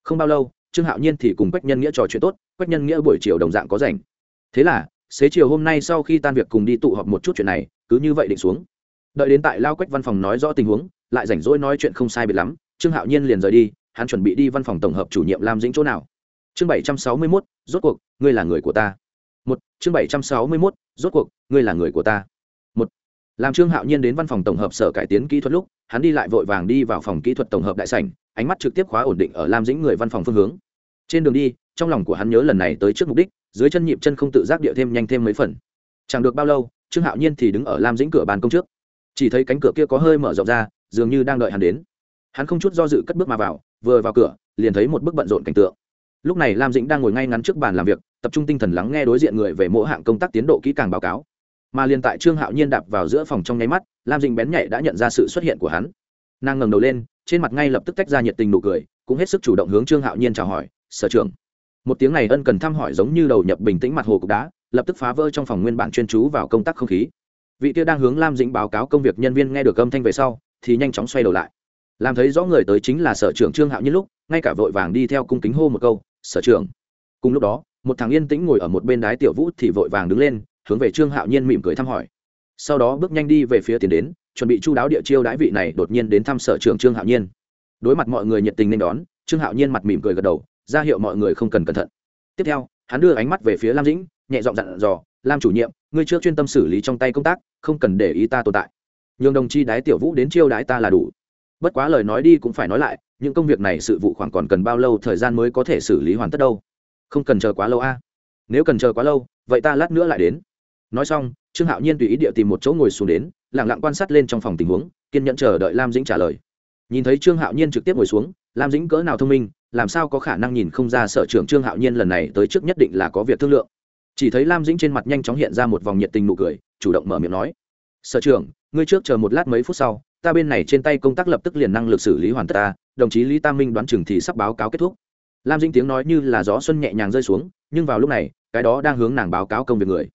không bao lâu, trương hạo nhiên thì cùng quách nhân nghĩa trò chuyện tốt, quách nhân nghĩa buổi chiều đồng dạng có rảnh. Thế là, xế chiều hôm nay sau khi tan việc cùng đi tụ họp một chút chuyện này, cứ như vậy định xuống. Đợi đến tại lao quách văn phòng nói rõ tình huống, lại rảnh rỗi nói chuyện không sai biệt lắm, trương hạo nhiên liền rời đi, hắn chuẩn bị đi văn phòng tổng hợp chủ nhiệm lam dĩnh chỗ nào. Chương bảy trăm sáu mươi mốt, rốt cuộc, ngươi là người của ta. Một, chương bảy trăm sáu mươi mốt, rốt cuộc, ngươi là người của ta làm trương hạo nhiên đến văn phòng tổng hợp sở cải tiến kỹ thuật lúc, hắn đi lại vội vàng đi vào phòng kỹ thuật tổng hợp đại sảnh, ánh mắt trực tiếp khóa ổn định ở lam dĩnh người văn phòng phương hướng. Trên đường đi, trong lòng của hắn nhớ lần này tới trước mục đích, dưới chân nhịp chân không tự giác địa thêm nhanh thêm mấy phần. Chẳng được bao lâu, trương hạo nhiên thì đứng ở lam dĩnh cửa bàn công trước. Chỉ thấy cánh cửa kia có hơi mở rộng ra, dường như đang đợi hắn đến. Hắn không chút do dự cất bước mà vào, vừa vào cửa, liền thấy một bức bận rộn cảnh tượng. Lúc này lam dĩnh đang ngồi ngay ngắn trước bàn làm việc, tập trung tinh thần lắng nghe đối diện người về mỗi hạng công tác tiến độ kỹ càng báo cáo mà liền tại trương hạo nhiên đạp vào giữa phòng trong nháy mắt, lam dĩnh bén nhạy đã nhận ra sự xuất hiện của hắn. Nàng ngẩng đầu lên, trên mặt ngay lập tức tách ra nhiệt tình nụ cười, cũng hết sức chủ động hướng trương hạo nhiên chào hỏi, sở trưởng. Một tiếng này ân cần thăm hỏi giống như đầu nhập bình tĩnh mặt hồ cục đá, lập tức phá vỡ trong phòng nguyên bản chuyên chú vào công tác không khí. Vị kia đang hướng lam dĩnh báo cáo công việc nhân viên nghe được âm thanh về sau, thì nhanh chóng xoay đầu lại. Làm thấy rõ người tới chính là sở trưởng trương hạo nhiên lúc, ngay cả vội vàng đi theo cung kính hô một câu, sở trưởng. Cùng lúc đó, một thằng yên tĩnh ngồi ở một bên đái tiểu vũ thì vội vàng đứng lên hướng về trương hạo nhiên mỉm cười thăm hỏi. Sau đó bước nhanh đi về phía tiền đến, chuẩn bị chu đáo địa chiêu đái vị này đột nhiên đến thăm sở trưởng trương hạo nhiên. Đối mặt mọi người nhiệt tình nên đón, trương hạo nhiên mặt mỉm cười gật đầu, ra hiệu mọi người không cần cẩn thận. Tiếp theo, hắn đưa ánh mắt về phía lam dĩnh, nhẹ giọng dặn dò, lam chủ nhiệm, ngươi chưa chuyên tâm xử lý trong tay công tác, không cần để ý ta tồn tại. Nhường đồng chi đái tiểu vũ đến chiêu đái ta là đủ. Bất quá lời nói đi cũng phải nói lại, những công việc này sự vụ khoảng còn cần bao lâu thời gian mới có thể xử lý hoàn tất đâu. Không cần chờ quá lâu a. Nếu cần chờ quá lâu, vậy ta lát nữa lại đến nói xong, trương hạo nhiên tùy ý địa tìm một chỗ ngồi xuống đến lẳng lặng quan sát lên trong phòng tình huống, kiên nhẫn chờ đợi lam dĩnh trả lời. Nhìn thấy trương hạo nhiên trực tiếp ngồi xuống, lam dĩnh cỡ nào thông minh, làm sao có khả năng nhìn không ra sở trưởng trương hạo nhiên lần này tới trước nhất định là có việc thương lượng. Chỉ thấy lam dĩnh trên mặt nhanh chóng hiện ra một vòng nhiệt tình nụ cười, chủ động mở miệng nói, sở trưởng, ngươi trước chờ một lát mấy phút sau, ta bên này trên tay công tác lập tức liền năng lực xử lý hoàn tất ta, đồng chí lý tam minh đoán chừng thì sắp báo cáo kết thúc. Lam dĩnh tiếng nói như là gió xuân nhẹ nhàng rơi xuống, nhưng vào lúc này, cái đó đang hướng nàng báo cáo công việc người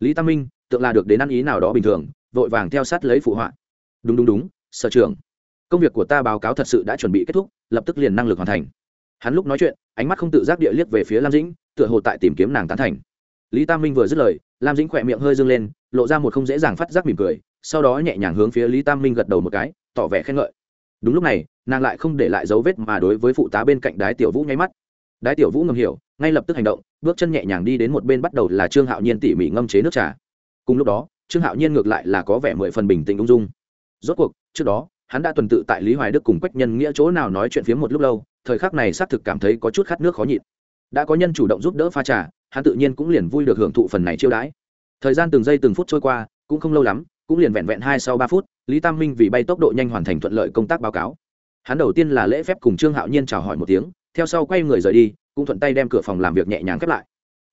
lý tam minh, tượng là được đến ăn ý nào đó bình thường, vội vàng theo sát lấy phụ họa. Đúng đúng đúng, sở trưởng. Công việc của ta báo cáo thật sự đã chuẩn bị kết thúc, lập tức liền năng lực hoàn thành. Hắn lúc nói chuyện, ánh mắt không tự giác địa liếc về phía lam dĩnh, tựa hồ tại tìm kiếm nàng tán thành. Lý tam minh vừa dứt lời, lam dĩnh khỏe miệng hơi dâng lên, lộ ra một không dễ dàng phát giác mỉm cười, sau đó nhẹ nhàng hướng phía lý tam minh gật đầu một cái, tỏ vẻ khen ngợi. Đúng lúc này, nàng lại không để lại dấu vết mà đối với phụ tá bên cạnh đái tiểu vũ nháy mắt. Đái tiểu vũ ngầm hiểu ngay lập tức hành động, bước chân nhẹ nhàng đi đến một bên bắt đầu là trương hạo nhiên tỉ mỉ ngâm chế nước trà. Cùng lúc đó, trương hạo nhiên ngược lại là có vẻ mười phần bình tĩnh ung dung. Rốt cuộc, trước đó, hắn đã tuần tự tại lý hoài đức cùng quách nhân nghĩa chỗ nào nói chuyện phía một lúc lâu, thời khắc này xác thực cảm thấy có chút khát nước khó nhịn. Đã có nhân chủ động giúp đỡ pha trà, hắn tự nhiên cũng liền vui được hưởng thụ phần này chiêu đãi. Thời gian từng giây từng phút trôi qua, cũng không lâu lắm, cũng liền vẹn vẹn hai sau ba phút, lý tam minh vì bay tốc độ nhanh hoàn thành thuận lợi công tác báo cáo. Hắn đầu tiên là lễ phép cùng trương hạo nhiên chào hỏi một tiếng, theo sau quay người rời đi cũng thuận tay đem cửa phòng làm việc nhẹ nhàng khép lại.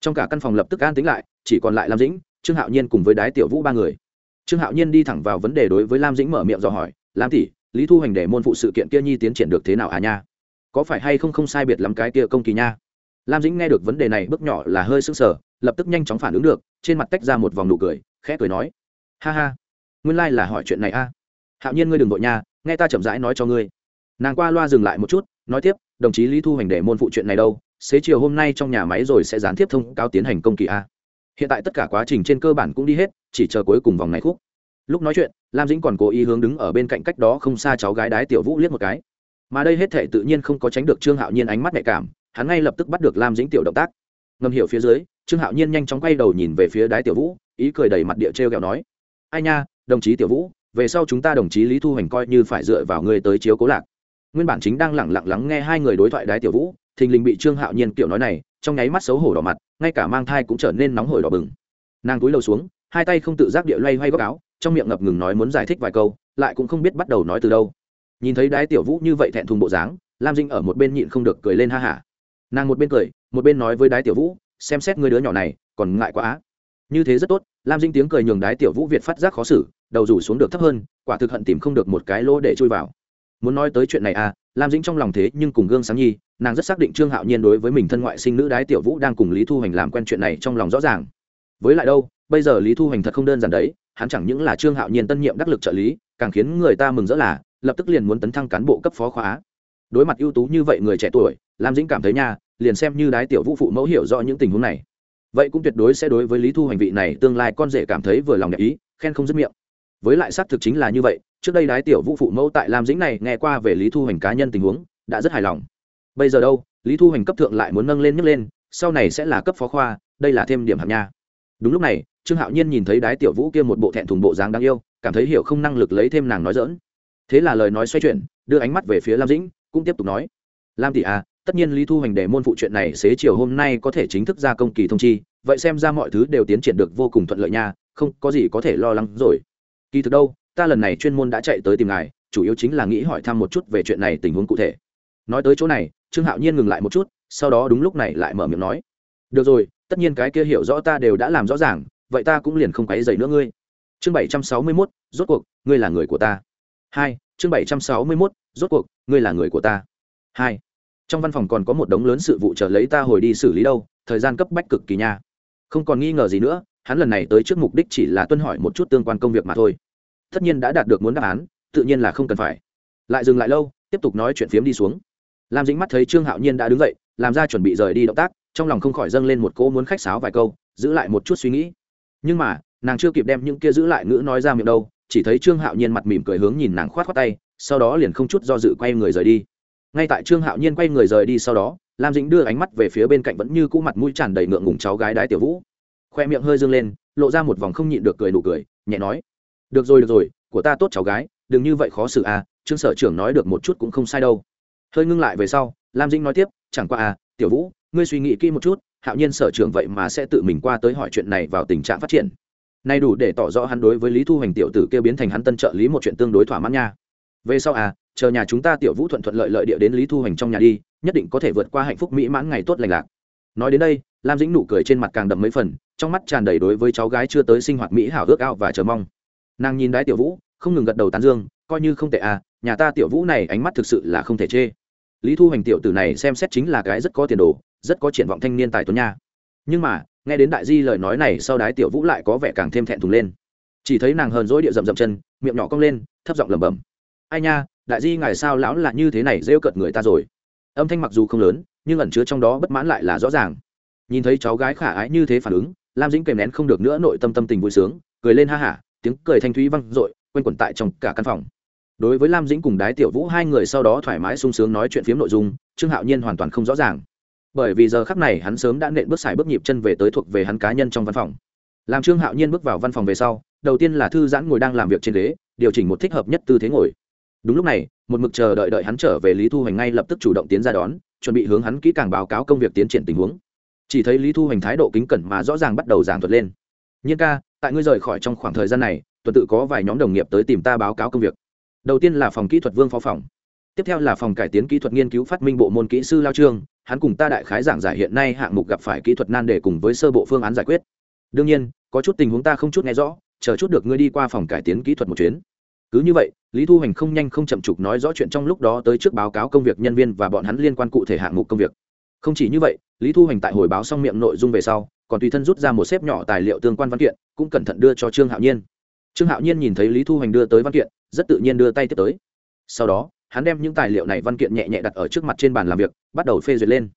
Trong cả căn phòng lập tức an tính lại, chỉ còn lại lam dĩnh, trương hạo nhiên cùng với đái tiểu vũ ba người. Trương hạo nhiên đi thẳng vào vấn đề đối với lam dĩnh mở miệng dò hỏi, lam tỷ, lý thu hành để môn phụ sự kiện kia nhi tiến triển được thế nào à nha? Có phải hay không không sai biệt lắm cái kia công kỳ nha? Lam dĩnh nghe được vấn đề này bước nhỏ là hơi sưng sờ, lập tức nhanh chóng phản ứng được, trên mặt tách ra một vòng nụ cười, khẽ cười nói, ha ha, nguyên lai、like、là hỏi chuyện này a. Hạo nhiên ngươi đừng vội nha, nghe ta chậm rãi nói cho ngươi. Nàng qua loa dừng lại một chút, nói tiếp, đồng chí lý thu hành để môn phụ chuyện này đâu xế chiều hôm nay trong nhà máy rồi sẽ gián tiếp thông cáo tiến hành công kỳ a. Hiện tại tất cả quá trình trên cơ bản cũng đi hết, chỉ chờ cuối cùng vòng này khúc. Lúc nói chuyện, lam dĩnh còn cố ý hướng đứng ở bên cạnh cách đó không xa cháu gái đái tiểu vũ liếc một cái. Mà đây hết thể tự nhiên không có tránh được trương hạo nhiên ánh mắt nhạy cảm, hắn ngay lập tức bắt được lam dĩnh tiểu động tác. Ngầm hiểu phía dưới, trương hạo nhiên nhanh chóng quay đầu nhìn về phía đái tiểu vũ, ý cười đầy mặt địa t r e o kẹo nói, ai nha, đồng chí tiểu vũ, về sau chúng ta đồng chí lý thu hoành coi như phải dựa vào ngươi tới chiếu cố lạc. Nguyên bản chính đang lẳng lặng lắng nghe hai người đối thoại đái tiểu vũ thình lình bị trương hạo nhiên kiểu nói này, trong nháy mắt xấu hổ đỏ mặt, ngay cả mang thai cũng trở nên nóng hổi đỏ bừng. Nàng túi lầu xuống, hai tay không tự giác địa loay hoay góc áo, trong miệng ngập ngừng nói muốn giải thích vài câu, lại cũng không biết bắt đầu nói từ đâu. Nhìn thấy đái tiểu vũ như vậy thẹn thùng bộ dáng, lam dinh ở một bên nhịn không được cười lên ha hả. Nàng một bên cười, một bên nói với đái tiểu vũ, xem xét người đứa nhỏ này, còn ngại quá á. Như thế rất tốt, lam dinh tiếng cười nhường đái tiểu vũ việt phát giác khó xử, đầu rủ xuống được thấp hơn, quả thực hận tìm không được một cái lỗ để chui vào muốn nói tới chuyện này à lam dĩnh trong lòng thế nhưng cùng gương sáng nhi, nàng rất xác định trương hạo nhiên đối với mình thân ngoại sinh nữ đái tiểu vũ đang cùng lý thu hoành làm quen chuyện này trong lòng rõ ràng. Với lại đâu, bây giờ lý thu hoành thật không đơn giản đấy, hắn chẳng những là trương hạo nhiên tân nhiệm đắc lực trợ lý, càng khiến người ta mừng rỡ là, lập tức liền muốn tấn thăng cán bộ cấp phó khóa. Đối mặt ưu tú như vậy người trẻ tuổi, lam dĩnh cảm thấy nha, liền xem như đái tiểu vũ phụ mẫu hiểu rõ những tình huống này. Vậy cũng tuyệt đối sẽ đối với lý thu hành vị này tương lai con rể cảm thấy vừa lòng đẹp ý, khen không dứt miệng. Với lại xác thực chính là như vậy trước đây đái tiểu vũ phụ mẫu tại lam dĩnh này nghe qua về lý thu hành cá nhân tình huống, đã rất hài lòng. Bây giờ đâu, lý thu hành cấp thượng lại muốn nâng lên nhấc lên, sau này sẽ là cấp phó khoa, đây là thêm điểm hạng nha. Đúng lúc này, trương hạo nhiên nhìn thấy đái tiểu vũ kia một bộ thẹn thùng bộ dáng đáng yêu, cảm thấy hiểu không năng lực lấy thêm nàng nói dỡn thế là lời nói xoay chuyển, đưa ánh mắt về phía lam dĩnh, cũng tiếp tục nói. Lam tỷ à tất nhiên lý thu hành để môn phụ chuyện này xế chiều hôm nay có thể chính thức ra công kỳ thông chi, vậy xem ra mọi thứ đều tiến triển được vô cùng thuận lợi nha, không có gì có thể lo lắng rồi. Kỳ thực đâu ta lần này chuyên môn đã chạy tới tìm ngài, chủ yếu chính là nghĩ hỏi thăm một chút về chuyện này tình huống cụ thể. Nói tới chỗ này, trương hạo nhiên ngừng lại một chút, sau đó đúng lúc này lại mở miệng nói. Được rồi, tất nhiên cái kia hiểu rõ ta đều đã làm rõ ràng, vậy ta cũng liền không quấy dày nữa ngươi. Chương bảy trăm sáu mươi mốt, rốt cuộc, ngươi là người của ta. Hai, chương bảy trăm sáu mươi mốt, rốt cuộc, ngươi là người của ta. Hai, trong văn phòng còn có một đống lớn sự vụ chờ lấy ta hồi đi xử lý đâu, thời gian cấp bách cực kỳ nha. Không còn nghi ngờ gì nữa, hắn lần này tới trước mục đích chỉ là tuân hỏi một chút tương quan công việc mà thôi tất nhiên đã đạt được muốn đáp án, tự nhiên là không cần phải. Lại dừng lại lâu, tiếp tục nói chuyện phiếm đi xuống. Lam dính mắt thấy trương hạo nhiên đã đứng dậy, làm ra chuẩn bị rời đi động tác, trong lòng không khỏi dâng lên một cỗ muốn khách sáo vài câu, giữ lại một chút suy nghĩ. Nhưng mà, nàng chưa kịp đem những kia giữ lại ngữ nói ra miệng đâu, chỉ thấy trương hạo nhiên mặt mỉm cười hướng nhìn nàng khoát khoát tay, sau đó liền không chút do dự quay người rời đi. Ngay tại trương hạo nhiên quay người rời đi sau đó, lam dĩnh đưa ánh mắt về phía bên cạnh vẫn như cũ mặt mũi tràn đầy ngượng ngùng cháu gái đái tiểu vũ. Khoe miệng hơi dâng lên, lộ ra một vòng không nhịn được cười nụ cười, nhẹ nói được rồi được rồi, của ta tốt cháu gái, đừng như vậy khó xử à trương sở trưởng nói được một chút cũng không sai đâu. Hơi ngưng lại về sau, lam dĩnh nói tiếp, chẳng qua à tiểu vũ, ngươi suy nghĩ kỹ một chút, hạo nhiên sở trưởng vậy mà sẽ tự mình qua tới hỏi chuyện này vào tình trạng phát triển. Nay đủ để tỏ rõ hắn đối với lý thu hoành tiểu tử kia biến thành hắn tân trợ lý một chuyện tương đối thỏa mãn nha. Về sau à chờ nhà chúng ta tiểu vũ thuận thuận lợi lợi địa đến lý thu hoành trong nhà đi, nhất định có thể vượt qua hạnh phúc mỹ mãn ngày tốt lành lạc. Nói đến đây, lam dĩnh nụ cười trên mặt càng đậm mấy phần, trong mắt tràn đầy đối với cháu gái chưa tới sinh hoạt mỹ hảo ước ao và chờ mong nàng nhìn đái tiểu vũ, không ngừng gật đầu tán dương, coi như không tệ à nhà ta tiểu vũ này ánh mắt thực sự là không thể chê. Lý thu hoành tiểu tử này xem xét chính là cái rất có tiền đồ, rất có triển vọng thanh niên tài tuấn nha. Nhưng mà, nghe đến đại di lời nói này sau đái tiểu vũ lại có vẻ càng thêm thẹn thùng lên. Chỉ thấy nàng hờn dỗi địa rậm rậm chân, miệng nhỏ cong lên, thấp giọng lẩm bẩm. Ai nha, đại di ngài sao lão là như thế này rêu cợt người ta rồi? Âm thanh mặc dù không lớn, nhưng ẩn chứa trong đó bất mãn lại là rõ ràng. Nhìn thấy cháu gái khả ái như thế phản ứng, lam dĩnh kèm nén không được nữa nội tâm tâm tình vui sướng, cười lên ha hả tiếng cười thanh thúy văng dội, quen quẩn tại trong cả căn phòng. Đối với lam dĩnh cùng đái tiểu vũ hai người sau đó thoải mái sung sướng nói chuyện phiếm nội dung trương hạo nhiên hoàn toàn không rõ ràng. Bởi vì giờ khắc này hắn sớm đã nện bước xài bước nhịp chân về tới thuộc về hắn cá nhân trong văn phòng. Làm trương hạo nhiên bước vào văn phòng về sau đầu tiên là thư giãn ngồi đang làm việc trên ghế điều chỉnh một thích hợp nhất tư thế ngồi. Đúng lúc này một mực chờ đợi đợi hắn trở về lý thu hoành ngay lập tức chủ động tiến ra đón chuẩn bị hướng hắn kỹ càng báo cáo công việc tiến triển tình huống. Chỉ thấy lý thu hoành thái độ kính cẩn mà rõ ràng bắt đầu giảng thuật lên nhiên ca, tại ngươi rời khỏi trong khoảng thời gian này, tuần tự có vài nhóm đồng nghiệp tới tìm ta báo cáo công việc. Đầu tiên là phòng kỹ thuật vương phó phòng. Tiếp theo là phòng cải tiến kỹ thuật nghiên cứu phát minh bộ môn kỹ sư lao trương, hắn cùng ta đại khái giảng giải hiện nay hạng mục gặp phải kỹ thuật nan đề cùng với sơ bộ phương án giải quyết. Đương nhiên, có chút tình huống ta không chút nghe rõ, chờ chút được ngươi đi qua phòng cải tiến kỹ thuật một chuyến. Cứ như vậy, lý thu Hành không nhanh không chậm chục nói rõ chuyện trong lúc đó tới trước báo cáo công việc nhân viên và bọn hắn liên quan cụ thể hạng mục công việc. Không chỉ như vậy, lý thu Hành tại hồi báo xong miệng nội dung về sau còn tùy thân rút ra một xếp nhỏ tài liệu tương quan văn kiện, cũng cẩn thận đưa cho trương hạo nhiên. Trương hạo nhiên nhìn thấy lý thu hoành đưa tới văn kiện, rất tự nhiên đưa tay tiếp tới. Sau đó, hắn đem những tài liệu này văn kiện nhẹ nhẹ đặt ở trước mặt trên bàn làm việc, bắt đầu phê duyệt lên.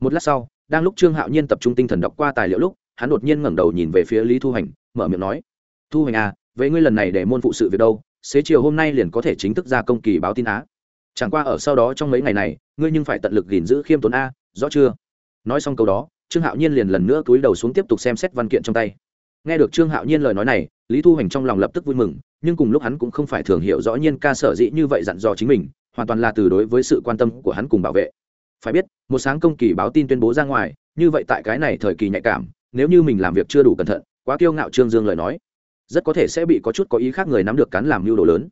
Một lát sau, đang lúc trương hạo nhiên tập trung tinh thần đọc qua tài liệu lúc, hắn đột nhiên ngẩng đầu nhìn về phía lý thu hoành, mở miệng nói, thu hoành à vậy ngươi lần này để môn phụ sự việc đâu? Xế chiều hôm nay liền có thể chính thức ra công kỳ báo tin á. Chẳng qua ở sau đó trong mấy ngày này, ngươi nhưng phải tận lực gìn giữ khiêm tốn a, rõ chưa? Nói xong câu đó trương hạo nhiên liền lần nữa cúi đầu xuống tiếp tục xem xét văn kiện trong tay. Nghe được trương hạo nhiên lời nói này, lý thu hoành trong lòng lập tức vui mừng, nhưng cùng lúc hắn cũng không phải thường hiểu rõ nhiên ca sở dĩ như vậy dặn dò chính mình, hoàn toàn là từ đối với sự quan tâm của hắn cùng bảo vệ. Phải biết, một sáng công kỳ báo tin tuyên bố ra ngoài, như vậy tại cái này thời kỳ nhạy cảm, nếu như mình làm việc chưa đủ cẩn thận, quá kiêu ngạo trương dương lời nói, rất có thể sẽ bị có chút có ý khác người nắm được cắn làm mưu đồ lớn.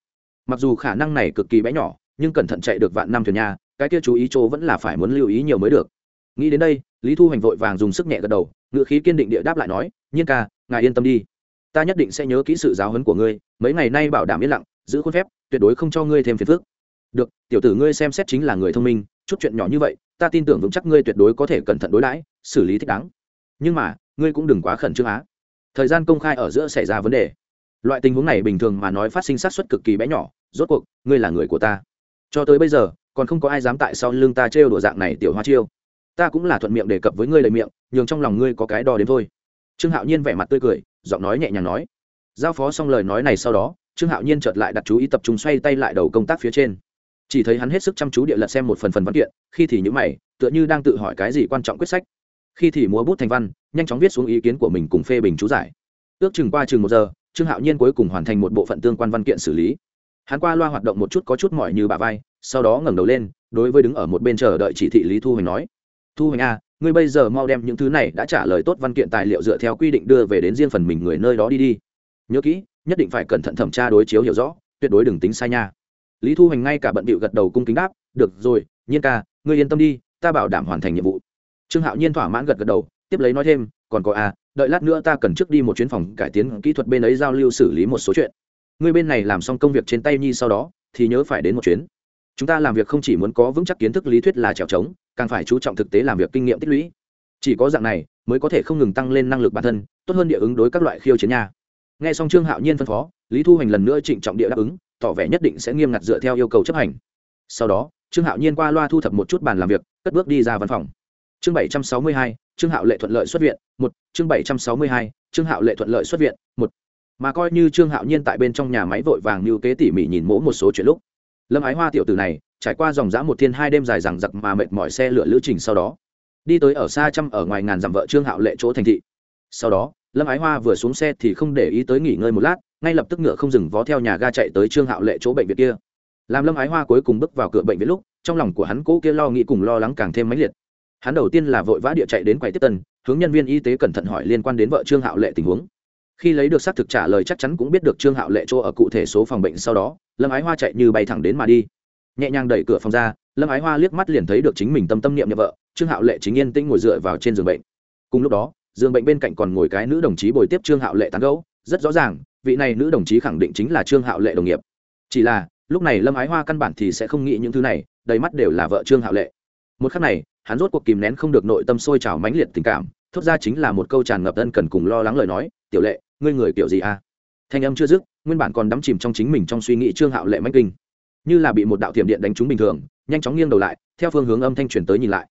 Mặc dù khả năng này cực kỳ bé nhỏ, nhưng cẩn thận chạy được vạn năm thuyền nha cái kia chú ý chỗ vẫn là phải muốn lưu ý nhiều mới được. Nghĩ đến đây lý thu hoành vội vàng dùng sức nhẹ gật đầu, ngựa khí kiên định địa đáp lại nói, nhiên ca, ngài yên tâm đi. Ta nhất định sẽ nhớ kỹ sự giáo huấn của ngươi, mấy ngày nay bảo đảm yên lặng, giữ khuôn phép, tuyệt đối không cho ngươi thêm phiền phức. Được, tiểu tử ngươi xem xét chính là người thông minh, chút chuyện nhỏ như vậy, ta tin tưởng vững chắc ngươi tuyệt đối có thể cẩn thận đối đãi, xử lý thích đáng. Nhưng mà, ngươi cũng đừng quá khẩn trương á. Thời gian công khai ở giữa xảy ra vấn đề. Loại tình huống này bình thường mà nói phát sinh sát xuất cực kỳ bé nhỏ, rốt cuộc, ngươi là người của ta. Cho tới bây giờ, còn không có ai dám tại sau lưng ta trêu đùa dạng này tiểu hoa chiêu ta cũng là thuận miệng đề cập với ngươi lời miệng, nhường trong lòng ngươi có cái đo đến thôi. Trương hạo nhiên vẻ mặt tươi cười, giọng nói nhẹ nhàng nói. Giao phó xong lời nói này sau đó, trương hạo nhiên chợt lại đặt chú ý tập trung xoay tay lại đầu công tác phía trên. Chỉ thấy hắn hết sức chăm chú địa lật xem một phần phần văn kiện, khi thì những mày, tựa như đang tự hỏi cái gì quan trọng quyết sách. Khi thì múa bút thành văn, nhanh chóng viết xuống ý kiến của mình cùng phê bình chú giải. Ước chừng qua chừng một giờ, trương hạo nhiên cuối cùng hoàn thành một bộ phận tương quan văn kiện xử lý. Hắn qua loa hoạt động một chút có chút mỏi như bà vai, sau đó ngẩng đầu lên, đối với đứng ở một bên chờ đợi chỉ thị lý thu hoành nói thu hoành a à, ngươi bây giờ mau đem những thứ này đã trả lời tốt văn kiện tài liệu dựa theo quy định đưa về đến riêng phần mình người nơi đó đi đi. Nhớ kỹ nhất định phải cẩn thận thẩm tra đối chiếu hiểu rõ tuyệt đối đừng tính sai nha. Lý thu hoành ngay cả bận bịu gật đầu cung kính đáp được rồi nhiên ca ngươi yên tâm đi ta bảo đảm hoàn thành nhiệm vụ. Trương hạo nhiên thỏa mãn gật gật đầu tiếp lấy nói thêm còn có à đợi lát nữa ta cần trước đi một chuyến phòng cải tiến kỹ thuật bên ấy giao lưu xử lý một số chuyện. Ngươi bên này làm xong công việc trên tay nhi sau đó thì nhớ phải đến một chuyến chúng ta làm việc không chỉ muốn có vững chắc kiến thức lý thuyết là trèo trống, càng phải chú trọng thực tế làm việc kinh nghiệm tích lũy. Chỉ có dạng này mới có thể không ngừng tăng lên năng lực bản thân, tốt hơn địa ứng đối các loại khiêu chiến nha. Nghe xong trương hạo nhiên phân phó, lý thu hoành lần nữa trịnh trọng địa đáp ứng, tỏ vẻ nhất định sẽ nghiêm ngặt dựa theo yêu cầu chấp hành. Sau đó, trương hạo nhiên qua loa thu thập một chút bàn làm việc, cất bước đi ra văn phòng. Chương bảy trăm sáu mươi hai, trương hạo lệ thuận lợi xuất viện, một. Chương bảy trăm sáu mươi hai, trương hạo lệ thuận lợi xuất viện, một. Mà coi như trương hạo nhiên tại bên trong nhà máy vội vàng như kế tỉ mỉ nhìn mỗ một số chuyện lúc lâm ái hoa tiểu tử này, trải qua dòng dã một thiên hai đêm dài rằng giặc mà mệt mỏi xe lửa lữ trình sau đó, đi tới ở xa trăm ở ngoài ngàn dặm vợ trương hạo lệ chỗ thành thị. Sau đó, lâm ái hoa vừa xuống xe thì không để ý tới nghỉ ngơi một lát, ngay lập tức ngựa không dừng vó theo nhà ga chạy tới trương hạo lệ chỗ bệnh viện kia. Làm lâm ái hoa cuối cùng bước vào cửa bệnh viện lúc, trong lòng của hắn cố kia lo nghĩ cùng lo lắng càng thêm mãnh liệt. Hắn đầu tiên là vội vã địa chạy đến quầy tiếp tân, hướng nhân viên y tế cẩn thận hỏi liên quan đến vợ trương hạo lệ tình huống khi lấy được xác thực trả lời chắc chắn cũng biết được trương hạo lệ chỗ ở cụ thể số phòng bệnh sau đó, lâm ái hoa chạy như bay thẳng đến mà đi. Nhẹ nhàng đẩy cửa phòng ra, lâm ái hoa liếc mắt liền thấy được chính mình tâm tâm niệm nhậm vợ, trương hạo lệ chính yên tĩnh ngồi dựa vào trên giường bệnh. Cùng lúc đó, giường bệnh bên cạnh còn ngồi cái nữ đồng chí bồi tiếp trương hạo lệ tán gẫu, rất rõ ràng, vị này nữ đồng chí khẳng định chính là trương hạo lệ đồng nghiệp. Chỉ là, lúc này lâm ái hoa căn bản thì sẽ không nghĩ những thứ này, đầy mắt đều là vợ trương hạo lệ. Một khắc này, hắn rốt cuộc kìm nén không được nội tâm sôi trào mãnh liệt tình cảm, thốt ra chính là một câu tràn ngập ân cần cùng lo lắng lời nói, tiểu lệ ngươi người kiểu gì à? Thanh âm chưa dứt, nguyên bản còn đắm chìm trong chính mình trong suy nghĩ trương hạo lệ mách kinh. Như là bị một đạo thiểm điện đánh trúng bình thường, nhanh chóng nghiêng đầu lại, theo phương hướng âm thanh truyền tới nhìn lại.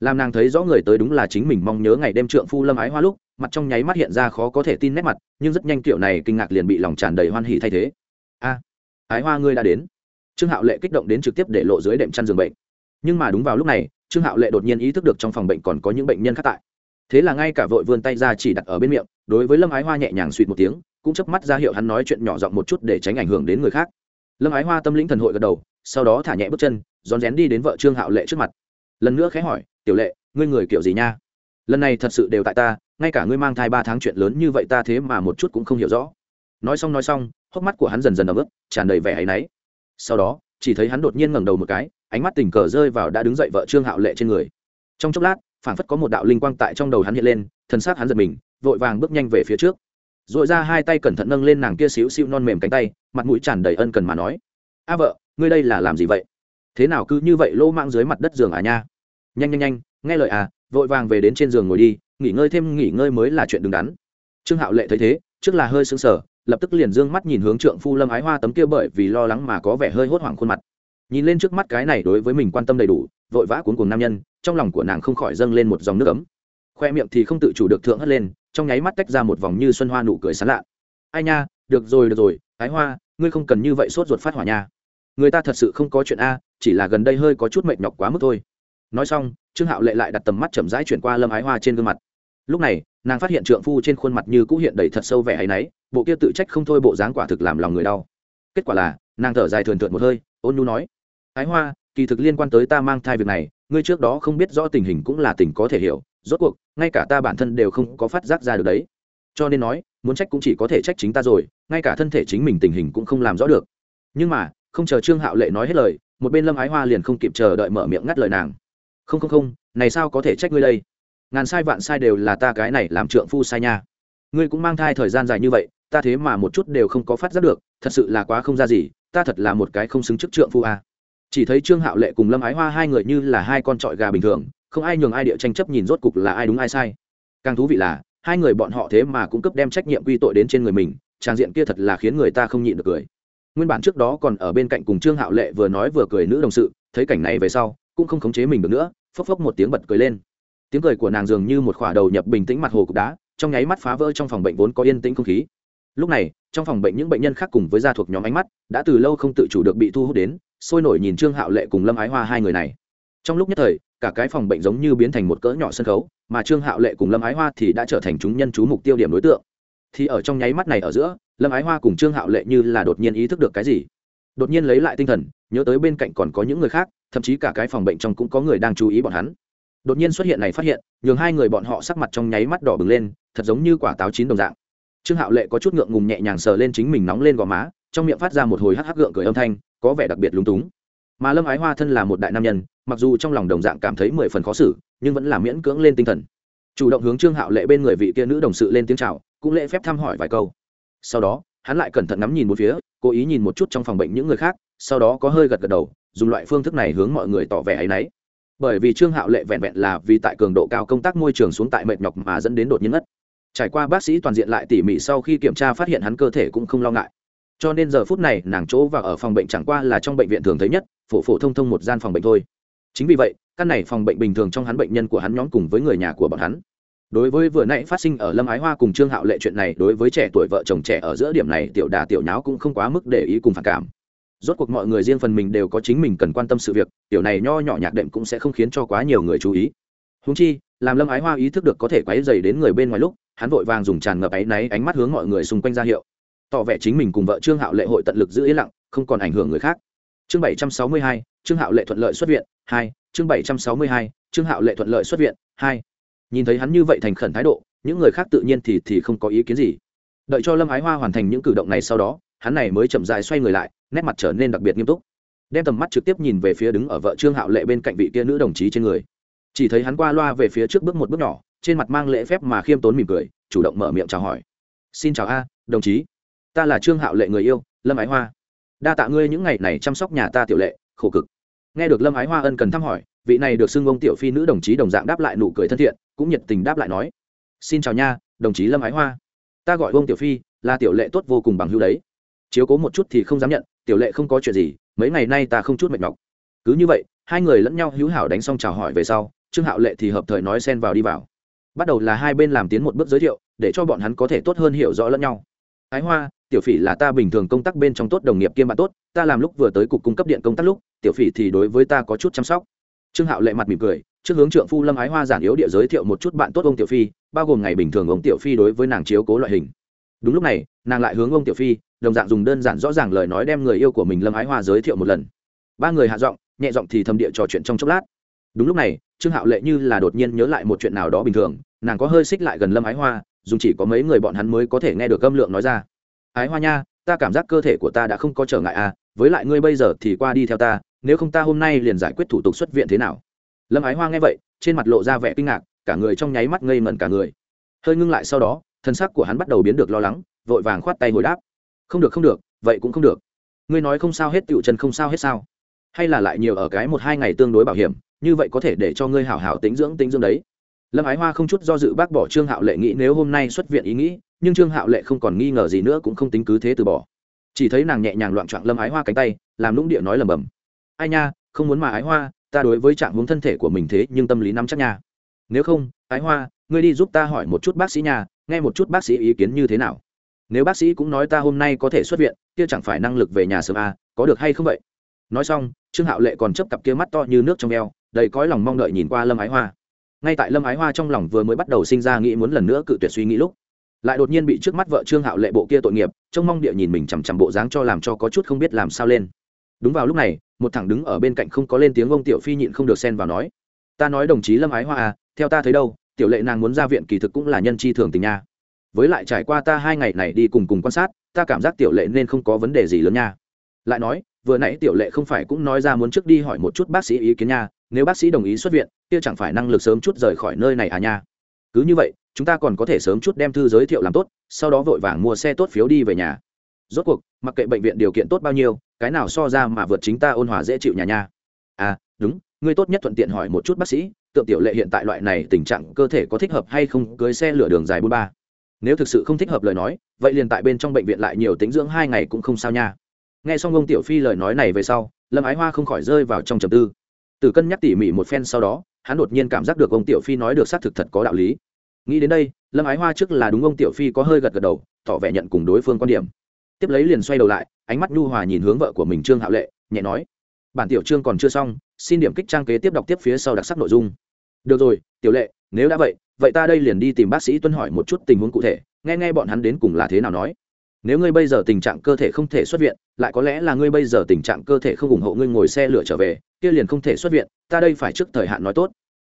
Làm nàng thấy rõ người tới đúng là chính mình mong nhớ ngày đêm trượng phu lâm ái hoa lúc, mặt trong nháy mắt hiện ra khó có thể tin nét mặt, nhưng rất nhanh kiểu này kinh ngạc liền bị lòng tràn đầy hoan hỉ thay thế. A, ái hoa ngươi đã đến. Trương hạo lệ kích động đến trực tiếp để lộ dưới đệm chăn giường bệnh. Nhưng mà đúng vào lúc này, trương hạo lệ đột nhiên ý thức được trong phòng bệnh còn có những bệnh nhân khác tại thế là ngay cả vội vươn tay ra chỉ đặt ở bên miệng, đối với lâm ái hoa nhẹ nhàng suỵt một tiếng, cũng chớp mắt ra hiệu hắn nói chuyện nhỏ giọng một chút để tránh ảnh hưởng đến người khác. Lâm ái hoa tâm lĩnh thần hội gật đầu, sau đó thả nhẹ bước chân, rón rén đi đến vợ trương hạo lệ trước mặt. Lần nữa khẽ hỏi, tiểu lệ, ngươi người kiểu gì nha? Lần này thật sự đều tại ta, ngay cả ngươi mang thai ba tháng chuyện lớn như vậy ta thế mà một chút cũng không hiểu rõ. Nói xong nói xong, hốc mắt của hắn dần dần ấm ức, tràn đầy vẻ áy náy. Sau đó, chỉ thấy hắn đột nhiên ngẩng đầu một cái, ánh mắt tình cờ rơi vào đã đứng dậy vợ trương hạo lệ trên người. Trong chốc lát phảng phất có một đạo linh quang tại trong đầu hắn hiện lên thân xác hắn giật mình, vội vàng bước nhanh về phía trước. Rồi ra hai tay cẩn thận nâng lên nàng kia xíu xíu non mềm cánh tay, mặt mũi tràn đầy ân cần mà nói, a vợ, ngươi đây là làm gì vậy? Thế nào cứ như vậy lô mang dưới mặt đất giường à nha? Nhanh nhanh nhanh, nghe lời à vội vàng về đến trên giường ngồi đi, nghỉ ngơi thêm, nghỉ ngơi mới là chuyện đứng đắn. Trương hạo lệ thấy thế, trước là hơi sững sờ, lập tức liền d ư ơ n g mắt nhìn hướng trượng phu lâm ái hoa tấm kia bởi vì lo lắng mà có vẻ hơi hốt hoảng khuôn mặt nhìn lên trước mắt cái này đối với mình quan tâm đầy đủ, vội vã cuốn cùng nam nhân, trong lòng của nàng không khỏi dâng lên một dòng nước ấm. Khoe miệng thì không tự chủ được thượng hất lên, trong nháy mắt tách ra một vòng như xuân hoa nụ cười sán lạ. Ai nha, được rồi được rồi, ái hoa, ngươi không cần như vậy sốt ruột phát hỏa nha. Người ta thật sự không có chuyện a, chỉ là gần đây hơi có chút mệt nhọc quá mức thôi. Nói xong, trương hạo lệ lại đặt tầm mắt chậm rãi chuyển qua lâm ái hoa trên gương mặt. Lúc này, nàng phát hiện trượng phu trên khuôn mặt như cũ hiện đầy thật sâu vẻ hay náy, bộ kia tự trách không thôi bộ dáng quả thực làm lòng người đau. Kết quả là, nàng thở dài thường thượt một hơi, ôn nhu nói ái hoa, kỳ thực liên quan tới ta mang thai việc này, ngươi trước đó không biết rõ tình hình cũng là tình có thể hiểu, rốt cuộc, ngay cả ta bản thân đều không có phát giác ra được đấy. Cho nên nói, muốn trách cũng chỉ có thể trách chính ta rồi, ngay cả thân thể chính mình tình hình cũng không làm rõ được. Nhưng mà, không chờ trương hạo lệ nói hết lời, một bên lâm ái hoa liền không kịp chờ đợi mở miệng ngắt lời nàng. Không không không, này sao có thể trách ngươi đây? Ngàn sai vạn sai đều là ta cái này làm trượng phu sai nha. Ngươi cũng mang thai thời gian dài như vậy, ta thế mà một chút đều không có phát giác được, thật sự là quá không ra gì, ta thật là một cái không xứng chức trượng phu à chỉ thấy trương hạo lệ cùng lâm ái hoa hai người như là hai con trọi gà bình thường, không ai nhường ai địa tranh chấp nhìn rốt cục là ai đúng ai sai. Càng thú vị là, hai người bọn họ thế mà cũng cấp đem trách nhiệm quy tội đến trên người mình, trang diện kia thật là khiến người ta không nhịn được cười. Nguyên bản trước đó còn ở bên cạnh cùng trương hạo lệ vừa nói vừa cười nữ đồng sự, thấy cảnh này về sau, cũng không khống chế mình được nữa, phốc phốc một tiếng bật cười lên. Tiếng cười của nàng dường như một khỏa đầu nhập bình tĩnh mặt hồ cục đá, trong nháy mắt phá vỡ trong phòng bệnh vốn có yên tĩnh không khí. Lúc này, trong phòng bệnh những bệnh nhân khác cùng với gia thuộc nhóm ánh mắt, đã từ lâu không tự chủ được bị thu hút đến sôi nổi nhìn trương hạo lệ cùng lâm ái hoa hai người này. Trong lúc nhất thời, cả cái phòng bệnh giống như biến thành một cỡ nhỏ sân khấu, mà trương hạo lệ cùng lâm ái hoa thì đã trở thành chúng nhân chú mục tiêu điểm đối tượng. Thì ở trong nháy mắt này ở giữa, lâm ái hoa cùng trương hạo lệ như là đột nhiên ý thức được cái gì. Đột nhiên lấy lại tinh thần, nhớ tới bên cạnh còn có những người khác, thậm chí cả cái phòng bệnh trong cũng có người đang chú ý bọn hắn. Đột nhiên xuất hiện này phát hiện, nhường hai người bọn họ sắc mặt trong nháy mắt đỏ bừng lên, thật giống như quả táo chín đồng dạng. Trương hạo lệ có chút ngượng ngùng nhẹ nhàng sờ lên chính mình nóng lên gò má trong miệng phát ra một hồi hắc hắc gượng cười âm thanh, có vẻ đặc biệt lúng túng. Mà lâm ái hoa thân là một đại nam nhân, mặc dù trong lòng đồng dạng cảm thấy mười phần khó xử, nhưng vẫn là miễn cưỡng lên tinh thần. Chủ động hướng trương hạo lệ bên người vị kia nữ đồng sự lên tiếng chào, cũng lễ phép thăm hỏi vài câu. Sau đó, hắn lại cẩn thận ngắm nhìn một phía, cố ý nhìn một chút trong phòng bệnh những người khác, sau đó có hơi gật gật đầu, dùng loại phương thức này hướng mọi người tỏ vẻ áy náy. Bởi vì trương hạo lệ vẹn vẹn là vì tại cường độ cao công tác môi trường xuống tại mệt nhọc mà dẫn đến đột nhiên ngất trải qua bác sĩ toàn diện lại tỉ mỉ sau khi kiểm tra phát hiện hắn cơ thể cũng không lo ngại cho nên giờ phút này nàng chỗ và ở phòng bệnh chẳng qua là trong bệnh viện thường thấy nhất, phổ phổ thông thông một gian phòng bệnh thôi. Chính vì vậy, căn này phòng bệnh bình thường trong hắn bệnh nhân của hắn nhóm cùng với người nhà của bọn hắn. Đối với vừa nãy phát sinh ở lâm ái hoa cùng trương hạo lệ chuyện này, đối với trẻ tuổi vợ chồng trẻ ở giữa điểm này, tiểu đà tiểu nháo cũng không quá mức để ý cùng phản cảm. Rốt cuộc mọi người riêng phần mình đều có chính mình cần quan tâm sự việc, tiểu này nho nhỏ nhạc đệm cũng sẽ không khiến cho quá nhiều người chú ý. Húng chi, làm lâm ái hoa ý thức được có thể quáy dày đến người bên ngoài lúc, hắn vội vàng dùng tràn ngập áy náy ánh mắt hướng mọi người xung quanh ra hiệu tỏ vẻ chính mình cùng vợ trương hạo lệ hội tận lực giữ yên lặng, không còn ảnh hưởng người khác. Chương bảy trăm sáu mươi hai, trương hạo lệ thuận lợi xuất viện, hai, chương bảy trăm sáu mươi hai, trương hạo lệ thuận lợi xuất viện, hai. Nhìn thấy hắn như vậy thành khẩn thái độ, những người khác tự nhiên thì thì không có ý kiến gì. Đợi cho lâm ái hoa hoàn thành những cử động này sau đó, hắn này mới chậm dài xoay người lại, nét mặt trở nên đặc biệt nghiêm túc. Đem tầm mắt trực tiếp nhìn về phía đứng ở vợ trương hạo lệ bên cạnh vị kia nữ đồng chí trên người. Chỉ thấy hắn qua loa về phía trước bước một bước nhỏ, trên mặt mang lễ phép mà khiêm tốn mỉm cười, chủ động mở miệng chào hỏi. Xin chào a, đồng chí ta là trương hạo lệ người yêu, lâm ái hoa. Đa tạ ngươi những ngày này chăm sóc nhà ta tiểu lệ, khổ cực. Nghe được lâm ái hoa ân cần thăm hỏi, vị này được xưng ông tiểu phi nữ đồng chí đồng dạng đáp lại nụ cười thân thiện, cũng nhiệt tình đáp lại nói, xin chào nha, đồng chí lâm ái hoa. Ta gọi ông tiểu phi, là tiểu lệ tốt vô cùng bằng hữu đấy. Chiếu cố một chút thì không dám nhận, tiểu lệ không có chuyện gì, mấy ngày nay ta không chút mệt mọc cứ như vậy, hai người lẫn nhau hữu hảo đánh xong chào hỏi về sau, trương hạo lệ thì hợp thời nói xen vào đi vào. Bắt đầu là hai bên làm tiến một bước giới thiệu, để cho bọn hắn có thể tốt hơn hiểu rõ lẫn nhau. Ái hoa tiểu phỉ là ta bình thường công tác bên trong tốt, đồng nghiệp kiêm bạn tốt, ta làm lúc vừa tới cục cung cấp điện công tác lúc, tiểu phỉ thì đối với ta có chút chăm sóc. Trương hạo lệ mặt mỉm cười, trước hướng trượng phu lâm ái hoa giản yếu địa giới thiệu một chút bạn tốt ông tiểu phi, bao gồm ngày bình thường ông tiểu phi đối với nàng chiếu cố loại hình. Đúng lúc này, nàng lại hướng ông tiểu phi, đồng dạng dùng đơn giản rõ ràng lời nói đem người yêu của mình lâm ái hoa giới thiệu một lần. Ba người hạ giọng, nhẹ giọng thì thầm địa trò chuyện trong chốc lát. Đúng lúc này, trương hạo lệ như là đột nhiên nhớ lại một chuyện nào đó bình thường, nàng có hơi xích lại gần lâm ái hoa dùng chỉ có mấy người bọn hắn mới có thể nghe được âm lượng nói ra ái hoa nha, ta cảm giác cơ thể của ta đã không có trở ngại à với lại ngươi bây giờ thì qua đi theo ta, nếu không ta hôm nay liền giải quyết thủ tục xuất viện thế nào? Lâm ái hoa nghe vậy, trên mặt lộ ra vẻ kinh ngạc, cả người trong nháy mắt ngây mẩn cả người. Hơi ngưng lại sau đó, thân xác của hắn bắt đầu biến được lo lắng, vội vàng khoát tay hồi đáp. Không được không được, vậy cũng không được. Ngươi nói không sao hết tựu chân không sao hết sao? Hay là lại nhiều ở cái một hai ngày tương đối bảo hiểm, như vậy có thể để cho ngươi hảo hảo tính dưỡng tính dưỡng đấy lâm ái hoa không chút do dự bác bỏ trương hạo lệ nghĩ nếu hôm nay xuất viện ý nghĩ nhưng trương hạo lệ không còn nghi ngờ gì nữa cũng không tính cứ thế từ bỏ. Chỉ thấy nàng nhẹ nhàng loạn trọn lâm ái hoa cánh tay làm lũng địa nói lầm bầm ai nha không muốn mà ái hoa ta đối với trạng hướng thân thể của mình thế nhưng tâm lý nắm chắc nha. Nếu không ái hoa ngươi đi giúp ta hỏi một chút bác sĩ nhà nghe một chút bác sĩ ý kiến như thế nào. Nếu bác sĩ cũng nói ta hôm nay có thể xuất viện kia chẳng phải năng lực về nhà sớm à, có được hay không vậy? Nói xong trương hạo lệ còn chấp cặp kia mắt to như nước trong eo đầy cõi lòng mong đợi nhìn qua lâm ái hoa ngay tại lâm ái hoa trong lòng vừa mới bắt đầu sinh ra nghĩ muốn lần nữa cự tuyệt suy nghĩ lúc, lại đột nhiên bị trước mắt vợ trương hạo lệ bộ kia tội nghiệp, trông mong địa nhìn mình chằm chằm bộ dáng cho làm cho có chút không biết làm sao lên. Đúng vào lúc này, một thằng đứng ở bên cạnh không có lên tiếng ông tiểu phi nhịn không được xen vào nói, ta nói đồng chí lâm ái hoa à theo ta thấy đâu, tiểu lệ nàng muốn ra viện kỳ thực cũng là nhân chi thường tình nha. Với lại trải qua ta hai ngày này đi cùng cùng quan sát, ta cảm giác tiểu lệ nên không có vấn đề gì lớn nha. Lại nói, vừa nãy tiểu lệ không phải cũng nói ra muốn trước đi hỏi một chút bác sĩ ý kiến nha nếu bác sĩ đồng ý xuất viện, kia chẳng phải năng lực sớm chút rời khỏi nơi này à nha. Cứ như vậy, chúng ta còn có thể sớm chút đem thư giới thiệu làm tốt, sau đó vội vàng mua xe tốt phiếu đi về nhà. Rốt cuộc, mặc kệ bệnh viện điều kiện tốt bao nhiêu, cái nào so ra mà vượt chính ta ôn hòa dễ chịu nhà nha. À đúng, ngươi tốt nhất thuận tiện hỏi một chút bác sĩ, tượng tiểu lệ hiện tại loại này tình trạng cơ thể có thích hợp hay không, cưới xe lửa đường dài bốn ba nếu thực sự không thích hợp lời nói, vậy liền tại bên trong bệnh viện lại nhiều tính dưỡng hai ngày cũng không sao nha. Nghe xong ông tiểu phi lời nói này về sau, lâm ái hoa không khỏi rơi vào trong trầm tư từ cân nhắc tỉ mỉ một phen sau đó, hắn đột nhiên cảm giác được ông tiểu phi nói được xác thực thật có đạo lý. Nghĩ đến đây, lâm ái hoa trước là đúng ông tiểu phi có hơi gật gật đầu, tỏ vẻ nhận cùng đối phương quan điểm. Tiếp lấy liền xoay đầu lại, ánh mắt nhu hòa nhìn hướng vợ của mình trương hạo lệ, nhẹ nói, bản tiểu trương còn chưa xong, xin điểm kích trang kế tiếp đọc tiếp phía sau đặc sắc nội dung. Được rồi, tiểu lệ, nếu đã vậy vậy ta đây liền đi tìm bác sĩ tuân hỏi một chút tình huống cụ thể, nghe nghe bọn hắn đến cùng là thế nào nói. Nếu ngươi bây giờ tình trạng cơ thể không thể xuất viện, lại có lẽ là ngươi bây giờ tình trạng cơ thể không ủng hộ ngươi ngồi xe lửa trở về kia liền không thể xuất viện, ta đây phải trước thời hạn nói tốt.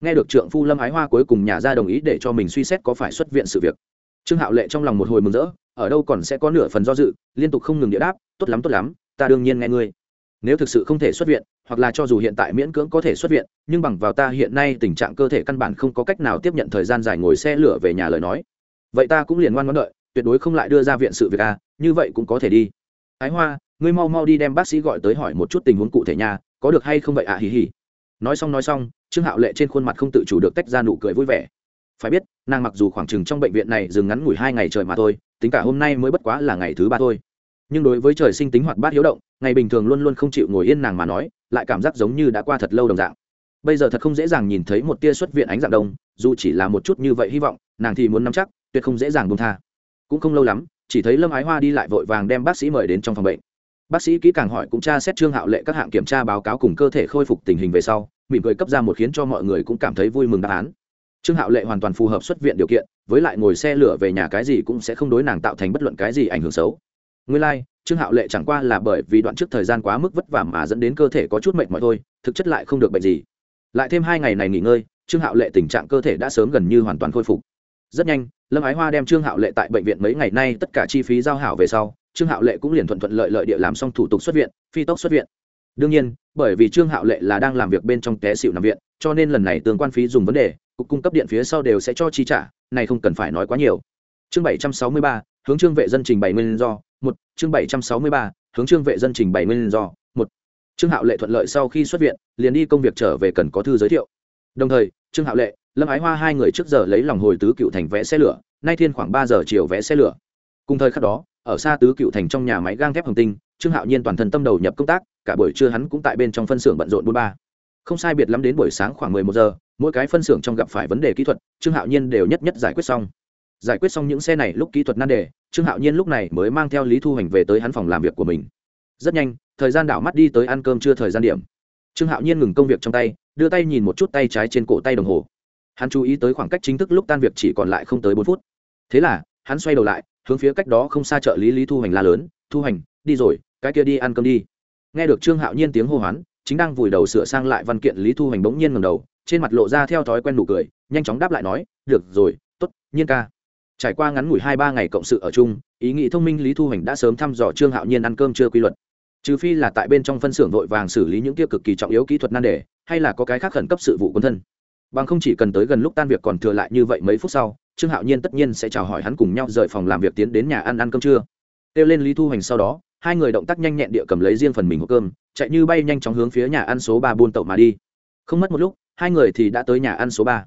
Nghe được trượng phu lâm ái hoa cuối cùng nhà ra đồng ý để cho mình suy xét có phải xuất viện sự việc. Trương hạo lệ trong lòng một hồi mừng rỡ, ở đâu còn sẽ có nửa phần do dự, liên tục không ngừng địa đáp, tốt lắm tốt lắm, ta đương nhiên nghe ngươi. Nếu thực sự không thể xuất viện, hoặc là cho dù hiện tại miễn cưỡng có thể xuất viện, nhưng bằng vào ta hiện nay tình trạng cơ thể căn bản không có cách nào tiếp nhận thời gian dài ngồi xe lửa về nhà lời nói. Vậy ta cũng liền ngoan ngoãn đợi, tuyệt đối không lại đưa ra viện sự việc à như vậy cũng có thể đi. Ái hoa, ngươi mau mau đi đem bác sĩ gọi tới hỏi một chút tình huống cụ thể nhà có được hay không vậy à hì hì. Nói xong nói xong, trương hạo lệ trên khuôn mặt không tự chủ được tách ra nụ cười vui vẻ. Phải biết, nàng mặc dù khoảng chừng trong bệnh viện này dừng ngắn ngủi hai ngày trời mà thôi, tính cả hôm nay mới bất quá là ngày thứ ba thôi. Nhưng đối với trời sinh tính hoạt bát hiếu động, ngày bình thường luôn luôn không chịu ngồi yên nàng mà nói, lại cảm giác giống như đã qua thật lâu đồng dạng. Bây giờ thật không dễ dàng nhìn thấy một tia xuất viện ánh dạng đông, dù chỉ là một chút như vậy hy vọng, nàng thì muốn nắm chắc, tuyệt không dễ dàng buông tha. Cũng không lâu lắm, chỉ thấy lâm ái hoa đi lại vội vàng đem bác sĩ mời đến trong phòng bệnh bác sĩ kỹ càng hỏi cũng tra xét trương hạo lệ các hạng kiểm tra báo cáo cùng cơ thể khôi phục tình hình về sau mỉm cười cấp ra một khiến cho mọi người cũng cảm thấy vui mừng đáp án. Trương hạo lệ hoàn toàn phù hợp xuất viện điều kiện với lại ngồi xe lửa về nhà cái gì cũng sẽ không đối nàng tạo thành bất luận cái gì ảnh hưởng xấu. Nguyên lai、like, trương hạo lệ chẳng qua là bởi vì đoạn trước thời gian quá mức vất vả mà dẫn đến cơ thể có chút mệt mỏi thôi thực chất lại không được bệnh gì. Lại thêm hai ngày này nghỉ ngơi trương hạo lệ tình trạng cơ thể đã sớm gần như hoàn toàn khôi phục. Rất nhanh lâm ái hoa đem trương hạo lệ tại bệnh viện mấy ngày nay tất cả chi phí giao hảo về sau trương hạo lệ cũng liền thuận thuận lợi lợi địa làm xong thủ tục xuất viện, phi tốc xuất viện. Đương nhiên, bởi vì trương hạo lệ là đang làm việc bên trong té xịu nằm viện, cho nên lần này tương quan phí dùng vấn đề, cục cung cấp điện phía sau đều sẽ cho chi trả, này không cần phải nói quá nhiều. Chương bảy trăm sáu mươi ba, hướng trương vệ dân trình bày nguyên do, một. Chương bảy trăm sáu mươi ba, hướng trương vệ dân trình bày nguyên do, một. Trương hạo lệ thuận lợi sau khi xuất viện, liền đi công việc trở về cần có thư giới thiệu. Đồng thời, trương hạo lệ, lâm ái hoa hai người trước giờ lấy lòng hồi tứ cựu thành vẽ xe lửa, nay thiên khoảng ba giờ chiều vẽ xe lửa. Cùng thời khắc đó ở xa tứ cựu thành trong nhà máy gang thép hồng tinh, trương hạo nhiên toàn thân tâm đầu nhập công tác, cả buổi trưa hắn cũng tại bên trong phân xưởng bận rộn bốn ba. Không sai biệt lắm đến buổi sáng khoảng mười một giờ, mỗi cái phân xưởng trong gặp phải vấn đề kỹ thuật, trương hạo nhiên đều nhất nhất giải quyết xong. Giải quyết xong những xe này lúc kỹ thuật nan đề, trương hạo nhiên lúc này mới mang theo lý thu hành về tới hắn phòng làm việc của mình. Rất nhanh, thời gian đảo mắt đi tới ăn cơm chưa thời gian điểm. Trương hạo nhiên ngừng công việc trong tay, đưa tay nhìn một chút tay trái trên cổ tay đồng hồ. Hắn chú ý tới khoảng cách chính thức lúc tan việc chỉ còn lại không tới bốn phút. Thế là hắn xoay đầu lại, hướng phía cách đó không xa chợ lý lý thu hành la lớn, thu hành đi rồi, cái kia đi ăn cơm đi. Nghe được trương hạo nhiên tiếng hô hoán, chính đang vùi đầu sửa sang lại văn kiện, lý thu hành bỗng nhiên ngầm đầu, trên mặt lộ ra theo thói quen nụ cười, nhanh chóng đáp lại nói, được rồi t ố t nhiên ca. Trải qua ngắn ngủi hai ba ngày cộng sự ở chung, ý nghĩ thông minh lý thu hành đã sớm thăm dò trương hạo nhiên ăn cơm chưa quy luật. Trừ phi là tại bên trong phân xưởng vội vàng xử lý những kia cực kỳ trọng yếu kỹ thuật nan đề, hay là có cái khác khẩn cấp sự vụ quân thân. Bằng không chỉ cần tới gần lúc tan việc còn thừa lại như vậy mấy phút sau trương hạo nhiên tất nhiên sẽ chào hỏi hắn cùng nhau rời phòng làm việc tiến đến nhà ăn ăn cơm trưa. Kêu lên lý thu hoành sau đó, hai người động tác nhanh nhẹn địa cầm lấy riêng phần mình hộp cơm, chạy như bay nhanh chóng hướng phía nhà ăn số ba buôn tẩu mà đi. Không mất một lúc, hai người thì đã tới nhà ăn số ba.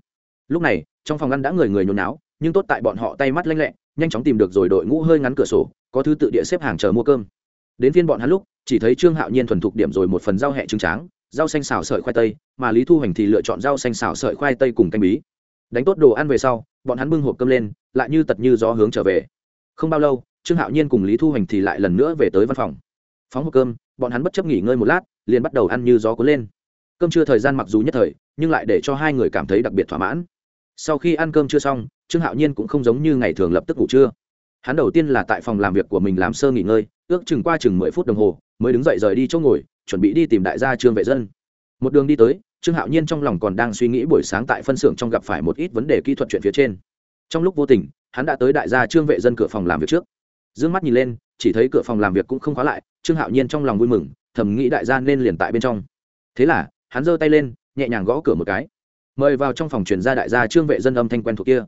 Lúc này, trong phòng ăn đã người người nhốn náo nhưng tốt tại bọn họ tay mắt lanh lẹ, nhanh chóng tìm được rồi đội ngũ hơi ngắn cửa sổ, có thứ tự địa xếp hàng chờ mua cơm. Đến phiên bọn hắn lúc, chỉ thấy trương hạo nhiên thuần thục điểm rồi một phần rau hẹ trứng tráng, rau xanh xào sợi khoai tây, mà lý thu hoành thì lựa chọn rau xanh xào sợi khoai tây cùng canh bí. Đánh tốt đồ ăn về sau bọn hắn bưng hộp cơm lên, lại như tật như gió hướng trở về. Không bao lâu, trương hạo nhiên cùng lý thu hoành thì lại lần nữa về tới văn phòng. Phóng hộp cơm, bọn hắn bất chấp nghỉ ngơi một lát, liền bắt đầu ăn như gió cuốn lên. Cơm trưa thời gian mặc dù nhất thời, nhưng lại để cho hai người cảm thấy đặc biệt thỏa mãn. Sau khi ăn cơm chưa xong, trương hạo nhiên cũng không giống như ngày thường lập tức ngủ trưa. Hắn đầu tiên là tại phòng làm việc của mình làm sơ nghỉ ngơi, ước chừng qua chừng mười phút đồng hồ, mới đứng dậy rời đi chỗ ngồi, chuẩn bị đi tìm đại gia trương vệ dân. Một đường đi tới trương hạo nhiên trong lòng còn đang suy nghĩ buổi sáng tại phân xưởng trong gặp phải một ít vấn đề kỹ thuật chuyện phía trên. Trong lúc vô tình, hắn đã tới đại gia trương vệ dân cửa phòng làm việc trước. D ư ơ n g mắt nhìn lên, chỉ thấy cửa phòng làm việc cũng không khóa lại, trương hạo nhiên trong lòng vui mừng, thầm nghĩ đại gia nên liền tại bên trong. Thế là, hắn giơ tay lên, nhẹ nhàng gõ cửa một cái. Mời vào trong phòng truyền ra đại gia trương vệ dân âm thanh quen thuộc kia.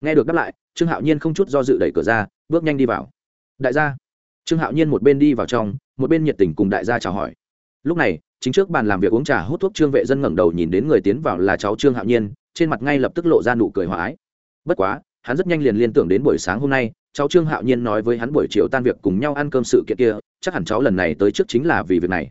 Nghe được đáp lại, trương hạo nhiên không chút do dự đẩy cửa ra, bước nhanh đi vào. Đại gia. Trương hạo nhiên một bên đi vào trong, một bên nhiệt tình cùng đại gia chào hỏi. Lúc này chính trước bàn làm việc uống trà hút thuốc trương vệ dân ngẩng đầu nhìn đến người tiến vào là cháu trương hạo nhiên, trên mặt ngay lập tức lộ ra nụ cười hòa ái. Bất quá, hắn rất nhanh liền liên tưởng đến buổi sáng hôm nay, cháu trương hạo nhiên nói với hắn buổi chiều tan việc cùng nhau ăn cơm sự kiện kia, chắc hẳn cháu lần này tới trước chính là vì việc này.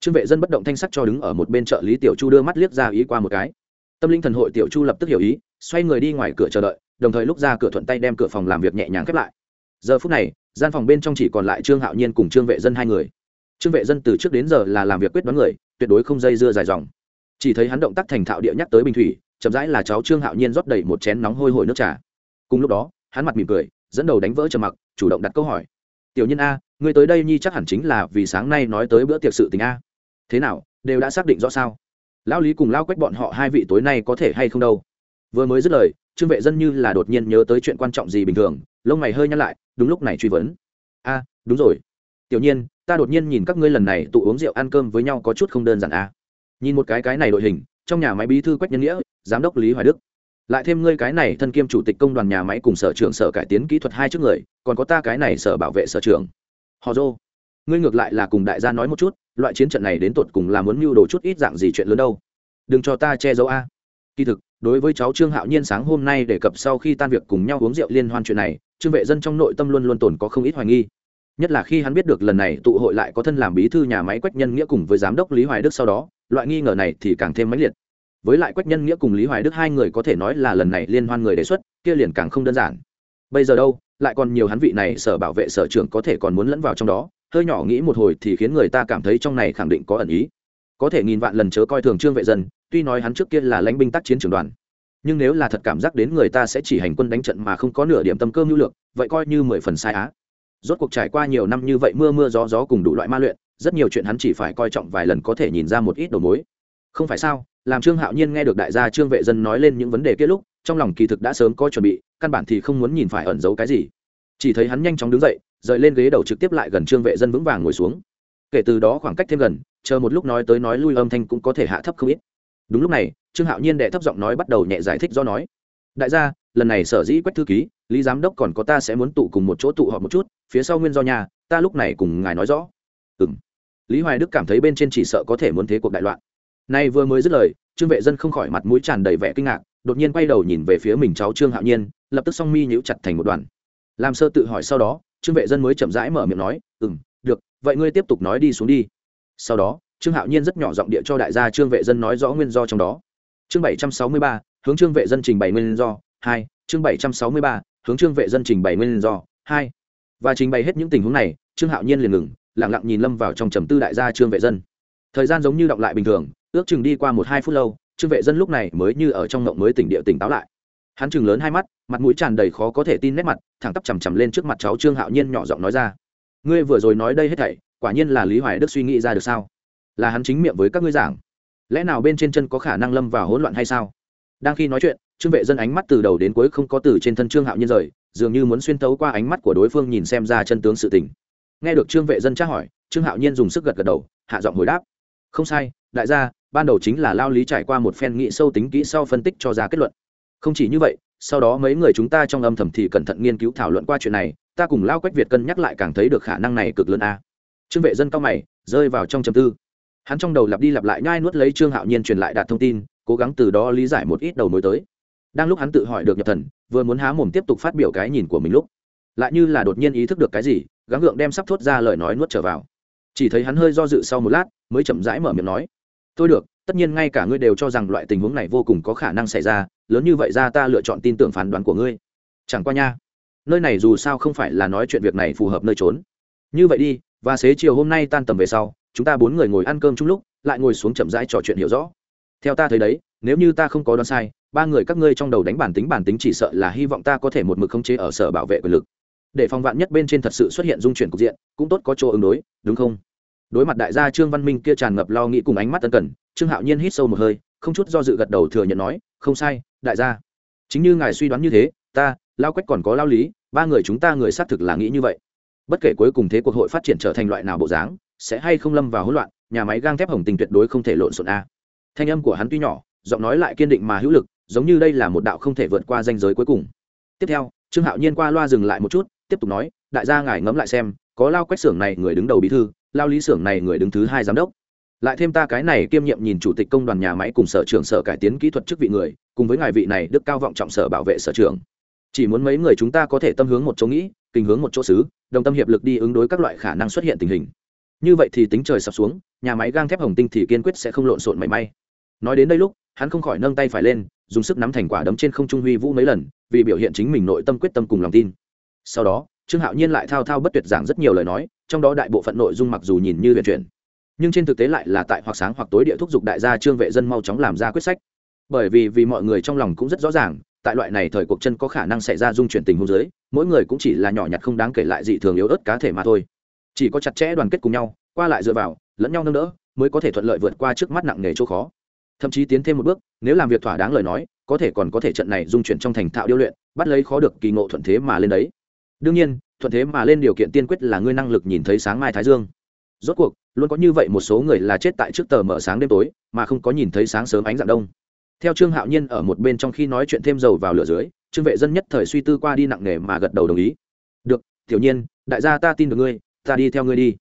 Trương vệ dân bất động thanh sắc cho đứng ở một bên trợ lý tiểu chu đưa mắt liếc ra ý qua một cái. Tâm linh thần hội tiểu chu lập tức hiểu ý, xoay người đi ngoài cửa chờ đợi, đồng thời lúc ra cửa thuận tay đem cửa phòng làm việc nhẹ nhàng khép lại. Giờ phút này, gian phòng bên trong chỉ còn lại trương hạo nhiên cùng trương vệ dân hai người trương vệ dân từ trước đến giờ là làm việc quyết đoán người, tuyệt đối không dây dưa dài dòng. Chỉ thấy hắn động tác thành thạo địa nhắc tới bình thủy, chậm rãi là cháu trương hạo nhiên rót đầy một chén nóng hôi hổi nước trà. Cùng lúc đó, hắn mặt mỉm cười, dẫn đầu đánh vỡ trầm mặc, chủ động đặt câu hỏi. Tiểu nhân a người tới đây nhi chắc hẳn chính là vì sáng nay nói tới bữa tiệc sự tình a. Thế nào, đều đã xác định rõ sao? Lão lý cùng lao quách bọn họ hai vị tối nay có thể hay không đâu? Vừa mới dứt lời, trương vệ dân như là đột nhiên nhớ tới chuyện quan trọng gì bình thường, lông mày hơi nhăn lại, đúng lúc này truy vấn. A, đúng rồi tiểu nhiên, ta đột nhiên nhìn các ngươi lần này tụ uống rượu ăn cơm với nhau có chút không đơn giản à. nhìn một cái cái này đội hình, trong nhà máy bí thư quách nhân nghĩa, giám đốc lý hoài đức. Lại thêm ngươi cái này thân kiêm chủ tịch công đoàn nhà máy cùng sở trưởng sở cải tiến kỹ thuật hai trước người, còn có ta cái này sở bảo vệ sở trưởng. Họ dô, ngươi ngược lại là cùng đại gia nói một chút, loại chiến trận này đến tột cùng là muốn mưu đồ chút ít dạng gì chuyện lớn đâu? Đừng cho ta che giấu a. Kỳ thực, đối với cháu trương hạo nhiên sáng hôm nay đề cập sau khi tan việc cùng nhau uống rượu liên hoan chuyện này, trương vệ dân trong nội tâm luôn luôn tồn có không ít hoài nghi nhất là khi hắn biết được lần này tụ hội lại có thân làm bí thư nhà máy quách nhân nghĩa cùng với giám đốc lý hoài đức sau đó, loại nghi ngờ này thì càng thêm mãnh liệt. Với lại quách nhân nghĩa cùng lý hoài đức hai người có thể nói là lần này liên hoan người đề xuất, kia liền càng không đơn giản. Bây giờ đâu, lại còn nhiều hắn vị này sở bảo vệ sở trưởng có thể còn muốn lẫn vào trong đó, hơi nhỏ nghĩ một hồi thì khiến người ta cảm thấy trong này khẳng định có ẩn ý. Có thể nghìn vạn lần chớ coi thường trương vệ dân, tuy nói hắn trước kia là lãnh binh tác chiến trường đoàn, nhưng nếu là thật cảm giác đến người ta sẽ chỉ hành quân đánh trận mà không có nửa điểm tâm cơ mưu lược, vậy coi như mười phần sai á rốt cuộc trải qua nhiều năm như vậy mưa mưa gió gió cùng đủ loại ma luyện, rất nhiều chuyện hắn chỉ phải coi trọng vài lần có thể nhìn ra một ít đầu mối. Không phải sao, làm trương hạo nhiên nghe được đại gia trương vệ dân nói lên những vấn đề kia lúc, trong lòng kỳ thực đã sớm có chuẩn bị, căn bản thì không muốn nhìn phải ẩn giấu cái gì. Chỉ thấy hắn nhanh chóng đứng dậy, rời lên ghế đầu trực tiếp lại gần trương vệ dân vững vàng ngồi xuống. Kể từ đó khoảng cách thêm gần, chờ một lúc nói tới nói lui âm thanh cũng có thể hạ thấp không ít. Đúng lúc này, trương hạo nhiên đệ thấp giọng nói bắt đầu nhẹ giải thích do nói. Đại gia, lần này sở dĩ quách thư ký, lý giám đốc còn có ta sẽ muốn tụ cùng một chỗ tụ họp một chút phía sau nguyên do nhà ta lúc này cùng ngài nói rõ. Ừ m lý hoài đức cảm thấy bên trên chỉ sợ có thể muốn thế cuộc đại loạn. Nay vừa mới dứt lời, trương vệ dân không khỏi mặt mũi tràn đầy vẻ kinh ngạc, đột nhiên quay đầu nhìn về phía mình cháu trương hạo nhiên, lập tức song mi nhíu chặt thành một đoàn. Làm sơ tự hỏi sau đó, trương vệ dân mới chậm rãi mở miệng nói ừ m được, vậy ngươi tiếp tục nói đi xuống đi. Sau đó, trương hạo nhiên rất nhỏ giọng địa cho đại gia trương vệ dân nói rõ nguyên do trong đó. Chương bảy trăm sáu mươi ba, hướng trương vệ dân trình bày nguyên do, hai, chương bảy trăm sáu mươi ba, hướng trương vệ dân trình bày nguyên do, hai và trình bày hết những tình huống này, trương hạo nhiên liền ngừng lẳng lặng nhìn lâm vào trong trầm tư đại gia trương vệ dân. Thời gian giống như đọng lại bình thường, ước chừng đi qua một hai phút lâu, trương vệ dân lúc này mới như ở trong ngộng mới tỉnh địa tỉnh táo lại. Hắn chừng lớn hai mắt, mặt mũi tràn đầy khó có thể tin nét mặt, thẳng tắp chằm chằm lên trước mặt cháu trương hạo nhiên nhỏ giọng nói ra. Ngươi vừa rồi nói đây hết thảy, quả nhiên là lý hoài đức suy nghĩ ra được sao? Là hắn chính miệng với các ngươi giảng. Lẽ nào bên trên chân có khả năng lâm vào hỗn loạn hay sao? Đang khi nói chuyện, trương vệ dân ánh mắt từ đầu đến cuối không có từ trên thân trương hạo nhiên rời dường như muốn xuyên tấu qua ánh mắt của đối phương nhìn xem ra chân tướng sự tình. Nghe được trương vệ dân tra hỏi, trương hạo nhiên dùng sức gật gật đầu, hạ giọng hồi đáp. Không sai, đại gia, ban đầu chính là lao lý trải qua một phen nghị sâu tính kỹ sau phân tích cho ra kết luận. Không chỉ như vậy, sau đó mấy người chúng ta trong âm thầm thì cẩn thận nghiên cứu thảo luận qua chuyện này, ta cùng lao quách việt cân nhắc lại càng thấy được khả năng này cực lớn a. Trương vệ dân cao mày, rơi vào trong trầm tư. Hắn trong đầu lặp đi lặp lại nhai nuốt lấy trương hạo nhiên truyền lại đạt thông tin, cố gắng từ đó lý giải một ít đầu mối tới đang lúc hắn tự hỏi được nhập thần, vừa muốn há mồm tiếp tục phát biểu cái nhìn của mình lúc, lại như là đột nhiên ý thức được cái gì, gắng gượng đem sắp thốt ra lời nói nuốt trở vào. Chỉ thấy hắn hơi do dự sau một lát, mới chậm rãi mở miệng nói tôi được, tất nhiên ngay cả ngươi đều cho rằng loại tình huống này vô cùng có khả năng xảy ra, lớn như vậy ra ta lựa chọn tin tưởng phán đoán của ngươi. Chẳng qua nha, nơi này dù sao không phải là nói chuyện việc này phù hợp nơi trốn. Như vậy đi, và xế chiều hôm nay tan tầm về sau, chúng ta bốn người ngồi ăn cơm chung lúc, lại ngồi xuống chậm rãi trò chuyện hiểu rõ. Theo ta thấy đấy, nếu như ta không có đoán sai ba người các ngươi trong đầu đánh bản tính bản tính chỉ sợ là hy vọng ta có thể một mực khống chế ở sở bảo vệ quyền lực. Để phòng vạn nhất bên trên thật sự xuất hiện dung chuyển cục diện, cũng tốt có chỗ ứng đối, đúng không? Đối mặt đại gia trương văn minh kia tràn ngập lo nghĩ cùng ánh mắt tân cần, trương hạo nhiên hít sâu một hơi, không chút do dự gật đầu thừa nhận nói, không sai, đại gia. Chính như ngài suy đoán như thế, ta, lao quách còn có lao lý, ba người chúng ta người xác thực là nghĩ như vậy. Bất kể cuối cùng thế cuộc hội phát triển trở thành loại nào bộ dáng, sẽ hay không lâm vào hỗn loạn, nhà máy gang thép hồng tình tuyệt đối không thể lộn xộn a. Thanh âm của hắn tuy nhỏ, giọng nói lại kiên định mà hữu lực giống như đây là một đạo không thể vượt qua danh giới cuối cùng. Tiếp theo, trương hạo nhiên qua loa dừng lại một chút, tiếp tục nói, đại gia ngài ngẫm lại xem, có lao quách xưởng này người đứng đầu bí thư, lao lý xưởng này người đứng thứ hai giám đốc. Lại thêm ta cái này kiêm nhiệm nhìn chủ tịch công đoàn nhà máy cùng sở trưởng sở cải tiến kỹ thuật chức vị người, cùng với ngài vị này đức cao vọng trọng sở bảo vệ sở trưởng. Chỉ muốn mấy người chúng ta có thể tâm hướng một chỗ nghĩ, kinh hướng một chỗ xứ, đồng tâm hiệp lực đi ứng đối các loại khả năng xuất hiện tình hình. Như vậy thì tính trời sập xuống, nhà máy gang thép hồng tinh thì kiên quyết sẽ không lộn xộn mảy may. Nói đến đây lúc, hắn không khỏi nâng tay phải lên dùng sức nắm thành quả đấm trên không trung huy vũ mấy lần, vì biểu hiện chính mình nội tâm quyết tâm cùng lòng tin. Sau đó, trương hạo nhiên lại thao thao bất tuyệt giảng rất nhiều lời nói, trong đó đại bộ phận nội dung mặc dù nhìn như huyền chuyển, nhưng trên thực tế lại là tại hoặc sáng hoặc tối địa thúc giục đại gia trương vệ dân mau chóng làm ra quyết sách. Bởi vì vì mọi người trong lòng cũng rất rõ ràng, tại loại này thời cuộc chân có khả năng xảy ra dung chuyển tình huống dưới, mỗi người cũng chỉ là nhỏ nhặt không đáng kể lại dị thường yếu ớt cá thể mà thôi. Chỉ có chặt chẽ đoàn kết cùng nhau, qua lại dựa vào, lẫn nhau nâng đỡ, mới có thể thuận lợi vượt qua trước mắt nặng nề chỗ khó thậm chí tiến thêm một bước, nếu làm việc thỏa đáng lời nói, có thể còn có thể trận này dung chuyển trong thành thạo điêu luyện, bắt lấy khó được kỳ ngộ thuận thế mà lên đấy. Đương nhiên, thuận thế mà lên điều kiện tiên quyết là ngươi năng lực nhìn thấy sáng mai thái dương. Rốt cuộc, luôn có như vậy một số người là chết tại trước tờ mở sáng đêm tối, mà không có nhìn thấy sáng sớm ánh dạng đông. Theo trương hạo nhiên ở một bên trong khi nói chuyện thêm dầu vào lửa dưới, trương vệ dân nhất thời suy tư qua đi nặng nề mà gật đầu đồng ý. Được, tiểu nhiên, đại gia ta tin được ngươi, ta đi theo ngươi đi.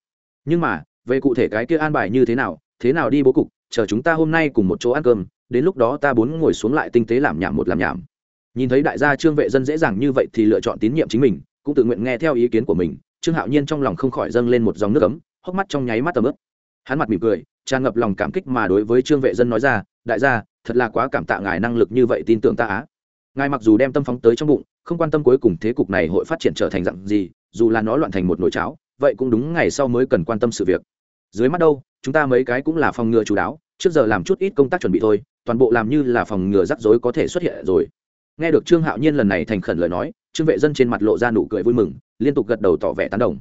Nhưng mà, về cụ thể cái kia an bài như thế nào thế nào đi bố cục chờ chúng ta hôm nay cùng một chỗ ăn cơm, đến lúc đó ta bốn ngồi xuống lại tinh tế làm nhảm một làm nhảm. Nhìn thấy đại gia trương vệ dân dễ dàng như vậy thì lựa chọn tín nhiệm chính mình, cũng tự nguyện nghe theo ý kiến của mình, trương hạo nhiên trong lòng không khỏi dâng lên một dòng nước ấm, hốc mắt trong nháy mắt tầm ướp hắn mặt mỉm cười, tràn ngập lòng cảm kích mà đối với trương vệ dân nói ra, đại gia, thật là quá cảm tạ ngài năng lực như vậy tin tưởng ta á. Ngài mặc dù đem tâm phóng tới trong bụng, không quan tâm cuối cùng thế cục này hội phát triển trở thành dặn gì, dù là nó loạn thành một nồi cháo, vậy cũng đúng ngày sau mới cần quan tâm sự việc. Dưới mắt đâu, chúng ta mấy cái cũng là phòng ngừa chú đáo trước giờ làm chút ít công tác chuẩn bị thôi, toàn bộ làm như là phòng ngừa rắc rối có thể xuất hiện rồi. Nghe được trương hạo nhiên lần này thành khẩn lời nói, trương vệ dân trên mặt lộ ra nụ cười vui mừng, liên tục gật đầu tỏ vẻ tán đồng.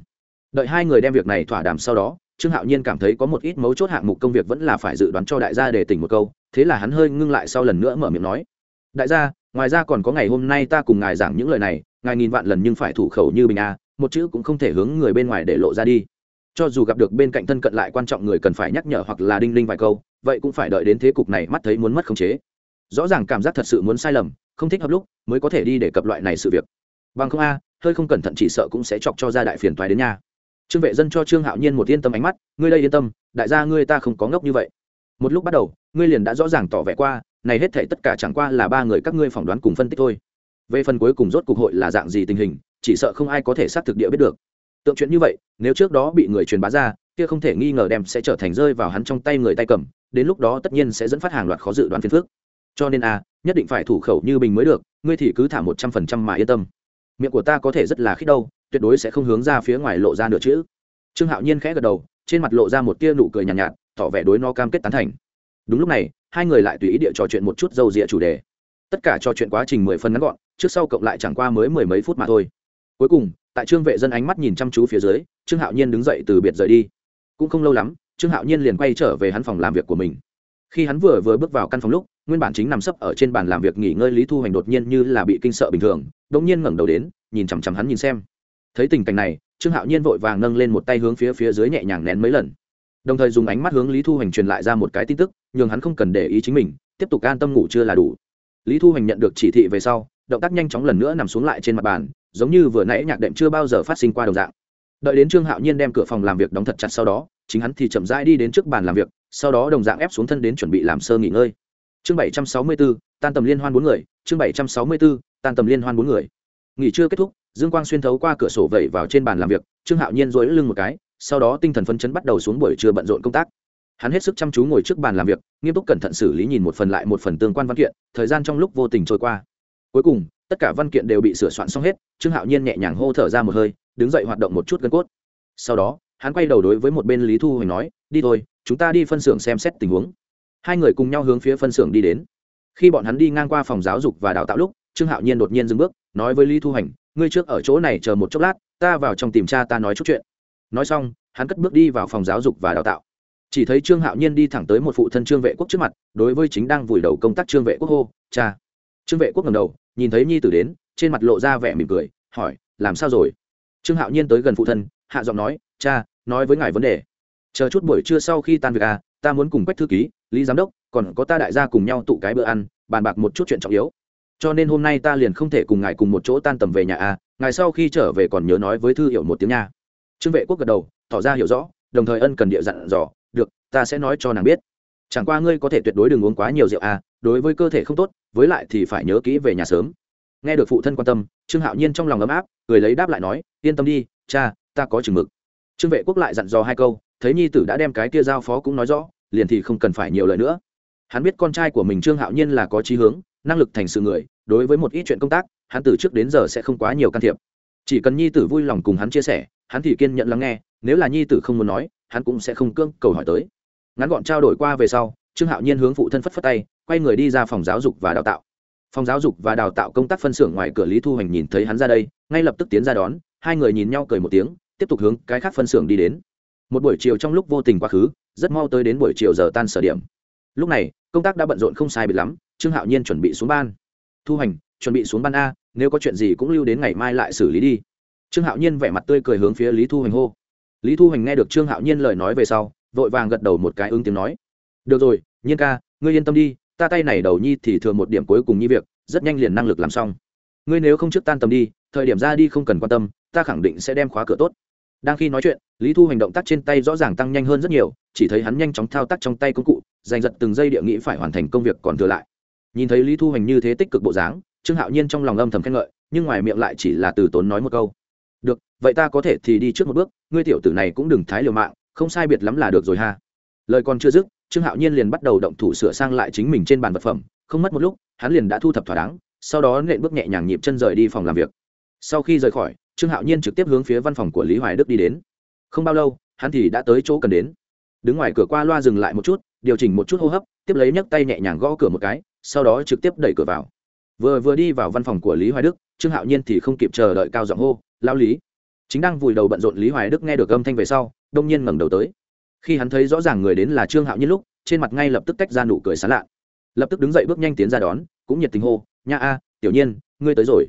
Đợi hai người đem việc này thỏa đàm sau đó, trương hạo nhiên cảm thấy có một ít mấu chốt hạng mục công việc vẫn là phải dự đoán cho đại gia để tỉnh một câu, thế là hắn hơi ngưng lại sau lần nữa mở miệng nói. Đại gia, ngoài ra còn có ngày hôm nay ta cùng ngài giảng những lời này, ngài nghìn vạn lần nhưng phải thủ khẩu như bình a, một chữ cũng không thể hướng người bên ngoài để lộ ra đi. Cho dù gặp được bên cạnh thân cận lại quan trọng người cần phải nhắc nhở hoặc là đinh linh vài câu vậy cũng phải đợi đến thế cục này mắt thấy muốn mất khống chế. Rõ ràng cảm giác thật sự muốn sai lầm, không thích hợp lúc mới có thể đi để cập loại này sự việc. Bằng không a, hơi không cẩn thận chỉ sợ cũng sẽ chọc cho ra đại phiền toái đến nhà. Trương vệ dân cho trương hạo nhiên một yên tâm ánh mắt, ngươi đây yên tâm, đại gia ngươi ta không có ngốc như vậy. Một lúc bắt đầu, ngươi liền đã rõ ràng tỏ vẻ qua, này hết thể tất cả chẳng qua là ba người các ngươi phỏng đoán cùng phân tích thôi. Về phần cuối cùng rốt cuộc hội là dạng gì tình hình, chỉ sợ không ai có thể xác thực địa biết được. Tượng chuyện như vậy, nếu trước đó bị người truyền bá ra, kia không thể nghi ngờ đem sẽ trở thành rơi vào hắn trong tay người tay cầm đến lúc đó tất nhiên sẽ dẫn phát hàng loạt khó dự đoán phiền phước cho nên a nhất định phải thủ khẩu như bình mới được ngươi thì cứ thả một trăm phần trăm mà yên tâm. Miệng của ta có thể rất là khít đâu tuyệt đối sẽ không hướng ra phía ngoài lộ ra nửa chữ. Trương hạo nhiên khẽ gật đầu trên mặt lộ ra một tia nụ cười nhàn nhạt, nhạt tỏ vẻ đối no cam kết tán thành. Đúng lúc này hai người lại tùy ý địa trò chuyện một chút dâu dịa chủ đề. Tất cả trò chuyện quá trình mười phân ngắn gọn trước sau cộng lại chẳng qua mới mười mấy phút mà thôi. Cuối cùng tại trương vệ dân ánh mắt nhìn chăm chú phía dưới trương hạo nhiên đứng dậy từ biệt rời đi. Cũng không lâu lắm trương hạo nhiên liền quay trở về hắn phòng làm việc của mình. Khi hắn vừa vừa bước vào căn phòng lúc, nguyên bản chính nằm sấp ở trên bàn làm việc nghỉ ngơi lý thu hoành đột nhiên như là bị kinh sợ bình thường đ ỗ n g nhiên ngẩng đầu đến, nhìn chằm chằm hắn nhìn xem. Thấy tình cảnh này, trương hạo nhiên vội vàng nâng lên một tay hướng phía phía dưới nhẹ nhàng nén mấy lần. Đồng thời dùng ánh mắt hướng lý thu hoành truyền lại ra một cái tin tức, nhường hắn không cần để ý chính mình, tiếp tục an tâm ngủ chưa là đủ. Lý thu hoành nhận được chỉ thị về sau, động tác nhanh chóng lần nữa nằm xuống lại trên mặt bàn, giống như vừa nãy nhạc đệm chưa bao giờ phát sinh qua đồng dạng đợi đến trương hạo nhiên đem cửa phòng làm việc đóng thật chặt sau đó, chính hắn thì chậm rãi đi đến trước bàn làm việc, sau đó đồng dạng ép xuống thân đến chuẩn bị làm sơ nghỉ ngơi. Chương bảy trăm sáu mươi bốn tan tầm liên hoan bốn người, chương bảy trăm sáu mươi bốn tan tầm liên hoan bốn người. Nghỉ trưa kết thúc, dương quang xuyên thấu qua cửa sổ vẩy vào trên bàn làm việc, trương hạo nhiên dối lưng một cái, sau đó tinh thần phấn chấn bắt đầu xuống buổi trưa bận rộn công tác. Hắn hết sức chăm chú ngồi trước bàn làm việc, nghiêm túc cẩn thận xử lý nhìn một phần lại một phần tương quan văn kiện, thời gian trong lúc vô tình trôi qua. Cuối cùng, tất cả văn kiện đều bị sửa soạn xong hết, trương hạo nhiên nhẹ nhàng hô thở ra một hơi đứng dậy hoạt động một chút gân cốt. Sau đó, hắn quay đầu đối với một bên lý thu hoành nói, đi thôi, chúng ta đi phân xưởng xem xét tình huống. Hai người cùng nhau hướng phía phân xưởng đi đến. Khi bọn hắn đi ngang qua phòng giáo dục và đào tạo lúc, trương hạo nhiên đột nhiên dừng bước, nói với lý thu hoành, ngươi trước ở chỗ này chờ một chốc lát, ta vào trong tìm cha ta nói chút chuyện. Nói xong, hắn cất bước đi vào phòng giáo dục và đào tạo. Chỉ thấy trương hạo nhiên đi thẳng tới một phụ thân trương vệ quốc trước mặt, đối với chính đang vùi đầu công tác trương vệ quốc hô, cha. Trương vệ quốc ngầm đầu, nhìn thấy nhi tử đến, trên mặt lộ ra vẻ mỉm cười, hỏi, làm sao rồi? Trương hạo nhiên tới gần phụ thân, hạ giọng nói, cha, nói với ngài vấn đề. Chờ chút buổi trưa sau khi tan việc à ta muốn cùng quách thư ký, lý giám đốc, còn có ta đại gia cùng nhau tụ cái bữa ăn, bàn bạc một chút chuyện trọng yếu. Cho nên hôm nay ta liền không thể cùng ngài cùng một chỗ tan tầm về nhà à ngài sau khi trở về còn nhớ nói với thư hiểu một tiếng nha. Trương vệ quốc gật đầu, tỏ ra hiểu rõ, đồng thời ân cần địa dặn dò, được, ta sẽ nói cho nàng biết. Chẳng qua ngươi có thể tuyệt đối đừng uống quá nhiều rượu à đối với cơ thể không tốt, với lại thì phải nhớ kỹ về nhà sớm nghe được phụ thân quan tâm, trương hạo nhiên trong lòng ấm áp người lấy đáp lại nói, yên tâm đi, cha, ta có chừng mực. Trương vệ quốc lại dặn dò hai câu, thấy nhi tử đã đem cái kia giao phó cũng nói rõ, liền thì không cần phải nhiều lời nữa. Hắn biết con trai của mình trương hạo nhiên là có trí hướng, năng lực thành sự người, đối với một ít chuyện công tác, hắn từ trước đến giờ sẽ không quá nhiều can thiệp. Chỉ cần nhi tử vui lòng cùng hắn chia sẻ, hắn thì kiên nhận lắng nghe, nếu là nhi tử không muốn nói, hắn cũng sẽ không cương cầu hỏi tới. Ngắn gọn trao đổi qua về sau, trương hạo nhiên hướng phụ thân phất phất tay, quay người đi ra phòng giáo dục và đào tạo phòng giáo dục và đào tạo công tác phân xưởng ngoài cửa lý thu hoành nhìn thấy hắn ra đây, ngay lập tức tiến ra đón, hai người nhìn nhau cười một tiếng, tiếp tục hướng cái khác phân xưởng đi đến. Một buổi chiều trong lúc vô tình quá khứ, rất mau tới đến buổi chiều giờ tan sở điểm. Lúc này, công tác đã bận rộn không sai biệt lắm, trương hạo nhiên chuẩn bị xuống ban. Thu hành chuẩn bị xuống ban a, nếu có chuyện gì cũng lưu đến ngày mai lại xử lý đi. Trương hạo nhiên vẻ mặt tươi cười hướng phía lý thu hành hô. Lý thu hành nghe được trương hạo nhiên lời nói về sau, vội vàng gật đầu một cái ứng tiếng nói. Được rồi, nhiên ca, ngươi yên tâm đi ta tay này đầu nhi thì thừa một điểm cuối cùng nhi việc, rất nhanh liền năng lực làm xong. Ngươi nếu không trước tan tầm đi, thời điểm ra đi không cần quan tâm, ta khẳng định sẽ đem khóa cửa tốt. Đang khi nói chuyện, lý thu hành động tác trên tay rõ ràng tăng nhanh hơn rất nhiều, chỉ thấy hắn nhanh chóng thao tác trong tay công cụ, giành giật từng giây địa nghĩ phải hoàn thành công việc còn thừa lại. Nhìn thấy lý thu hành như thế tích cực bộ dáng, trương hạo nhiên trong lòng âm thầm khen ngợi, nhưng ngoài miệng lại chỉ là từ tốn nói một câu. Được, vậy ta có thể thì đi trước một bước, ngươi tiểu tử này cũng đừng thái liều mạng, không sai biệt lắm là được rồi ha. Lời còn chưa dứt trương hạo nhiên liền bắt đầu động thủ sửa sang lại chính mình trên bàn vật phẩm, không mất một lúc, hắn liền đã thu thập thỏa đáng, sau đó nện bước nhẹ nhàng nhịp chân rời đi phòng làm việc. Sau khi rời khỏi, trương hạo nhiên trực tiếp hướng phía văn phòng của lý hoài đức đi đến. Không bao lâu, hắn thì đã tới chỗ cần đến. Đứng ngoài cửa qua loa dừng lại một chút, điều chỉnh một chút hô hấp, tiếp lấy nhấc tay nhẹ nhàng gõ cửa một cái, sau đó trực tiếp đẩy cửa vào. Vừa vừa đi vào văn phòng của lý hoài đức, trương hạo nhiên thì không kịp chờ đợi cao giọng hô lao lý. Chính đang vùi đầu bận rộn lý hoài đức nghe được âm thanh về sau, đông nhiên ngẩng đầu tới khi hắn thấy rõ ràng người đến là trương hạo nhiên lúc, trên mặt ngay lập tức tách ra nụ cười sán lạ. Lập tức đứng dậy bước nhanh tiến ra đón, cũng nhiệt tình hô, nha a, tiểu nhiên, ngươi tới rồi.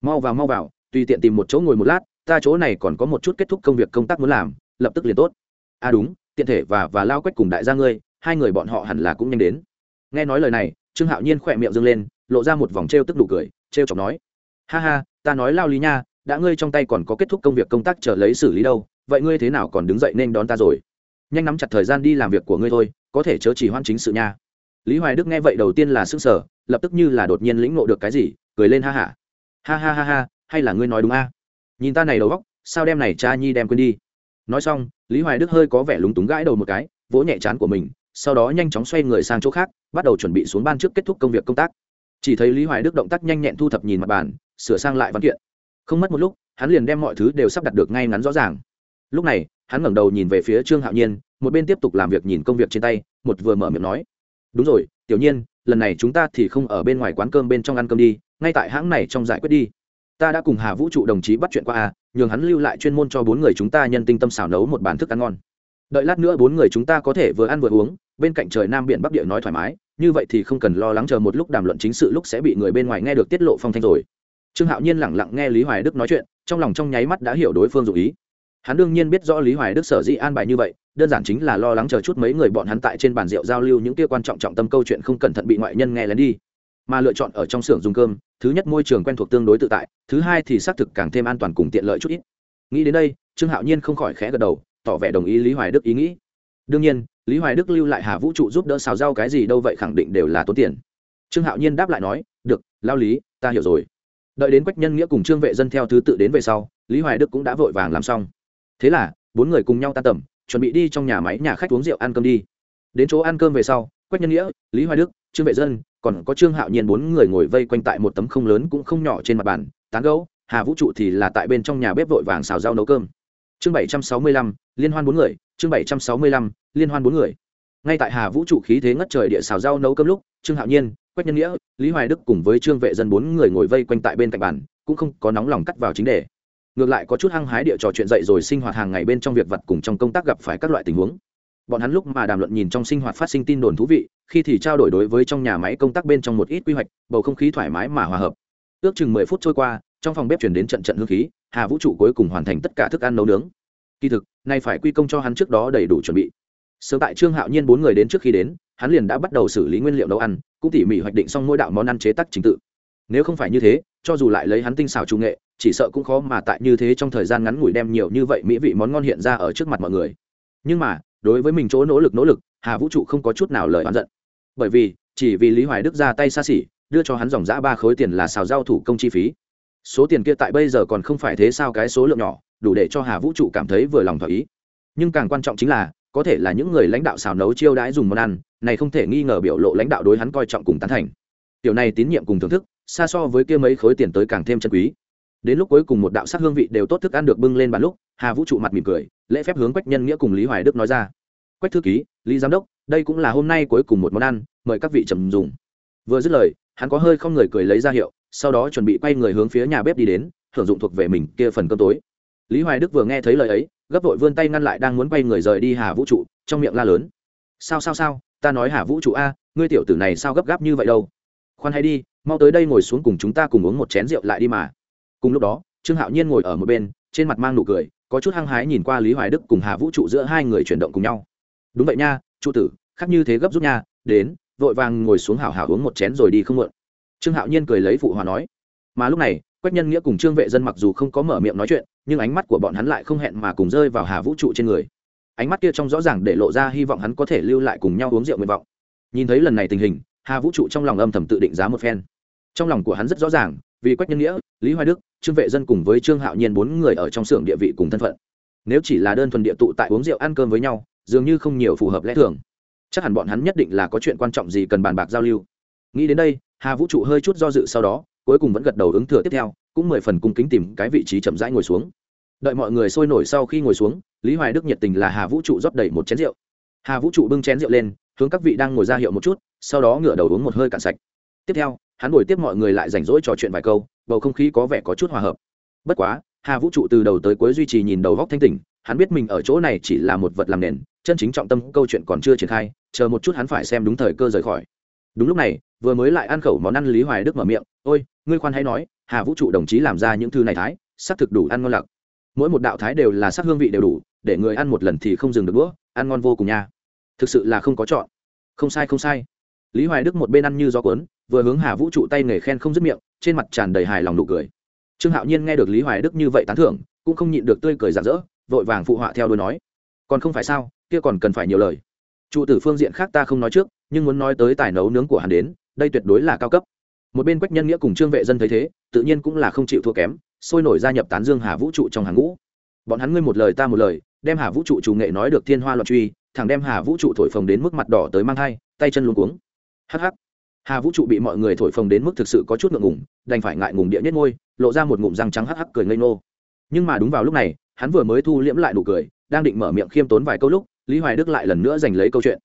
Mau vào mau vào, tùy tiện tìm một chỗ ngồi một lát, ta chỗ này còn có một chút kết thúc công việc công tác muốn làm, lập tức liền tốt. A, đúng, tiện thể và và lao quách cùng đại gia ngươi, hai người bọn họ hẳn là cũng nhanh đến. Nghe nói lời này, trương hạo nhiên khỏe miệng dâng lên, lộ ra một vòng t r e o tức nụ cười t r e o chọc nói, ha ha, ta nói lao lý nha, đã ngươi trong tay còn có kết thúc công việc công tác chờ lấy xử lý đâu, vậy ngươi thế nào còn đứng dậy nên đón ta rồi? Nhanh nắm chặt thời gian đi làm việc của ngươi thôi, có thể chớ chỉ hoan chính sự nha. Lý hoài đức nghe vậy đầu tiên là s ư n g sở lập tức như là đột nhiên lĩnh ngộ được cái gì, cười lên ha hả. Ha. ha ha ha ha hay là ngươi nói đúng a? Nhìn ta này đầu góc sao đem này cha nhi đem quên đi? Nói xong, lý hoài đức hơi có vẻ lúng túng gãi đầu một cái, vỗ nhẹ chán của mình, sau đó nhanh chóng xoay người sang chỗ khác, bắt đầu chuẩn bị xuống ban trước kết thúc công việc công tác. Chỉ thấy lý hoài đức động tác nhanh nhẹn thu thập nhìn mặt bàn, sửa sang lại văn kiện. Không mất một lúc, hắn liền đem mọi thứ đều sắp đặt được ngay ngắn rõ ràng lúc này, hắn ngẩng đầu nhìn về phía trương hạo nhiên, một bên tiếp tục làm việc nhìn công việc trên tay, một vừa mở miệng nói, đúng rồi, tiểu nhiên, lần này chúng ta thì không ở bên ngoài quán cơm bên trong ăn cơm đi, ngay tại hãng này trong giải quyết đi. Ta đã cùng hà vũ trụ đồng chí bắt chuyện qua à nhường hắn lưu lại chuyên môn cho bốn người chúng ta nhân tinh tâm xào nấu một bàn thức ăn ngon. Đợi lát nữa bốn người chúng ta có thể vừa ăn vừa uống, bên cạnh trời nam biển bắc địa nói thoải mái, như vậy thì không cần lo lắng chờ một lúc đàm luận chính sự lúc sẽ bị người bên ngoài nghe được tiết lộ phong thanh rồi. Trương hạo nhiên lẳng lặng nghe lý hoài đức nói chuyện, trong lòng trong nháy mắt đã hiểu đối phương dụ ý hắn đương nhiên biết rõ lý hoài đức sở dĩ an bài như vậy, đơn giản chính là lo lắng chờ chút mấy người bọn hắn tại trên bàn rượu giao lưu những kia quan trọng trọng tâm câu chuyện không cẩn thận bị ngoại nhân nghe lén đi. Mà lựa chọn ở trong xưởng dùng cơm, thứ nhất môi trường quen thuộc tương đối tự tại, thứ hai thì xác thực càng thêm an toàn cùng tiện lợi chút ít. Nghĩ đến đây, trương hạo nhiên không khỏi khẽ gật đầu, tỏ vẻ đồng ý lý hoài đức ý nghĩ. Đương nhiên, lý hoài đức lưu lại hà vũ trụ giúp đỡ xào rau cái gì đâu vậy khẳng định đều là tốn tiền. Trương hạo nhiên đáp lại nói, được, lao lý, ta hiểu rồi. Đợi đến quách nhân nghĩa cùng trương vệ dân theo thứ tự đến về sau, lý hoài đức cũng đã vội vàng làm xong thế là, bốn người cùng nhau tan tầm, chuẩn bị đi trong nhà máy nhà khách uống rượu ăn cơm đi. Đến chỗ ăn cơm về sau, quách nhân nghĩa, lý hoài đức, trương vệ dân, còn có trương hạo nhiên bốn người ngồi vây quanh tại một tấm không lớn cũng không nhỏ trên mặt bàn, tán gấu hà vũ trụ thì là tại bên trong nhà bếp vội vàng xào rau nấu cơm. Chương bảy trăm sáu mươi lăm, liên hoan bốn người, chương bảy trăm sáu mươi lăm, liên hoan bốn người. Ngay tại hà vũ trụ khí thế ngất trời địa xào rau nấu cơm lúc, trương hạo nhiên, quách nhân nghĩa, lý hoài đức cùng với trương vệ dân bốn người ngồi vây quanh tại bên cạnh bàn, cũng không có nóng lòng cắt vào chính đề ngược lại có chút hăng hái địa trò chuyện dậy rồi sinh hoạt hàng ngày bên trong việc vật cùng trong công tác gặp phải các loại tình huống. Bọn hắn lúc mà đàm luận nhìn trong sinh hoạt phát sinh tin đồn thú vị, khi thì trao đổi đối với trong nhà máy công tác bên trong một ít quy hoạch, bầu không khí thoải mái mà hòa hợp. Ước chừng mười phút trôi qua, trong phòng bếp chuyển đến trận trận hương khí, hà vũ trụ cuối cùng hoàn thành tất cả thức ăn nấu nướng. Kỳ thực, nay phải quy công cho hắn trước đó đầy đủ chuẩn bị. Sớm tại trương hạo nhiên bốn người đến trước khi đến, hắn liền đã bắt đầu xử lý nguyên liệu nấu ăn, cũng tỉ mỉ hoạch định xong mỗi đạo món ăn chế tác trình tự. Nếu không phải như thế, cho dù lại lấy hắn tinh xảo trung nghệ chỉ sợ cũng khó mà tại như thế trong thời gian ngắn ngủi đem nhiều như vậy mỹ vị món ngon hiện ra ở trước mặt mọi người. Nhưng mà, đối với mình chỗ nỗ lực nỗ lực, hà vũ trụ không có chút nào lời oán giận. Bởi vì, chỉ vì lý hoài đức ra tay xa xỉ, đưa cho hắn dòng giã ba khối tiền là xào rau thủ công chi phí. Số tiền kia tại bây giờ còn không phải thế sao cái số lượng nhỏ, đủ để cho hà vũ trụ cảm thấy vừa lòng thỏa ý. Nhưng càng quan trọng chính là, có thể là những người lãnh đạo xào nấu chiêu đãi dùng món ăn, này không thể nghi ngờ biểu lộ lãnh đạo đối hắn coi trọng cùng tán thành. Tiểu này tín nhiệm cùng thưởng thức, xa so với kia mấy khối tiền tới càng thêm chân quý đến lúc cuối cùng một đạo sắc hương vị đều tốt thức ăn được bưng lên bàn lúc, hà vũ trụ mặt mỉm cười, lễ phép hướng quách nhân nghĩa cùng lý hoài đức nói ra. Quách thư ký, lý giám đốc, đây cũng là hôm nay cuối cùng một món ăn, mời các vị trầm dùng. Vừa dứt lời, hắn có hơi không người cười lấy ra hiệu, sau đó chuẩn bị quay người hướng phía nhà bếp đi đến, thưởng dụng thuộc về mình kia phần cơm tối. Lý hoài đức vừa nghe thấy lời ấy, gấp vội vươn tay ngăn lại đang muốn quay người rời đi hà vũ trụ, trong miệng la lớn. Sao sao sao, ta nói hà vũ trụ a, ngươi tiểu tử này sao gấp gáp như vậy đâu? Khoan hay đi, mau tới đây ngồi xuống cùng chúng ta cùng uống một chén rượu lại đi mà cùng lúc đó, trương hạo nhiên ngồi ở một bên, trên mặt mang nụ cười, có chút hăng hái nhìn qua lý hoài đức cùng hà vũ trụ giữa hai người chuyển động cùng nhau. Đúng vậy nha, trụ tử, khác như thế gấp rút nha, đến, vội vàng ngồi xuống hảo hảo uống một chén rồi đi không mượn trương hạo nhiên cười lấy phụ hòa nói. Mà lúc này, quách nhân nghĩa cùng trương vệ dân mặc dù không có mở miệng nói chuyện, nhưng ánh mắt của bọn hắn lại không hẹn mà cùng rơi vào hà vũ trụ trên người. Ánh mắt kia trong rõ ràng để lộ ra hy vọng hắn có thể lưu lại cùng nhau uống rượu nguyện vọng. Nhìn thấy lần này tình hình, hà vũ trụ trong lòng âm thầm tự định giá một phen. Trong lòng của hắn rất rõ ràng vì quách nhân nghĩa, lý hoài đức, trương vệ dân cùng với trương hạo nhiên bốn người ở trong xưởng địa vị cùng thân phận. Nếu chỉ là đơn thuần địa tụ tại uống rượu ăn cơm với nhau, dường như không nhiều phù hợp lẽ thường. Chắc hẳn bọn hắn nhất định là có chuyện quan trọng gì cần bàn bạc giao lưu. Nghĩ đến đây, hà vũ trụ hơi chút do dự sau đó, cuối cùng vẫn gật đầu ứng thừa tiếp theo, cũng mười phần cung kính tìm cái vị trí chậm rãi ngồi xuống. Đợi mọi người sôi nổi sau khi ngồi xuống, lý hoài đức nhiệt tình là hà vũ trụ rót đầy một chén rượu. Hà vũ trụ bưng chén rượu lên, hướng các vị đang ngồi ra hiệu một chút, sau đó ngửa đầu uống một hơi cạn sạch. Tiếp theo hắn buổi tiếp mọi người lại rảnh rỗi trò chuyện vài câu, bầu không khí có vẻ có chút hòa hợp. Bất quá, hà vũ trụ từ đầu tới cuối duy trì nhìn đầu góc thanh tỉnh, hắn biết mình ở chỗ này chỉ là một vật làm nền, chân chính trọng tâm câu chuyện còn chưa triển khai, chờ một chút hắn phải xem đúng thời cơ rời khỏi. Đúng lúc này, vừa mới lại ăn khẩu món ăn lý hoài đức mở miệng, ôi, ngươi khoan hãy nói, hà vũ trụ đồng chí làm ra những thứ này thái sắc thực đủ ăn ngon lặc. Mỗi một đạo thái đều là sắc hương vị đều đủ, để người ăn một lần thì không dừng được đũa, ăn ngon vô cùng nha. Thực sự là không có chọn. Không sai không sai lý hoài đức một bên ăn như gió cuốn, vừa hướng hà vũ trụ tay nghề khen không dứt miệng, trên mặt tràn đầy hài lòng nụ cười. Trương hạo nhiên nghe được lý hoài đức như vậy tán thưởng, cũng không nhịn được tươi cười rạng rỡ vội vàng phụ họa theo đôi nói, còn không phải sao, kia còn cần phải nhiều lời. Trụ tử phương diện khác ta không nói trước, nhưng muốn nói tới tài nấu nướng của hắn đến, đây tuyệt đối là cao cấp. Một bên quách nhân nghĩa cùng trương vệ dân thấy thế, tự nhiên cũng là không chịu thua kém, sôi nổi gia nhập tán dương hà vũ trụ trong hàng ngũ. Bọn hắn ngươi một lời ta một lời, đem hà vũ trụ chủ nghệ nói được thiên hoa loạn truy, thẳng đem hà vũ trụ thổi phồng đến mức mặt đỏ tới mang hai tay chân luống cuống hh hà vũ trụ bị mọi người thổi phồng đến mức thực sự có chút ngượng ngùng, đành phải ngại ngùng địa nhất ngôi lộ ra một ngụm răng trắng hắc hắc cười ngây ngô. Nhưng mà đúng vào lúc này, hắn vừa mới thu liễm lại nụ cười, đang định mở miệng khiêm tốn vài câu lúc, lý hoài đức lại lần nữa giành lấy câu chuyện.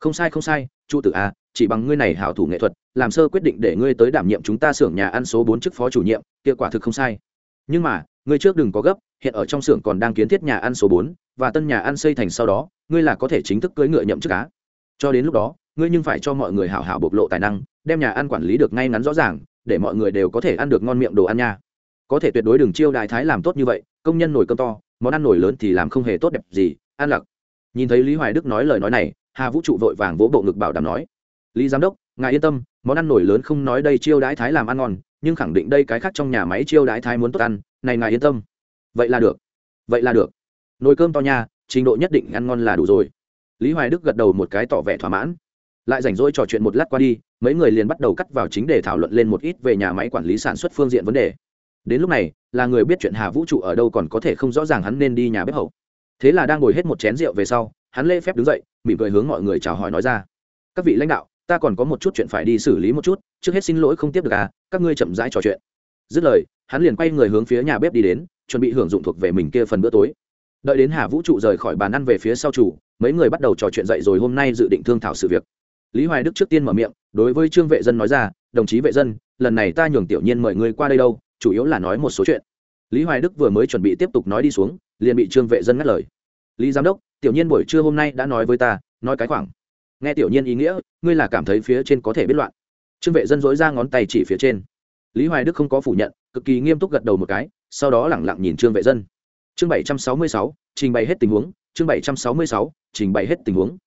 Không sai không sai, chu tử a chỉ bằng ngươi này hảo thủ nghệ thuật, làm sơ quyết định để ngươi tới đảm nhiệm chúng ta xưởng nhà ăn số bốn chức phó chủ nhiệm, kia quả thực không sai. Nhưng mà, ngươi trước đừng có gấp, hiện ở trong xưởng còn đang kiến thiết nhà ăn số bốn, và tân nhà ăn xây thành sau đó, ngươi là có thể chính thức cưỡi ngựa nhậm chức cá cho đến lúc đó ngươi nhưng phải cho mọi người hảo hảo bộc lộ tài năng, đem nhà ăn quản lý được ngay ngắn rõ ràng, để mọi người đều có thể ăn được ngon miệng đồ ăn nha. Có thể tuyệt đối đừng chiêu đại thái làm tốt như vậy, công nhân nổi cơm to, món ăn nổi lớn thì làm không hề tốt đẹp gì, ăn lặc. Nhìn thấy lý hoài đức nói lời nói này, hà vũ trụ vội vàng vỗ bộ ngực bảo đảm nói, lý giám đốc, ngài yên tâm, món ăn nổi lớn không nói đây chiêu đãi thái làm ăn ngon, nhưng khẳng định đây cái khác trong nhà máy chiêu đãi thái muốn tốt ăn, này ngài yên tâm. Vậy là được. Vậy là được. Nồi cơm to nha, trình độ nhất định ăn ngon là đủ rồi. Lý hoài đức gật đầu một cái tỏ vẻ thỏa mãn lại rảnh rỗi trò chuyện một lát qua đi, mấy người liền bắt đầu cắt vào chính để thảo luận lên một ít về nhà máy quản lý sản xuất phương diện vấn đề. Đến lúc này, là người biết chuyện hà vũ trụ ở đâu còn có thể không rõ ràng hắn nên đi nhà bếp hậu. Thế là đang ngồi hết một chén rượu về sau, hắn lễ phép đứng dậy, mỉm cười hướng mọi người chào hỏi nói ra. Các vị lãnh đạo, ta còn có một chút chuyện phải đi xử lý một chút, trước hết xin lỗi không tiếp được à các ngươi chậm rãi trò chuyện. Dứt lời, hắn liền quay người hướng phía nhà bếp đi đến, chuẩn bị hưởng dụng thuộc về mình kia phần bữa tối. Đợi đến hà vũ trụ rời khỏi bàn ăn về phía sau chủ, mấy người bắt đầu trò chuyện dậy rồi hôm nay dự định thương thảo sự việc lý hoài đức trước tiên mở miệng, đối với trương vệ dân nói ra, đồng chí vệ dân, lần này ta nhường tiểu nhiên mời ngươi qua đây đâu, chủ yếu là nói một số chuyện. Lý hoài đức vừa mới chuẩn bị tiếp tục nói đi xuống, liền bị trương vệ dân ngắt lời. Lý giám đốc, tiểu nhiên buổi trưa hôm nay đã nói với ta, nói cái khoảng. Nghe tiểu nhiên ý nghĩa, ngươi là cảm thấy phía trên có thể biết loạn. Trương vệ dân dối ra ngón tay chỉ phía trên. Lý hoài đức không có phủ nhận, cực kỳ nghiêm túc gật đầu một cái, sau đó lẳng lặng nhìn trương vệ dân. Chương bảy trăm sáu mươi sáu, trình bày hết tình huống, chương bảy trăm sáu mươi sáu, trình bày hết tình huống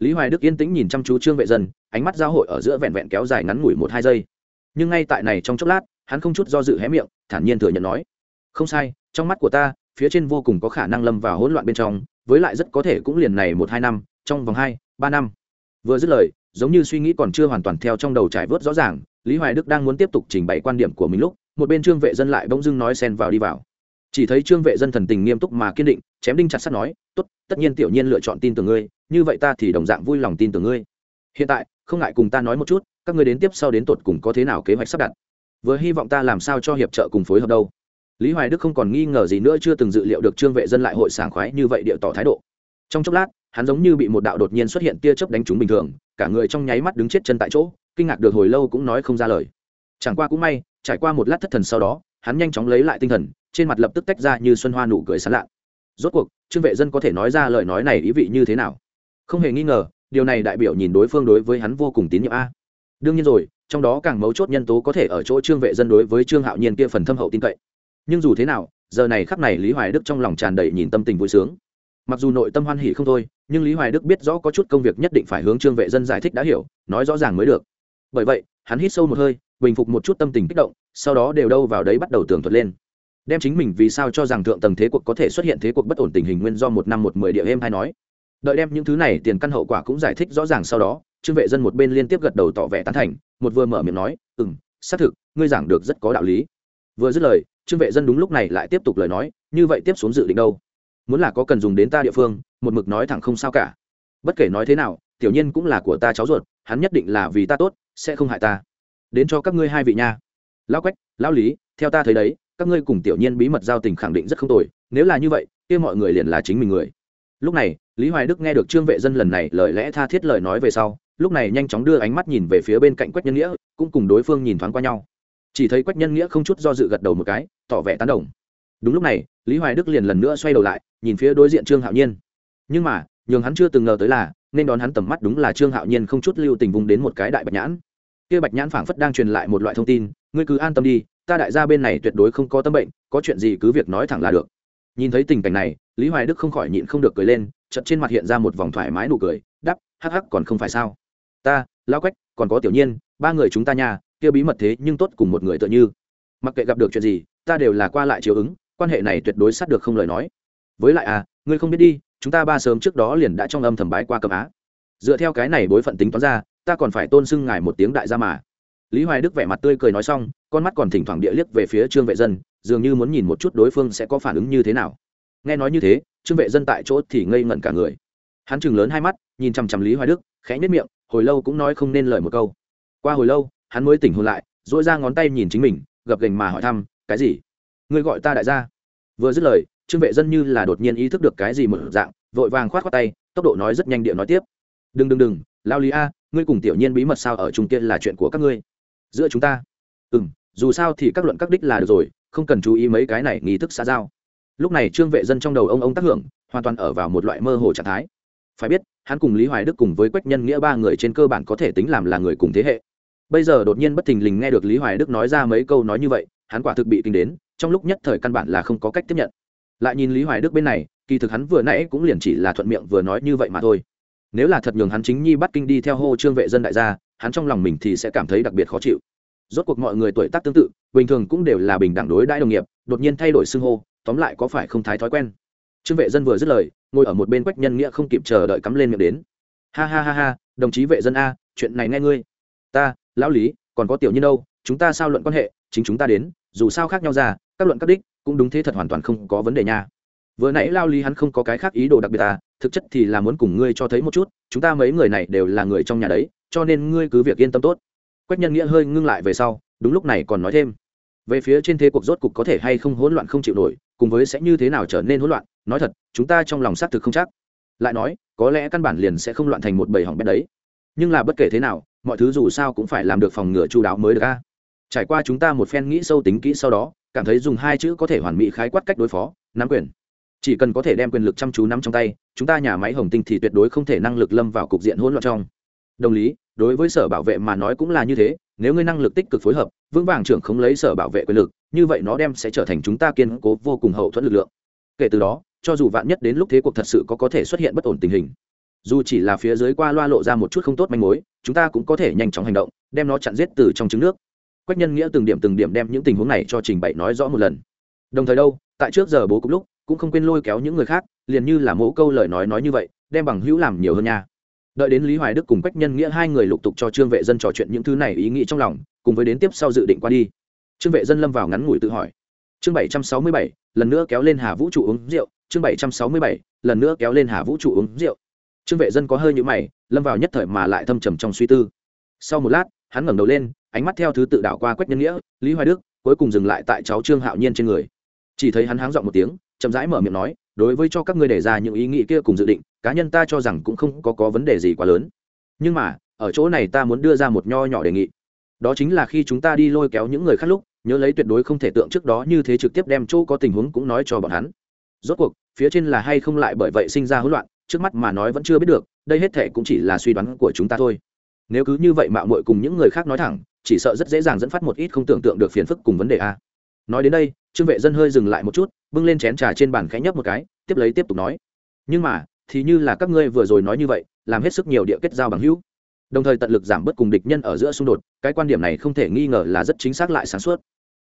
lý hoài đức yên tĩnh nhìn chăm chú trương vệ dân, ánh mắt giao hội ở giữa vẹn vẹn kéo dài ngắn ngủi một hai giây. Nhưng ngay tại này trong chốc lát, hắn không chút do dự hé miệng, thản nhiên thừa nhận nói, không sai, trong mắt của ta, phía trên vô cùng có khả năng lâm vào hỗn loạn bên trong, với lại rất có thể cũng liền này một hai năm, trong vòng hai, ba năm. Vừa dứt lời, giống như suy nghĩ còn chưa hoàn toàn theo trong đầu trải vớt rõ ràng, lý hoài đức đang muốn tiếp tục trình bày quan điểm của mình lúc, một bên trương vệ dân lại bỗng dưng nói xen vào đi vào. Chỉ thấy trương vệ dân thần tình nghiêm túc mà kiên định, chém đinh chặt sắt nói, tốt tất nhiên tiểu nhiên lựa chọn tin tưởng ngươi, như vậy ta thì đồng dạng vui lòng tin tưởng ngươi. Hiện tại, không ngại cùng ta nói một chút, các ngươi đến tiếp sau đến tột cùng có thế nào kế hoạch sắp đặt. Vừa hy vọng ta làm sao cho hiệp trợ cùng phối hợp đâu. Lý hoài đức không còn nghi ngờ gì nữa, chưa từng dự liệu được trương vệ dân lại hội sảng khoái như vậy điệu tỏ thái độ. Trong chốc lát, hắn giống như bị một đạo đột nhiên xuất hiện tia chớp đánh trúng bình thường, cả người trong nháy mắt đứng chết chân tại chỗ, kinh ngạc được hồi lâu cũng nói không ra lời. Chẳng qua cũng may, trải qua một lát thất thần sau đó, hắn nhanh chóng lấy lại tinh thần, trên mặt lập tức tách ra như xuân hoa nụ cười sán lạ rốt cuộc, trương vệ dân có thể nói ra lời nói này ý vị như thế nào? Không hề nghi ngờ, điều này đại biểu nhìn đối phương đối với hắn vô cùng tín nhiệm a. Đương nhiên rồi, trong đó càng mấu chốt nhân tố có thể ở chỗ trương vệ dân đối với trương hạo nhiên kia phần thâm hậu tin cậy. Nhưng dù thế nào, giờ này khắc này lý hoài đức trong lòng tràn đầy nhìn tâm tình vui sướng. Mặc dù nội tâm hoan hỉ không thôi, nhưng lý hoài đức biết rõ có chút công việc nhất định phải hướng trương vệ dân giải thích đã hiểu, nói rõ ràng mới được. Bởi vậy, hắn hít sâu một hơi, bình phục một chút tâm tình kích động, sau đó đều đâu vào đấy bắt đầu tường thuật lên đem chính mình vì sao cho rằng thượng tầng thế cuộc có thể xuất hiện thế cuộc bất ổn tình hình nguyên do một năm một mười địa êm hay nói. Đợi đem những thứ này tiền căn hậu quả cũng giải thích rõ ràng sau đó, trương vệ dân một bên liên tiếp gật đầu tỏ vẻ tán thành, một vừa mở miệng nói ừ m xác thực, ngươi giảng được rất có đạo lý. Vừa dứt lời, trương vệ dân đúng lúc này lại tiếp tục lời nói, như vậy tiếp xuống dự định đâu? Muốn là có cần dùng đến ta địa phương, một mực nói thẳng không sao cả. Bất kể nói thế nào, tiểu nhiên cũng là của ta cháu ruột, hắn nhất định là vì ta tốt, sẽ không hại ta. Đến cho các ngươi hai vị nha. Lão quách, lão lý, theo ta thấy đấy các ngươi cùng tiểu nhiên bí mật giao tình khẳng định rất không tồi, nếu là như vậy, kia mọi người liền là chính mình người. Lúc này, lý hoài đức nghe được trương vệ dân lần này lời lẽ tha thiết lời nói về sau, lúc này nhanh chóng đưa ánh mắt nhìn về phía bên cạnh quách nhân nghĩa, cũng cùng đối phương nhìn thoáng qua nhau. Chỉ thấy quách nhân nghĩa không chút do dự gật đầu một cái, tỏ vẻ tán đồng. Đúng lúc này, lý hoài đức liền lần nữa xoay đầu lại, nhìn phía đối diện trương hạo nhiên. Nhưng mà, nhường hắn chưa từng ngờ tới là, nên đón hắn tầm mắt đúng là trương hạo nhiên không chút lưu tình vùng đến một cái đại bạch nhãn. Kia bạch nhãn phảng phất đang truyền lại một loại thông tin, ngươi cứ an tâm đi ta đại gia bên này tuyệt đối không có tâm bệnh, có chuyện gì cứ việc nói thẳng là được. Nhìn thấy tình cảnh này, lý hoài đức không khỏi nhịn không được cười lên chật trên mặt hiện ra một vòng thoải mái nụ cười đắp hắc hắc, còn không phải sao? Ta lao quách, còn có tiểu nhiên, ba người chúng ta nhà, kia bí mật thế nhưng tốt cùng một người tựa như. Mặc kệ gặp được chuyện gì, ta đều là qua lại chiều ứng, quan hệ này tuyệt đối sát được không lời nói. Với lại à ngươi không biết đi, chúng ta ba sớm trước đó liền đã trong âm thầm bái qua cầm á. Dựa theo cái này bối phận tính toán ra, ta còn phải tôn xưng ngài một tiếng đại gia mà lý hoài đức vẻ mặt tươi cười nói xong, con mắt còn thỉnh thoảng địa liếc về phía trương vệ dân, dường như muốn nhìn một chút đối phương sẽ có phản ứng như thế nào. Nghe nói như thế, trương vệ dân tại chỗ thì ngây ngẩn cả người. Hắn chừng lớn hai mắt, nhìn chằm chằm lý hoài đức, khẽ nhất miệng, hồi lâu cũng nói không nên lời một câu. Qua hồi lâu, hắn mới tỉnh hồn lại dỗi ra ngón tay nhìn chính mình, gập gành mà hỏi thăm, cái gì? Ngươi gọi ta đại gia? Vừa dứt lời, trương vệ dân như là đột nhiên ý thức được cái gì một dạng, vội vàng khoát khoát tay, tốc độ nói rất nhanh điện nói tiếp. Đừng đừng đừng, lao lý a, ngươi cùng tiểu nhiên bí mật sao ở trung kia là chuyện của các ngươi? Giữa chúng ta. Ừ m dù sao thì các luận các đích là được rồi, không cần chú ý mấy cái này nghi thức xã giao. Lúc này trương vệ dân trong đầu ông ông tác hưởng, hoàn toàn ở vào một loại mơ hồ trạng thái. Phải biết, hắn cùng lý hoài đức cùng với quách nhân nghĩa ba người trên cơ bản có thể tính làm là người cùng thế hệ. Bây giờ đột nhiên bất thình lình nghe được lý hoài đức nói ra mấy câu nói như vậy, hắn quả thực bị kinh đến, trong lúc nhất thời căn bản là không có cách tiếp nhận. Lại nhìn lý hoài đức bên này, kỳ thực hắn vừa nãy cũng liền chỉ là thuận miệng vừa nói như vậy mà thôi. Nếu là thật nhường hắn chính nhi bắt kinh đi theo hô trương vệ dân đại gia hắn trong lòng mình thì sẽ cảm thấy đặc biệt khó chịu. Rốt cuộc mọi người tuổi tác tương tự, bình thường cũng đều là bình đẳng đối đãi đồng nghiệp, đột nhiên thay đổi xưng hô, tóm lại có phải không thái thói quen. Trương vệ dân vừa dứt lời, ngồi ở một bên quách nhân nghĩa không kịp chờ đợi cắm lên miệng đến. Ha ha ha ha, đồng chí vệ dân a, chuyện này nghe ngươi. Ta, lão lý, còn có tiểu nhân đâu, chúng ta sao luận quan hệ, chính chúng ta đến, dù sao khác nhau ra, các luận các đích, cũng đúng thế thật hoàn toàn không có vấn đề nha. Vừa nãy lao lý hắn không có cái khác ý đồ đặc biệt à thực chất thì là muốn cùng ngươi cho thấy một chút, chúng ta mấy người này đều là người trong nhà đấy cho nên ngươi cứ việc yên tâm tốt. Quách nhân nghĩa hơi ngưng lại về sau, đúng lúc này còn nói thêm. Về phía trên thế cuộc rốt cục có thể hay không hỗn loạn không chịu nổi, cùng với sẽ như thế nào trở nên hỗn loạn, nói thật, chúng ta trong lòng xác thực không chắc. Lại nói, có lẽ căn bản liền sẽ không loạn thành một bầy hỏng bét đấy. Nhưng là bất kể thế nào, mọi thứ dù sao cũng phải làm được phòng ngừa chu đáo mới được a. Trải qua chúng ta một phen nghĩ sâu tính kỹ sau đó, cảm thấy dùng hai chữ có thể hoàn mỹ khái quát cách đối phó, nắm quyền. Chỉ cần có thể đem quyền lực chăm chú nắm trong tay, chúng ta nhà máy hồng tinh thì tuyệt đối không thể năng lực lâm vào cục diện hỗn loạn trong. Đồng lý đối với sở bảo vệ mà nói cũng là như thế, nếu ngươi năng lực tích cực phối hợp, vững vàng trưởng không lấy sở bảo vệ quyền lực, như vậy nó đem sẽ trở thành chúng ta kiên cố vô cùng hậu thuẫn lực lượng. Kể từ đó, cho dù vạn nhất đến lúc thế cuộc thật sự có có thể xuất hiện bất ổn tình hình, dù chỉ là phía dưới qua loa lộ ra một chút không tốt manh mối, chúng ta cũng có thể nhanh chóng hành động, đem nó chặn giết từ trong trứng nước. Quách nhân nghĩa từng điểm từng điểm đem những tình huống này cho trình bày nói rõ một lần. Đồng thời đâu, tại trước giờ bố cục lúc, cũng không quên lôi kéo những người khác, liền như là mẫu câu lời nói nói như vậy, đem bằng hữu làm nhiều hơn nha đợi đến lý hoài đức cùng quách nhân nghĩa hai người lục tục cho trương vệ dân trò chuyện những thứ này ý nghĩ trong lòng, cùng với đến tiếp sau dự định qua đi. Trương vệ dân lâm vào ngắn ngủi tự hỏi. Chương bảy trăm sáu mươi bảy, lần nữa kéo lên hà vũ trụ uống rượu. Chương bảy trăm sáu mươi bảy, lần nữa kéo lên hà vũ trụ uống rượu. Trương vệ dân có hơi nhũ mày, lâm vào nhất thời mà lại thâm trầm trong suy tư. Sau một lát, hắn ngẩng đầu lên, ánh mắt theo thứ tự đảo qua quách nhân nghĩa, lý hoài đức, cuối cùng dừng lại tại cháu trương hạo nhiên trên người. Chỉ thấy hắn háng dọn một tiếng, chậm rãi mở miệng nói đối với cho các ngươi đề ra những ý nghĩ kia cùng dự định cá nhân ta cho rằng cũng không có, có vấn đề gì quá lớn. Nhưng mà ở chỗ này ta muốn đưa ra một nho nhỏ đề nghị. Đó chính là khi chúng ta đi lôi kéo những người khác lúc nhớ lấy tuyệt đối không thể tượng trước đó như thế trực tiếp đem chỗ có tình huống cũng nói cho bọn hắn. Rốt cuộc phía trên là hay không lại bởi vậy sinh ra hỗn loạn trước mắt mà nói vẫn chưa biết được đây hết thể cũng chỉ là suy đoán của chúng ta thôi. Nếu cứ như vậy mạo muội cùng những người khác nói thẳng chỉ sợ rất dễ dàng dẫn phát một ít không tưởng tượng được phiền phức cùng vấn đề a. Nói đến đây trương vệ dân hơi dừng lại một chút bưng lên chén trà trên bàn khẽ nhấp một cái, tiếp lấy tiếp tục nói. Nhưng mà, thì như là các ngươi vừa rồi nói như vậy, làm hết sức nhiều địa kết giao bằng hữu. Đồng thời tận lực giảm bớt cùng địch nhân ở giữa xung đột, cái quan điểm này không thể nghi ngờ là rất chính xác lại sáng suốt.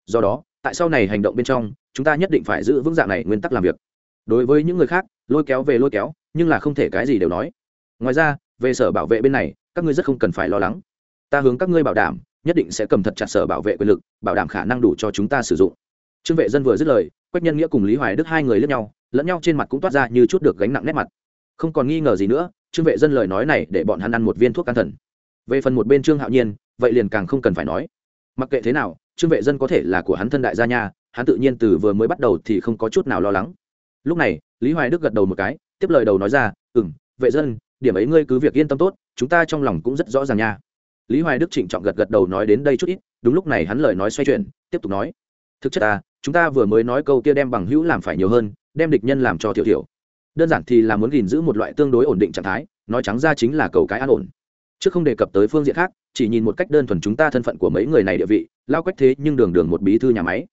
Do đó, tại sau này hành động bên trong, chúng ta nhất định phải giữ vững dạng này nguyên tắc làm việc. Đối với những người khác, lôi kéo về lôi kéo, nhưng là không thể cái gì đều nói. Ngoài ra, về sở bảo vệ bên này, các ngươi rất không cần phải lo lắng. Ta hướng các ngươi bảo đảm, nhất định sẽ cầm thật chặt sở bảo vệ quyền lực, bảo đảm khả năng đủ cho chúng ta sử dụng. Trương vệ dân vừa dứt lời quách nhân nghĩa cùng lý hoài đức hai người lẫn nhau lẫn nhau trên mặt cũng toát ra như chút được gánh nặng nét mặt. Không còn nghi ngờ gì nữa, trương vệ dân lời nói này để bọn hắn ăn một viên thuốc can thần. Về phần một bên trương hạo nhiên, vậy liền càng không cần phải nói. Mặc kệ thế nào, trương vệ dân có thể là của hắn thân đại gia nha, hắn tự nhiên từ vừa mới bắt đầu thì không có chút nào lo lắng. Lúc này, lý hoài đức gật đầu một cái, tiếp lời đầu nói ra ừ m vệ dân, điểm ấy ngươi cứ việc yên tâm tốt, chúng ta trong lòng cũng rất rõ ràng nha. Lý hoài đức trịnh trọng gật gật đầu nói đến đây chút ít, đúng lúc này hắn lời nói xoay chuyển, tiếp tục nói, thực chất ta chúng ta vừa mới nói câu kia đem bằng hữu làm phải nhiều hơn, đem địch nhân làm cho thiểu thiểu đơn giản thì là muốn gìn giữ một loại tương đối ổn định trạng thái, nói trắng ra chính là cầu cái an ổn. Trước không đề cập tới phương diện khác, chỉ nhìn một cách đơn thuần chúng ta thân phận của mấy người này địa vị, lao quách thế nhưng đường đường một bí thư nhà máy.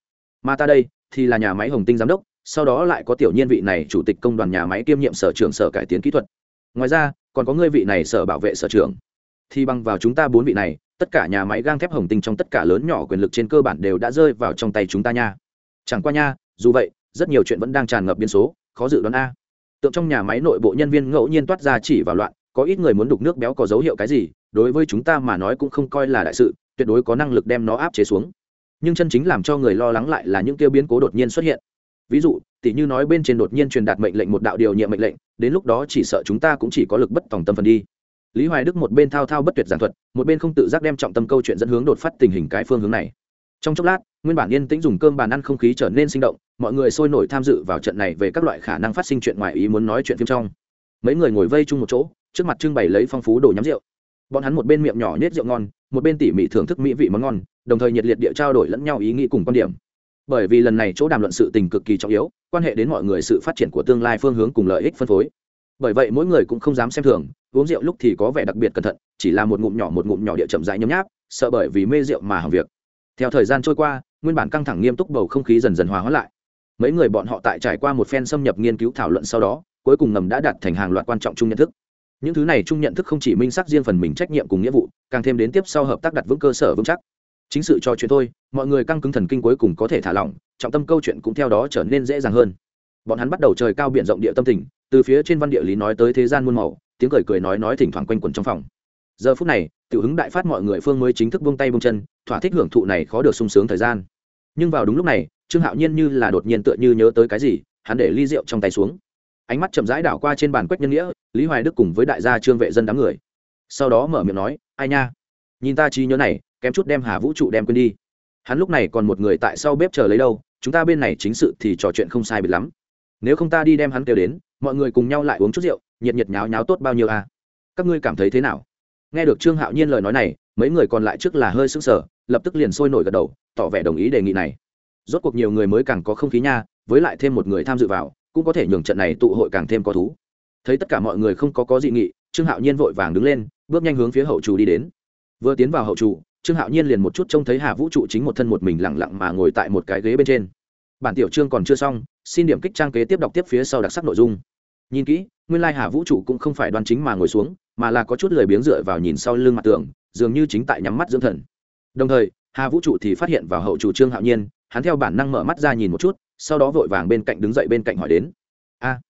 Mà ta đây, thì là nhà máy hồng tinh giám đốc, sau đó lại có tiểu nhiên vị này chủ tịch công đoàn nhà máy kiêm nhiệm sở trưởng sở cải tiến kỹ thuật. Ngoài ra, còn có ngươi vị này sở bảo vệ sở trưởng. Thì bằng vào chúng ta bốn vị này, tất cả nhà máy gang thép hồng tinh trong tất cả lớn nhỏ quyền lực trên cơ bản đều đã rơi vào trong tay chúng ta nha chẳng qua nha, dù vậy, rất nhiều chuyện vẫn đang tràn ngập biên số, khó dự đoán a. Tượng trong nhà máy nội bộ nhân viên ngẫu nhiên toát ra chỉ vào loạn, có ít người muốn đục nước béo có dấu hiệu cái gì, đối với chúng ta mà nói cũng không coi là đại sự, tuyệt đối có năng lực đem nó áp chế xuống. Nhưng chân chính làm cho người lo lắng lại là những kêu biến cố đột nhiên xuất hiện. Ví dụ tỷ như nói bên trên đột nhiên truyền đạt mệnh lệnh một đạo điều nhiệm mệnh lệnh, đến lúc đó chỉ sợ chúng ta cũng chỉ có lực bất tòng tâm phần đi. Lý hoài đức một bên thao thao bất tuyệt giảng thuật, một bên không tự giác đem trọng tâm câu chuyện dẫn hướng đột phát tình hình cái phương hướng này trong chốc lát, nguyên bản yên tĩnh dùng cơm bàn ăn không khí trở nên sinh động, mọi người sôi nổi tham dự vào trận này về các loại khả năng phát sinh chuyện ngoài ý muốn nói chuyện phim trong. Mấy người ngồi vây chung một chỗ, trước mặt trưng bày lấy phong phú đồ nhắm rượu. Bọn hắn một bên miệng nhỏ nhét rượu ngon, một bên tỉ mỉ thưởng thức mỹ vị món ngon, đồng thời nhiệt liệt địa trao đổi lẫn nhau ý nghĩ cùng quan điểm. Bởi vì lần này chỗ đàm luận sự tình cực kỳ trọng yếu, quan hệ đến mọi người sự phát triển của tương lai phương hướng cùng lợi ích phân phối. Bởi vậy mỗi người cũng không dám xem thường, uống rượu lúc thì có vẻ đặc biệt cẩn thận, chỉ là một ngụm nhỏ một ngụm nhỏ địa chậm rãi nhấm nháp, sợ bởi vì mê rượu mà hỏng việc theo thời gian trôi qua, nguyên bản căng thẳng nghiêm túc bầu không khí dần dần hòa hóa lại. Mấy người bọn họ tại trải qua một phen xâm nhập nghiên cứu thảo luận sau đó, cuối cùng ngầm đã đạt thành hàng loạt quan trọng chung nhận thức. Những thứ này chung nhận thức không chỉ minh xác riêng phần mình trách nhiệm cùng nghĩa vụ, càng thêm đến tiếp sau hợp tác đặt vững cơ sở vững chắc. Chính sự trò chuyện thôi, mọi người căng cứng thần kinh cuối cùng có thể thả lỏng, trọng tâm câu chuyện cũng theo đó trở nên dễ dàng hơn. Bọn hắn bắt đầu trời cao biển rộng địa tâm tình, từ phía trên văn địa lý nói tới thế gian muôn màu, tiếng cười cười nói nói thỉnh thoảng quanh quẩn trong phòng. Giờ phút này tiểu hứng đại phát mọi người phương mới chính thức buông tay buông chân, thỏa thích hưởng thụ này khó được sung sướng thời gian. Nhưng vào đúng lúc này, trương hạo nhiên như là đột nhiên tựa như nhớ tới cái gì, hắn để ly rượu trong tay xuống. Ánh mắt chậm rãi đảo qua trên bàn quách nhân nghĩa, lý hoài đức cùng với đại gia trương vệ dân đám người. Sau đó mở miệng nói, ai nha? Nhìn ta trí nhớ này, kém chút đem hà vũ trụ đem quên đi. Hắn lúc này còn một người tại sau bếp chờ lấy đâu, chúng ta bên này chính sự thì trò chuyện không sai biệt lắm. Nếu không ta đi đem hắn kêu đến, mọi người cùng nhau lại uống chút rượu, nhiệt nhiệt nháo nháo tốt bao nhiêu à? Các ngươi cảm thấy thế nào? Nghe được trương hạo nhiên lời nói này, mấy người còn lại trước là hơi sững sờ, lập tức liền sôi nổi gật đầu, tỏ vẻ đồng ý đề nghị này. Rốt cuộc nhiều người mới càng có không khí nha, với lại thêm một người tham dự vào, cũng có thể nhường trận này tụ hội càng thêm có thú. Thấy tất cả mọi người không có có dị nghị, trương hạo nhiên vội vàng đứng lên, bước nhanh hướng phía hậu trù đi đến. Vừa tiến vào hậu trù trương hạo nhiên liền một chút trông thấy hà vũ trụ chính một thân một mình lẳng lặng mà ngồi tại một cái ghế bên trên. Bản tiểu chương còn chưa xong, xin điểm kích trang kế tiếp đọc tiếp phía sau đặc sắc nội dung. Nhìn kỹ nguyên lai hà vũ trụ cũng không phải đoan chính mà ngồi xuống, mà là có chút lười biếng dựa vào nhìn sau lưng mặt tường, dường như chính tại nhắm mắt dưỡng thần. Đồng thời, hà vũ trụ thì phát hiện vào hậu chủ trương hạo nhiên, hắn theo bản năng mở mắt ra nhìn một chút, sau đó vội vàng bên cạnh đứng dậy bên cạnh hỏi đến. A,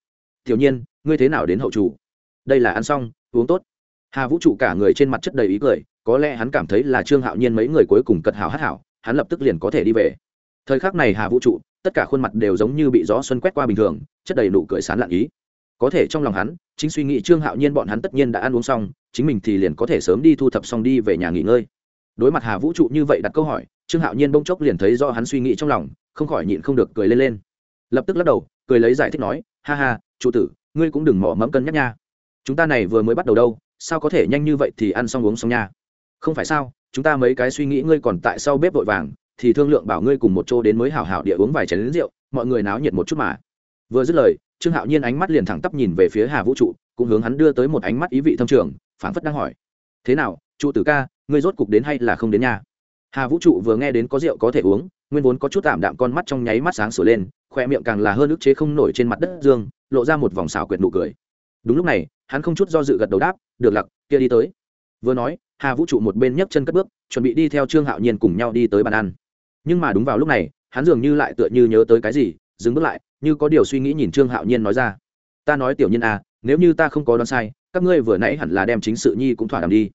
tiểu nhiên, ngươi thế nào đến hậu chủ? Đây là ăn xong, uống tốt. Hà vũ trụ cả người trên mặt chất đầy ý cười, có lẽ hắn cảm thấy là trương hạo nhiên mấy người cuối cùng cật hào hát hảo, hắn lập tức liền có thể đi về. Thời khắc này hà vũ trụ, tất cả khuôn mặt đều giống như bị gió xuân quét qua bình thường, chất đầy nụ cười sán lạn ý có thể trong lòng hắn, chính suy nghĩ trương hạo nhiên bọn hắn tất nhiên đã ăn uống xong, chính mình thì liền có thể sớm đi thu thập xong đi về nhà nghỉ ngơi. Đối mặt hà vũ trụ như vậy đặt câu hỏi, trương hạo nhiên bỗng chốc liền thấy do hắn suy nghĩ trong lòng, không khỏi nhịn không được cười lên lên. Lập tức lắc đầu, cười lấy giải thích nói, ha ha trụ tử, ngươi cũng đừng mỏ mẫm cân nhắc nha. Chúng ta này vừa mới bắt đầu đâu, sao có thể nhanh như vậy thì ăn xong uống xong nha? Không phải sao, chúng ta mấy cái suy nghĩ ngươi còn tại sau bếp vội vàng, thì thương lượng bảo ngươi cùng một chỗ đến mới hảo hảo địa uống vài chén rượu, mọi người náo nhiệt một chút mà. Vừa dứt lời trương hạo nhiên ánh mắt liền thẳng tắp nhìn về phía hà vũ trụ, cũng hướng hắn đưa tới một ánh mắt ý vị thâm trường, phảng phất đang hỏi. Thế nào, trụ tử ca, ngươi rốt cục đến hay là không đến nhà? Hà vũ trụ vừa nghe đến có rượu có thể uống, nguyên vốn có chút tạm đạm con mắt trong nháy mắt sáng sửa lên khoe miệng càng là hơn ức chế không nổi trên mặt đất dương, lộ ra một vòng xảo quyệt nụ cười. Đúng lúc này, hắn không chút do dự gật đầu đáp, được lặc, kia đi tới. Vừa nói, hà vũ trụ một bên nhấc chân cất bước, chuẩn bị đi theo trương hạo nhiên cùng nhau đi tới bàn ăn. Nhưng mà đúng vào lúc này, hắn dường như lại tựa như nhớ tới cái gì, dừng bước lại như có điều suy nghĩ nhìn trương hạo nhiên nói ra. Ta nói tiểu nhân à nếu như ta không có đoán sai, các ngươi vừa nãy hẳn là đem chính sự nhi cũng thỏa đàm đi.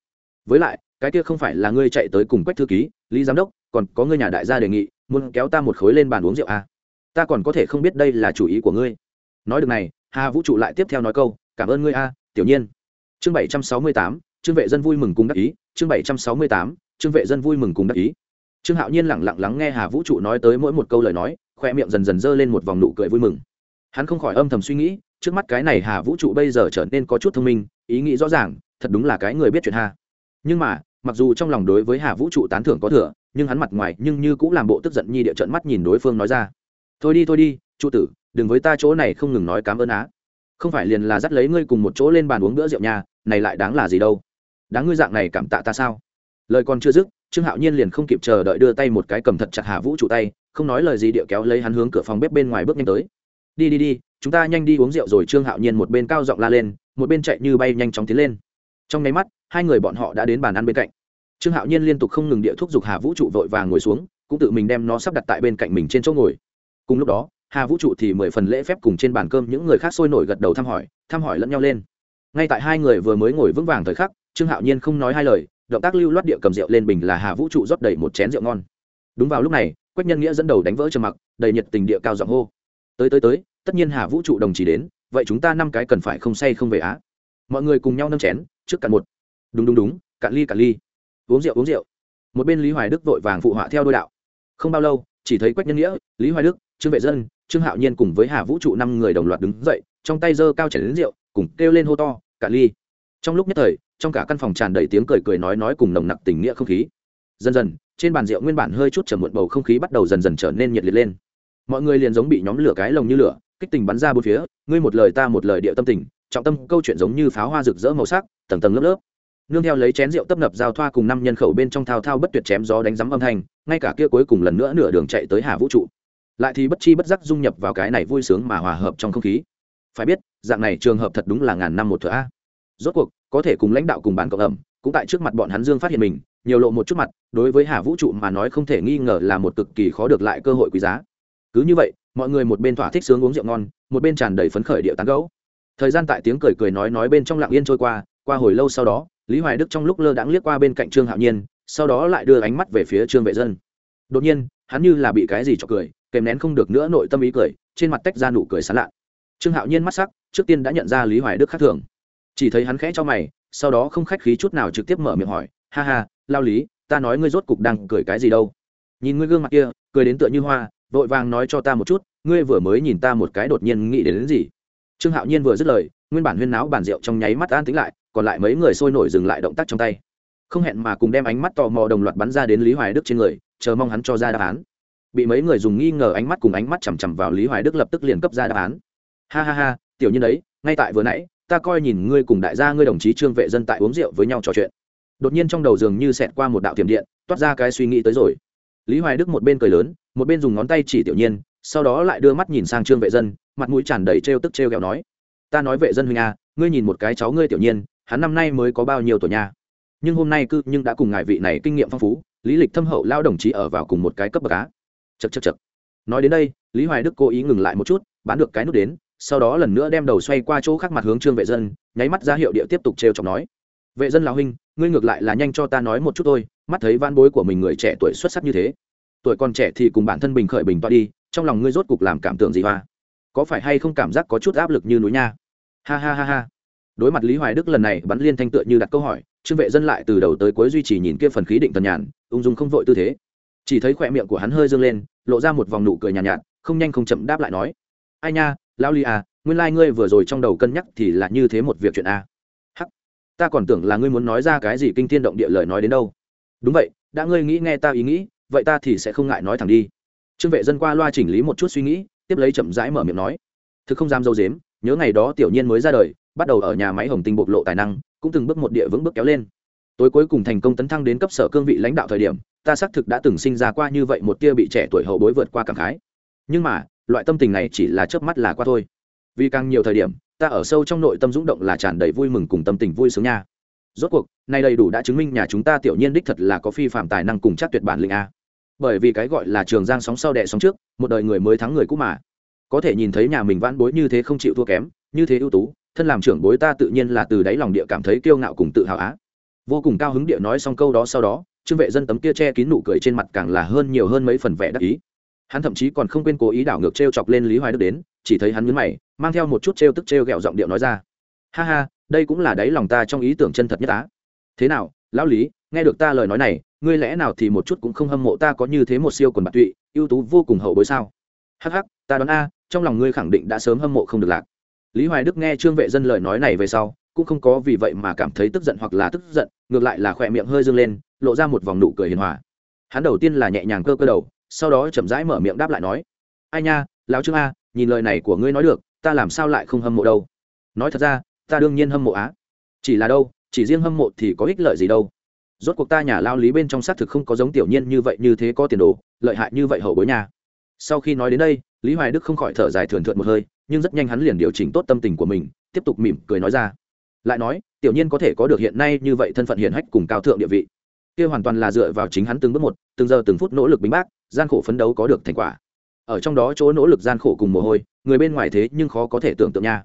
Với lại, cái kia không phải là ngươi chạy tới cùng quách thư ký, lý giám đốc, còn có ngươi nhà đại gia đề nghị, muốn kéo ta một khối lên bàn uống rượu à. ta còn có thể không biết đây là chủ ý của ngươi. Nói được này, hà vũ trụ lại tiếp theo nói câu, cảm ơn ngươi a tiểu nhiên chương bảy trăm sáu mươi tám, trương vệ dân vui mừng cùng đắc ý. Chương bảy trăm sáu mươi tám, trương vệ dân vui mừng cùng đắc ý. Trương hạo nhiên lẳng lặng lắng nghe hà vũ trụ nói tới mỗi một câu lời nói khoe miệng dần dần dơ lên một vòng nụ cười vui mừng. Hắn không khỏi âm thầm suy nghĩ, trước mắt cái này hà vũ trụ bây giờ trở nên có chút thông minh, ý nghĩ rõ ràng, thật đúng là cái người biết chuyện hà nhưng mà, mặc dù trong lòng đối với hà vũ trụ tán thưởng có thừa, nhưng hắn mặt ngoài nhưng như cũng làm bộ tức giận nhi địa trận mắt nhìn đối phương nói ra. Thôi đi thôi đi, trụ tử, đừng với ta chỗ này không ngừng nói cám ơn á. Không phải liền là dắt lấy ngươi cùng một chỗ lên bàn uống bữa rượu nhà này lại đáng là gì đâu? Đáng ngươi dạng này cảm tạ ta sao? Lời còn chưa dứt, trương hạo nhiên liền không kịp chờ đợi đưa tay một cái cầm thật chặt hà vũ trụ tay không nói lời gì địa kéo lấy hắn hướng cửa phòng bếp bên ngoài bước nhanh tới. Đi đi đi, chúng ta nhanh đi uống rượu rồi. Trương hạo nhiên một bên cao giọng la lên, một bên chạy như bay nhanh chóng tiến lên. Trong nháy mắt, hai người bọn họ đã đến bàn ăn bên cạnh. Trương hạo nhiên liên tục không ngừng địa thúc giục hà vũ trụ vội vàng ngồi xuống, cũng tự mình đem nó sắp đặt tại bên cạnh mình trên chỗ ngồi. Cùng lúc đó, hà vũ trụ thì mười phần lễ phép cùng trên bàn cơm những người khác sôi nổi gật đầu thăm hỏi thăm hỏi lẫn nhau lên. Ngay tại hai người vừa mới ngồi vững vàng thời khắc, trương hạo nhiên không nói hai lời, động tác lưu loát địa cầm rượu lên bình là hà vũ trụ rót đầy một chén rượu ngon. Đúng vào lúc này quách nhân nghĩa dẫn đầu đánh vỡ trầm mặc, đầy nhiệt tình địa cao giọng hô. Tới tới tới, tất nhiên hà vũ trụ đồng chí đến, vậy chúng ta năm cái cần phải không say không về á? Mọi người cùng nhau nâng chén, trước cạn một. Đúng đúng đúng, cạn ly cạn ly. Uống rượu uống rượu. Một bên lý hoài đức vội vàng phụ họa theo đôi đạo. Không bao lâu, chỉ thấy quách nhân nghĩa, lý hoài đức, trương vệ dân, trương hạo nhiên cùng với hà vũ trụ năm người đồng loạt đứng dậy, trong tay giơ cao chảy đến rượu, cùng kêu lên hô to, cạn ly. Trong lúc nhất thời, trong cả căn phòng tràn đầy tiếng cười cười nói nói cùng nồng nặc tình nghĩa không khí. Dần dần trên bàn rượu nguyên bản hơi chút trầm muộn bầu không khí bắt đầu dần dần trở nên nhiệt liệt lên. Mọi người liền giống bị nhóm lửa cái lồng như lửa, kích tình bắn ra bốn phía, ngươi một lời ta một lời địa tâm tình, trọng tâm câu chuyện giống như pháo hoa rực rỡ màu sắc, tầng tầng lớp lớp. Nương theo lấy chén rượu tấp nập giao thoa cùng năm nhân khẩu bên trong thao thao bất tuyệt chém gió đánh rắm âm thanh, ngay cả kia cuối cùng lần nữa nửa đường chạy tới hà vũ trụ. Lại thì bất chi bất giác dung nhập vào cái này vui sướng mà hòa hợp trong không khí. Phải biết, dạng này trường hợp thật đúng là ngàn năm một thửa a. Rốt cuộc, có thể cùng lãnh đạo cùng bán cộng ẩm cũng tại trước mặt bọn hắn dương phát hiện mình, nhiều lộ một chút mặt, đối với hà vũ trụ mà nói không thể nghi ngờ là một cực kỳ khó được lại cơ hội quý giá. Cứ như vậy, mọi người một bên thỏa thích sướng uống rượu ngon, một bên tràn đầy phấn khởi điệu tán gấu thời gian tại tiếng cười cười nói nói bên trong lặng yên trôi qua qua hồi lâu sau đó, lý hoài đức trong lúc lơ đãng liếc qua bên cạnh trương hạo nhiên, sau đó lại đưa ánh mắt về phía trương vệ dân. Đột nhiên, hắn như là bị cái gì cho cười, kèm nén không được nữa nội tâm ý cười, trên mặt tách ra nụ cười sán lạ. Trương hạo nhiên mắt sắc, trước tiên đã nhận ra lý hoài đức khác thường. Chỉ thấy hắn khẽ cho mày sau đó không khách khí chút nào trực tiếp mở miệng hỏi ha ha lao lý ta nói ngươi rốt cục đang cười cái gì đâu? Nhìn ngươi gương mặt kia cười đến tựa như hoa vội vàng nói cho ta một chút ngươi vừa mới nhìn ta một cái đột nhiên nghĩ đến, đến gì? Trương hạo nhiên vừa dứt lời nguyên bản huyên náo bàn rượu trong nháy mắt an tính lại còn lại mấy người sôi nổi dừng lại động tác trong tay. Không hẹn mà cùng đem ánh mắt tò mò đồng loạt bắn ra đến lý hoài đức trên người chờ mong hắn cho ra đáp án. Bị mấy người dùng nghi ngờ ánh mắt cùng ánh mắt chằm chằm vào lý hoài đức lập tức liền cấp ra đáp án. Ha ha ha tiểu nhân đấy ngay tại vừa nãy ta coi nhìn ngươi cùng đại gia ngươi đồng chí trương vệ dân tại uống rượu với nhau trò chuyện. Đột nhiên trong đầu giường như xẹt qua một đạo tiềm điện, toát ra cái suy nghĩ tới rồi. Lý hoài đức một bên cười lớn, một bên dùng ngón tay chỉ tiểu nhiên, sau đó lại đưa mắt nhìn sang trương vệ dân, mặt mũi tràn đầy trêu tức trêu ghẹo nói, ta nói vệ dân huynh a ngươi nhìn một cái cháu ngươi tiểu nhiên, hắn năm nay mới có bao nhiêu tuổi nha? Nhưng hôm nay cư nhưng đã cùng ngài vị này kinh nghiệm phong phú, lý lịch thâm hậu lao đồng chí ở vào cùng một cái cấp bậc á. Chật chật chật nói đến đây, lý hoài đức cố ý ngừng lại một chút, bán được cái nút đến sau đó lần nữa đem đầu xoay qua chỗ khác mặt hướng trương vệ dân nháy mắt ra hiệu địa tiếp tục trêu chọc nói vệ dân lão huynh ngươi ngược lại là nhanh cho ta nói một chút thôi mắt thấy van bối của mình người trẻ tuổi xuất sắc như thế tuổi còn trẻ thì cùng bản thân bình khởi bình toa đi trong lòng ngươi rốt cục làm cảm tưởng gì hoa? Có phải hay không cảm giác có chút áp lực như núi nha? Ha ha ha ha. Đối mặt lý hoài đức lần này bắn liên thanh tựa như đặt câu hỏi trương vệ dân lại từ đầu tới cuối duy trì nhìn kia phần khí định tần nhàn ung dung không vội tư thế. Chỉ thấy khỏe miệng của hắn hơi dâng lên lộ ra một vòng nụ cười nhàn nhạt, nhạt không nhanh không chậm đáp lại nói ai nha lao ly à nguyên lai、like、ngươi vừa rồi trong đầu cân nhắc thì là như thế một việc chuyện a à. hắc, ta còn tưởng là ngươi muốn nói ra cái gì kinh thiên động địa lời nói đến đâu. Đúng vậy, đã ngươi nghĩ nghe ta ý nghĩ, vậy ta thì sẽ không ngại nói thẳng đi. Trương vệ dân qua loa chỉnh lý một chút suy nghĩ, tiếp lấy chậm rãi mở miệng nói. Thực không dám dâu dếm, nhớ ngày đó tiểu nhiên mới ra đời, bắt đầu ở nhà máy hồng tinh bộc lộ tài năng, cũng từng bước một địa vững bước kéo lên. Tối cuối cùng thành công tấn thăng đến cấp sở cương vị lãnh đạo thời điểm, ta xác thực đã từng sinh ra qua như vậy một tia bị trẻ tuổi hậu bối vượt qua cảm khái. Nhưng mà loại tâm tình này chỉ là chớp mắt là qua thôi. Vì càng nhiều thời điểm, ta ở sâu trong nội tâm dũng động là tràn đầy vui mừng cùng tâm tình vui sướng nha. Rốt cuộc nay đầy đủ đã chứng minh nhà chúng ta tiểu nhiên đích thật là có phi phạm tài năng cùng chắc tuyệt bản lĩnh a. Bởi vì cái gọi là trường giang sóng sau đẻ sóng trước, một đời người mới thắng người cũ mà. Có thể nhìn thấy nhà mình vãn bối như thế không chịu thua kém, như thế ưu tú, thân làm trưởng bối ta tự nhiên là từ đáy lòng địa cảm thấy kiêu ngạo cùng tự hào á. Vô cùng cao hứng địa nói xong câu đó sau đó, trương vệ dân tấm kia che kín nụ cười trên mặt càng là hơn nhiều hơn mấy phần vẻ đắc ý hắn thậm chí còn không quên cố ý đảo ngược t r e o chọc lên lý hoài đức đến, chỉ thấy hắn nhấn mày, mang theo một chút t r e o tức t r e o g ẹ o giọng điệu nói ra. Ha ha, đây cũng là đáy lòng ta trong ý tưởng chân thật nhất á. Thế nào, lão lý, nghe được ta lời nói này, ngươi lẽ nào thì một chút cũng không hâm mộ ta có như thế một siêu quần bạc tụy, ưu tú vô cùng hậu bối sao? Hắc hắc, ta đoán a, trong lòng ngươi khẳng định đã sớm hâm mộ không được lạc. Lý hoài đức nghe trương vệ dân lời nói này về sau, cũng không có vì vậy mà cảm thấy tức giận hoặc là tức giận, ngược lại là khỏe miệng hơi dâng lên, lộ ra một vòng nụ cười hiền hòa. Hắn đầu tiên là nhẹ nhàng cơ cơ đầu sau đó chậm rãi mở miệng đáp lại nói, ai nha, lão trương a, nhìn lời này của ngươi nói được, ta làm sao lại không hâm mộ đâu? Nói thật ra, ta đương nhiên hâm mộ á. Chỉ là đâu, chỉ riêng hâm mộ thì có ích lợi gì đâu. Rốt cuộc ta nhà lao lý bên trong xác thực không có giống tiểu nhiên như vậy như thế có tiền đồ, lợi hại như vậy hậu bối nhà sau khi nói đến đây, lý hoài đức không khỏi thở dài thườn thượt một hơi, nhưng rất nhanh hắn liền điều chỉnh tốt tâm tình của mình, tiếp tục mỉm cười nói ra. Lại nói, tiểu nhiên có thể có được hiện nay như vậy thân phận hiển hách cùng cao thượng địa vị kia hoàn toàn là dựa vào chính hắn từng bước một, từng giờ từng phút nỗ lực bính bác, gian khổ phấn đấu có được thành quả. Ở trong đó chỗ nỗ lực gian khổ cùng mồ hôi, người bên ngoài thế nhưng khó có thể tưởng tượng nha.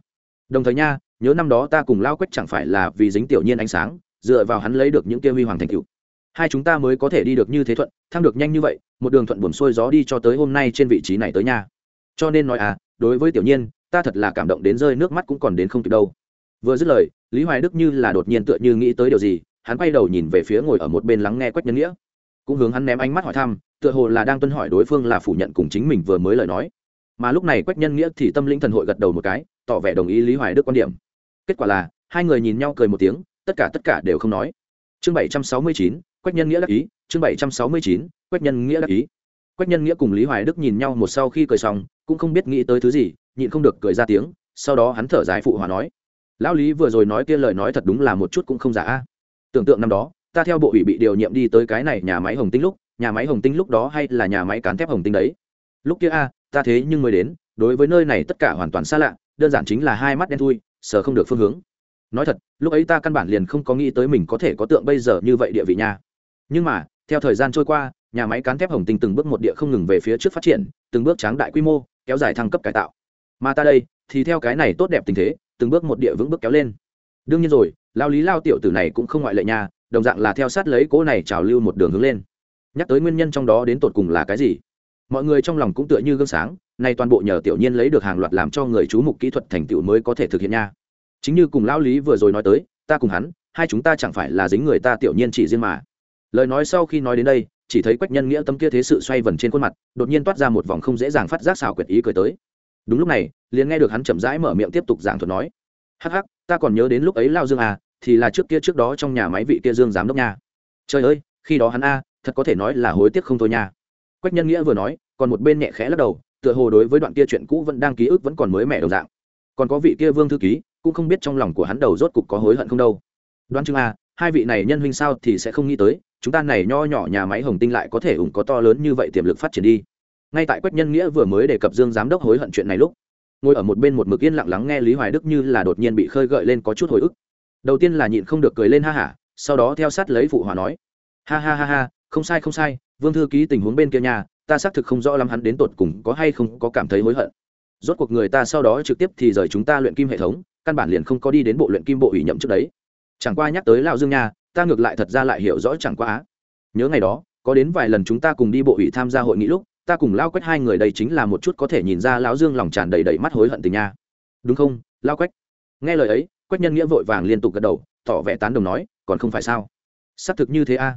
Đồng thời nha, nhớ năm đó ta cùng lao quách chẳng phải là vì dính tiểu nhiên ánh sáng, dựa vào hắn lấy được những kia huy hoàng thành cựu hai chúng ta mới có thể đi được như thế thuận, thăng được nhanh như vậy, một đường thuận buồn xuôi gió đi cho tới hôm nay trên vị trí này tới nha. Cho nên nói à đối với tiểu nhiên, ta thật là cảm động đến rơi nước mắt cũng còn đến không kịp đâu. Vừa dứt lời, lý hoài đức như là đột nhiên tựa như nghĩ tới điều gì hắn quay đầu nhìn về phía ngồi ở một bên lắng nghe quách nhân nghĩa, cũng hướng hắn ném ánh mắt hỏi thăm, tựa hồ là đang tuân hỏi đối phương là phủ nhận cùng chính mình vừa mới lời nói. Mà lúc này quách nhân nghĩa thì tâm linh thần hội gật đầu một cái, tỏ vẻ đồng ý lý hoài đức quan điểm. Kết quả là, hai người nhìn nhau cười một tiếng, tất cả tất cả đều không nói. Chương bảy trăm sáu mươi chín, quách nhân nghĩa đắc ý, chương bảy trăm sáu mươi chín, quách nhân nghĩa đắc ý. Quách nhân nghĩa cùng lý hoài đức nhìn nhau một sau khi cười xong, cũng không biết nghĩ tới thứ gì, nhịn không được cười ra tiếng, sau đó hắn thở dài phụ hòa nói. Lão lý vừa rồi nói kia lời nói thật đúng là một chút cũng không giả a tưởng tượng năm đó, ta theo bộ ủy bị điều nhiệm đi tới cái này nhà máy hồng tinh lúc, nhà máy hồng tinh lúc đó hay là nhà máy cán thép hồng tinh đấy. Lúc kia a, ta thế nhưng mới đến, đối với nơi này tất cả hoàn toàn xa lạ, đơn giản chính là hai mắt đen thui, sờ không được phương hướng. Nói thật, lúc ấy ta căn bản liền không có nghĩ tới mình có thể có tượng bây giờ như vậy địa vị nha. Nhưng mà, theo thời gian trôi qua, nhà máy cán thép hồng tinh từng bước một địa không ngừng về phía trước phát triển, từng bước tráng đại quy mô, kéo dài thăng cấp cải tạo. Mà ta đây, thì theo cái này tốt đẹp tình thế, từng bước một địa vững bước kéo lên. Đương nhiên rồi lao lý lao tiểu tử này cũng không ngoại lệ nha, đồng dạng là theo sát lấy cỗ này trào lưu một đường hướng lên. Nhắc tới nguyên nhân trong đó đến tột cùng là cái gì? Mọi người trong lòng cũng tựa như gương sáng, nay toàn bộ nhờ tiểu nhiên lấy được hàng loạt làm cho người chú mục kỹ thuật thành tựu mới có thể thực hiện nha. Chính như cùng lão lý vừa rồi nói tới, ta cùng hắn, hai chúng ta chẳng phải là dính người ta tiểu nhiên chỉ riêng mà. Lời nói sau khi nói đến đây, chỉ thấy quách nhân nghĩa tâm kia thế sự xoay vần trên khuôn mặt, đột nhiên toát ra một vòng không dễ dàng phát giác xảo quyệt ý cười tới. Đúng lúc này, liền nghe được hắn chậm rãi mở miệng tiếp tục giảng thuật nói. Hắc hắc, ta còn nhớ đến lúc ấy lao dương à thì là trước kia trước đó trong nhà máy vị kia dương giám đốc nha. Trời ơi, khi đó hắn a, thật có thể nói là hối tiếc không thôi nha. Quách nhân nghĩa vừa nói, còn một bên nhẹ khẽ lắc đầu, tựa hồ đối với đoạn kia chuyện cũ vẫn đang ký ức vẫn còn mới mẻ đồng dạng. Còn có vị kia vương thư ký, cũng không biết trong lòng của hắn đầu rốt cục có hối hận không đâu. Đoán chừng a, hai vị này nhân huynh sao thì sẽ không nghĩ tới, chúng ta này nho nhỏ nhà máy hồng tinh lại có thể ủng có to lớn như vậy tiềm lực phát triển đi. Ngay tại quách nhân nghĩa vừa mới đề cập dương giám đốc hối hận chuyện này lúc, ngồi ở một bên một mực yên lặng lắng nghe lý hoài đức như là đột nhiên bị khơi gợi lên có chút hồi ức đầu tiên là nhịn không được cười lên ha hả, sau đó theo sát lấy phụ hòa nói. Ha ha ha ha, không sai không sai, vương thư ký tình huống bên kia nhà ta xác thực không rõ lắm hắn đến tột cùng có hay không có cảm thấy hối hận. Rốt cuộc người ta sau đó trực tiếp thì rời chúng ta luyện kim hệ thống, căn bản liền không có đi đến bộ luyện kim bộ ủy nhậm trước đấy. Chẳng qua nhắc tới lão dương nha, ta ngược lại thật ra lại hiểu rõ chẳng qua á. Nhớ ngày đó, có đến vài lần chúng ta cùng đi bộ ủy tham gia hội nghị lúc, ta cùng lao quách hai người đây chính là một chút có thể nhìn ra lão dương lòng tràn đầy đầy mắt hối hận tình nha. Đúng không lao quách? Nghe lời ấy quách nhân nghĩa vội vàng liên tục gật đầu, tỏ vẻ tán đồng nói, còn không phải sao? Xác thực như thế a.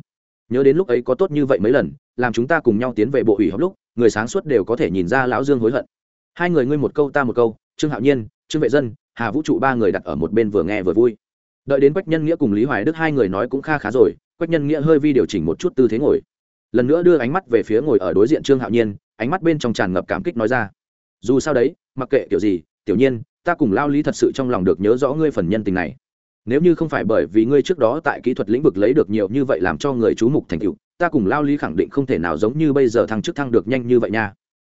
Nhớ đến lúc ấy có tốt như vậy mấy lần, làm chúng ta cùng nhau tiến về bộ ủy họp lúc, người sáng suốt đều có thể nhìn ra lão dương hối hận. Hai người ngươi một câu ta một câu, trương hạo nhiên, trương vệ dân, hà vũ trụ ba người đặt ở một bên vừa nghe vừa vui. Đợi đến quách nhân nghĩa cùng lý hoài đức hai người nói cũng kha khá rồi, quách nhân nghĩa hơi vi điều chỉnh một chút tư thế ngồi. Lần nữa đưa ánh mắt về phía ngồi ở đối diện trương hạo nhiên, ánh mắt bên trong tràn ngập cảm kích nói ra. Dù sao đấy, mặc kệ kiểu gì, tiểu nhiên ta cùng lao lý thật sự trong lòng được nhớ rõ ngươi phần nhân tình này. Nếu như không phải bởi vì ngươi trước đó tại kỹ thuật lĩnh vực lấy được nhiều như vậy làm cho người chú mục thành cựu ta cùng lao lý khẳng định không thể nào giống như bây giờ thăng chức thăng được nhanh như vậy nha.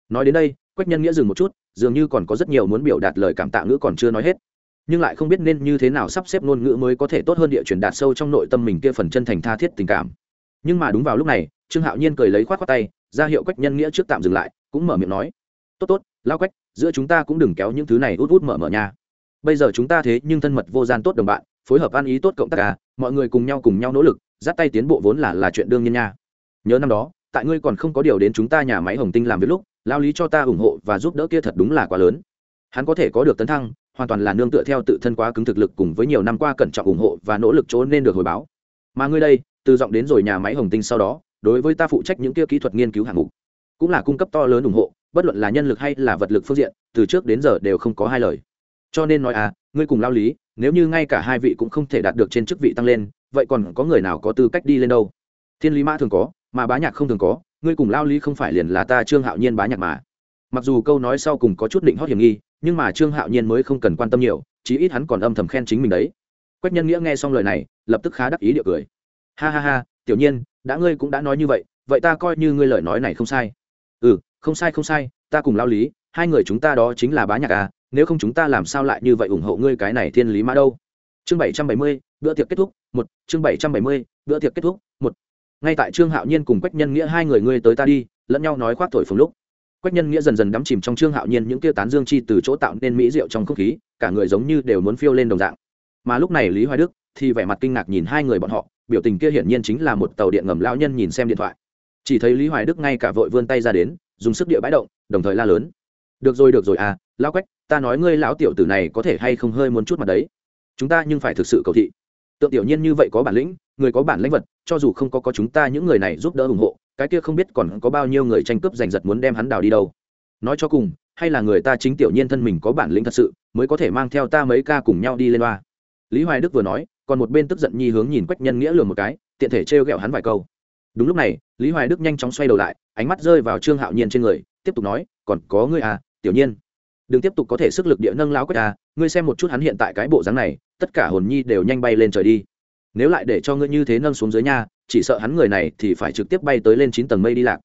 Nói đến đây, quách nhân nghĩa dừng một chút, dường như còn có rất nhiều muốn biểu đạt lời cảm tạ ngữ còn chưa nói hết. Nhưng lại không biết nên như thế nào sắp xếp ngôn ngữ mới có thể tốt hơn địa truyền đạt sâu trong nội tâm mình kia phần chân thành tha thiết tình cảm. Nhưng mà đúng vào lúc này, trương hạo nhiên cười lấy khoát khoát tay, ra hiệu quách nhân nghĩa trước tạm dừng lại, cũng mở miệng nói, tốt tốt, lao quách giữa chúng ta cũng đừng kéo những thứ này út út mở mở nha. Bây giờ chúng ta thế nhưng thân mật vô gian tốt đồng bạn, phối hợp ăn ý tốt cộng tác cả mọi người cùng nhau cùng nhau nỗ lực dắt tay tiến bộ vốn là là chuyện đương nhiên nha. Nhớ năm đó, tại ngươi còn không có điều đến chúng ta nhà máy hồng tinh làm việc lúc, lao lý cho ta ủng hộ và giúp đỡ kia thật đúng là quá lớn. Hắn có thể có được tấn thăng, hoàn toàn là nương tựa theo tự thân quá cứng thực lực cùng với nhiều năm qua cẩn trọng ủng hộ và nỗ lực chỗ nên được hồi báo. Mà ngươi đây, từ giọng đến rồi nhà máy hồng tinh sau đó, đối với ta phụ trách những kia kỹ thuật nghiên cứu hạng mục, cũng là cung cấp to lớn ủng hộ bất luận là nhân lực hay là vật lực phương diện, từ trước đến giờ đều không có hai lời. Cho nên nói à ngươi cùng lao lý, nếu như ngay cả hai vị cũng không thể đạt được trên chức vị tăng lên, vậy còn có người nào có tư cách đi lên đâu? Thiên lý mã thường có, mà bá nhạc không thường có, ngươi cùng lao lý không phải liền là ta trương hạo nhiên bá nhạc mà. Mặc dù câu nói sau cùng có chút định hót hiểm nghi, nhưng mà trương hạo nhiên mới không cần quan tâm nhiều, chí ít hắn còn âm thầm khen chính mình đấy. Quách nhân nghĩa nghe xong lời này, lập tức khá đắc ý điệu cười. Ha ha ha, tiểu nhiên, đã ngươi cũng đã nói như vậy vậy ta coi như ngươi lời nói này không sai. Ừ không sai không sai, ta cùng lao lý, hai người chúng ta đó chính là bá nhạc à nếu không chúng ta làm sao lại như vậy ủng hộ ngươi cái này thiên lý mã đâu? Chương bảy trăm bảy mươi, bữa tiệc kết thúc, một, chương bảy trăm bảy mươi, bữa tiệc kết thúc, một. Ngay tại trương hạo nhiên cùng quách nhân nghĩa hai người ngươi tới ta đi, lẫn nhau nói khoác thổi phồng lúc. Quách nhân nghĩa dần dần đắm chìm trong trương hạo nhiên những tiêu tán dương chi từ chỗ tạo nên mỹ rượu trong không khí, cả người giống như đều muốn phiêu lên đồng dạng. Mà lúc này lý hoài đức thì vẻ mặt kinh ngạc nhìn hai người bọn họ, biểu tình kia hiển nhiên chính là một tàu điện ngầm lao nhân nhìn xem điện thoại. Chỉ thấy lý hoài đức ngay cả vội vươn tay ra đến dùng sức địa bãi động, đồng thời la lớn. Được rồi được rồi à lao quách, ta nói ngươi lão tiểu tử này có thể hay không hơi muốn chút mặt đấy. Chúng ta nhưng phải thực sự cầu thị. Tượng tiểu nhiên như vậy có bản lĩnh, người có bản lãnh vật, cho dù không có có chúng ta những người này giúp đỡ ủng hộ, cái kia không biết còn có bao nhiêu người tranh cướp giành giật muốn đem hắn đào đi đâu. Nói cho cùng, hay là người ta chính tiểu nhiên thân mình có bản lĩnh thật sự, mới có thể mang theo ta mấy ca cùng nhau đi lên loa. Lý hoài đức vừa nói, còn một bên tức giận nhi hướng nhìn quách nhân nghĩa lừa một cái, tiện thể trêu ghẹo hắn vài câu. Đúng lúc này, lý hoài đức nhanh chóng xoay đầu lại ánh mắt rơi vào trương hạo nhiên trên người, tiếp tục nói, còn có ngươi à tiểu nhiên, đừng tiếp tục có thể sức lực địa nâng lao quách à ngươi xem một chút hắn hiện tại cái bộ dáng này, tất cả hồn nhi đều nhanh bay lên trời đi. Nếu lại để cho ngươi như thế nâng xuống dưới nha, chỉ sợ hắn người này thì phải trực tiếp bay tới lên chín tầng mây đi lạc.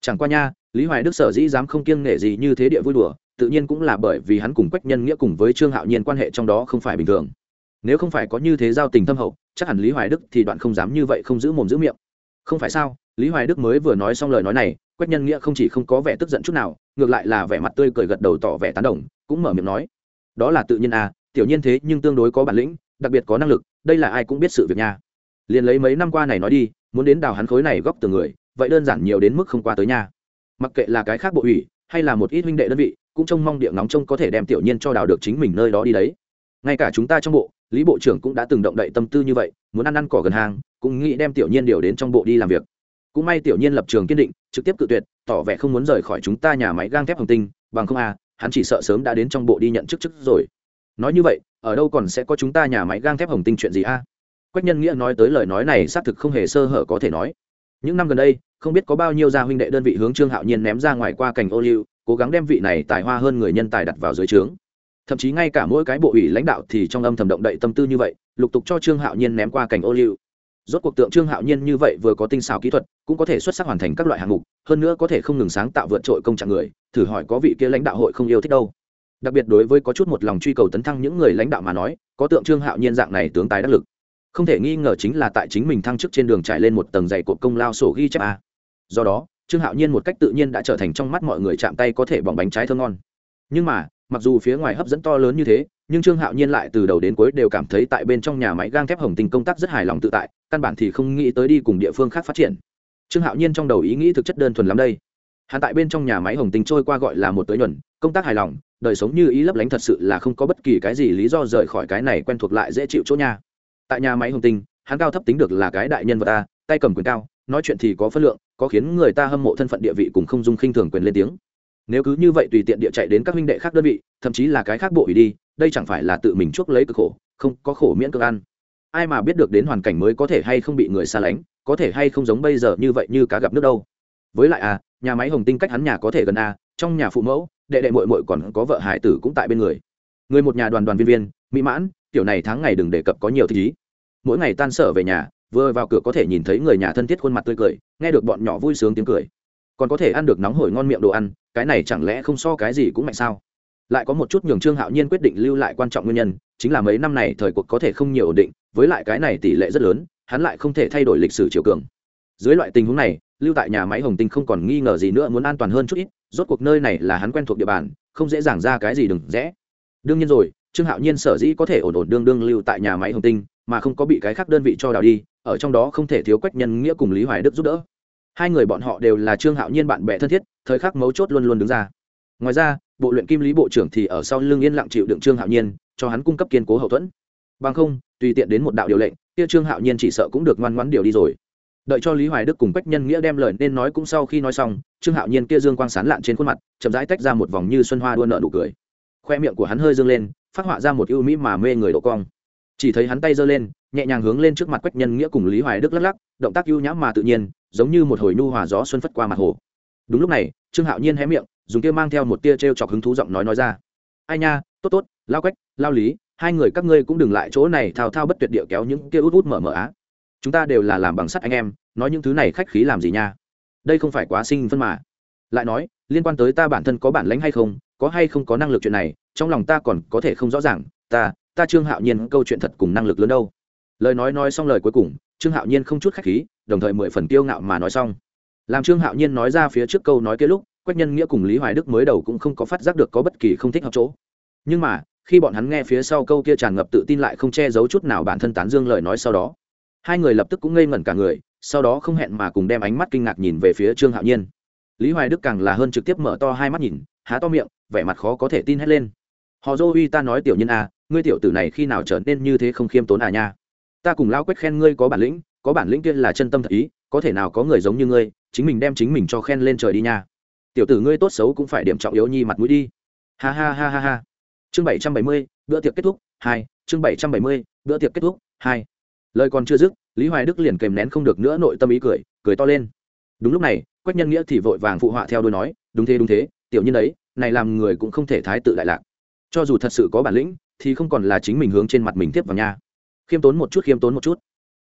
Chẳng qua nha, lý hoài đức sở dĩ dám không kiêng nể gì như thế địa vui đùa, tự nhiên cũng là bởi vì hắn cùng quách nhân nghĩa cùng với trương hạo nhiên quan hệ trong đó không phải bình thường. Nếu không phải có như thế giao tình thâm hậu, chắc hẳn lý hoài đức thì đoạn không dám như vậy không giữ mồm giữ miệng. Không phải sao? Lý hoài đức mới vừa nói xong lời nói này, quách nhân nghĩa không chỉ không có vẻ tức giận chút nào, ngược lại là vẻ mặt tươi cười gật đầu tỏ vẻ tán đồng, cũng mở miệng nói, đó là tự nhiên à tiểu nhiên thế nhưng tương đối có bản lĩnh, đặc biệt có năng lực, đây là ai cũng biết sự việc nha. Liền lấy mấy năm qua này nói đi, muốn đến đào hắn khối này góc từ người, vậy đơn giản nhiều đến mức không qua tới nha. Mặc kệ là cái khác bộ ủy, hay là một ít huynh đệ đơn vị, cũng trông mong địa ngóng trông có thể đem tiểu nhiên cho đào được chính mình nơi đó đi đấy. Ngay cả chúng ta trong bộ, lý bộ trưởng cũng đã từng động đậy tâm tư như vậy, muốn ăn ăn cỏ gần hàng, cũng nghĩ đem tiểu nhiên điều đến trong bộ đi làm việc cũng may tiểu nhiên lập trường kiên định, trực tiếp cự tuyệt, tỏ vẻ không muốn rời khỏi chúng ta nhà máy gang thép hồng tinh, bằng không à hắn chỉ sợ sớm đã đến trong bộ đi nhận chức chức rồi. Nói như vậy, ở đâu còn sẽ có chúng ta nhà máy gang thép hồng tinh chuyện gì a? À? quách nhân nghĩa nói tới lời nói này xác thực không hề sơ hở có thể nói. Những năm gần đây, không biết có bao nhiêu gia huynh đệ đơn vị hướng trương hạo nhiên ném ra ngoài qua cảnh ô liu, cố gắng đem vị này tài hoa hơn người nhân tài đặt vào dưới trướng. Thậm chí ngay cả mỗi cái bộ ủy lãnh đạo thì trong âm thầm động đậy tâm tư như vậy, lục tục cho trương hạo nhiên ném qua cảnh ô liu rốt cuộc tượng trương hạo nhiên như vậy vừa có tinh xảo kỹ thuật, cũng có thể xuất sắc hoàn thành các loại hạng mục, hơn nữa có thể không ngừng sáng tạo vượt trội công trạng người, thử hỏi có vị kia lãnh đạo hội không yêu thích đâu. Đặc biệt đối với có chút một lòng truy cầu tấn thăng những người lãnh đạo mà nói, có tượng trương hạo nhiên dạng này tướng tài đắc lực. Không thể nghi ngờ chính là tại chính mình thăng chức trên đường trải lên một tầng dày cột công lao sổ ghi chép a. Do đó, trương hạo nhiên một cách tự nhiên đã trở thành trong mắt mọi người chạm tay có thể bỏng bánh trái thơ ngon. Nhưng mà, mặc dù phía ngoài hấp dẫn to lớn như thế nhưng trương hạo nhiên lại từ đầu đến cuối đều cảm thấy tại bên trong nhà máy gang thép hồng tinh công tác rất hài lòng tự tại, căn bản thì không nghĩ tới đi cùng địa phương khác phát triển. Trương hạo nhiên trong đầu ý nghĩ thực chất đơn thuần lắm đây. Hắn tại bên trong nhà máy hồng tinh trôi qua gọi là một tới nhuần, công tác hài lòng, đời sống như ý lấp lánh thật sự là không có bất kỳ cái gì lý do rời khỏi cái này quen thuộc lại dễ chịu chỗ nhà. Tại nhà máy hồng tinh, hắn cao thấp tính được là cái đại nhân vật ta, tay cầm quyền cao, nói chuyện thì có phân lượng, có khiến người ta hâm mộ thân phận địa vị cùng không dung khinh thường quyền lên tiếng. Nếu cứ như vậy tùy tiện địa chạy đến các huynh đệ khác đơn vị, thậm chí là cái khác bộ ủy đi đây chẳng phải là tự mình chuốc lấy cực khổ, không có khổ miễn cực ăn. Ai mà biết được đến hoàn cảnh mới có thể hay không bị người xa lánh, có thể hay không giống bây giờ như vậy như cá gặp nước đâu. Với lại à nhà máy hồng tinh cách hắn nhà có thể gần à? trong nhà phụ mẫu, đệ đệ mội mội còn có vợ hải tử cũng tại bên người. Người một nhà đoàn đoàn viên viên, mỹ mãn, kiểu này tháng ngày đừng đề cập có nhiều thích ý. Mỗi ngày tan sở về nhà, vừa vào cửa có thể nhìn thấy người nhà thân thiết khuôn mặt tươi cười, nghe được bọn nhỏ vui sướng tiếng cười. Còn có thể ăn được nóng hổi ngon miệng đồ ăn, cái này chẳng lẽ không so cái gì cũng mạnh sao? Lại có một chút nhường trương hạo nhiên quyết định lưu lại quan trọng nguyên nhân, chính là mấy năm này thời cuộc có thể không nhiều ổn định, với lại cái này tỷ lệ rất lớn, hắn lại không thể thay đổi lịch sử triều cường. Dưới loại tình huống này, lưu tại nhà máy hồng tinh không còn nghi ngờ gì nữa, muốn an toàn hơn chút ít, rốt cuộc nơi này là hắn quen thuộc địa bàn, không dễ dàng ra cái gì đừng rẽ đương nhiên rồi, trương hạo nhiên sở dĩ có thể ổn ổn đương đương lưu tại nhà máy hồng tinh, mà không có bị cái khác đơn vị cho đào đi, ở trong đó không thể thiếu quách nhân nghĩa cùng lý hoài đức giúp đỡ. Hai người bọn họ đều là trương hạo nhiên bạn bè thân thiết, thời khắc mấu chốt luôn luôn đứng ra. Ngoài ra bộ luyện kim lý bộ trưởng thì ở sau lưng yên lặng chịu đựng trương hạo nhiên, cho hắn cung cấp kiên cố hậu thuẫn. Bằng không, tùy tiện đến một đạo điều lệnh, kia trương hạo nhiên chỉ sợ cũng được ngoan ngoãn điều đi rồi. Đợi cho lý hoài đức cùng quách nhân nghĩa đem lời nên nói cũng sau khi nói xong, trương hạo nhiên kia dương quang sán lạn trên khuôn mặt, chậm rãi tách ra một vòng như xuân hoa đua nợ nụ cười. Khoe miệng của hắn hơi dương lên, phát họa ra một ưu mỹ mà mê người độ cong. Chỉ thấy hắn tay giơ lên, nhẹ nhàng hướng lên trước mặt quách nhân nghĩa cùng lý hoài đức lắc lắc, động tác ưu nhãm mà tự nhiên, giống như một hồi nu hòa gió xuân phất qua mặt hồ. Đúng lúc này, trương hạo nhiên hé miệng dùng kia mang theo một tia t r e o chọc hứng thú giọng nói nói ra. Ai nha, tốt tốt, lao quách, lao lý, hai người các ngươi cũng đừng lại chỗ này thao thao bất tuyệt địa kéo những kia út út mở mở á. Chúng ta đều là làm bằng sắt anh em, nói những thứ này khách khí làm gì nha? Đây không phải quá sinh phân mà. Lại nói, liên quan tới ta bản thân có bản lãnh hay không, có hay không có năng lực chuyện này, trong lòng ta còn có thể không rõ ràng. Ta ta trương hạo nhiên câu chuyện thật cùng năng lực lớn đâu. Lời nói nói xong lời cuối cùng, trương hạo nhiên không chút khách khí, đồng thời mười phần kiêu ngạo mà nói xong. Làm trương hạo nhiên nói ra phía trước câu nói kia lúc quách nhân nghĩa cùng lý hoài đức mới đầu cũng không có phát giác được có bất kỳ không thích hợp chỗ. Nhưng mà, khi bọn hắn nghe phía sau câu kia tràn ngập tự tin lại không che giấu chút nào bản thân tán dương lời nói sau đó, hai người lập tức cũng ngây ngẩn cả người, sau đó không hẹn mà cùng đem ánh mắt kinh ngạc nhìn về phía trương hạo nhiên. Lý hoài đức càng là hơn trực tiếp mở to hai mắt nhìn, há to miệng, vẻ mặt khó có thể tin hết lên. Họ dô uy ta nói tiểu nhân à ngươi tiểu tử này khi nào trở nên như thế không khiêm tốn à nha? Ta cùng lao quét khen ngươi có bản lĩnh, có bản lĩnh kia là chân tâm thật ý, có thể nào có người giống như ngươi, chính mình đem chính mình cho khen lên trời đi nha tiểu tử ngươi tốt xấu cũng phải điểm trọng yếu nhi mặt mũi đi. Ha ha ha ha ha. Chương bảy trăm bảy mươi, bữa tiệc kết thúc, hai. Chương bảy trăm bảy mươi, bữa tiệc kết thúc, hai. Lời còn chưa dứt, lý hoài đức liền kèm nén không được nữa nội tâm ý cười cười to lên. Đúng lúc này, quách nhân nghĩa thì vội vàng phụ họa theo đôi nói, đúng thế đúng thế, tiểu nhân ấy, này làm người cũng không thể thái tự đại lạc. Cho dù thật sự có bản lĩnh, thì không còn là chính mình hướng trên mặt mình tiếp vào nha. Khiêm tốn một chút, khiêm tốn một chút.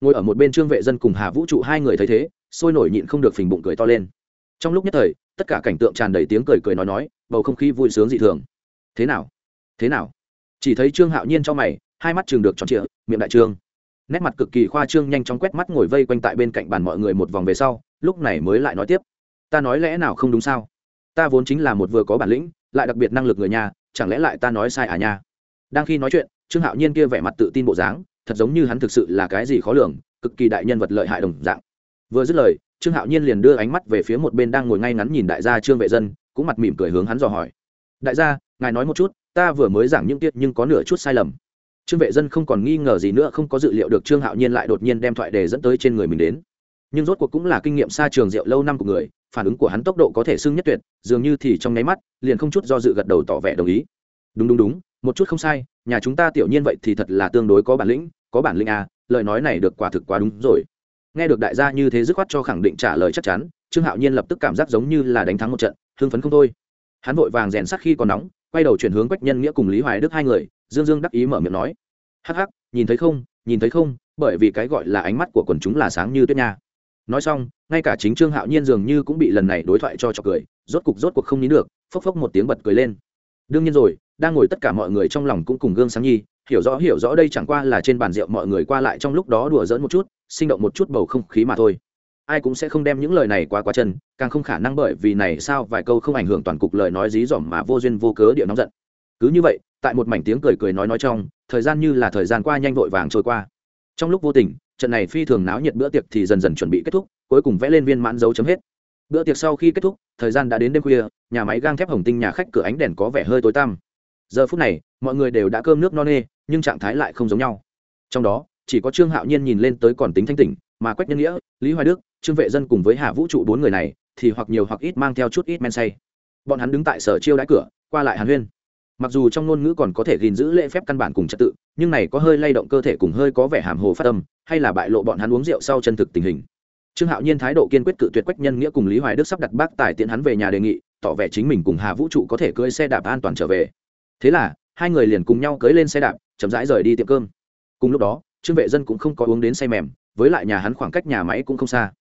Ngồi ở một bên trương vệ dân cùng hà vũ trụ hai người thấy thế, sôi nổi nhịn không được phình bụng cười to lên trong lúc nhất thời, tất cả cảnh tượng tràn đầy tiếng cười cười nói nói, bầu không khí vui sướng dị thường. Thế nào? Thế nào? Chỉ thấy trương hạo nhiên cho mày, hai mắt chừng được tròn trịa, miệng đại trương. Nét mặt cực kỳ khoa trương nhanh chóng quét mắt ngồi vây quanh tại bên cạnh bàn mọi người một vòng về sau, lúc này mới lại nói tiếp. Ta nói lẽ nào không đúng sao? Ta vốn chính là một vừa có bản lĩnh, lại đặc biệt năng lực người nhà, chẳng lẽ lại ta nói sai à nha? Đang khi nói chuyện, trương hạo nhiên kia vẻ mặt tự tin bộ dáng, thật giống như hắn thực sự là cái gì khó lường, cực kỳ đại nhân vật lợi hại đồng dạng vừa dứt lời, trương hạo nhiên liền đưa ánh mắt về phía một bên đang ngồi ngay ngắn nhìn đại gia trương vệ dân, cũng mặt mỉm cười hướng hắn dò hỏi. Đại gia, ngài nói một chút, ta vừa mới giảng những tiết nhưng có nửa chút sai lầm. Trương vệ dân không còn nghi ngờ gì nữa, không có dự liệu được trương hạo nhiên lại đột nhiên đem thoại đề dẫn tới trên người mình đến. Nhưng rốt cuộc cũng là kinh nghiệm xa trường rượu lâu năm của người, phản ứng của hắn tốc độ có thể xưng nhất tuyệt, dường như thì trong nháy mắt, liền không chút do dự gật đầu tỏ vẻ đồng ý. Đúng đúng đúng, một chút không sai, nhà chúng ta tiểu nhiên vậy thì thật là tương đối có bản lĩnh, có bản lĩnh à lời nói này được quả thực quá đúng rồi nghe được đại gia như thế dứt khoát cho khẳng định trả lời chắc chắn, trương hạo nhiên lập tức cảm giác giống như là đánh thắng một trận, hưng phấn không thôi. Hắn vội vàng rèn sắc khi còn nóng, quay đầu chuyển hướng quách nhân nghĩa cùng lý hoài đức hai người, dương dương đắc ý mở miệng nói. Hắc hắc, nhìn thấy không, nhìn thấy không, bởi vì cái gọi là ánh mắt của quần chúng là sáng như tuyết nha. Nói xong, ngay cả chính trương hạo nhiên dường như cũng bị lần này đối thoại cho trọc cười, rốt cục rốt cuộc không nín được, phốc phốc một tiếng bật cười lên. Đương nhiên rồi, đang ngồi tất cả mọi người trong lòng cũng cùng gương sáng nhi hiểu rõ hiểu rõ đây chẳng qua là trên bàn rượu mọi người qua lại trong lúc đó đùa giỡn một chút, sinh động một chút bầu không khí mà thôi. Ai cũng sẽ không đem những lời này quá quá chân, càng không khả năng bởi vì này sao vài câu không ảnh hưởng toàn cục lời nói dí dỏm mà vô duyên vô cớ điệu nóng giận. Cứ như vậy, tại một mảnh tiếng cười cười nói nói trong, thời gian như là thời gian qua nhanh vội vàng trôi qua. Trong lúc vô tình, trận này phi thường náo nhiệt bữa tiệc thì dần dần chuẩn bị kết thúc, cuối cùng vẽ lên viên mãn dấu chấm hết. Bữa tiệc sau khi kết thúc, thời gian đã đến đêm khuya, nhà máy gang thép hồng tinh nhà khách cửa ánh đèn có vẻ hơi tối tăm. Giờ phút này, mọi người đều đã cơm nước no nê nhưng trạng thái lại không giống nhau. Trong đó, chỉ có trương hạo nhiên nhìn lên tới còn tính thanh tỉnh, mà quách nhân nghĩa, lý hoài đức, trương vệ dân cùng với hà vũ trụ bốn người này thì hoặc nhiều hoặc ít mang theo chút ít men say. Bọn hắn đứng tại sở chiêu đãi cửa, qua lại hàn huyên. Mặc dù trong ngôn ngữ còn có thể gìn giữ lễ phép căn bản cùng trật tự, nhưng này có hơi lay động cơ thể cùng hơi có vẻ hàm hồ phát tâm hay là bại lộ bọn hắn uống rượu sau chân thực tình hình. Trương hạo nhiên thái độ kiên quyết cự tuyệt quách nhân nghĩa cùng lý hoài đức sắp đặt bác tài tiện hắn về nhà đề nghị, tỏ vẻ chính mình cùng hà vũ trụ có thể cưỡi xe đạp an toàn trở về. Thế là, hai người liền cùng nhau cưỡi lên xe đạp chậm rãi rời đi tiệm cơm. Cùng lúc đó, trương vệ dân cũng không có uống đến say mềm, với lại nhà hắn khoảng cách nhà máy cũng không xa.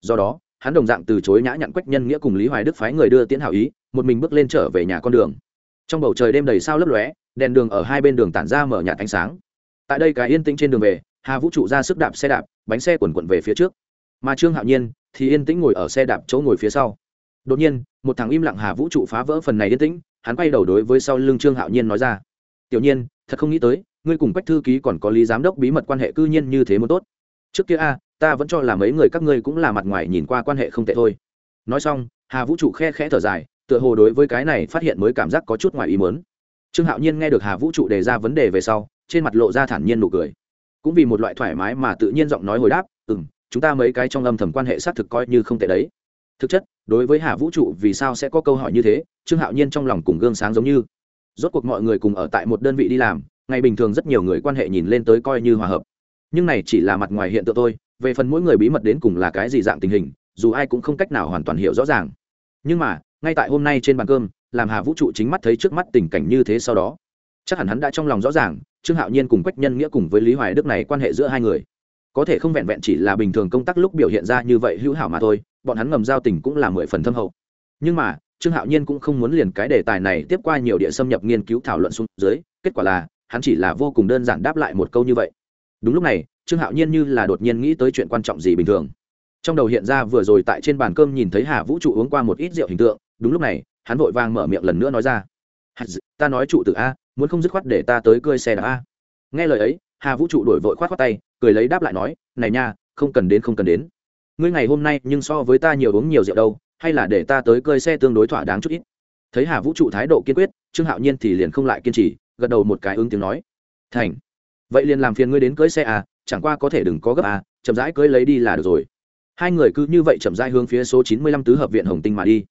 Do đó, hắn đồng dạng từ chối nhã nhặn quách nhân nghĩa cùng lý hoài đức phái người đưa tiễn hảo ý, một mình bước lên trở về nhà con đường. Trong bầu trời đêm đầy sao lấp lóe, đèn đường ở hai bên đường tản ra mở nhạt ánh sáng. Tại đây cái yên tĩnh trên đường về, hà vũ trụ ra sức đạp xe đạp, bánh xe quần quận về phía trước. Mà trương hạo nhiên thì yên tĩnh ngồi ở xe đạp chỗ ngồi phía sau. Đột nhiên, một thằng im lặng hà vũ trụ phá vỡ phần này yên tĩnh, hắn quay đầu đối với sau lưng trương hạo nhiên nói ra, tiểu nhiên thật không nghĩ tới, ngươi cùng quách thư ký còn có lý giám đốc bí mật quan hệ cư nhiên như thế muốn tốt. Trước kia a, ta vẫn cho là mấy người các ngươi cũng là mặt ngoài nhìn qua quan hệ không tệ thôi. Nói xong, hà vũ trụ khe khẽ thở dài, tựa hồ đối với cái này phát hiện mới cảm giác có chút ngoài ý muốn. Trương hạo nhiên nghe được hà vũ trụ đề ra vấn đề về sau, trên mặt lộ ra thản nhiên nụ cười. Cũng vì một loại thoải mái mà tự nhiên giọng nói hồi đáp ừ m chúng ta mấy cái trong âm thầm quan hệ xác thực coi như không tệ đấy. Thực chất, đối với hà vũ trụ vì sao sẽ có câu hỏi như thế, trương hạo nhiên trong lòng cùng gương sáng giống như rốt cuộc mọi người cùng ở tại một đơn vị đi làm, ngày bình thường rất nhiều người quan hệ nhìn lên tới coi như hòa hợp. Nhưng này chỉ là mặt ngoài hiện tượng thôi, về phần mỗi người bí mật đến cùng là cái gì dạng tình hình, dù ai cũng không cách nào hoàn toàn hiểu rõ ràng. Nhưng mà, ngay tại hôm nay trên bàn cơm, làm hà vũ trụ chính mắt thấy trước mắt tình cảnh như thế sau đó. Chắc hẳn hắn đã trong lòng rõ ràng, trương hạo nhiên cùng quách nhân nghĩa cùng với lý hoài đức này quan hệ giữa hai người. Có thể không vẹn vẹn chỉ là bình thường công tác lúc biểu hiện ra như vậy hữu hảo mà thôi, bọn hắn ngầm giao tình cũng là mười phần thâm hậu. Nhưng mà trương hạo nhiên cũng không muốn liền cái đề tài này tiếp qua nhiều địa xâm nhập nghiên cứu thảo luận xuống dưới, kết quả là, hắn chỉ là vô cùng đơn giản đáp lại một câu như vậy. Đúng lúc này, trương hạo nhiên như là đột nhiên nghĩ tới chuyện quan trọng gì bình thường. Trong đầu hiện ra vừa rồi tại trên bàn cơm nhìn thấy hà vũ trụ uống qua một ít rượu hình tượng, đúng lúc này, hắn vội vàng mở miệng lần nữa nói ra. Ta nói trụ từ a, muốn không dứt khoát để ta tới cơi xe đạp a. Nghe lời ấy, hà vũ trụ đổi vội khoát t tay, cười lấy đáp lại nói, này nha, không cần đến, không cần đến. Ngươi ngày hôm nay nhưng so với ta nhiều uống nhiều rượu đâu hay là để ta tới cơi xe tương đối thỏa đáng chút ít. Thấy hà vũ trụ thái độ kiên quyết, trương hạo nhiên thì liền không lại kiên trì, gật đầu một cái ứng tiếng nói. Thành. Vậy liền làm phiền ngươi đến cưới xe à chẳng qua có thể đừng có gấp à chậm rãi cưới lấy đi là được rồi. Hai người cứ như vậy chậm rãi hướng phía số chín mươi lăm tứ hợp viện hồng tinh mà đi.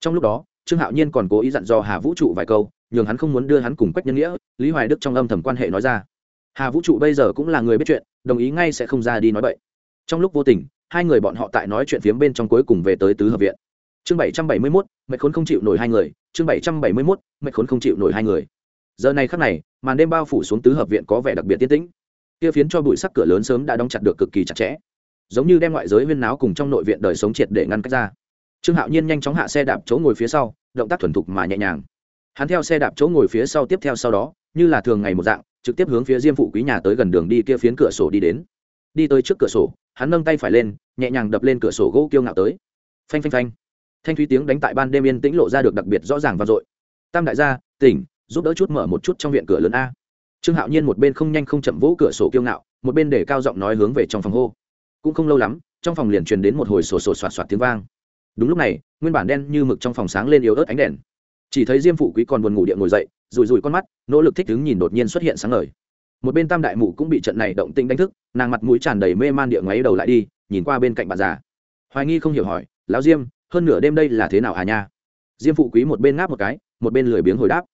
Trong lúc đó, trương hạo nhiên còn cố ý dặn dò hà vũ trụ vài câu, nhường hắn không muốn đưa hắn cùng quách nhân nghĩa, lý hoài đức trong âm thầm quan hệ nói ra. Hà vũ trụ bây giờ cũng là người biết chuyện, đồng ý ngay sẽ không ra đi nói vậy trong lúc vô tình, hai người bọn họ tại nói chuyện phiếm bên trong cuối cùng về tới tứ hợp viện chương bảy trăm bảy mươi mốt, mệt khốn không chịu nổi hai người. Chương bảy trăm bảy mươi mốt, mệt khốn không chịu nổi hai người. Giờ này khắc này, màn đêm bao phủ xuống tứ hợp viện có vẻ đặc biệt tiên tĩnh. Kia phiến cho bụi sắc cửa lớn sớm đã đóng chặt được cực kỳ chặt chẽ. Giống như đem ngoại giới huyên náo cùng trong nội viện đời sống triệt để ngăn cách ra. Trương hạo nhiên nhanh chóng hạ xe đạp chỗ ngồi phía sau, động tác thuần thục mà nhẹ nhàng. Hắn theo xe đạp chỗ ngồi phía sau tiếp theo sau đó, như là thường ngày một dạng, trực tiếp hướng phía diêm phụ quý nhà tới gần đường đi kia phiến cửa sổ đi đến. Đi tới trước cửa sổ, hắn nâng tay phải lên, nhẹ nhàng đập lên cửa sổ gỗ kiêu ngạo tới. Phanh phanh phanh thanh thúy tiếng đánh tại ban đêm yên tĩnh lộ ra được đặc biệt rõ ràng và dội. Tam đại gia, tỉnh, giúp đỡ chút mở một chút trong viện cửa lớn a. Trương hạo nhiên một bên không nhanh không chậm vỗ cửa sổ kiêu ngạo, một bên để cao giọng nói hướng về trong phòng hô. Cũng không lâu lắm, trong phòng liền truyền đến một hồi sổ sổ soạt soạt tiếng vang. Đúng lúc này, nguyên bản đen như mực trong phòng sáng lên yếu ớt ánh đèn. Chỉ thấy diêm phụ quý còn buồn ngủ điện ngồi dậy rùi rùi con mắt, nỗ lực thích đứng nhìn đột nhiên xuất hiện sáng ngời. Một bên tam đại mụ cũng bị trận này động tĩnh đánh thức, nàng mặt mũi tràn đầy mê man địa ngoáy đầu lại đi, nhìn qua bên cạnh bà già. Hoài nghi không hiểu hỏi, lão diêm hơn nửa đêm đây là thế nào à nha? Diêm phụ quý một bên ngáp một cái, một bên lười biếng hồi đáp.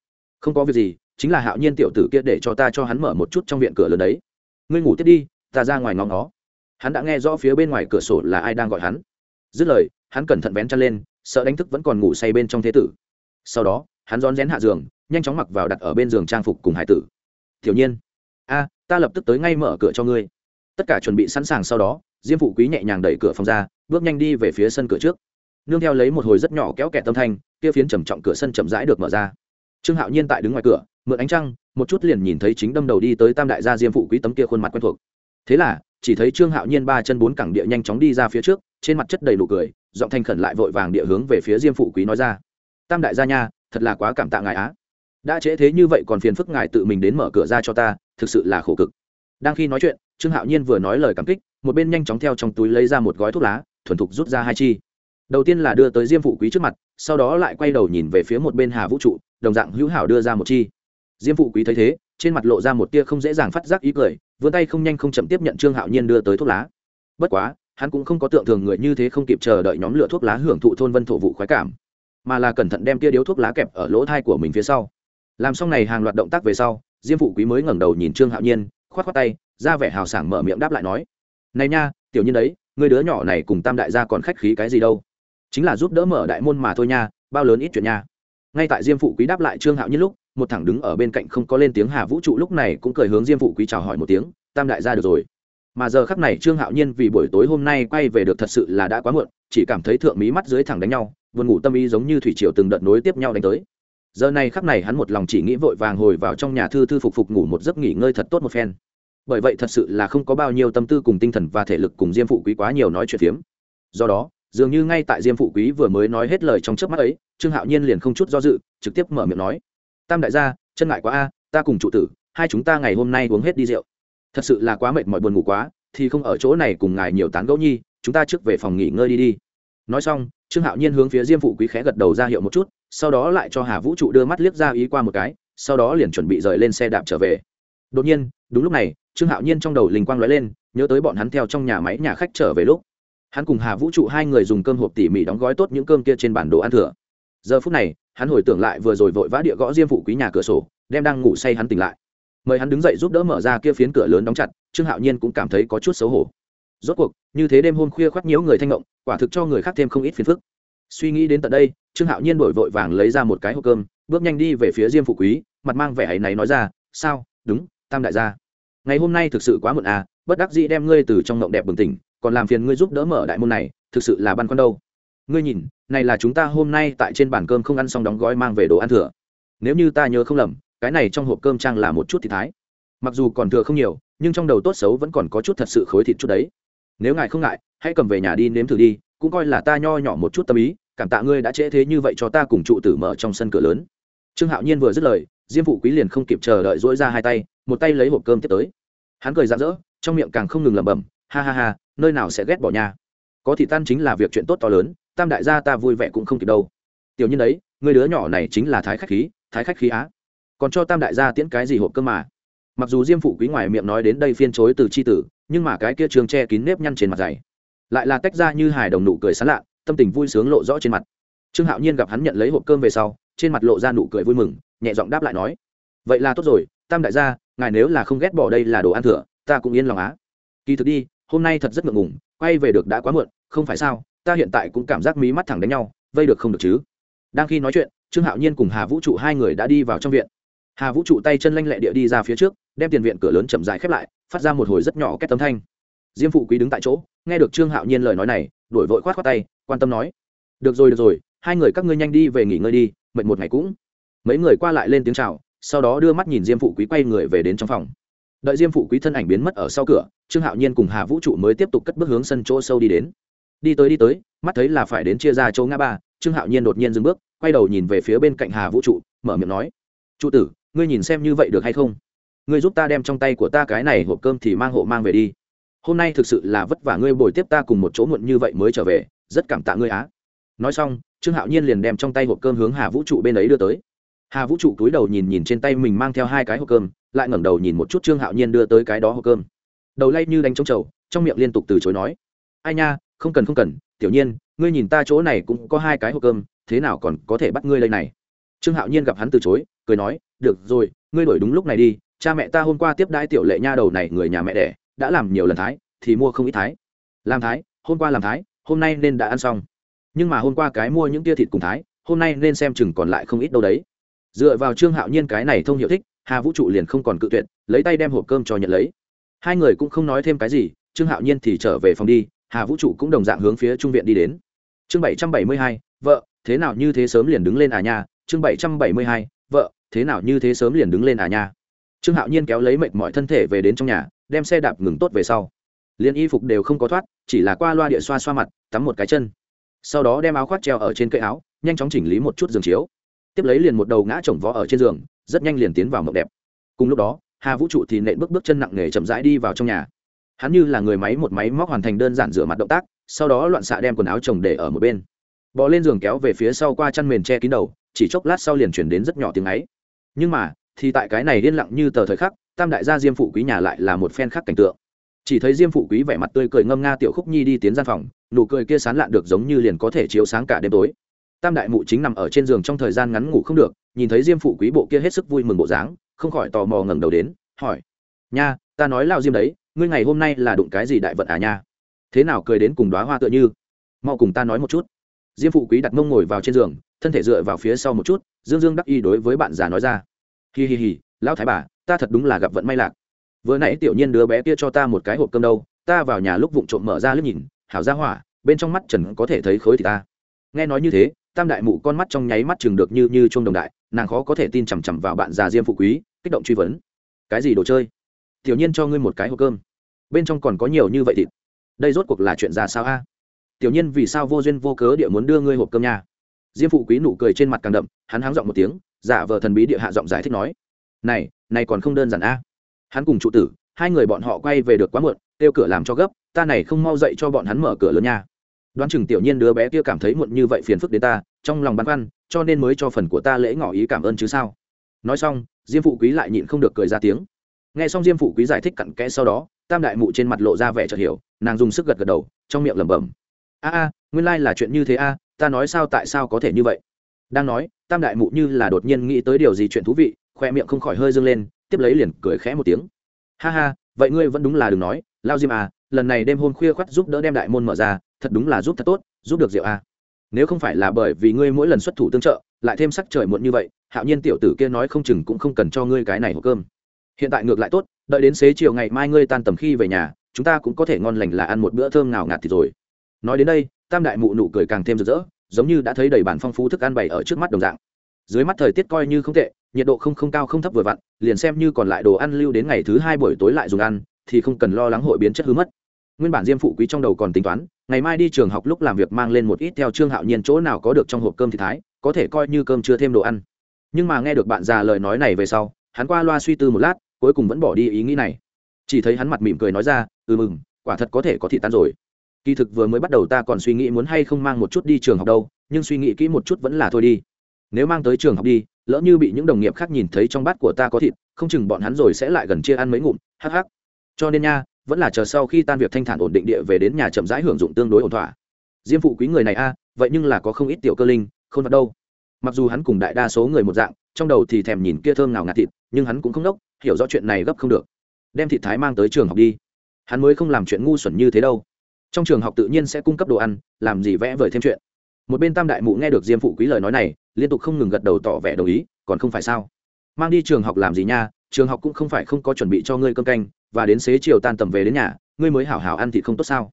Không có việc gì, chính là hạo nhiên tiểu tử kia để cho ta cho hắn mở một chút trong viện cửa lớn đấy. Ngươi ngủ tiếp đi, ta ra ngoài ngóng nó hắn đã nghe rõ phía bên ngoài cửa sổ là ai đang gọi hắn. Dứt lời, hắn cẩn thận vén chăn lên, sợ đánh thức vẫn còn ngủ say bên trong thế tử. Sau đó, hắn rón rén hạ giường, nhanh chóng mặc vào đặt ở bên giường trang phục cùng hải tử. Thiểu nhiên, a, ta lập tức tới ngay mở cửa cho ngươi. Tất cả chuẩn bị sẵn sàng sau đó, diêm phụ quý nhẹ nhàng đẩy cửa phòng ra, bước nhanh đi về phía sân cửa trước nương theo lấy một hồi rất nhỏ kéo kẹt tâm thanh, kia phiến trầm trọng cửa sân chậm rãi được mở ra. Trương hạo nhiên tại đứng ngoài cửa, mượn ánh trăng, một chút liền nhìn thấy chính đâm đầu đi tới tam đại gia diêm phụ quý tấm kia khuôn mặt quen thuộc. Thế là, chỉ thấy trương hạo nhiên ba chân bốn cẳng địa nhanh chóng đi ra phía trước, trên mặt chất đầy nụ cười, giọng thanh khẩn lại vội vàng địa hướng về phía diêm phụ quý nói ra. Tam đại gia nha, thật là quá cảm tạ ngài á. Đã trễ thế như vậy còn phiền phức ngài tự mình đến mở cửa ra cho ta, thực sự là khổ cực. Đang khi nói chuyện, trương hạo nhiên vừa nói lời cảm kích, một bên nhanh chóng theo trong túi lấy ra một gói thuốc lá, thuần thục rút ra hai chi đầu tiên là đưa tới diêm phụ quý trước mặt, sau đó lại quay đầu nhìn về phía một bên hà vũ trụ, đồng dạng hữu hảo đưa ra một chi. Diêm phụ quý thấy thế, trên mặt lộ ra một tia không dễ dàng phát giác ý cười, vươn tay không nhanh không chậm tiếp nhận trương hạo nhiên đưa tới thuốc lá. Bất quá, hắn cũng không có tượng thường người như thế không kịp chờ đợi nhóm lửa thuốc lá hưởng thụ thôn vân thổ vụ khoái cảm, mà là cẩn thận đem tia điếu thuốc lá kẹp ở lỗ thai của mình phía sau. Làm xong này hàng loạt động tác về sau, diêm phụ quý mới ngẩng đầu nhìn trương hạo nhiên k h o á t k h o á tay, ra vẻ hào sảng mở miệng đáp lại nói, này nha, tiểu nhiên đấy, người đứa nhỏ này cùng tam đại gia còn khách khí cái gì đâu? Chính là giúp đỡ mở đại môn mà thôi nha, bao lớn ít chuyện nha. Ngay tại diêm phụ quý đáp lại trương hạo nhất lúc, một thẳng đứng ở bên cạnh không có lên tiếng hà vũ trụ lúc này cũng cười hướng diêm phụ quý chào hỏi một tiếng, tam đại gia được rồi. Mà giờ khắc này trương hạo nhiên vì buổi tối hôm nay quay về được thật sự là đã quá muộn, chỉ cảm thấy thượng mí mắt dưới thẳng đánh nhau vườn ngủ tâm ý giống như thủy triều từng đợt nối tiếp nhau đánh tới. Giờ này khắc này hắn một lòng chỉ nghĩ vội vàng hồi vào trong nhà thư thư phục phục ngủ một giấc nghỉ ngơi thật tốt một phen. Bởi vậy thật sự là không có bao nhiêu tâm tư cùng tinh thần và thể lực cùng diêm phụ quý quá nhiều nói chuyện phiếm. Do đó dường như ngay tại diêm phụ quý vừa mới nói hết lời trong chớp mắt ấy, trương hạo nhiên liền không chút do dự, trực tiếp mở miệng nói. Tam đại gia, chân ngại quá a, ta cùng trụ tử, hai chúng ta ngày hôm nay uống hết đi rượu. Thật sự là quá mệt mỏi buồn ngủ quá, thì không ở chỗ này cùng ngài nhiều tán gẫu nhi, chúng ta trước về phòng nghỉ ngơi đi đi. Nói xong, trương hạo nhiên hướng phía diêm phụ quý khẽ gật đầu ra hiệu một chút, sau đó lại cho hà vũ trụ đưa mắt liếc ra ý qua một cái, sau đó liền chuẩn bị rời lên xe đạp trở về. Đột nhiên, đúng lúc này, trương hạo nhiên trong đầu linh quang lóe lên, nhớ tới bọn hắn theo trong nhà máy nhà khách trở về lúc hắn cùng hà vũ trụ hai người dùng cơm hộp tỉ mỉ đóng gói tốt những cơm kia trên bản đồ ăn thừa. Giờ phút này, hắn hồi tưởng lại vừa rồi vội vã địa gõ diêm phụ quý nhà cửa sổ, đem đang ngủ say hắn tỉnh lại. Mời hắn đứng dậy giúp đỡ mở ra kia phiến cửa lớn đóng chặt, trương hạo nhiên cũng cảm thấy có chút xấu hổ. Rốt cuộc, như thế đêm hôm khuya khoác nhiễu người thanh ngộng, quả thực cho người khác thêm không ít phiền phức. Suy nghĩ đến tận đây, trương hạo nhiên đổi vội vàng lấy ra một cái hộp cơm, bước nhanh đi về phía diêm phụ quý, mặt mang vẻ ấy này nói ra, sao? Đúng, tam đại gia. Ngày hôm nay thực sự quá muộn à bất đắc dĩ đem ngươi từ trong ngộng đẹp bừng tỉnh còn làm phiền ngươi giúp đỡ mở đại môn này, thực sự là băn khoăn đâu. Ngươi nhìn, này là chúng ta hôm nay tại trên bàn cơm không ăn xong đóng gói mang về đồ ăn thừa. Nếu như ta nhớ không lầm, cái này trong hộp cơm trang là một chút thịt thái. Mặc dù còn thừa không nhiều, nhưng trong đầu tốt xấu vẫn còn có chút thật sự khối thịt chút đấy. Nếu ngài không ngại, hãy cầm về nhà đi nếm thử đi, cũng coi là ta nho nhỏ một chút tâm ý, cảm tạ ngươi đã trễ thế như vậy cho ta cùng trụ tử mở trong sân cửa lớn. Trương hạo nhiên vừa dứt lời, diêm phụ quý liền không kịp chờ đợi dỗi ra hai tay, một tay lấy hộp cơm tiếp tới. Hắn cười rạng rỡ, trong miệng càng không ngừng lẩm bẩm, ha ha ha nơi nào sẽ ghét bỏ nhà có thị tan chính là việc chuyện tốt to lớn, tam đại gia ta vui vẻ cũng không kịp đâu. Tiểu nhân đấy người đứa nhỏ này chính là thái khách khí, thái khách khí á. Còn cho tam đại gia tiễn cái gì hộp cơm mà. Mặc dù diêm phụ quý ngoài miệng nói đến đây phiên chối từ c h i tử, nhưng mà cái kia trường che kín nếp nhăn trên mặt dày. Lại là tách ra như hài đồng nụ cười sán lạ, tâm tình vui sướng lộ rõ trên mặt. Trương hạo nhiên gặp hắn nhận lấy hộp cơm về sau, trên mặt lộ ra nụ cười vui mừng, nhẹ giọng đáp lại nói, vậy là tốt rồi, tam đại gia, ngài nếu là không ghét bỏ đây là đồ ăn thừa, ta cũng yên lòng á. Kỳ thực đi hôm nay thật rất ngượng ngùng, quay về được đã quá muộn, không phải sao, ta hiện tại cũng cảm giác mí mắt thẳng đánh nhau, vây được không được chứ? Đang khi nói chuyện, trương hạo nhiên cùng hà vũ trụ hai người đã đi vào trong viện. Hà vũ trụ tay chân lanh lẹ địa đi ra phía trước, đem tiền viện cửa lớn chậm dài khép lại, phát ra một hồi rất nhỏ két tấm thanh. Diêm phụ quý đứng tại chỗ, nghe được trương hạo nhiên lời nói này, đổi vội khoát khoát tay, quan tâm nói, được rồi được rồi, hai người các ngươi nhanh đi về nghỉ ngơi đi, mệt một ngày cũng. Mấy người qua lại lên tiếng chào, sau đó đưa mắt nhìn diêm phụ quý quay người về đến trong phòng đợi diêm phụ quý thân ảnh biến mất ở sau cửa, trương hạo nhiên cùng hà vũ trụ mới tiếp tục cất bước hướng sân chỗ sâu đi đến. Đi tới đi tới, mắt thấy là phải đến chia ra chỗ ngã ba, trương hạo nhiên đột nhiên dừng bước, quay đầu nhìn về phía bên cạnh hà vũ trụ, mở miệng nói, trụ tử, ngươi nhìn xem như vậy được hay không? Ngươi giúp ta đem trong tay của ta cái này hộp cơm thì mang hộ mang về đi. Hôm nay thực sự là vất vả ngươi bồi tiếp ta cùng một chỗ muộn như vậy mới trở về, rất cảm tạ ngươi á. Nói xong, trương hạo nhiên liền đem trong tay hộp cơm hướng hà vũ trụ bên ấy đưa tới hà vũ trụ cúi đầu nhìn nhìn trên tay mình mang theo hai cái hộp cơm, lại ngẩng đầu nhìn một chút trương hạo nhiên đưa tới cái đó hộp cơm. Đầu lay như đánh trống trầu, trong miệng liên tục từ chối nói, ai nha, không cần không cần, tiểu nhiên, ngươi nhìn ta chỗ này cũng có hai cái hộp cơm, thế nào còn có thể bắt ngươi lây này? Trương hạo nhiên gặp hắn từ chối, cười nói, được rồi, ngươi đổi đúng lúc này đi, cha mẹ ta hôm qua tiếp đãi tiểu lệ nha đầu này người nhà mẹ đẻ, đã làm nhiều lần thái, thì mua không ít thái. Làm thái, hôm qua làm thái, hôm nay nên đã ăn xong. Nhưng mà hôm qua cái mua những tia thịt cùng thái, hôm nay nên xem chừng còn lại không ít đâu đấy dựa vào trương hạo nhiên cái này thông hiệu thích, hà vũ trụ liền không còn cự tuyệt, lấy tay đem hộp cơm cho nhận lấy. Hai người cũng không nói thêm cái gì, trương hạo nhiên thì trở về phòng đi, hà vũ trụ cũng đồng dạng hướng phía trung viện đi đến. Chương bảy trăm bảy mươi hai, vợ, thế nào như thế sớm liền đứng lên à nha? Chương bảy trăm bảy mươi hai, vợ, thế nào như thế sớm liền đứng lên à nha? Trương hạo nhiên kéo lấy mệt mọi thân thể về đến trong nhà, đem xe đạp ngừng tốt về sau. Liền y phục đều không có thoát, chỉ là qua loa địa xoa xoa mặt, tắm một cái chân. Sau đó đem áo khoác treo ở trên cây áo, nhanh chóng chỉnh lý một chút giường chiếu tiếp lấy liền một đầu ngã chồng vó ở trên giường, rất nhanh liền tiến vào mộng đẹp. Cùng lúc đó, hà vũ trụ thì nện bước bước chân nặng nề chậm rãi đi vào trong nhà. Hắn như là người máy một máy móc hoàn thành đơn giản rửa mặt động tác, sau đó loạn xạ đem quần áo chồng để ở một bên. Bò lên giường kéo về phía sau qua chăn mền che kín đầu, chỉ chốc lát sau liền chuyển đến rất nhỏ tiếng ấy. Nhưng mà, thì tại cái này yên lặng như tờ thời khắc, tam đại gia diêm phụ quý nhà lại là một phen khác cảnh tượng. Chỉ thấy diêm phụ quý vẻ mặt tươi cười ngâm nga tiểu khúc nhi đi tiến gian phòng, nụ cười kia sán lạn được giống như liền có thể chiếu sáng cả đêm tối tam đại mụ chính nằm ở trên giường trong thời gian ngắn ngủ không được, nhìn thấy diêm phụ quý bộ kia hết sức vui mừng bộ dáng, không khỏi tò mò ngẩng đầu đến, hỏi, nha, ta nói lao diêm đấy, ngươi ngày hôm nay là đụng cái gì đại vận à nha? Thế nào cười đến cùng đoá hoa tựa như? Mau cùng ta nói một chút. Diêm phụ quý đặt mông ngồi vào trên giường, thân thể dựa vào phía sau một chút, dương dương đắc y đối với bạn già nói ra, hi hi hi, lão thái bà, ta thật đúng là gặp vận may lạc. Vừa nãy tiểu nhiên đứa bé kia cho ta một cái hộp cơm đâu, ta vào nhà lúc vụng trộm mở ra liếc nhìn, hảo ra hỏa, bên trong mắt trần có thể thấy khối thì ta. Nghe nói như thế tam đại mụ con mắt trong nháy mắt chừng được như như chuông đồng đại, nàng khó có thể tin chằm chằm vào bạn già diêm phụ quý, kích động truy vấn. Cái gì đồ chơi? Tiểu nhiên cho ngươi một cái hộp cơm. Bên trong còn có nhiều như vậy thịt. Đây rốt cuộc là chuyện ra sao a? Tiểu nhiên vì sao vô duyên vô cớ địa muốn đưa ngươi hộp cơm nha? Diêm phụ quý nụ cười trên mặt càng đậm, hắn háng giọng một tiếng, giả vờ thần bí địa hạ giọng giải thích nói. Này này còn không đơn giản a. Hắn cùng trụ tử, hai người bọn họ quay về được quá muộn kêu cửa làm cho gấp, ta này không mau dậy cho bọn hắn mở cửa lớn nha đoán chừng tiểu nhiên đứa bé kia cảm thấy muộn như vậy phiền phức đến ta, trong lòng băn khoăn, cho nên mới cho phần của ta lễ ngỏ ý cảm ơn chứ sao? Nói xong, diêm phụ quý lại nhịn không được cười ra tiếng. Nghe xong diêm phụ quý giải thích cặn kẽ sau đó, tam đại mụ trên mặt lộ ra vẻ chợt hiểu, nàng dùng sức gật gật đầu, trong miệng lẩm bẩm. A a, nguyên lai là chuyện như thế a, ta nói sao tại sao có thể như vậy? Đang nói, tam đại mụ như là đột nhiên nghĩ tới điều gì chuyện thú vị, khoe miệng không khỏi hơi dâng lên, tiếp lấy liền cười khẽ một tiếng. Ha ha vậy ngươi vẫn đúng là đừng nói, lao diêm à lần này đêm hôm khuya khoắt giúp đỡ đem đại môn mở ra, thật đúng là giúp thật tốt, giúp được diệu à. nếu không phải là bởi vì ngươi mỗi lần xuất thủ tương trợ, lại thêm sắc trời muộn như vậy, hạo nhiên tiểu tử kia nói không chừng cũng không cần cho ngươi cái này hộp cơm. Hiện tại ngược lại tốt, đợi đến xế chiều ngày mai ngươi tan tầm khi về nhà, chúng ta cũng có thể ngon lành là ăn một bữa thơm nào ngạt thì rồi. Nói đến đây, tam đại mụ nụ cười càng thêm rực rỡ, giống như đã thấy đầy bản phong phú thức ăn bày ở trước mắt đồng dạng. Dưới mắt thời tiết coi như không tệ nhiệt độ không không cao không thấp vừa vặn, liền xem như còn lại đồ ăn lưu đến ngày thứ hai buổi tối lại dùng ăn, thì không cần lo lắng hội biến chất hư mất. Nguyên bản diêm phụ quý trong đầu còn tính toán, ngày mai đi trường học lúc làm việc mang lên một ít theo trương hạo nhiên chỗ nào có được trong hộp cơm thì thái, có thể coi như cơm chưa thêm đồ ăn. Nhưng mà nghe được bạn già lời nói này về sau, hắn qua loa suy tư một lát, cuối cùng vẫn bỏ đi ý nghĩ này. Chỉ thấy hắn mặt mỉm cười nói ra ừ mừng, quả thật có thể có thị tan rồi. Kỳ thực vừa mới bắt đầu ta còn suy nghĩ muốn hay không mang một chút đi trường học đâu, nhưng suy nghĩ kỹ một chút vẫn là thôi đi nếu mang tới trường học đi, lỡ như bị những đồng nghiệp khác nhìn thấy trong bát của ta có thịt, không chừng bọn hắn rồi sẽ lại gần chia ăn mấy ngụm, hắc hắc. Cho nên nha, vẫn là chờ sau khi tan việc thanh thản ổn định địa về đến nhà chậm rãi hưởng dụng tương đối ổn thỏa. Diêm phụ quý người này a, vậy nhưng là có không ít tiểu cơ linh không vật đâu. Mặc dù hắn cùng đại đa số người một dạng, trong đầu thì thèm nhìn kia thơm nào ngạt thịt, nhưng hắn cũng không đốc, hiểu rõ chuyện này gấp không được. Đem thịt thái mang tới trường học đi. Hắn mới không làm chuyện ngu xuẩn như thế đâu. Trong trường học tự nhiên sẽ cung cấp đồ ăn, làm gì vẽ vời thêm chuyện. Một bên tam đại mụ nghe được diêm phụ quý lời nói này liên tục không ngừng gật đầu tỏ vẻ đồng ý, còn không phải sao? Mang đi trường học làm gì nha, trường học cũng không phải không có chuẩn bị cho ngươi cơm canh, và đến xế chiều tan tầm về đến nhà, ngươi mới hảo hảo ăn thì không tốt sao?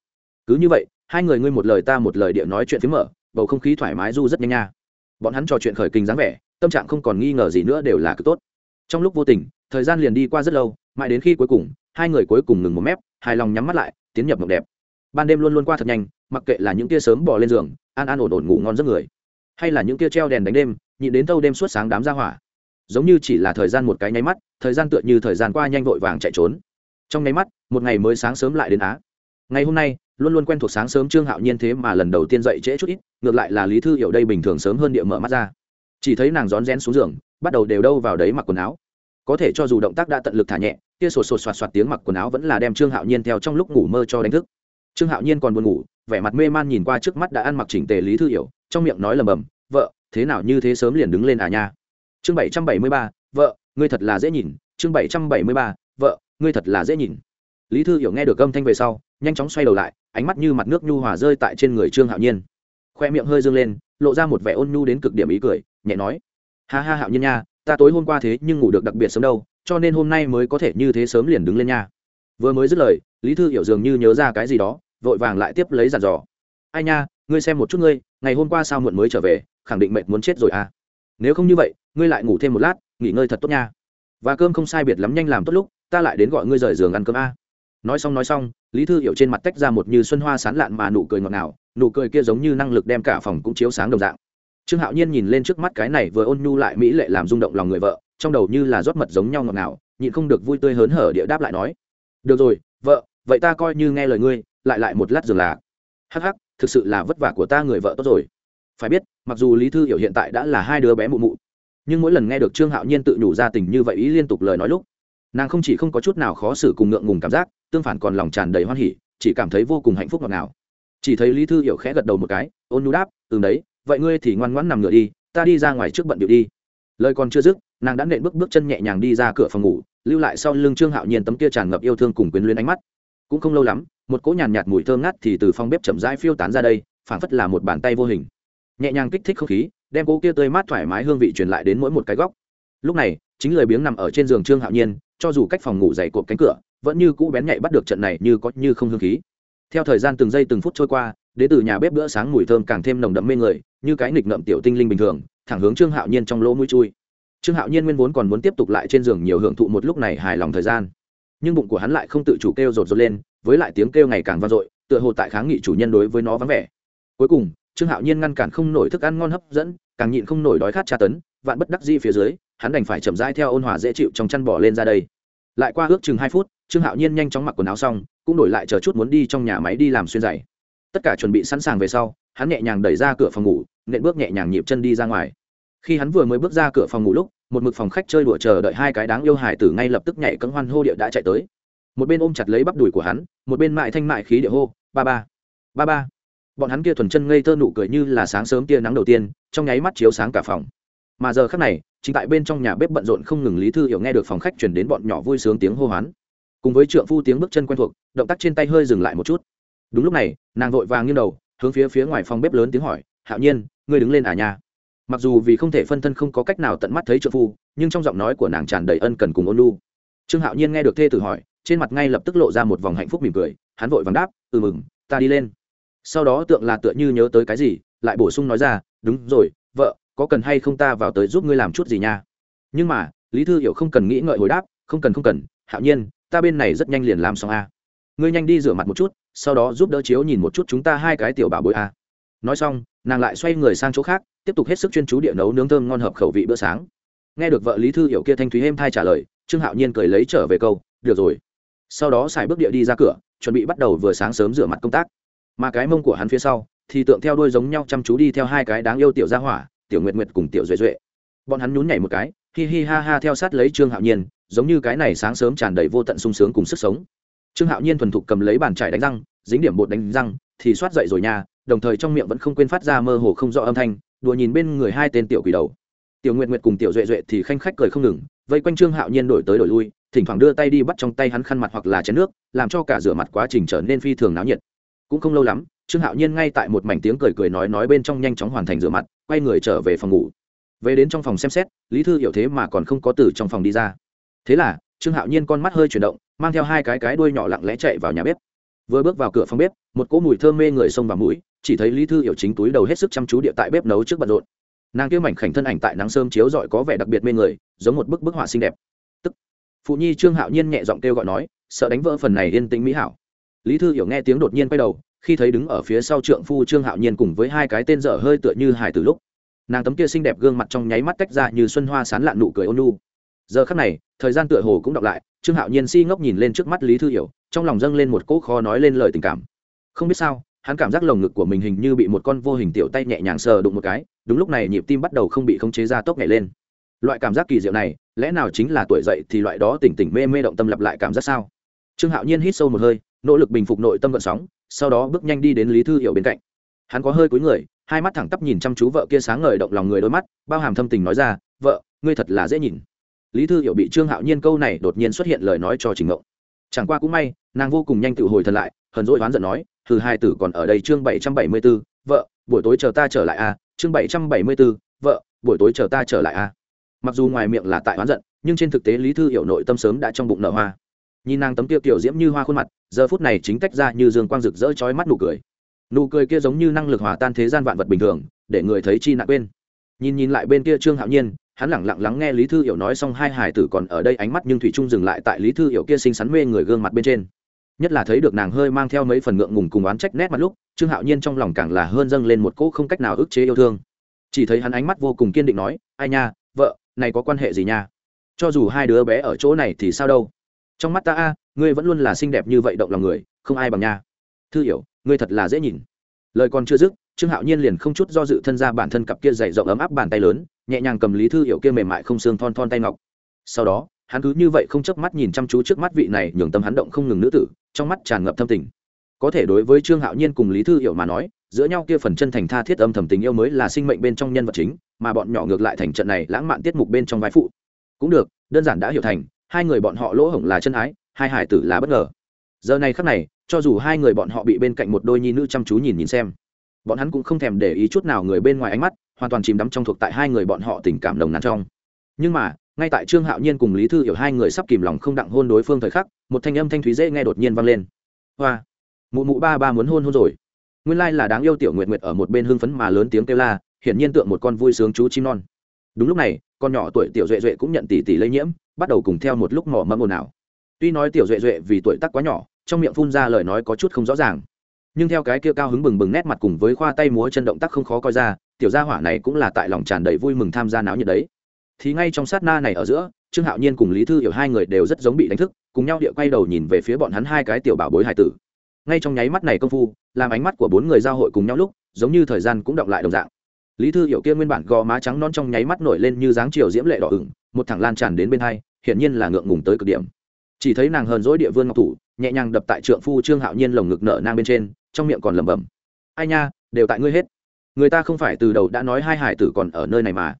Cứ như vậy, hai người ngươi một lời ta một lời địa nói chuyện phím mở, bầu không khí thoải mái du rất nhanh nha. Bọn hắn trò chuyện khởi kinh dáng vẻ, tâm trạng không còn nghi ngờ gì nữa đều là cực tốt. Trong lúc vô tình, thời gian liền đi qua rất lâu, mãi đến khi cuối cùng, hai người cuối cùng ngừng một mép, hài lòng nhắm mắt lại, tiến nhập mộng đẹp. Ban đêm luôn luôn qua thật nhanh, mặc kệ là những tia sớm bỏ lên giường, an an ổn ổn ngủ ngon giấc người hay là những kia treo đèn đánh đêm, nhịn đến thâu đêm suốt sáng đám ra hỏa. Giống như chỉ là thời gian một cái nháy mắt, thời gian tựa như thời gian qua nhanh vội vàng chạy trốn. Trong nháy mắt, một ngày mới sáng sớm lại đến á. Ngày hôm nay, luôn luôn quen thuộc sáng sớm trương hạo nhiên thế mà lần đầu tiên dậy trễ chút ít, ngược lại là lý thư hiểu đây bình thường sớm hơn địa mở mắt ra. Chỉ thấy nàng rón rén xuống giường, bắt đầu đều đâu vào đấy mặc quần áo. Có thể cho dù động tác đã tận lực thả nhẹ, kia sột sột soạt soạt tiếng mặc quần áo vẫn là đem trương hạo nhiên theo trong lúc ngủ mơ cho đánh thức. Trương hạo nhiên còn buồn ngủ, vẻ mặt mê man nhìn qua trước mắt đã ăn mặc chỉnh tề lý thư hiểu trong miệng nói lầm bầm, vợ, thế nào như thế sớm liền đứng lên à nha? Chương bảy trăm bảy mươi ba, vợ, ngươi thật là dễ nhìn. Chương bảy trăm bảy mươi ba, vợ, ngươi thật là dễ nhìn. Lý thư hiểu nghe được âm thanh về sau, nhanh chóng xoay đầu lại, ánh mắt như mặt nước nhu hòa rơi tại trên người trương hạo nhiên. Khoe miệng hơi dương lên, lộ ra một vẻ ôn nhu đến cực điểm ý cười, nhẹ nói, ha ha hạo nhiên nha, ta tối hôm qua thế nhưng ngủ được đặc biệt sớm đâu, cho nên hôm nay mới có thể như thế sớm liền đứng lên nha. Vừa mới dứt lời, lý thư hiểu dường như nhớ ra cái gì đó, vội vàng lại tiếp lấy giàn dò, ai nha ngươi xem một chút ngươi, ngày hôm qua sao muộn mới trở về, khẳng định mệt muốn chết rồi à. Nếu không như vậy, ngươi lại ngủ thêm một lát, nghỉ ngơi thật tốt nha. Và cơm không sai biệt lắm nhanh làm tốt lúc, ta lại đến gọi ngươi rời giường ăn cơm a. Nói xong nói xong, lý thư hiểu trên mặt tách ra một như xuân hoa sán lạn mà nụ cười ngọt ngào, nụ cười kia giống như năng lực đem cả phòng cũng chiếu sáng đồng dạng. Trương hạo nhiên nhìn lên trước mắt cái này vừa ôn nhu lại mỹ lệ làm rung động lòng người vợ, trong đầu như là rót mật giống nhau ngọt ngào, nhịn không được vui tươi hớn hở địa đáp lại nói, được rồi, vợ, vậy ta coi như nghe lời ngươi, lại lại một lát giường là. Hắc hắc thực sự là vất vả của ta người vợ tốt rồi. Phải biết, mặc dù lý thư hiểu hiện tại đã là hai đứa bé mụ mụ, nhưng mỗi lần nghe được trương hạo nhiên tự nhủ ra tình như vậy ý liên tục lời nói lúc, nàng không chỉ không có chút nào khó xử cùng ngượng ngùng cảm giác, tương phản còn lòng tràn đầy hoan hỉ, chỉ cảm thấy vô cùng hạnh phúc ngọt ngào. Chỉ thấy lý thư hiểu khẽ gật đầu một cái, ôn nhu đáp ừ đấy, vậy ngươi thì ngoan ngoãn nằm ngửa đi, ta đi ra ngoài trước bận điệu đi. Lời còn chưa dứt, nàng đã nện bước bước chân nhẹ nhàng đi ra cửa phòng ngủ, lưu lại sau lưng trương hạo nhiên tấm kia tràn ngập yêu thương cùng quyến luyến ánh mắt. Cũng không lâu lắm một cỗ nhàn nhạt, mùi thơm ngát thì từ phòng bếp chậm rãi phiêu tán ra đây phảng phất là một bàn tay vô hình. Nhẹ nhàng kích thích không khí đem cỗ kia tươi mát thoải mái hương vị truyền lại đến mỗi một cái góc. Lúc này chính lời biếng nằm ở trên giường trương hạo nhiên cho dù cách phòng ngủ dày cộp cánh cửa vẫn như cũ bén nhạy bắt được trận này như có như không hương khí. Theo thời gian từng giây từng phút trôi qua đến từ nhà bếp bữa sáng mùi thơm càng thêm nồng đậm mê người như cái nghịch ngợm tiểu tinh linh bình thường thẳng hướng trương hạo nhiên trong lỗ mũi chui. Trương hạo nhiên nguyên vốn còn muốn tiếp tục lại trên giường nhiều hưởng thụ một lúc này hài lòng thời gian nhưng bụng của hắn lại không tự chủ kêu rột rột lên với lại tiếng kêu ngày càng vang dội, tựa hồ tại kháng nghị chủ nhân đối với nó vắng vẻ. Cuối cùng, trương hạo nhiên ngăn cản không nổi thức ăn ngon hấp dẫn, càng nhịn không nổi đói khát tra tấn, vạn bất đắc di phía dưới, hắn đành phải chậm rãi theo ôn hòa dễ chịu trong chăn bỏ lên ra đây. Lại qua ước chừng hai phút, trương hạo nhiên nhanh chóng mặc quần áo xong, cũng đổi lại chờ chút muốn đi trong nhà máy đi làm xuyên giày. Tất cả chuẩn bị sẵn sàng về sau, hắn nhẹ nhàng đẩy ra cửa phòng ngủ, nện bước nhẹ nhàng nhịp chân đi ra ngoài. Khi hắn vừa mới bước ra cửa phòng ngủ lúc, một mực phòng khách chơi đùa chờ đợi hai cái đáng yêu hài tử ngay lập tức nhảy cấm hoan hô địa đã chạy tới một bên ôm chặt lấy bắp đùi của hắn, một bên mại thanh mại khí địa hô, ba ba ba ba. Bọn hắn kia thuần chân ngây thơ nụ cười như là sáng sớm tia nắng đầu tiên, trong nháy mắt chiếu sáng cả phòng. Mà giờ khắc này, chính tại bên trong nhà bếp bận rộn không ngừng lý thư hiểu nghe được phòng khách chuyển đến bọn nhỏ vui sướng tiếng hô hoán. Cùng với trượng phu tiếng bước chân quen thuộc, động tác trên tay hơi dừng lại một chút. Đúng lúc này, nàng vội vàng nghiêng đầu, hướng phía phía ngoài phòng bếp lớn tiếng hỏi, hạo nhiên, ngươi đứng lên à nhà mặc dù vì không thể phân thân không có cách nào tận mắt thấy trượng phu, nhưng trong giọng nói của nàng tràn đầy ân cần cùng ôn lu trương hạo nhiên nghe được thê tử hỏi trên mặt ngay lập tức lộ ra một vòng hạnh phúc mỉm cười, hắn vội vàng đáp ừ mừng, ta đi lên. Sau đó tượng là tựa như nhớ tới cái gì, lại bổ sung nói ra, đúng rồi, vợ, có cần hay không ta vào tới giúp ngươi làm chút gì nha? Nhưng mà, lý thư hiểu không cần nghĩ ngợi hồi đáp, không cần không cần, hạo nhiên, ta bên này rất nhanh liền làm xong a. Ngươi nhanh đi rửa mặt một chút, sau đó giúp đỡ chiếu nhìn một chút chúng ta hai cái tiểu bảo bối a. Nói xong, nàng lại xoay người sang chỗ khác, tiếp tục hết sức chuyên chú địa nấu nướng thơm ngon hợp khẩu vị bữa sáng. Nghe được vợ lý thư hiểu kia thanh thúy êm thai trả lời, trương hạo nhiên cười lấy trở về câu, được rồi sau đó xài bước địa đi ra cửa chuẩn bị bắt đầu vừa sáng sớm rửa mặt công tác. Mà cái mông của hắn phía sau thì tượng theo đuôi giống nhau chăm chú đi theo hai cái đáng yêu tiểu gia hỏa tiểu nguyệt nguyệt cùng tiểu duệ duệ. Bọn hắn nhún nhảy một cái hi hi ha ha theo sát lấy trương hạo nhiên giống như cái này sáng sớm tràn đầy vô tận sung sướng cùng sức sống. Trương hạo nhiên thuần thục cầm lấy bàn trải đánh răng dính điểm bột đánh răng thì soát dậy rồi nhà, đồng thời trong miệng vẫn không quên phát ra mơ hồ không rõ âm thanh đùa nhìn bên người hai tên tiểu quỷ đầu. Tiểu nguyệt nguyệt cùng tiểu duệ duệ thì khanh khách cười không ngừng vây quanh trương hạo nhiên đổi tới đổi lui, thỉnh thoảng đưa tay đi bắt trong tay hắn khăn mặt hoặc là chén nước, làm cho cả rửa mặt quá trình trở nên phi thường náo nhiệt. Cũng không lâu lắm, trương hạo nhiên ngay tại một mảnh tiếng cười cười nói nói bên trong nhanh chóng hoàn thành rửa mặt, quay người trở về phòng ngủ. Về đến trong phòng xem xét, lý thư hiểu thế mà còn không có từ trong phòng đi ra. Thế là, trương hạo nhiên con mắt hơi chuyển động, mang theo hai cái cái đuôi nhỏ lặng lẽ chạy vào nhà bếp. Vừa bước vào cửa phòng bếp, một cỗ mùi thơm mê người xông vào mũi, chỉ thấy lý thư hiểu chính túi đầu hết sức chăm chú địa tại bếp nấu trước bận rộn nàng kia mảnh khảnh thân ảnh tại nắng sớm chiếu rọi có vẻ đặc biệt mê người, giống một bức bức họa xinh đẹp. Tức, phụ nhi trương hạo nhiên nhẹ giọng kêu gọi nói, sợ đánh vỡ phần này yên tĩnh mỹ hảo. Lý thư hiểu nghe tiếng đột nhiên quay đầu, khi thấy đứng ở phía sau trượng phu trương hạo nhiên cùng với hai cái tên dở hơi tựa như hải từ lúc. Nàng tấm kia xinh đẹp gương mặt trong nháy mắt tách ra như xuân hoa sán lạn nụ cười ôn nu giờ khắc này, thời gian tựa hồ cũng đọc lại, trương hạo nhiên si ngốc nhìn lên trước mắt lý thư hiểu, trong lòng dâng lên một cỗ khó nói lên lời tình cảm. Không biết sao hắn cảm giác lồng ngực của mình hình như bị một con vô hình tiểu tay nhẹ nhàng sờ đụng một cái, đúng lúc này nhịp tim bắt đầu không bị khống chế ra tốc nhảy lên. Loại cảm giác kỳ diệu này, lẽ nào chính là tuổi dậy thì loại đó tỉnh tỉnh mê mê động tâm lặp lại cảm giác sao? Trương hạo nhiên hít sâu một hơi, nỗ lực bình phục nội tâm vận sóng, sau đó bước nhanh đi đến lý thư hiểu bên cạnh. Hắn có hơi cúi người, hai mắt thẳng tắp nhìn chăm chú vợ kia sáng ngời động lòng người đôi mắt, bao hàm thâm tình nói ra, vợ, ngươi thật là dễ nhìn. Lý thư hiểu bị trương hạo nhiên câu này đột nhiên xuất hiện lời nói cho trình ngộ chẳng qua cũng may nàng vô cùng nhanh tự hồi thần lại, hờn dỗi oán giận nói thử hai tử còn ở đây chương bảy trăm bảy mươi b ố vợ, buổi tối chờ ta trở lại a à? chương bảy trăm bảy mươi b ố vợ, buổi tối chờ ta trở lại a à? mặc dù ngoài miệng là tại oán giận, nhưng trên thực tế lý thư hiểu nội tâm sớm đã trong bụng nở hoa nhìn nàng tấm tiêu kiểu diễm như hoa khuôn mặt, giờ phút này chính tách ra như dương quang rực rỡ chói mắt nụ cười nụ cười kia giống như năng lực hòa tan thế gian vạn vật bình thường, để người thấy chi nặng quên nhìn nhìn lại bên kia trương hạo nhiên, hắn lẳng lặng lắng nghe lý thư hiểu nói xong hai hải tử còn ở đây ánh mắt nhưng thủy trung dừng lại tại lý thư hiểu kia xinh xắn mê người gương mặt bên trên nhất là thấy được nàng hơi mang theo mấy phần ngượng ngùng cùng oán trách nét mặt lúc, trương hạo nhiên trong lòng càng là hơn dâng lên một cỗ không cách nào ức chế yêu thương. Chỉ thấy hắn ánh mắt vô cùng kiên định nói, ai nha, vợ, này có quan hệ gì nha? Cho dù hai đứa bé ở chỗ này thì sao đâu? Trong mắt ta a, ngươi vẫn luôn là xinh đẹp như vậy động lòng người, không ai bằng nha. Thư hiểu, ngươi thật là dễ nhìn. Lời còn chưa dứt, trương hạo nhiên liền không chút do dự thân ra bản thân cặp kia dày rộng ấm áp bàn tay lớn, nhẹ nhàng cầm lý thư hiểu kia mềm mại không xương thon thon tay ngọc. Sau đó hắn cứ như vậy không chớp mắt nhìn chăm chú trước mắt vị này, nhường tâm hắn động không ngừng nữ tử, trong mắt tràn ngập thâm tình. Có thể đối với trương hạo nhiên cùng lý thư hiểu mà nói, giữa nhau kia phần chân thành tha thiết âm thầm tình yêu mới là sinh mệnh bên trong nhân vật chính, mà bọn nhỏ ngược lại thành trận này lãng mạn tiết mục bên trong vai phụ. Cũng được, đơn giản đã hiểu thành, hai người bọn họ lỗ hổng là chân ái, hai hải tử là bất ngờ. Giờ này khắc này, cho dù hai người bọn họ bị bên cạnh một đôi nhi nữ chăm chú nhìn nhìn xem, bọn hắn cũng không thèm để ý chút nào người bên ngoài ánh mắt, hoàn toàn chìm đắm trong thuộc tại hai người bọn họ tình cảm đồng nàn trong. Nhưng mà ngay tại trương hạo nhiên cùng lý thư hiểu hai người sắp kìm lòng không đặng hôn đối phương thời khắc, một thanh âm thanh thúy dễ nghe đột nhiên vang lên. Hoa! Mụ mụ ba ba muốn hôn hôn rồi. Nguyên lai là đáng yêu tiểu nguyệt nguyệt ở một bên hưng phấn mà lớn tiếng kêu la, hiển nhiên tượng một con vui sướng chú chim non. Đúng lúc này, con nhỏ tuổi tiểu duệ duệ cũng nhận tỷ tỷ lây nhiễm, bắt đầu cùng theo một lúc mỏ mẫm ồn ào. Tuy nói tiểu duệ duệ vì tuổi tác quá nhỏ, trong miệng phun ra lời nói có chút không rõ ràng. Nhưng theo cái kia cao hứng bừng bừng nét mặt cùng với khoa tay múa chân động tác không khó coi ra, tiểu gia hỏa này cũng là tại lòng tràn đầy vui mừng tham gia náo nhiệt đấy thì ngay trong sát na này ở giữa, trương hạo nhiên cùng lý thư hiểu hai người đều rất giống bị đánh thức, cùng nhau địa quay đầu nhìn về phía bọn hắn hai cái tiểu bảo bối hải tử. Ngay trong nháy mắt này công phu, làm ánh mắt của bốn người giao hội cùng nhau lúc, giống như thời gian cũng động lại đồng dạng. Lý thư hiểu kia nguyên bản gò má trắng non trong nháy mắt nổi lên như dáng chiều diễm lệ đỏ ửng, một thẳng lan tràn đến bên hai, hiển nhiên là ngượng ngùng tới cực điểm. Chỉ thấy nàng hờn dỗi địa vương ngọc thủ, nhẹ nhàng đập tại trượng phu trương hạo nhiên lồng ngực nở nang bên trên, trong miệng còn lẩm bẩm. Ai nha, đều tại ngươi hết. Người ta không phải từ đầu đã nói hai hải tử còn ở nơi này mà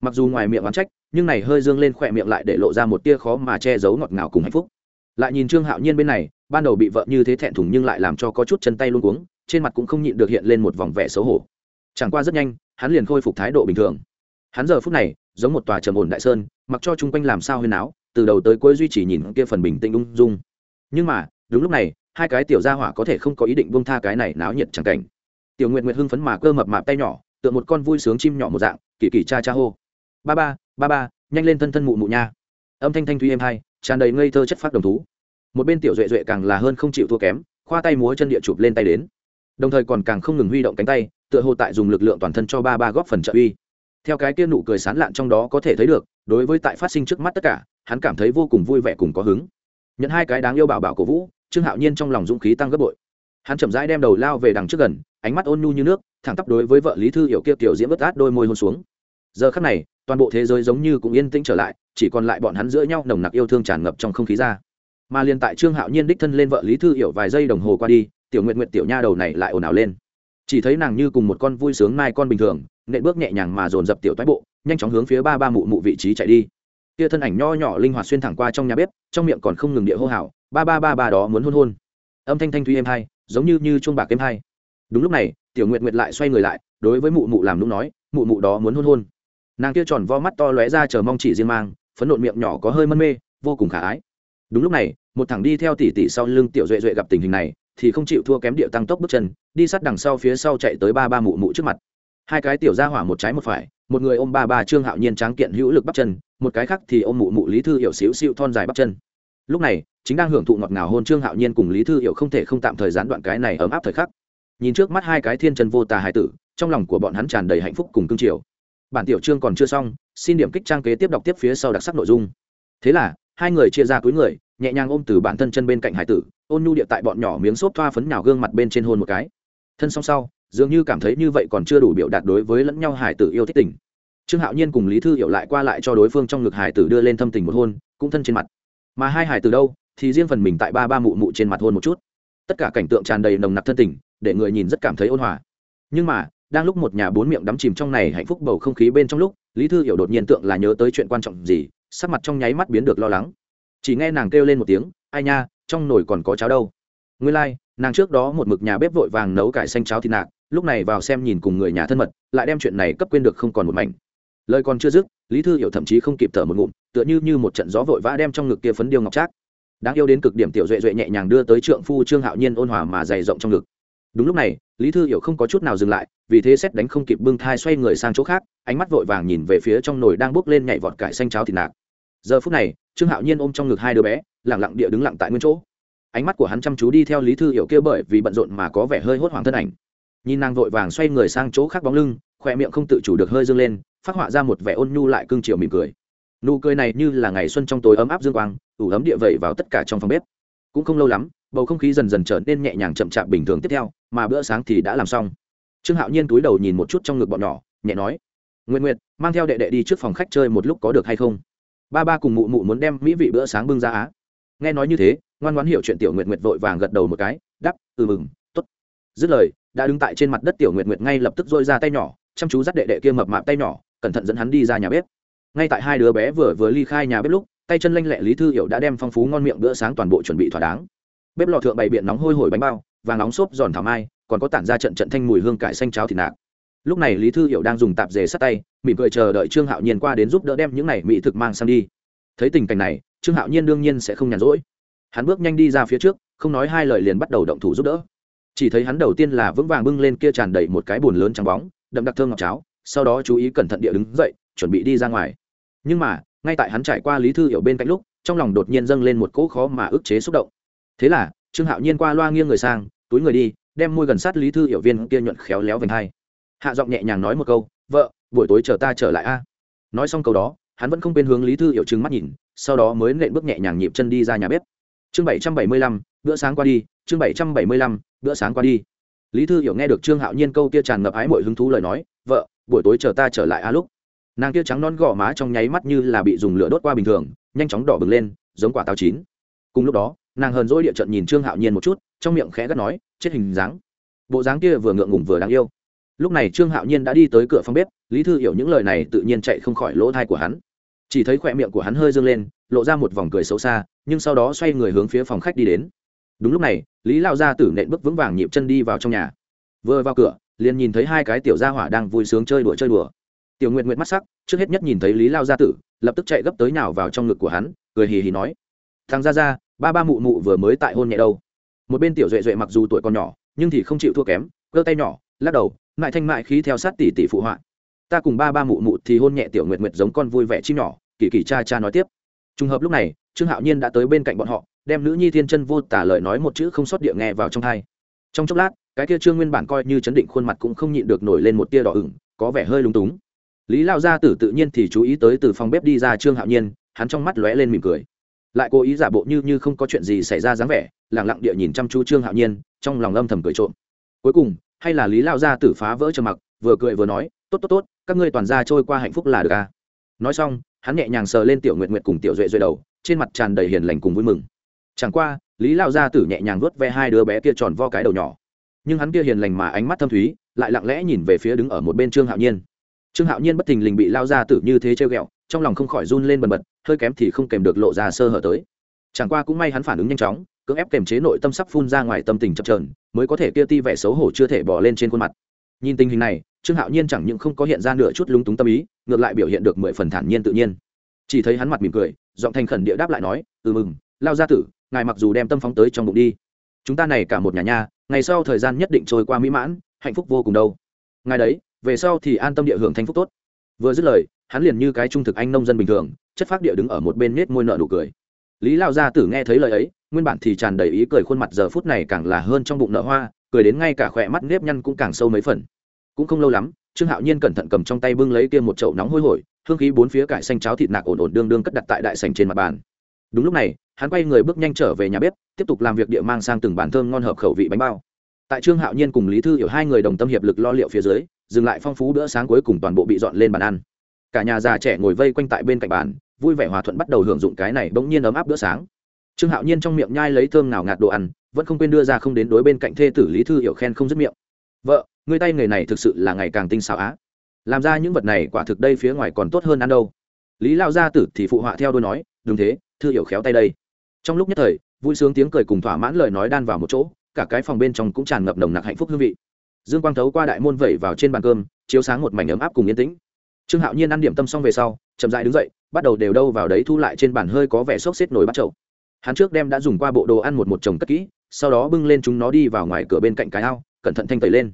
mặc dù ngoài miệng oán trách, nhưng này hơi dương lên khỏe miệng lại để lộ ra một tia khó mà che giấu ngọt ngào cùng hạnh phúc. Lại nhìn trương hạo nhiên bên này, ban đầu bị vợ như thế thẹn thùng nhưng lại làm cho có chút chân tay luôn cuống, trên mặt cũng không nhịn được hiện lên một vòng vẻ xấu hổ. Chẳng qua rất nhanh, hắn liền khôi phục thái độ bình thường. Hắn giờ phút này, giống một tòa trầm ổn đại sơn, mặc cho chung quanh làm sao huyên áo từ đầu tới cuối duy trì nhìn kia phần bình tĩnh ung dung. Nhưng mà, đúng lúc này, hai cái tiểu gia hỏa có thể không có ý định buông tha cái này náo nhiệt chẳng cảnh. Tiểu nguyệt nguyệt hưng phấn mà cơ mập mạp tay nhỏ, tựa một con vui sướng chim nhỏ một dạng, kỳ kỳ cha cha hô ba ba ba ba, nhanh lên thân thân mụ mụ nha. Âm thanh thanh thúy êm hai, tràn đầy ngây thơ chất phát đồng thú. Một bên tiểu duệ duệ càng là hơn không chịu thua kém, khoa tay múa chân địa chụp lên tay đến. Đồng thời còn càng không ngừng huy động cánh tay, tựa hồ tại dùng lực lượng toàn thân cho ba ba góp phần trợ uy. Theo cái kia nụ cười sán lạn trong đó có thể thấy được, đối với tại phát sinh trước mắt tất cả, hắn cảm thấy vô cùng vui vẻ cùng có hứng. Nhận hai cái đáng yêu bảo bảo cổ vũ, trương hạo nhiên trong lòng dũng khí tăng gấp bội. Hắn chậm rãi đem đầu lao về đằng trước gần, ánh mắt ôn nhu như nước, thẳng tắp đối với vợ lý thư hiểu kia tiểu diễm bất át đôi môi hôn xuống. Giờ khắc này toàn bộ thế giới giống như cũng yên tĩnh trở lại, chỉ còn lại bọn hắn giữa nhau nồng nặc yêu thương tràn ngập trong không khí ra. Mà liền tại trương hạo nhiên đích thân lên vợ lý thư hiểu vài giây đồng hồ qua đi, tiểu nguyện nguyện tiểu nha đầu này lại ồn ào lên. Chỉ thấy nàng như cùng một con vui sướng mai con bình thường, nện bước nhẹ nhàng mà dồn dập tiểu toái bộ, nhanh chóng hướng phía ba ba mụ mụ vị trí chạy đi. Kia thân ảnh nho nhỏ linh hoạt xuyên thẳng qua trong nhà bếp, trong miệng còn không ngừng địa hô hào, ba ba ba ba đó muốn hôn hôn. Âm thanh thanh thuy êm hai giống như như chuông bạc êm hai đúng lúc này, tiểu nguyện nguyện lại xoay người lại, đối với mụ mụ làm lúc nói, mụ mụ đó muốn hôn hôn nàng kia tròn vo mắt to lóe ra chờ mong chỉ riêng mang, phấn nộn miệng nhỏ có hơi mân mê, vô cùng khả ái. Đúng lúc này, một thằng đi theo tỷ tỷ sau lưng tiểu duệ duệ gặp tình hình này, thì không chịu thua kém điệu tăng tốc bước chân, đi sát đằng sau phía sau chạy tới ba ba mụ mụ trước mặt. Hai cái tiểu ra hỏa một trái một phải, một người ôm ba ba trương hạo nhiên tráng kiện hữu lực bắp chân, một cái khác thì ôm mụ mụ lý thư hiểu xíu xịu thon dài bắp chân. Lúc này, chính đang hưởng thụ ngọt ngào hôn trương hạo nhiên cùng lý thư hiểu không thể không tạm thời gián đoạn cái này ấm áp thời khắc. Nhìn trước mắt hai cái thiên chân vô tà hài tử, trong lòng của bọn hắn tràn đầy hạnh phúc cùng cương triều bản tiểu chương còn chưa xong, xin điểm kích trang kế tiếp đọc tiếp phía sau đặc sắc nội dung. Thế là, hai người chia ra cuối người, nhẹ nhàng ôm từ bản thân chân bên cạnh hải tử, ôn nhu địa tại bọn nhỏ miếng xốp thoa phấn nhào gương mặt bên trên hôn một cái. Thân song sau, dường như cảm thấy như vậy còn chưa đủ biểu đạt đối với lẫn nhau hải tử yêu thích tình. Trương hạo nhiên cùng lý thư hiểu lại qua lại cho đối phương trong ngực hải tử đưa lên thâm tình một hôn, cũng thân trên mặt. Mà hai hải tử đâu, thì riêng phần mình tại ba ba mụ mụ trên mặt hôn một chút. Tất cả cảnh tượng tràn đầy nồng nặc thân tình, để người nhìn rất cảm thấy ôn hòa. Nhưng mà đang lúc một nhà bốn miệng đắm chìm trong này hạnh phúc bầu không khí bên trong lúc lý thư hiểu đột nhiên tượng là nhớ tới chuyện quan trọng gì sắc mặt trong nháy mắt biến được lo lắng. Chỉ nghe nàng kêu lên một tiếng ai nha trong nồi còn có cháo đâu? Nguyên lai、like, nàng trước đó một mực nhà bếp vội vàng nấu cải xanh cháo thịt nạc lúc này vào xem nhìn cùng người nhà thân mật lại đem chuyện này cấp quên được không còn một mảnh. Lời còn chưa dứt lý thư hiểu thậm chí không kịp thở một ngụm tựa như như một trận gió vội vã đem trong ngực kia phấn điêu ngọc trác. Đáng yêu đến cực điểm tiểu duệ duệ nhẹ nhàng đưa tới trượng phu trương hạo nhiên ôn hòa mà dày rộng trong ngực đúng lúc này, lý thư hiểu không có chút nào dừng lại, vì thế xét đánh không kịp bưng thai xoay người sang chỗ khác, ánh mắt vội vàng nhìn về phía trong nồi đang bốc lên nhảy vọt cải xanh cháo thịt nạc. Giờ phút này, trương hạo nhiên ôm trong ngực hai đứa bé lẳng lặng địa đứng lặng tại nguyên chỗ. Ánh mắt của hắn chăm chú đi theo lý thư hiểu kia bởi vì bận rộn mà có vẻ hơi hốt hoảng thân ảnh. Nhìn nàng vội vàng xoay người sang chỗ khác bóng lưng khỏe miệng không tự chủ được hơi dâng lên, phát họa ra một vẻ ôn nhu lại cương chiều mỉm cười. Nụ cười này như là ngày xuân trong tối ấm áp dương quang, ủ ấm địa vẩy vào tất cả trong phòng bếp. Cũng không lâu lắm, bầu không khí dần dần trở nên nhẹ nhàng chậm chạp bình thường tiếp theo mà bữa sáng thì đã làm xong. Trương hạo nhiên túi đầu nhìn một chút trong ngực bọn nhỏ, nhẹ nói nguyện nguyện mang theo đệ đệ đi trước phòng khách chơi một lúc có được hay không? Ba ba cùng mụ mụ muốn đem mỹ vị bữa sáng bưng ra á. Nghe nói như thế, ngoan ngoãn hiểu chuyện tiểu nguyện nguyện vội vàng gật đầu một cái đắp ừ mừng t ố t dứt lời, đã đứng tại trên mặt đất tiểu nguyện nguyện ngay lập tức dôi ra tay nhỏ, chăm chú dắt đệ đệ kia mập mạp tay nhỏ, cẩn thận dẫn hắn đi ra nhà bếp. Ngay tại hai đứa bé vừa vừa ly khai nhà bếp lúc, tay chân lanh lẹ lý thư hiểu đã đem phong phú ngon miệng bữa sáng toàn bộ chuẩn bị thỏa đáng. Bếp lò thượng bày biện nóng hôi hổi bánh bao và nóng xốp giòn thảo mai, còn có tản ra trận trận thanh mùi hương cải xanh cháo thịt nạc. Lúc này lý thư hiểu đang dùng tạp dề sát tay, mỉm cười chờ đợi trương hạo nhiên qua đến giúp đỡ đem những này mỹ thực mang sang đi. Thấy tình cảnh này, trương hạo nhiên đương nhiên sẽ không nhàn rỗi. Hắn bước nhanh đi ra phía trước, không nói hai lời liền bắt đầu động thủ giúp đỡ. Chỉ thấy hắn đầu tiên là vững vàng bưng lên kia tràn đầy một cái bùn lớn trắng bóng, đậm đặc thơm ngọc cháo, sau đó chú ý cẩn thận địa đứng dậy, chuẩn bị đi ra ngoài. Nhưng mà, ngay tại hắn trải qua lý thư hiểu bên cạnh lúc, trong lòng đột nhiên dâng lên một cỗ khó mà ức chế xúc động. Thế là trương hạo nhiên qua loa nghiêng người sang, túi người đi, đem môi gần sát lý thư hiểu viên kia nhuận khéo léo vành hai. Hạ giọng nhẹ nhàng nói một câu, vợ, buổi tối chờ ta trở lại a. Nói xong câu đó, hắn vẫn không bên hướng lý thư hiểu trừng mắt nhìn, sau đó mới nện bước nhẹ nhàng nhịp chân đi ra nhà bếp. Chương bảy trăm bảy mươi lăm, bữa sáng qua đi, chương bảy trăm bảy mươi lăm, bữa sáng qua đi. Lý thư hiểu nghe được trương hạo nhiên câu kia tràn ngập ái mội hứng thú lời nói, vợ, buổi tối chờ ta trở lại a lúc. Nàng kia trắng non gò má trong nháy mắt như là bị dùng lửa đốt qua bình thường, nhanh chóng đỏ bừng lên, giống quả táo chín. Cùng lúc đó nàng hờn dỗi địa trận nhìn trương hạo nhiên một chút trong miệng khẽ gắt nói chết hình dáng bộ dáng kia vừa ngượng ngùng vừa đáng yêu lúc này trương hạo nhiên đã đi tới cửa phòng bếp lý thư hiểu những lời này tự nhiên chạy không khỏi lỗ thai của hắn chỉ thấy khỏe miệng của hắn hơi dâng lên lộ ra một vòng cười xấu xa nhưng sau đó xoay người hướng phía phòng khách đi đến đúng lúc này lý lao gia tử nện bước vững vàng nhịp chân đi vào trong nhà vừa vào cửa liền nhìn thấy hai cái tiểu gia hỏa đang vui sướng chơi đùa chơi đùa tiểu nguyện nguyện mắt sắc trước hết nhất nhìn thấy lý lao gia tử lập tức chạy gấp tới nào vào trong ngực của hắn cười hì hì nói thằng gia gia ba ba mụ mụ vừa mới tại hôn nhẹ đâu. Một bên tiểu duệ duệ mặc dù tuổi còn nhỏ, nhưng thì không chịu thua kém cơ tay nhỏ, lắc đầu, mại thanh mại khí theo sát tỷ tỷ phụ họa. Ta cùng ba ba mụ mụ thì hôn nhẹ tiểu nguyệt nguyệt giống con vui vẻ chim nhỏ, kỳ kỳ cha cha nói tiếp. Trùng hợp lúc này, trương hạo nhiên đã tới bên cạnh bọn họ, đem nữ nhi thiên chân vô tả lời nói một chữ không sót địa nghe vào trong hai. Trong chốc lát, cái kia trương nguyên bản coi như chấn định khuôn mặt cũng không nhịn được nổi lên một tia đỏ ửng, có vẻ hơi lúng túng. Lý lao gia tử tự nhiên thì chú ý tới từ phòng bếp đi ra trương hạo nhiên, hắn trong mắt lóe lên mỉm cười lại cố ý giả bộ như như không có chuyện gì xảy ra dáng vẻ, lẳng lặng địa nhìn chăm chú trương hạo nhiên, trong lòng âm thầm cười trộm. Cuối cùng, hay là lý lao gia tử phá vỡ trầm mặc, vừa cười vừa nói, tốt tốt tốt, các ngươi toàn ra trôi qua hạnh phúc là được à? Nói xong, hắn nhẹ nhàng sờ lên tiểu nguyện nguyện cùng tiểu duệ duệ đầu, trên mặt tràn đầy hiền lành cùng vui mừng. Chẳng qua, lý lao gia tử nhẹ nhàng vuốt ve hai đứa bé kia tròn vo cái đầu nhỏ. Nhưng hắn kia hiền lành mà ánh mắt thâm thúy, lại lặng lẽ nhìn về phía đứng ở một bên trương hạo nhiên trương hạo nhiên bất thình lình bị lao ra tử như thế treo ghẹo, trong lòng không khỏi run lên bần bật, hơi kém thì không kèm được lộ ra sơ hở tới. Chẳng qua cũng may hắn phản ứng nhanh chóng, cưỡng ép kềm chế nội tâm sắc phun ra ngoài tâm tình chập trờn mới có thể kia ti vẻ xấu hổ chưa thể bỏ lên trên khuôn mặt. Nhìn tình hình này, trương hạo nhiên chẳng những không có hiện ra nửa chút lúng túng tâm ý, ngược lại biểu hiện được mười phần thản nhiên tự nhiên. Chỉ thấy hắn mặt mỉm cười, giọng thành khẩn địa đáp lại nói ừ mừng, lao gia tử, ngài mặc dù đem tâm phóng tới trong bụng đi. Chúng ta này cả một nhà nha, ngày sau thời gian nhất định trôi qua mỹ mãn, hạnh phúc vô cùng đâu. Ngài đấy về sau thì an tâm địa hưởng thanh phúc tốt. Vừa dứt lời, hắn liền như cái trung thực anh nông dân bình thường, chất phác địa đứng ở một bên nết môi nợ nụ cười. Lý lao gia tử nghe thấy lời ấy, nguyên bản thì tràn đầy ý cười khuôn mặt giờ phút này càng là hơn trong bụng nợ hoa, cười đến ngay cả khỏe mắt nếp nhăn cũng càng sâu mấy phần. Cũng không lâu lắm, trương hạo nhiên cẩn thận cầm trong tay bưng lấy kia một chậu nóng hôi hổi, hương khí bốn phía cải xanh cháo thịt nạc ổn ổn đương đương cất đặt tại đại sành trên mặt bàn. Đúng lúc này, hắn quay người bước nhanh trở về nhà bếp, tiếp tục làm việc địa mang sang từng bàn thơm ngon hợp khẩu vị bánh bao. Tại trương hạo nhiên cùng lý thư hiểu hai người đồng tâm hiệp lực lo liệu phía dưới dừng lại phong phú bữa sáng cuối cùng toàn bộ bị dọn lên bàn ăn. Cả nhà già trẻ ngồi vây quanh tại bên cạnh bàn, vui vẻ hòa thuận bắt đầu hưởng dụng cái này bỗng nhiên ấm áp bữa sáng. Trương hạo nhiên trong miệng nhai lấy thơm nào ngạt đồ ăn, vẫn không quên đưa ra không đến đối bên cạnh thê tử lý thư hiểu khen không dứt miệng. Vợ người tay nghề này thực sự là ngày càng tinh xảo á. Làm ra những vật này quả thực đây phía ngoài còn tốt hơn ăn đâu. Lý lao gia tử thì phụ họa theo đôi nói, đúng thế, thư hiểu khéo tay đây. Trong lúc nhất thời, vui sướng tiếng cười cùng thỏa mãn lời nói đan vào một chỗ, cả cái phòng bên trong cũng tràn ngập nồng nặc hạnh phúc hương vị dương quang thấu qua đại môn vẩy vào trên bàn cơm, chiếu sáng một mảnh ấm áp cùng yên tĩnh. Trương hạo nhiên ăn điểm tâm xong về sau, chậm dại đứng dậy, bắt đầu đều đâu vào đấy thu lại trên bàn hơi có vẻ xốc xếp nổi bắt chậu. Hắn trước đem đã dùng qua bộ đồ ăn một một chồng cất kỹ, sau đó bưng lên chúng nó đi vào ngoài cửa bên cạnh cái ao, cẩn thận thanh tẩy lên.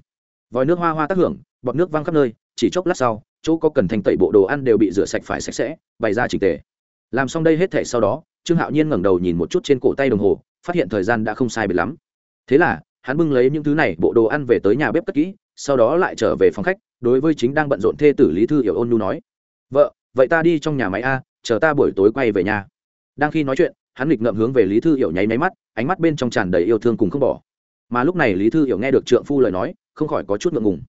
Vòi nước hoa hoa tác hưởng, bọt nước văng khắp nơi, chỉ chốc lát sau, chỗ có cần thanh tẩy bộ đồ ăn đều bị rửa sạch phải sạch sẽ, bày ra trình tề. Làm xong đây hết thể sau đó, trương hạo nhiên ngẩng đầu nhìn một chút trên cổ tay đồng hồ, phát hiện thời gian đã không sai biệt lắm. Thế là hắn bưng lấy những thứ này, bộ đồ ăn về tới nhà bếp cất kỹ, sau đó lại trở về phòng khách, đối với chính đang bận rộn thê tử lý thư hiểu ôn nhu nói, vợ, vậy ta đi trong nhà máy a, chờ ta buổi tối quay về nhà. Đang khi nói chuyện, hắn nghịch ngợm hướng về lý thư hiểu nháy máy mắt, ánh mắt bên trong tràn đầy yêu thương cùng không bỏ. Mà lúc này lý thư hiểu nghe được trượng phu lời nói, không khỏi có chút ngượng ngùng.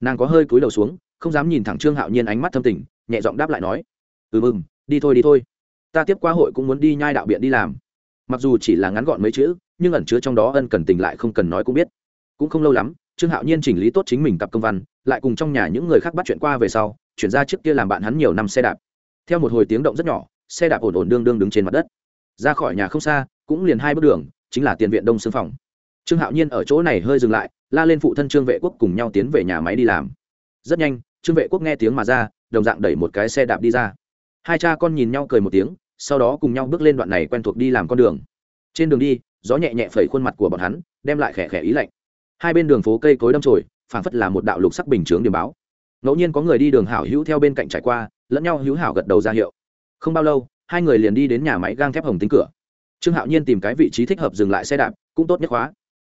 Nàng có hơi cúi đầu xuống, không dám nhìn thẳng trương hạo nhiên ánh mắt thâm tình, nhẹ giọng đáp lại nói ừ mừng, đi thôi đi thôi. Ta tiếp qua hội cũng muốn đi nhai đạo biện đi làm. Mặc dù chỉ là ngắn gọn mấy chữ nhưng ẩn chứa trong đó ân cần tình lại không cần nói cũng biết. Cũng không lâu lắm, trương hạo nhiên chỉnh lý tốt chính mình cặp công văn, lại cùng trong nhà những người khác bắt chuyện qua về sau, chuyển ra trước kia làm bạn hắn nhiều năm xe đạp. Theo một hồi tiếng động rất nhỏ, xe đạp ổn ổn đương đương đứng trên mặt đất. Ra khỏi nhà không xa, cũng liền hai bước đường, chính là tiền viện đông xương phòng. Trương hạo nhiên ở chỗ này hơi dừng lại, la lên phụ thân trương vệ quốc cùng nhau tiến về nhà máy đi làm. Rất nhanh, trương vệ quốc nghe tiếng mà ra, đồng dạng đẩy một cái xe đạp đi ra. Hai cha con nhìn nhau cười một tiếng, sau đó cùng nhau bước lên đoạn này quen thuộc đi làm con đường. Trên đường đi gió nhẹ nhẹ phẩy khuôn mặt của bọn hắn, đem lại khẽ khẽ ý lạnh. Hai bên đường phố cây cối đâm trồi phảng phất là một đạo lục sắc bình chướng điểm báo. Ngẫu nhiên có người đi đường hảo hữu theo bên cạnh trải qua, lẫn nhau hữu hảo gật đầu ra hiệu. Không bao lâu, hai người liền đi đến nhà máy gang thép hồng tính cửa. Trương hạo nhiên tìm cái vị trí thích hợp dừng lại xe đạp, cũng tốt nhất khóa.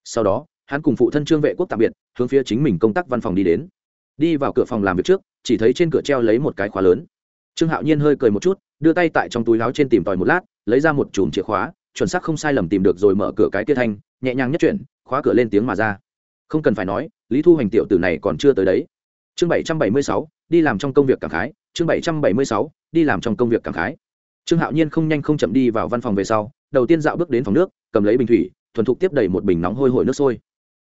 Sau đó, hắn cùng phụ thân trương vệ quốc tạm biệt, hướng phía chính mình công tác văn phòng đi đến. Đi vào cửa phòng làm việc trước, chỉ thấy trên cửa treo lấy một cái khóa lớn. Trương hạo nhiên hơi cười một chút, đưa tay tại trong túi láo trên tìm tòi một lát, lấy ra một chùm chìa khóa chuẩn xác không sai lầm tìm được rồi mở cửa cái tia thanh, nhẹ nhàng nhất chuyển, khóa cửa lên tiếng mà ra. Không cần phải nói, lý thu hành tiểu tử này còn chưa tới đấy. Chương bảy trăm bảy mươi sáu, đi làm trong công việc cảm khái. Chương bảy trăm bảy mươi sáu, đi làm trong công việc cảm khái. Trương hạo nhiên không nhanh không chậm đi vào văn phòng về sau, đầu tiên dạo bước đến phòng nước, cầm lấy bình thủy, thuần thục tiếp đầy một bình nóng hôi hổi nước sôi.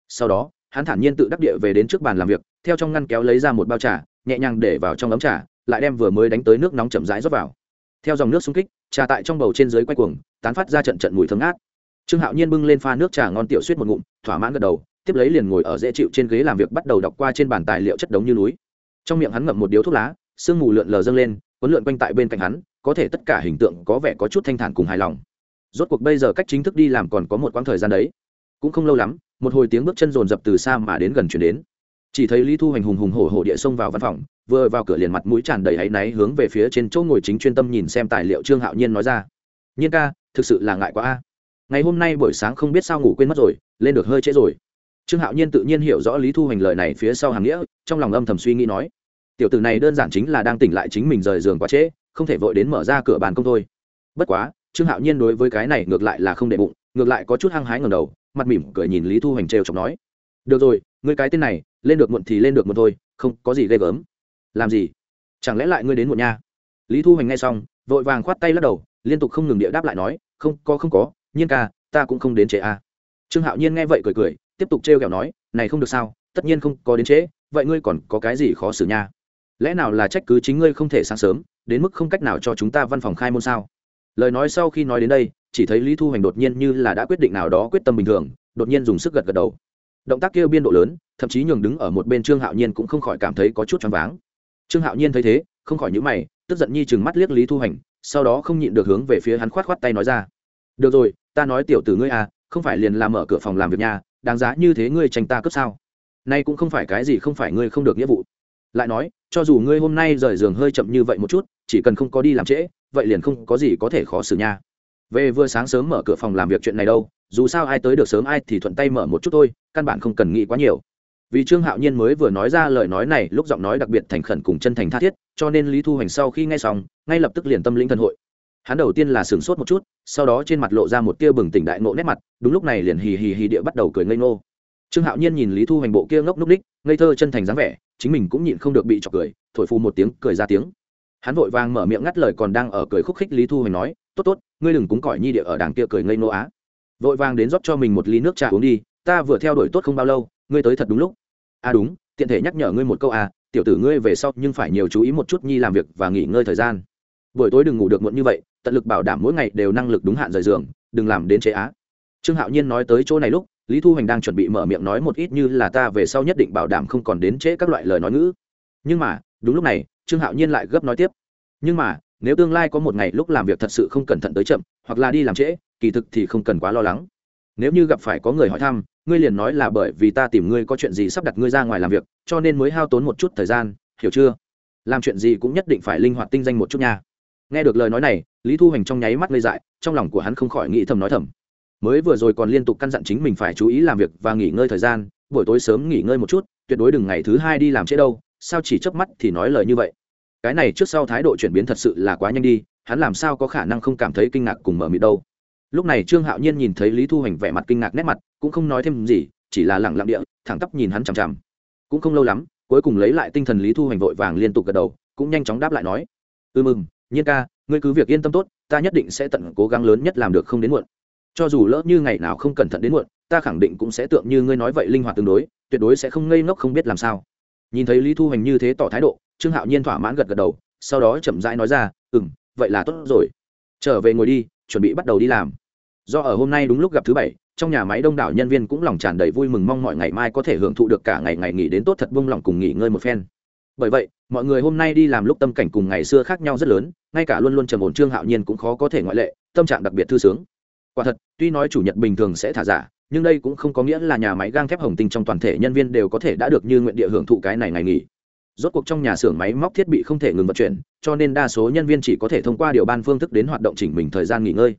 Sau đó, hắn thản nhiên tự đắc địa về đến trước bàn làm việc, theo trong ngăn kéo lấy ra một bao trà, nhẹ nhàng để vào trong ấm trà, lại đem vừa mới đánh tới nước nóng chậm rãi rót vào theo dòng nước xung kích, trà tại trong bầu trên dưới quay cuồng, tán phát ra trận trận mùi thơm ngát. Trương hạo nhiên bưng lên pha nước trà ngon tiểu suýt một ngụm, thỏa mãn gật đầu, tiếp lấy liền ngồi ở dễ chịu trên ghế làm việc bắt đầu đọc qua trên bàn tài liệu chất đống như núi. Trong miệng hắn ngậm một điếu thuốc lá, sương mù lượn lờ dâng lên quấn lượn quanh tại bên cạnh hắn, có thể tất cả hình tượng có vẻ có chút thanh thản cùng hài lòng. Rốt cuộc bây giờ cách chính thức đi làm còn có một quãng thời gian đấy. Cũng không lâu lắm, một hồi tiếng bước chân rồn rập từ xa mà đến gần chuyển đến. Chỉ thấy lý thu hành hùng hùng hổ hổ địa xông vào văn phòng vừa vào cửa liền mặt mũi tràn đầy áy náy hướng về phía trên chỗ ngồi chính chuyên tâm nhìn xem tài liệu trương hạo nhiên nói ra. Nhiên ca, thực sự là ngại quá a. Ngày hôm nay buổi sáng không biết sao ngủ quên mất rồi, lên được hơi trễ rồi. Trương hạo nhiên tự nhiên hiểu rõ lý thu hành lời này phía sau hàng nghĩa, trong lòng âm thầm suy nghĩ nói, tiểu tử này đơn giản chính là đang tỉnh lại chính mình rời giường quá trễ, không thể vội đến mở ra cửa bàn công thôi. Bất quá, trương hạo nhiên đối với cái này ngược lại là không đệ bụng, ngược lại có chút hăng hái ngầm đầu, mặt mỉm cười nhìn lý thu hành trêu chọc nói, được rồi người cái tên này, lên được muộn thì lên được muộn thôi, không có gì ghê gớm làm gì? Chẳng lẽ lại ngươi đến muộn nha? Lý thu hành nghe xong, vội vàng khoát tay lắc đầu, liên tục không ngừng địa đáp lại nói, không, có không có, nhiên ca, ta cũng không đến trễ à. trương hạo nhiên nghe vậy cười cười, tiếp tục trêu ghẹo nói, này không được sao, tất nhiên không có đến trễ, vậy ngươi còn có cái gì khó xử nha? Lẽ nào là trách cứ chính ngươi không thể sáng sớm, đến mức không cách nào cho chúng ta văn phòng khai môn sao? Lời nói sau khi nói đến đây, chỉ thấy lý thu hoành đột nhiên như là đã quyết định nào đó quyết tâm bình thường, đột nhiên dùng sức gật gật đầu. Động tác kia biên độ lớn, thậm chí nhường đứng ở một bên trương hạo nhiên cũng không khỏi cảm thấy có chút choáng váng trương hạo nhiên thấy thế không khỏi nhữ mày tức giận nhi chừng mắt liếc lý thu Hành, sau đó không nhịn được hướng về phía hắn khoát khoát tay nói ra. Được rồi ta nói tiểu tử ngươi à không phải liền làm mở cửa phòng làm việc nhà đáng giá như thế ngươi tranh ta cướp sao? Nay cũng không phải cái gì không phải ngươi không được nghĩa vụ. Lại nói cho dù ngươi hôm nay rời giường hơi chậm như vậy một chút chỉ cần không có đi làm trễ vậy liền không có gì có thể khó xử nha. Về vừa sáng sớm mở cửa phòng làm việc chuyện này đâu dù sao ai tới được sớm ai thì thuận tay mở một chút thôi căn bản không cần nghĩ quá nhiều vì trương hạo nhiên mới vừa nói ra lời nói này, lúc giọng nói đặc biệt thành khẩn cùng chân thành tha thiết, cho nên lý thu hoành sau khi nghe xong, ngay lập tức liền tâm lĩnh thần hội. Hắn đầu tiên là sửng sốt một chút, sau đó trên mặt lộ ra một tia bừng tỉnh đại ngộ nét mặt, đúng lúc này liền hì hì hì địa bắt đầu cười ngây ngô. Trương hạo nhiên nhìn lý thu hoành bộ kia ngốc núc ních, ngây thơ chân thành dáng vẻ, chính mình cũng nhịn không được bị chọc cười, thổi phù một tiếng, cười ra tiếng. Hắn vội vàng mở miệng ngắt lời còn đang ở cười khúc khích lý thu hoành nói, tốt tốt, ngươi đừng cúng cỏi nhi địa ở đàng kia cười ngây ngô á. Vội vàng đến rót cho mình một ly nước trà uống đi, ta vừa theo đuổi tốt không bao lâu, ngươi tới thật đúng lúc à đúng, tiện thể nhắc nhở ngươi một câu à tiểu tử ngươi về sau nhưng phải nhiều chú ý một chút nhi làm việc và nghỉ ngơi thời gian. Buổi tối đừng ngủ được muộn như vậy, tận lực bảo đảm mỗi ngày đều năng lực đúng hạn rời giường, đừng làm đến chế á. Trương hạo nhiên nói tới chỗ này lúc, lý thu hoành đang chuẩn bị mở miệng nói một ít như là ta về sau nhất định bảo đảm không còn đến trễ các loại lời nói ngữ. Nhưng mà, đúng lúc này, trương hạo nhiên lại gấp nói tiếp. Nhưng mà, nếu tương lai có một ngày lúc làm việc thật sự không cẩn thận tới chậm, hoặc là đi làm trễ, kỳ thực thì không cần quá lo lắng nếu như gặp phải có người hỏi thăm, ngươi liền nói là bởi vì ta tìm ngươi có chuyện gì sắp đặt ngươi ra ngoài làm việc, cho nên mới hao tốn một chút thời gian, hiểu chưa? Làm chuyện gì cũng nhất định phải linh hoạt tinh danh một chút nha. Nghe được lời nói này, lý thu hoành trong nháy mắt lây dại, trong lòng của hắn không khỏi nghĩ thầm nói thầm. Mới vừa rồi còn liên tục căn dặn chính mình phải chú ý làm việc và nghỉ ngơi thời gian, buổi tối sớm nghỉ ngơi một chút, tuyệt đối đừng ngày thứ hai đi làm trễ đâu, sao chỉ chớp mắt thì nói lời như vậy? Cái này trước sau thái độ chuyển biến thật sự là quá nhanh đi, hắn làm sao có khả năng không cảm thấy kinh ngạc cùng mở mịt đâu? Lúc này trương hạo nhiên nhìn thấy lý thu hoành vẻ mặt kinh ngạc nét mặt, cũng không nói thêm gì, chỉ là lẳng lặng địa, thẳng tắp nhìn hắn chằm chằm. Cũng không lâu lắm, cuối cùng lấy lại tinh thần lý thu hoành vội vàng liên tục gật đầu, cũng nhanh chóng đáp lại nói ư mừng, nhiên ca, ngươi cứ việc yên tâm tốt, ta nhất định sẽ tận cố gắng lớn nhất làm được không đến muộn. Cho dù lỡ như ngày nào không cẩn thận đến muộn, ta khẳng định cũng sẽ tượng như ngươi nói vậy linh hoạt tương đối, tuyệt đối sẽ không ngây ngốc không biết làm sao. Nhìn thấy lý thu hoành như thế tỏ thái độ, trương hạo nhiên thỏa mãn gật gật đầu, sau đó chậm rãi nói ra ừ m vậy là tốt rồi. Trở về ngồi đi, chuẩn bị bắt đầu đi làm do ở hôm nay đúng lúc gặp thứ bảy, trong nhà máy đông đảo nhân viên cũng lòng tràn đầy vui mừng mong mọi ngày mai có thể hưởng thụ được cả ngày ngày nghỉ đến tốt thật buông lòng cùng nghỉ ngơi một phen. Bởi vậy, mọi người hôm nay đi làm lúc tâm cảnh cùng ngày xưa khác nhau rất lớn, ngay cả luôn luôn trầm ổn trương hạo nhiên cũng khó có thể ngoại lệ, tâm trạng đặc biệt thư sướng. Quả thật, tuy nói chủ nhật bình thường sẽ thả giả, nhưng đây cũng không có nghĩa là nhà máy gang thép hồng tinh trong toàn thể nhân viên đều có thể đã được như nguyện địa hưởng thụ cái này ngày nghỉ. Rốt cuộc trong nhà xưởng máy móc thiết bị không thể ngừng vận chuyển, cho nên đa số nhân viên chỉ có thể thông qua điều ban phương thức đến hoạt động chỉnh mình thời gian nghỉ ngơi.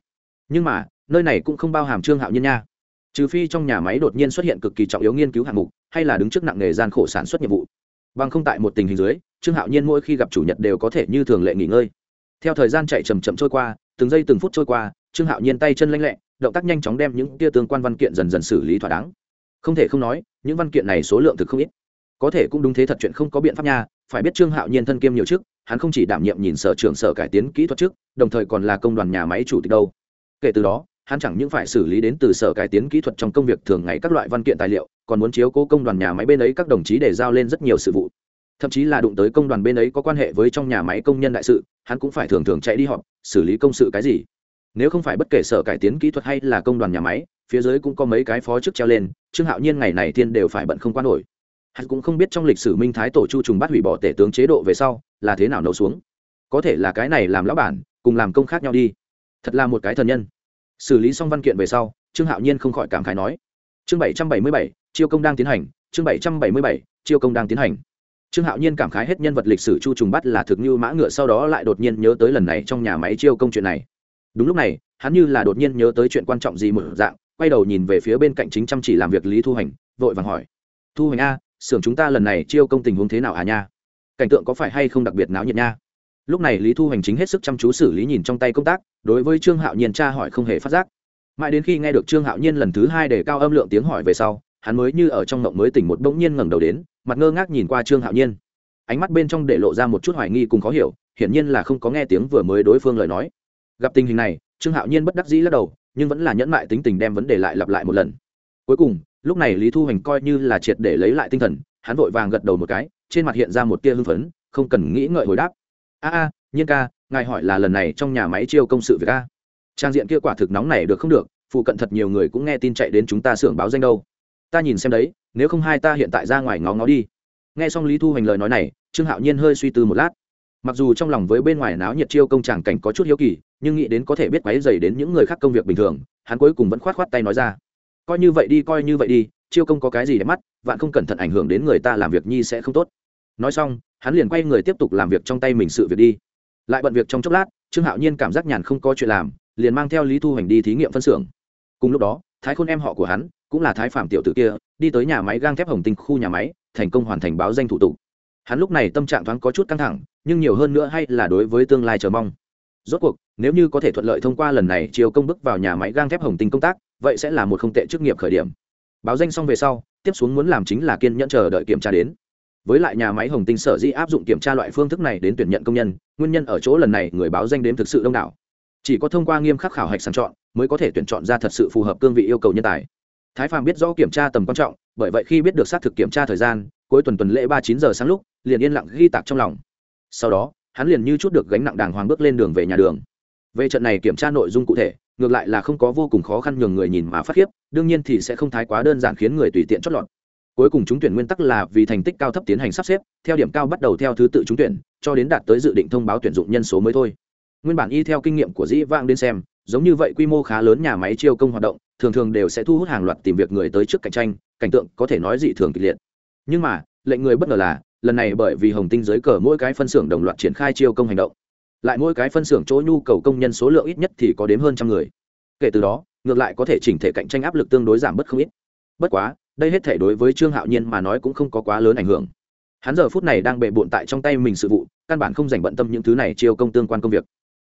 Nhưng mà nơi này cũng không bao hàm trương hạo nhiên nha. Trừ phi trong nhà máy đột nhiên xuất hiện cực kỳ trọng yếu nghiên cứu hạng mục, hay là đứng trước nặng nghề gian khổ sản xuất nhiệm vụ. Bằng không tại một tình hình dưới, trương hạo nhiên mỗi khi gặp chủ nhật đều có thể như thường lệ nghỉ ngơi. Theo thời gian chạy chầm chậm trôi qua, từng giây từng phút trôi qua, trương hạo nhiên tay chân lanh lẹ, động tác nhanh chóng đem những tia tương quan văn kiện dần dần xử lý thỏa đáng. Không thể không nói, những văn kiện này số lượng thực không ít. Có thể cũng đúng thế thật chuyện không có biện pháp nha, phải biết trương hạo nhiên thân kiêm nhiều chức, hắn không chỉ đảm nhiệm nhìn sở trưởng sở cải tiến kỹ thuật trước đồng thời còn là công đoàn nhà máy chủ tịch đâu. Kể từ đó hắn chẳng những phải xử lý đến từ sở cải tiến kỹ thuật trong công việc thường ngày các loại văn kiện tài liệu, còn muốn chiếu cố công đoàn nhà máy bên ấy các đồng chí để giao lên rất nhiều sự vụ. Thậm chí là đụng tới công đoàn bên ấy có quan hệ với trong nhà máy công nhân đại sự, hắn cũng phải thường thường chạy đi họp, xử lý công sự cái gì. Nếu không phải bất kể sở cải tiến kỹ thuật hay là công đoàn nhà máy, phía dưới cũng có mấy cái phó chức treo lên, trương hạo nhiên ngày này thiên đều phải bận không quan nổi. Hắn cũng không biết trong lịch sử minh thái tổ chu trùng bắt hủy bỏ tể tướng chế độ về sau, là thế nào nấu xuống. Có thể là cái này làm lão bản, cùng làm công khác nhau đi. Thật là một cái thần nhân xử lý xong văn kiện về sau, trương hạo nhiên không khỏi cảm khái nói, chương bảy trăm bảy mươi bảy, chiêu công đang tiến hành, chương bảy trăm bảy mươi bảy, chiêu công đang tiến hành. Trương hạo nhiên cảm khái hết nhân vật lịch sử chu trùng bắt là thực như mã ngựa sau đó lại đột nhiên nhớ tới lần này trong nhà máy chiêu công chuyện này. Đúng lúc này, hắn như là đột nhiên nhớ tới chuyện quan trọng gì một dạng, quay đầu nhìn về phía bên cạnh chính chăm chỉ làm việc lý thu hành, vội vàng hỏi, thu hành a, xưởng chúng ta lần này chiêu công tình huống thế nào à nha? Cảnh tượng có phải hay không đặc biệt náo nhiệt nha? Lúc này lý thu hành chính hết sức chăm chú xử lý nhìn trong tay công tác, đối với trương hạo nhiên tra hỏi không hề phát giác. Mãi đến khi nghe được trương hạo nhiên lần thứ hai để cao âm lượng tiếng hỏi về sau, hắn mới như ở trong mộng mới tỉnh một bỗng nhiên ngẩng đầu đến, mặt ngơ ngác nhìn qua trương hạo nhiên. Ánh mắt bên trong để lộ ra một chút hoài nghi cùng khó hiểu, hiển nhiên là không có nghe tiếng vừa mới đối phương lời nói. Gặp tình hình này, trương hạo nhiên bất đắc dĩ lắc đầu, nhưng vẫn là nhẫn mại tính tình đem vấn đề lại lặp lại một lần. Cuối cùng, lúc này lý thu hành coi như là triệt để lấy lại tinh thần, hắn vội vàng gật đầu một cái, trên mặt hiện ra một tia hưng phấn, không cần nghĩ ngợi hồi đáp a a, nhiên ca, ngài hỏi là lần này trong nhà máy chiêu công sự việc a. Trang diện kia quả thực nóng này được không được, phụ cận thật nhiều người cũng nghe tin chạy đến chúng ta xưởng báo danh đâu. Ta nhìn xem đấy, nếu không hai ta hiện tại ra ngoài ngó ngó đi. Nghe xong lý thu hoành lời nói này, trương hạo nhiên hơi suy tư một lát. Mặc dù trong lòng với bên ngoài náo nhiệt chiêu công tràng cảnh có chút hiếu kỳ, nhưng nghĩ đến có thể biết quáy dày đến những người khác công việc bình thường, hắn cuối cùng vẫn khoát khoát tay nói ra. Coi như vậy đi, coi như vậy đi, chiêu công có cái gì để mắt, vạn không cẩn thận ảnh hưởng đến người ta làm việc nhi sẽ không tốt nói xong, hắn liền quay người tiếp tục làm việc trong tay mình sự việc đi. Lại bận việc trong chốc lát, trương hạo nhiên cảm giác nhàn không có chuyện làm, liền mang theo lý thu hoành đi thí nghiệm phân xưởng. Cùng lúc đó, thái khôn em họ của hắn, cũng là thái phạm tiểu tử kia, đi tới nhà máy gang thép hồng tinh khu nhà máy, thành công hoàn thành báo danh thủ tục. Hắn lúc này tâm trạng thoáng có chút căng thẳng, nhưng nhiều hơn nữa hay là đối với tương lai chờ mong. Rốt cuộc, nếu như có thể thuận lợi thông qua lần này chiều công bước vào nhà máy gang thép hồng tinh công tác, vậy sẽ là một không tệ chức nghiệp khởi điểm. Báo danh xong về sau, tiếp xuống muốn làm chính là kiên nhẫn chờ đợi kiểm tra đến với lại nhà máy hồng tinh sở dĩ áp dụng kiểm tra loại phương thức này đến tuyển nhận công nhân, nguyên nhân ở chỗ lần này người báo danh đếm thực sự đông đảo. Chỉ có thông qua nghiêm khắc khảo hạch sàng chọn mới có thể tuyển chọn ra thật sự phù hợp cương vị yêu cầu nhân tài. Thái phàm biết rõ kiểm tra tầm quan trọng, bởi vậy khi biết được xác thực kiểm tra thời gian, cuối tuần tuần lễ ba chín giờ sáng lúc, liền yên lặng ghi tạc trong lòng. Sau đó, hắn liền như chút được gánh nặng đàng hoàng bước lên đường về nhà đường. Về trận này kiểm tra nội dung cụ thể, ngược lại là không có vô cùng khó khăn nhường người nhìn mà phát khiếp, đương nhiên thì sẽ không thái quá đơn giản khiến người tùy tiện chót lọt cuối cùng trúng tuyển nguyên tắc là vì thành tích cao thấp tiến hành sắp xếp, theo điểm cao bắt đầu theo thứ tự trúng tuyển, cho đến đạt tới dự định thông báo tuyển dụng nhân số mới thôi. Nguyên bản y theo kinh nghiệm của dĩ vang đến xem, giống như vậy quy mô khá lớn nhà máy chiêu công hoạt động, thường thường đều sẽ thu hút hàng loạt tìm việc người tới trước cạnh tranh, cảnh tượng có thể nói dị thường kịch liệt. Nhưng mà, lệnh người bất ngờ là, lần này bởi vì hồng tinh giới cờ mỗi cái phân xưởng đồng loạt triển khai chiêu công hành động. Lại mỗi cái phân xưởng chỗ nhu cầu công nhân số lượng ít nhất thì có đến hơn trăm người. Kể từ đó, ngược lại có thể chỉnh thể cạnh tranh áp lực tương đối giảm bất không ít. Bất quá đây hết thể đối với trương hạo nhiên mà nói cũng không có quá lớn ảnh hưởng. Hắn giờ phút này đang bệ bộn tại trong tay mình sự vụ, căn bản không dành bận tâm những thứ này chiêu công tương quan công việc.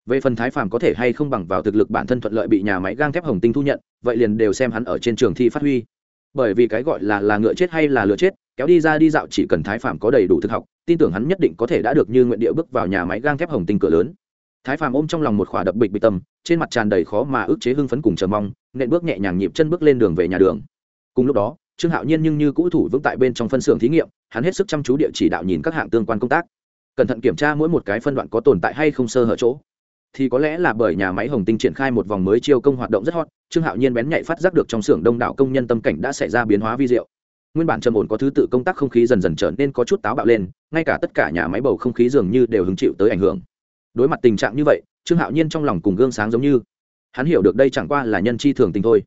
Về phần thái phàm có thể hay không bằng vào thực lực bản thân thuận lợi bị nhà máy gang thép hồng tinh thu nhận, vậy liền đều xem hắn ở trên trường thi phát huy. Bởi vì cái gọi là là ngựa chết hay là lừa chết, kéo đi ra đi dạo chỉ cần thái phàm có đầy đủ thực học, tin tưởng hắn nhất định có thể đã được như nguyện địa bước vào nhà máy gang thép hồng tinh cửa lớn. Thái phàm ôm trong lòng một khỏa đập bịch bịch tâm, trên mặt tràn đầy khó mà ức chế hưng phấn cùng chờ mong, nện bước nhẹ nhàng nhịp chân bước lên đường về nhà đường. Cùng lúc đó trương hạo nhiên nhưng như cũ thủ vững tại bên trong phân xưởng thí nghiệm, hắn hết sức chăm chú địa chỉ đạo nhìn các hạng tương quan công tác. Cẩn thận kiểm tra mỗi một cái phân đoạn có tồn tại hay không sơ hở chỗ. Thì có lẽ là bởi nhà máy hồng tinh triển khai một vòng mới chiêu công hoạt động rất hot, trương hạo nhiên bén nhạy phát giác được trong xưởng đông đảo công nhân tâm cảnh đã xảy ra biến hóa vi diệu. Nguyên bản trầm ổn có thứ tự công tác không khí dần dần trở nên có chút táo bạo lên, ngay cả tất cả nhà máy bầu không khí dường như đều hứng chịu tới ảnh hưởng. Đối mặt tình trạng như vậy, trương hạo nhiên trong lòng cùng gương sáng giống như. Hắn hiểu được đây chẳng qua là nhân chi thường tình thôi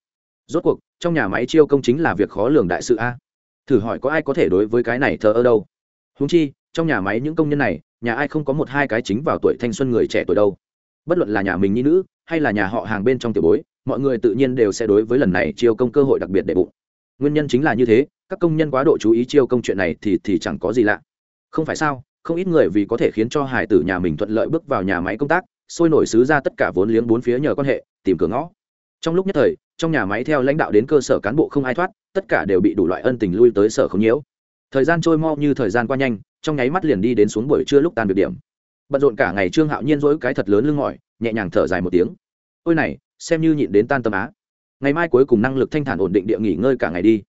rốt cuộc, trong nhà máy chiêu công chính là việc khó lường đại sự a. Thử hỏi có ai có thể đối với cái này thờ ơ đâu? Húng chi, trong nhà máy những công nhân này, nhà ai không có một hai cái chính vào tuổi thanh xuân người trẻ tuổi đâu. Bất luận là nhà mình nhi nữ, hay là nhà họ hàng bên trong tiểu bối, mọi người tự nhiên đều sẽ đối với lần này chiêu công cơ hội đặc biệt để bụng. Nguyên nhân chính là như thế, các công nhân quá độ chú ý chiêu công chuyện này thì thì chẳng có gì lạ. Không phải sao, không ít người vì có thể khiến cho hải tử nhà mình thuận lợi bước vào nhà máy công tác, sôi nổi xứ ra tất cả vốn liếng bốn phía nhờ quan hệ, tìm cửa ngõ. Trong lúc nhất thời trong nhà máy theo lãnh đạo đến cơ sở cán bộ không ai thoát, tất cả đều bị đủ loại ân tình lui tới sở không nhiễu. Thời gian trôi mau như thời gian qua nhanh, trong nháy mắt liền đi đến xuống buổi trưa lúc tan được điểm. Bận rộn cả ngày trương hạo nhiên dỗi cái thật lớn lưng mỏi, nhẹ nhàng thở dài một tiếng. Ôi này, xem như nhịn đến tan tâm á. Ngày mai cuối cùng năng lực thanh thản ổn định địa nghỉ ngơi cả ngày đi.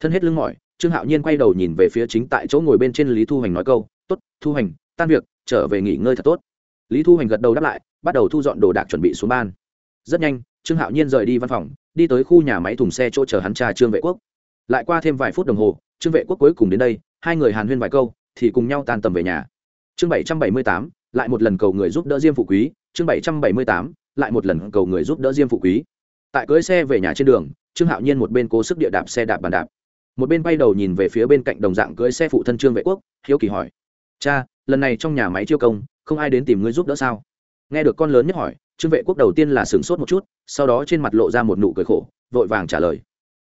Thân hết lưng mỏi, trương hạo nhiên quay đầu nhìn về phía chính tại chỗ ngồi bên trên lý thu hoành nói câu t ố t thu hoành, tan việc, trở về nghỉ ngơi thật tốt. Lý thu hoành gật đầu đáp lại, bắt đầu thu dọn đồ đạc chuẩn bị xuống ban. Rất nhanh, trương hạo nhiên rời đi văn phòng đi tới khu nhà máy thùng xe chỗ chờ hắn cha trương vệ quốc. Lại qua thêm vài phút đồng hồ, trương vệ quốc cuối cùng đến đây, hai người hàn huyên vài câu, thì cùng nhau tan tầm về nhà. Chương bảy trăm bảy mươi tám, lại một lần cầu người giúp đỡ diêm phụ quý. Chương bảy trăm bảy mươi tám, lại một lần cầu người giúp đỡ diêm phụ quý. Tại cưới xe về nhà trên đường, trương hạo nhiên một bên cố sức địa đạp xe đạp bàn đạp. Một bên bay đầu nhìn về phía bên cạnh đồng dạng cưới xe phụ thân trương vệ quốc, hiếu kỳ hỏi, cha, lần này trong nhà máy chiêu công, không ai đến tìm ngươi giúp đỡ sao? Nghe được con lớn nhất hỏi trương vệ quốc đầu tiên là sửng sốt một chút, sau đó trên mặt lộ ra một nụ cười khổ, vội vàng trả lời.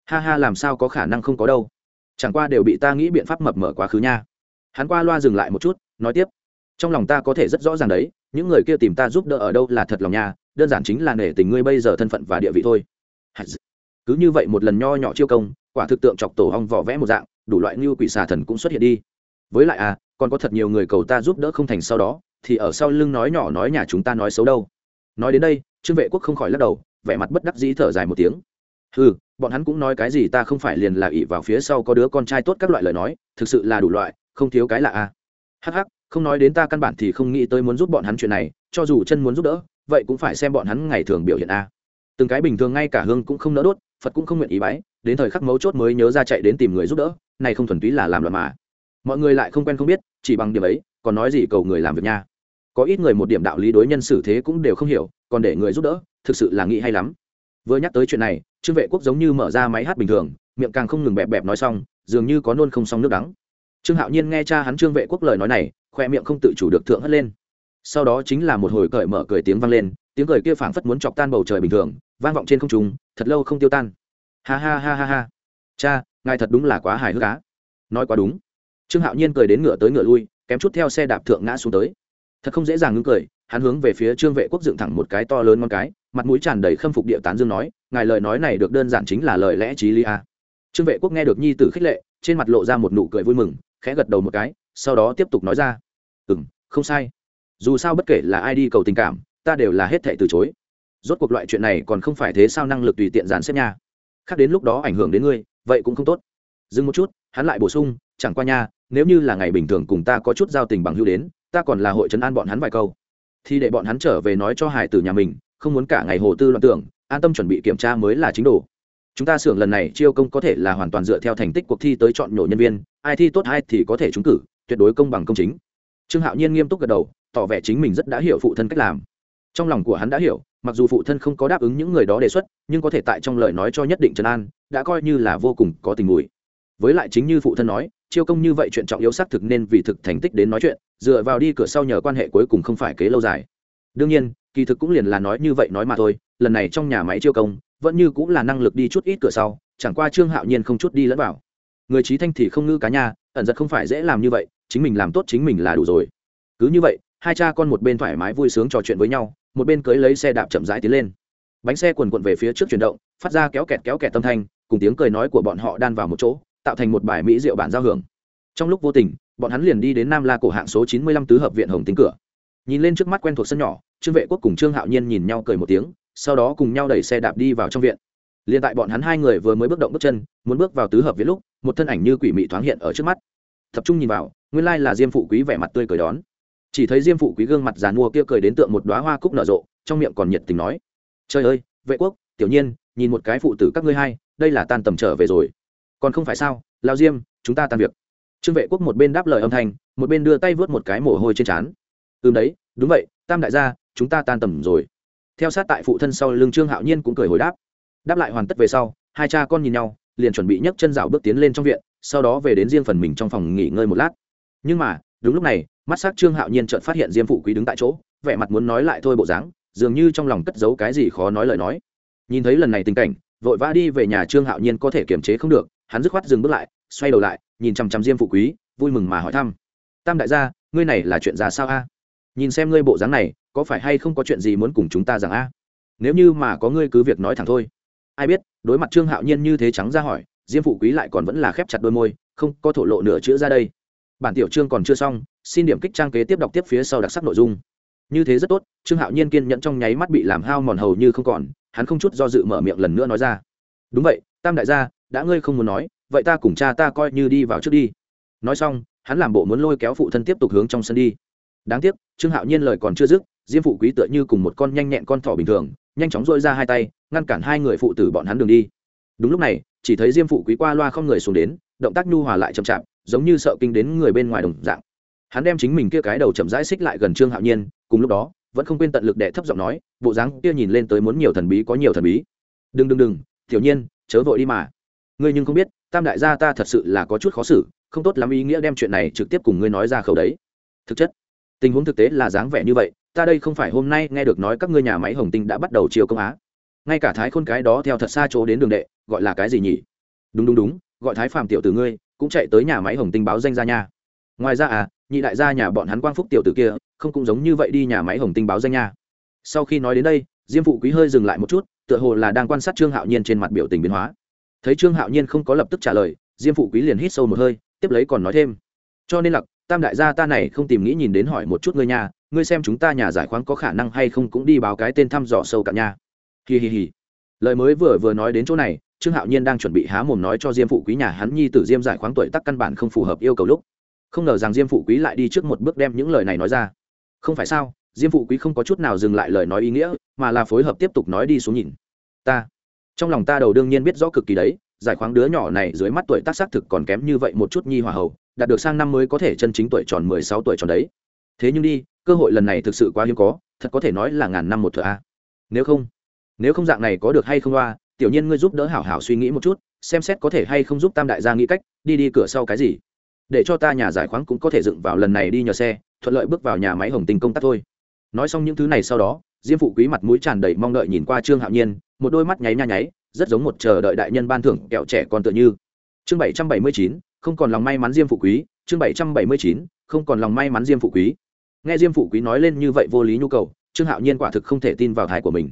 Ha ha, làm sao có khả năng không có đâu? Chẳng qua đều bị ta nghĩ biện pháp mập mở quá khứ nha. Hắn qua loa dừng lại một chút, nói tiếp. Trong lòng ta có thể rất rõ ràng đấy, những người kia tìm ta giúp đỡ ở đâu là thật lòng nha, đơn giản chính là nể tình ngươi bây giờ thân phận và địa vị thôi. Cứ như vậy một lần nho nhỏ chiêu công, quả thực tượng chọc tổ hong vỏ vẽ một dạng, đủ loại như quỷ xà thần cũng xuất hiện đi. Với lại à còn có thật nhiều người cầu ta giúp đỡ không thành sau đó, thì ở sau lưng nói nhỏ nói nhà chúng ta nói xấu đâu nói đến đây, trương vệ quốc không khỏi lắc đầu, vẻ mặt bất đắc dĩ thở dài một tiếng. Ừ bọn hắn cũng nói cái gì ta không phải liền là ỉ vào phía sau có đứa con trai tốt các loại lời nói, thực sự là đủ loại, không thiếu cái lạ à hắc hắc, không nói đến ta căn bản thì không nghĩ tới muốn giúp bọn hắn chuyện này, cho dù chân muốn giúp đỡ, vậy cũng phải xem bọn hắn ngày thường biểu hiện a. Từng cái bình thường ngay cả hương cũng không nỡ đốt, phật cũng không nguyện ý bái, đến thời khắc mấu chốt mới nhớ ra chạy đến tìm người giúp đỡ, này không thuần túy là làm loạn mà. Mọi người lại không quen không biết, chỉ bằng điểm ấy, còn nói gì cầu người làm việc nha có ít người một điểm đạo lý đối nhân xử thế cũng đều không hiểu, còn để người giúp đỡ, thực sự là nghĩ hay lắm. Vừa nhắc tới chuyện này, trương vệ quốc giống như mở ra máy hát bình thường, miệng càng không ngừng bẹp bẹp nói xong, dường như có nôn không xong nước đắng. Trương hạo nhiên nghe cha hắn trương vệ quốc lời nói này, khoe miệng không tự chủ được thượng hất lên. Sau đó chính là một hồi cởi mở cười tiếng vang lên, tiếng cười kia phảng phất muốn chọc tan bầu trời bình thường, vang vọng trên không trung, thật lâu không tiêu tan. Ha ha ha ha ha. Cha, ngài thật đúng là quá hài hước á. Nói quá đúng. Trương hạo nhiên cười đến ngựa tới ngựa lui, kém chút theo xe đạp thượng ngã xuống tới thật không dễ dàng ngưng cười, hắn hướng về phía trương vệ quốc dựng thẳng một cái to lớn ngon cái, mặt mũi tràn đầy khâm phục địa tán dương nói, ngài lời nói này được đơn giản chính là lời lẽ trí lý a. Trương vệ quốc nghe được nhi tử khích lệ, trên mặt lộ ra một nụ cười vui mừng, khẽ gật đầu một cái, sau đó tiếp tục nói ra ừ m không sai. Dù sao bất kể là ai đi cầu tình cảm, ta đều là hết thệ từ chối. Rốt cuộc loại chuyện này còn không phải thế sao năng lực tùy tiện dàn xếp nha. Khác đến lúc đó ảnh hưởng đến ngươi, vậy cũng không tốt. Dừng một chút, hắn lại bổ sung, chẳng qua nha, nếu như là ngày bình thường cùng ta có chút giao tình bằng hữu đến ta còn là hội trấn an bọn hắn vài câu. Thì để bọn hắn trở về nói cho hải tử nhà mình, không muốn cả ngày hồ tư loạn tưởng, an tâm chuẩn bị kiểm tra mới là chính đồ. Chúng ta xưởng lần này chiêu công có thể là hoàn toàn dựa theo thành tích cuộc thi tới chọn nhổ nhân viên, ai thi tốt ai thì có thể trúng cử, tuyệt đối công bằng công chính. Trương hạo nhiên nghiêm túc gật đầu, tỏ vẻ chính mình rất đã hiểu phụ thân cách làm. Trong lòng của hắn đã hiểu, mặc dù phụ thân không có đáp ứng những người đó đề xuất, nhưng có thể tại trong lời nói cho nhất định trần an, đã coi như là vô cùng có tình mùi. Với lại chính như phụ thân nói chiêu công như vậy chuyện trọng yếu xác thực nên vì thực thành tích đến nói chuyện, dựa vào đi cửa sau nhờ quan hệ cuối cùng không phải kế lâu dài. Đương nhiên, kỳ thực cũng liền là nói như vậy nói mà thôi, lần này trong nhà máy chiêu công, vẫn như cũng là năng lực đi chút ít cửa sau, chẳng qua trương hạo nhiên không chút đi lẫn vào. Người trí thanh thì không ngư cá nhà ẩn giật không phải dễ làm như vậy, chính mình làm tốt chính mình là đủ rồi. Cứ như vậy, hai cha con một bên thoải mái vui sướng trò chuyện với nhau, một bên cưới lấy xe đạp chậm rãi tiến lên. Bánh xe quần quận về phía trước chuyển động, phát ra kéo kẹt kéo kẹt tâm thanh, cùng tiếng cười nói của bọn họ đan vào một chỗ tạo thành một bài mỹ diệu bản giao hưởng. Trong lúc vô tình, bọn hắn liền đi đến nam la cổ hạng số chín mươi lăm tứ hợp viện hồng tính cửa. Nhìn lên trước mắt quen thuộc sân nhỏ, trương vệ quốc cùng trương hạo nhiên nhìn nhau cười một tiếng, sau đó cùng nhau đẩy xe đạp đi vào trong viện. Liền tại bọn hắn hai người vừa mới bước động bước chân, muốn bước vào tứ hợp viện lúc, một thân ảnh như quỷ mị thoáng hiện ở trước mắt. Tập trung nhìn vào, nguyên lai là diêm phụ quý vẻ mặt tươi cười đón. Chỉ thấy diêm phụ quý gương mặt giàn mua kia cười đến tượng một đoá hoa cúc nở rộ, trong miệng còn nhiệt tình nói, trời ơi, vệ quốc, tiểu nhiên, nhìn một cái phụ tử các ngươi hai, đây là tan tầm trở về rồi còn không phải sao, lao diêm, chúng ta tan việc. Trương vệ quốc một bên đáp lời âm thanh, một bên đưa tay vớt một cái mồ hôi trên trán. Ừ đấy, đúng vậy, tam đại gia, chúng ta tan tầm rồi. Theo sát tại phụ thân sau lưng trương hạo nhiên cũng cười hồi đáp. Đáp lại hoàn tất về sau, hai cha con nhìn nhau, liền chuẩn bị nhấc chân rào bước tiến lên trong viện, sau đó về đến riêng phần mình trong phòng nghỉ ngơi một lát. Nhưng mà, đúng lúc này, mắt s á c trương hạo nhiên chợt phát hiện diêm phụ quý đứng tại chỗ, vẻ mặt muốn nói lại thôi bộ dáng, dường như trong lòng cất giấu cái gì khó nói lời nói. Nhìn thấy lần này tình cảnh, vội vã đi về nhà trương hạo nhiên có thể kiềm chế không được hắn dứt khoát dừng bước lại, xoay đầu lại, nhìn chằm chằm diêm phụ quý, vui mừng mà hỏi thăm. Tam đại gia, ngươi này là chuyện già sao a? Nhìn xem ngươi bộ dáng này, có phải hay không có chuyện gì muốn cùng chúng ta rằng a? Nếu như mà có ngươi cứ việc nói thẳng thôi. Ai biết, đối mặt trương hạo nhiên như thế trắng ra hỏi, diêm phụ quý lại còn vẫn là khép chặt đôi môi, không có thổ lộ nửa chữ ra đây. Bản tiểu chương còn chưa xong, xin điểm kích trang kế tiếp đọc tiếp phía sau đặc sắc nội dung. Như thế rất tốt, trương hạo nhiên kiên nhẫn trong nháy mắt bị làm hao mòn hầu như không còn, hắn không chút do dự mở miệng lần nữa nói ra. Đúng vậy, tam đại gia đã ngươi không muốn nói, vậy ta cùng cha ta coi như đi vào trước đi. Nói xong, hắn làm bộ muốn lôi kéo phụ thân tiếp tục hướng trong sân đi. Đáng tiếc, trương hạo nhiên lời còn chưa dứt, diêm phụ quý tựa như cùng một con nhanh nhẹn con thỏ bình thường, nhanh chóng dội ra hai tay, ngăn cản hai người phụ tử bọn hắn đường đi. Đúng lúc này, chỉ thấy diêm phụ quý qua loa không người xuống đến, động tác nhu hòa lại chậm chạp, giống như sợ kinh đến người bên ngoài đồng dạng. Hắn đem chính mình kia cái đầu chậm rãi xích lại gần trương hạo nhiên, cùng lúc đó, vẫn không quên tận lực đệ thấp giọng nói, bộ dáng kia nhìn lên tới muốn nhiều thần bí có nhiều thần bí. Đừng đừng đừng, tiểu nhiên, chớ vội đi mà ngươi nhưng không biết, tam đại gia ta thật sự là có chút khó xử, không tốt lắm ý nghĩa đem chuyện này trực tiếp cùng ngươi nói ra khẩu đấy. Thực chất, tình huống thực tế là dáng vẻ như vậy, ta đây không phải hôm nay nghe được nói các ngươi nhà máy hồng tinh đã bắt đầu chiều công á. Ngay cả thái khôn cái đó theo thật xa chỗ đến đường đệ, gọi là cái gì nhỉ? Đúng đúng đúng, gọi thái phàm tiểu tử ngươi, cũng chạy tới nhà máy hồng tinh báo danh ra nha. Ngoài ra à nhị đại gia nhà bọn hắn quang phúc tiểu tử kia, không cũng giống như vậy đi nhà máy hồng tinh báo danh nha. Sau khi nói đến đây, diêm phụ quý hơi dừng lại một chút, tựa hồ là đang quan sát trương hạo nhiên trên mặt biểu tình biến hóa thấy trương hạo nhiên không có lập tức trả lời, diêm phụ quý liền hít sâu một hơi, tiếp lấy còn nói thêm. Cho nên là, tam đại gia ta này không tìm nghĩ nhìn đến hỏi một chút ngươi nhà ngươi xem chúng ta nhà giải khoáng có khả năng hay không cũng đi báo cái tên thăm dò sâu cạn nha. Hi hi hi. Lời mới vừa vừa nói đến chỗ này, trương hạo nhiên đang chuẩn bị há mồm nói cho diêm phụ quý nhà hắn nhi tử diêm giải khoáng tuổi tắc căn bản không phù hợp yêu cầu lúc. Không ngờ rằng diêm phụ quý lại đi trước một bước đem những lời này nói ra. Không phải sao, diêm phụ quý không có chút nào dừng lại lời nói ý nghĩa, mà là phối hợp tiếp tục nói đi xuống nhìn. Ta trong lòng ta đầu đương nhiên biết rõ cực kỳ đấy, giải khoáng đứa nhỏ này dưới mắt tuổi tác xác thực còn kém như vậy một chút nhi hòa hậu, đạt được sang năm mới có thể chân chính tuổi tròn mười sáu tuổi tròn đấy. Thế nhưng đi, cơ hội lần này thực sự quá hiếm có, thật có thể nói là ngàn năm một thợ a. Nếu không nếu không dạng này có được hay không loa tiểu nhiên ngươi giúp đỡ hảo hảo suy nghĩ một chút, xem xét có thể hay không giúp tam đại gia nghĩ cách, đi đi cửa sau cái gì. Để cho ta nhà giải khoáng cũng có thể dựng vào lần này đi nhờ xe, thuận lợi bước vào nhà máy hồng tinh công tác thôi. Nói xong những thứ này sau đó, diêm phụ quý mặt mũi tràn đầy mong đợi nhìn qua trương hạo nhiên một đôi mắt nháy nha nháy, rất giống một chờ đợi đại nhân ban thưởng kẹo trẻ còn tựa như. Chương bảy trăm bảy mươi chín, không còn lòng may mắn diêm phụ quý. Chương bảy trăm bảy mươi chín, không còn lòng may mắn diêm phụ quý. Nghe diêm phụ quý nói lên như vậy vô lý nhu cầu, trương hạo nhiên quả thực không thể tin vào thai của mình.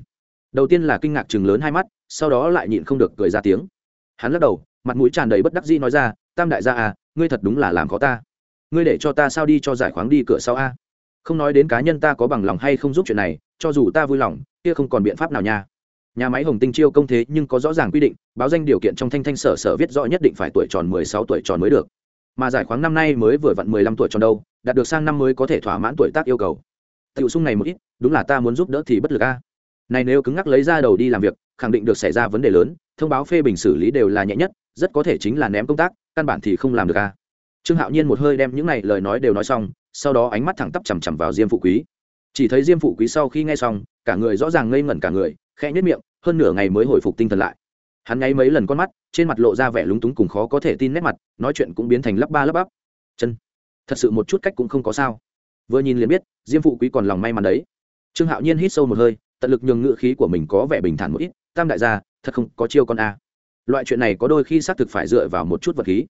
Đầu tiên là kinh ngạc chừng lớn hai mắt, sau đó lại nhịn không được cười ra tiếng. Hắn lắc đầu, mặt mũi tràn đầy bất đắc dĩ nói ra, tam đại gia à ngươi thật đúng là làm khó ta. Ngươi để cho ta sao đi cho giải khoáng đi cửa sau a? Không nói đến cá nhân ta có bằng lòng hay không giúp chuyện này, cho dù ta vui lòng, kia không còn biện pháp nào nha nhà máy hồng tinh chiêu công thế nhưng có rõ ràng quy định, báo danh điều kiện trong thanh thanh sở sở viết rõ nhất định phải tuổi tròn mười sáu tuổi tròn mới được. Mà giải khoáng năm nay mới vừa vặn mười lăm tuổi tròn đâu, đạt được sang năm mới có thể thỏa mãn tuổi tác yêu cầu. Tiểu sung này một ít, đúng là ta muốn giúp đỡ thì bất lực a. Này nếu cứng ngắc lấy ra đầu đi làm việc, khẳng định được xảy ra vấn đề lớn, thông báo phê bình xử lý đều là nhẹ nhất, rất có thể chính là ném công tác, căn bản thì không làm được a. Trương hạo nhiên một hơi đem những này lời nói đều nói xong, sau đó ánh mắt thẳng tắp chằm chằm vào diêm phụ quý. Chỉ thấy diêm phụ quý sau khi nghe xong, cả người rõ ràng ngây ngẩn cả người khẽ nhất miệng, hơn nửa ngày mới hồi phục tinh thần lại. Hắn ngáy mấy lần con mắt, trên mặt lộ ra vẻ lúng túng cùng khó có thể tin nét mặt, nói chuyện cũng biến thành lắp ba lắp bắp. Chân, thật sự một chút cách cũng không có sao. Vừa nhìn liền biết, diêm phụ quý còn lòng may mắn đấy. Trương hạo nhiên hít sâu một hơi, tận lực nhường ngựa khí của mình có vẻ bình thản một ít, tam đại gia, thật không có chiêu con a. Loại chuyện này có đôi khi xác thực phải dựa vào một chút vật khí.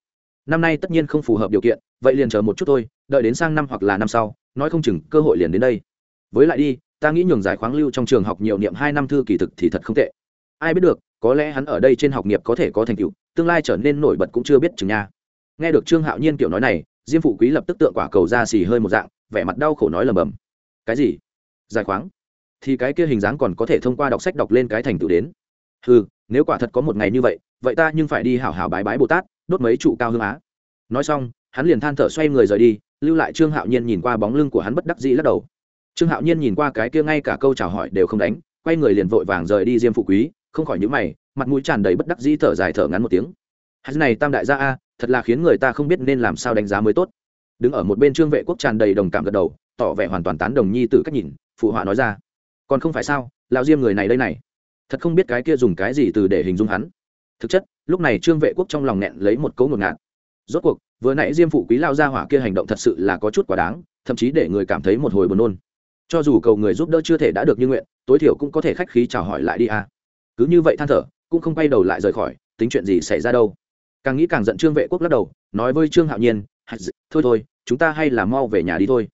Năm nay tất nhiên không phù hợp điều kiện, vậy liền chờ một chút thôi, đợi đến sang năm hoặc là năm sau, nói không chừng cơ hội liền đến đây. Với lại đi ta nghĩ nhường giải khoáng lưu trong trường học nhiều niệm hai năm thư kỳ thực thì thật không tệ. Ai biết được, có lẽ hắn ở đây trên học nghiệp có thể có thành tựu, tương lai trở nên nổi bật cũng chưa biết chừng nha. Nghe được trương hạo nhiên kiểu nói này, diêm phụ quý lập tức tượng quả cầu ra xì hơi một dạng, vẻ mặt đau khổ nói lầm bầm. Cái gì? Giải khoáng? Thì cái kia hình dáng còn có thể thông qua đọc sách đọc lên cái thành tựu đến. Ừ nếu quả thật có một ngày như vậy vậy ta nhưng phải đi hảo hảo bái bái bồ tát, đốt mấy trụ cao hương á. Nói xong, hắn liền than thở xoay người rời đi, lưu lại trương hạo nhiên nhìn qua bóng lưng của hắn bất đắc dĩ lắc đầu trương hạo nhiên nhìn qua cái kia ngay cả câu chào hỏi đều không đánh, quay người liền vội vàng rời đi diêm phụ quý, không khỏi những mày, mặt mũi tràn đầy bất đắc dĩ thở dài thở ngắn một tiếng. Hắn này tam đại gia a, thật là khiến người ta không biết nên làm sao đánh giá mới tốt. Đứng ở một bên trương vệ quốc tràn đầy đồng cảm gật đầu, tỏ vẻ hoàn toàn tán đồng nhi tử cách nhìn, phụ họa nói ra. Còn không phải sao, lão diêm người này đây này, thật không biết cái kia dùng cái gì từ để hình dung hắn. Thực chất, lúc này trương vệ quốc trong lòng nẹn lấy một cấu ngột ngạt. Rốt cuộc, vừa nãy diêm phụ quý lao ra hỏa kia hành động thật sự là có chút quá đáng, thậm chí để người cảm thấy một hồi buồn nôn cho dù cầu người giúp đỡ chưa thể đã được như nguyện, tối thiểu cũng có thể khách khí chào hỏi lại đi à. Cứ như vậy than thở, cũng không quay đầu lại rời khỏi, tính chuyện gì xảy ra đâu. Càng nghĩ càng giận trương vệ quốc lắc đầu, nói với trương hạo nhiên thôi thôi, chúng ta hay là mau về nhà đi thôi.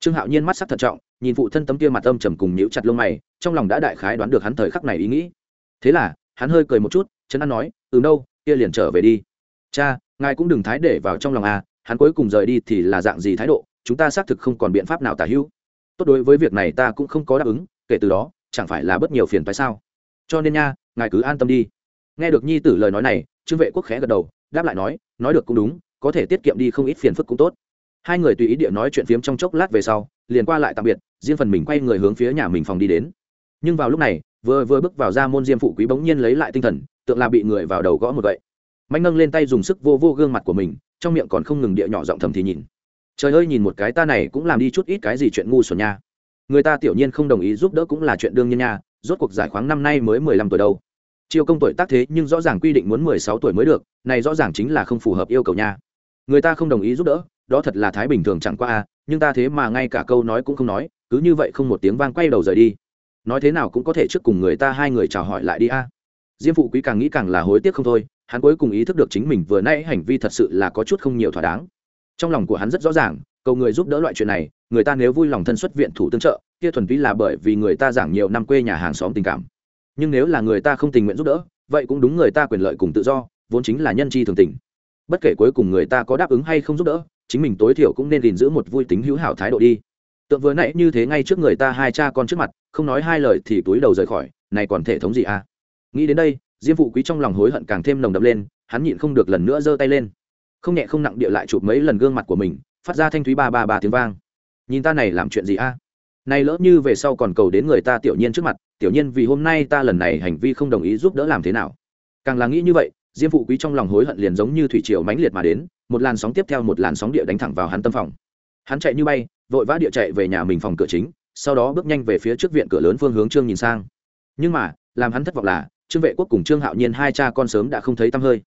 Trương hạo nhiên mắt sắc thận trọng, nhìn phụ thân tấm kia mặt âm trầm cùng nhíu chặt lông mày, trong lòng đã đại khái đoán được hắn thời khắc này ý nghĩ. Thế là, hắn hơi cười một chút, chấn an nói từ đâu, kia liền trở về đi. Cha, ngài cũng đừng thái để vào trong lòng à hắn cuối cùng rời đi thì là dạng gì thái độ, chúng ta xác thực không còn biện pháp nào tả hữu tốt đối với việc này ta cũng không có đáp ứng, kể từ đó, chẳng phải là bất nhiều phiền phải sao? Cho nên nha, ngài cứ an tâm đi. Nghe được nhi tử lời nói này, trương vệ quốc khẽ gật đầu, đáp lại nói nói được cũng đúng, có thể tiết kiệm đi không ít phiền phức cũng tốt. Hai người tùy ý địa nói chuyện phiếm trong chốc lát về sau, liền qua lại tạm biệt, riêng phần mình quay người hướng phía nhà mình phòng đi đến. Nhưng vào lúc này, vừa vừa bước vào ra môn diêm phụ quý bỗng nhiên lấy lại tinh thần, tượng là bị người vào đầu gõ một vậy mạnh nâng lên tay dùng sức vô vô gương mặt của mình, trong miệng còn không ngừng địa nhỏ giọng thầm thì nhìn trời ơi, nhìn một cái ta này cũng làm đi chút ít cái gì chuyện ngu xuẩn nha. Người ta tiểu nhiên không đồng ý giúp đỡ cũng là chuyện đương nhiên nha, rốt cuộc giải khoáng năm nay mới mười lăm tuổi đâu. Chiêu công tuổi tác thế nhưng rõ ràng quy định muốn mười sáu tuổi mới được, này rõ ràng chính là không phù hợp yêu cầu nha. Người ta không đồng ý giúp đỡ, đó thật là thái bình thường chẳng qua a nhưng ta thế mà ngay cả câu nói cũng không nói, cứ như vậy không một tiếng vang quay đầu rời đi. Nói thế nào cũng có thể trước cùng người ta hai người chào hỏi lại đi a. Diêm phụ quý càng nghĩ càng là hối tiếc không thôi, hắn cuối cùng ý thức được chính mình vừa nãy hành vi thật sự là có chút không nhiều thỏa đáng trong lòng của hắn rất rõ ràng, cầu người giúp đỡ loại chuyện này, người ta nếu vui lòng thân xuất viện thủ tương trợ, kia thuần túy là bởi vì người ta giảng nhiều năm quê nhà hàng xóm tình cảm. Nhưng nếu là người ta không tình nguyện giúp đỡ, vậy cũng đúng người ta quyền lợi cùng tự do, vốn chính là nhân chi thường tình. Bất kể cuối cùng người ta có đáp ứng hay không giúp đỡ, chính mình tối thiểu cũng nên gìn giữ một vui tính hữu hảo thái độ đi. Tượng vừa nãy như thế ngay trước người ta hai cha con trước mặt, không nói hai lời thì túi đầu rời khỏi, này còn thể thống gì à? Nghĩ đến đây, diêm phụ quý trong lòng hối hận càng thêm nồng đậm lên, hắn nhịn không được lần nữa giơ tay lên không nhẹ không nặng địa lại chụp mấy lần gương mặt của mình, phát ra thanh thúy ba ba ba tiếng vang. Nhìn ta này làm chuyện gì a? À? này lỡ như về sau còn cầu đến người ta tiểu nhiên trước mặt, tiểu nhiên vì hôm nay ta lần này hành vi không đồng ý giúp đỡ làm thế nào? Càng là nghĩ như vậy, diêm phụ quý trong lòng hối hận liền giống như thủy triều mãnh liệt mà đến, một làn sóng tiếp theo một làn sóng địa đánh thẳng vào hắn tâm phòng. Hắn chạy như bay, vội vã địa chạy về nhà mình phòng cửa chính, sau đó bước nhanh về phía trước viện cửa lớn phương hướng trương nhìn sang. Nhưng mà, làm hắn thất vọng là, trương vệ quốc cùng trương hạo nhiên hai cha con sớm đã không thấy tăm hơi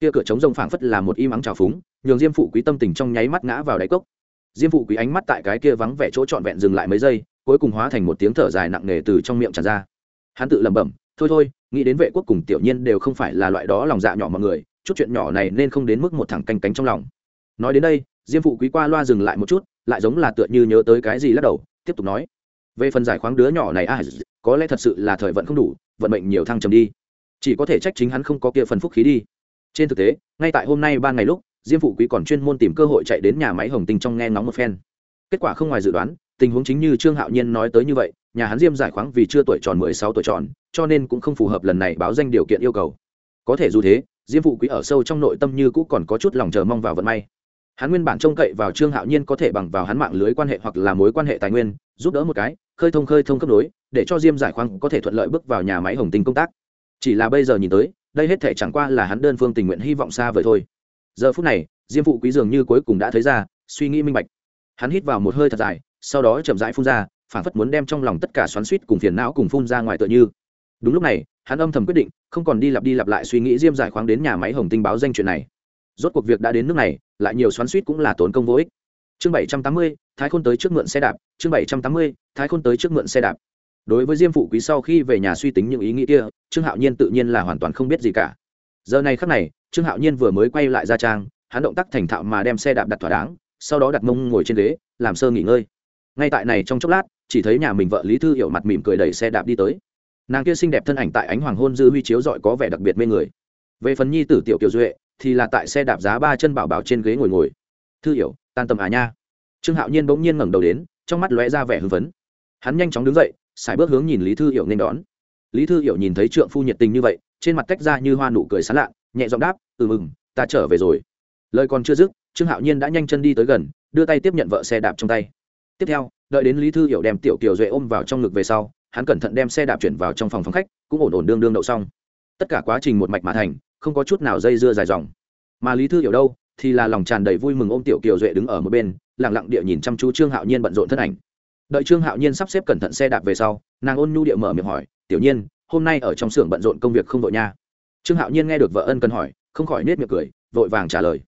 kia cửa trống rông phảng phất là một im ắng trào phúng nhường diêm phụ quý tâm tình trong nháy mắt ngã vào đáy cốc. Diêm phụ quý ánh mắt tại cái kia vắng vẻ chỗ trọn vẹn dừng lại mấy giây cuối cùng hóa thành một tiếng thở dài nặng nề từ trong miệng tràn ra. Hắn tự lẩm bẩm thôi thôi nghĩ đến vệ quốc cùng tiểu nhiên đều không phải là loại đó lòng dạ nhỏ mọi người chút chuyện nhỏ này nên không đến mức một thằng canh cánh trong lòng. Nói đến đây diêm phụ quý qua loa dừng lại một chút lại giống là tựa như nhớ tới cái gì lắc đầu tiếp tục nói về phần giải khoáng đứa nhỏ này à, có lẽ thật sự là thời vận không đủ vận mệnh nhiều thăng trầm đi. Chỉ có thể trách chính hắn không có kia phần phúc khí đi trên thực tế ngay tại hôm nay ban ngày lúc diêm phụ quý còn chuyên môn tìm cơ hội chạy đến nhà máy hồng tinh trong nghe ngóng một phen. Kết quả không ngoài dự đoán tình huống chính như trương hạo nhiên nói tới như vậy nhà hắn diêm giải khoáng vì chưa tuổi tròn mười sáu tuổi tròn cho nên cũng không phù hợp lần này báo danh điều kiện yêu cầu. Có thể dù thế diêm phụ quý ở sâu trong nội tâm như cũ còn có chút lòng chờ mong vào vận may. Hắn nguyên bản trông cậy vào trương hạo nhiên có thể bằng vào hắn mạng lưới quan hệ hoặc là mối quan hệ tài nguyên giúp đỡ một cái khơi thông khơi thông cấp đối, để cho diêm giải khoáng có thể thuận lợi bước vào nhà máy hồng tinh công tác. Chỉ là bây giờ nhìn tới đây hết thể chẳng qua là hắn đơn phương tình nguyện hy vọng xa vời thôi. Giờ phút này, diêm phụ quý dường như cuối cùng đã thấy ra, suy nghĩ minh bạch. Hắn hít vào một hơi thật dài, sau đó chậm rãi phun ra phản phất muốn đem trong lòng tất cả xoắn suýt cùng phiền não cùng phun ra ngoài tựa như. Đúng lúc này, hắn âm thầm quyết định, không còn đi lặp đi lặp lại suy nghĩ diêm giải khoáng đến nhà máy hồng tinh báo danh chuyện này. Rốt cuộc việc đã đến nước này, lại nhiều xoắn suýt cũng là tốn công vô ích. Chương bảy trăm tám mươi, thái khôn tới trước mượn xe đạp. Chương bảy trăm tám mươi, thái khôn tới trước mượn xe đạp đối với diêm phụ quý sau khi về nhà suy tính những ý nghĩ kia, trương hạo nhiên tự nhiên là hoàn toàn không biết gì cả. Giờ này khắc này, trương hạo nhiên vừa mới quay lại ra trang, hắn động tác thành thạo mà đem xe đạp đặt thỏa đáng, sau đó đặt mông ngồi trên ghế, làm sơ nghỉ ngơi. Ngay tại này trong chốc lát, chỉ thấy nhà mình vợ lý thư hiểu mặt mỉm cười đẩy xe đạp đi tới. Nàng kia xinh đẹp thân ảnh tại ánh hoàng hôn dư huy chiếu dọi có vẻ đặc biệt mê người. Về phần nhi tử tiểu kiều duệ, thì là tại xe đạp giá ba chân bảo bảo trên ghế ngồi ngồi. Thư hiểu, tan tầm à nha. Trương hạo nhiên bỗng nhiên ngẩng đầu đến, trong mắt lóe ra vẻ hưng phấn. Hắn nhanh chóng đứng dậy xài bước hướng nhìn lý thư hiểu nên đón. Lý thư hiểu nhìn thấy trượng phu nhiệt tình như vậy, trên mặt tách ra như hoa nụ cười sán lạ, nhẹ giọng đáp ừ mừng, ta trở về rồi. Lời còn chưa dứt, trương hạo nhiên đã nhanh chân đi tới gần, đưa tay tiếp nhận vợ xe đạp trong tay. Tiếp theo, đợi đến lý thư hiểu đem tiểu kiều duệ ôm vào trong ngực về sau, hắn cẩn thận đem xe đạp chuyển vào trong phòng phòng khách, cũng ổn ổn đương đương đậu xong. Tất cả quá trình một mạch mà thành, không có chút nào dây dưa dài dòng. Mà lý thư hiểu đâu, thì là lòng tràn đầy vui mừng ôm tiểu kiều duệ đứng ở một bên lẳng lặng địa nhìn chăm chú trương hạo nhiên bận rộn thân ảnh đợi trương hạo nhiên sắp xếp cẩn thận xe đạp về sau, nàng ôn nhu địa mở miệng hỏi, tiểu nhiên, hôm nay ở trong xưởng bận rộn công việc không vội nha? Trương hạo nhiên nghe được vợ ân cần hỏi, không khỏi nết miệng cười, vội vàng trả lời,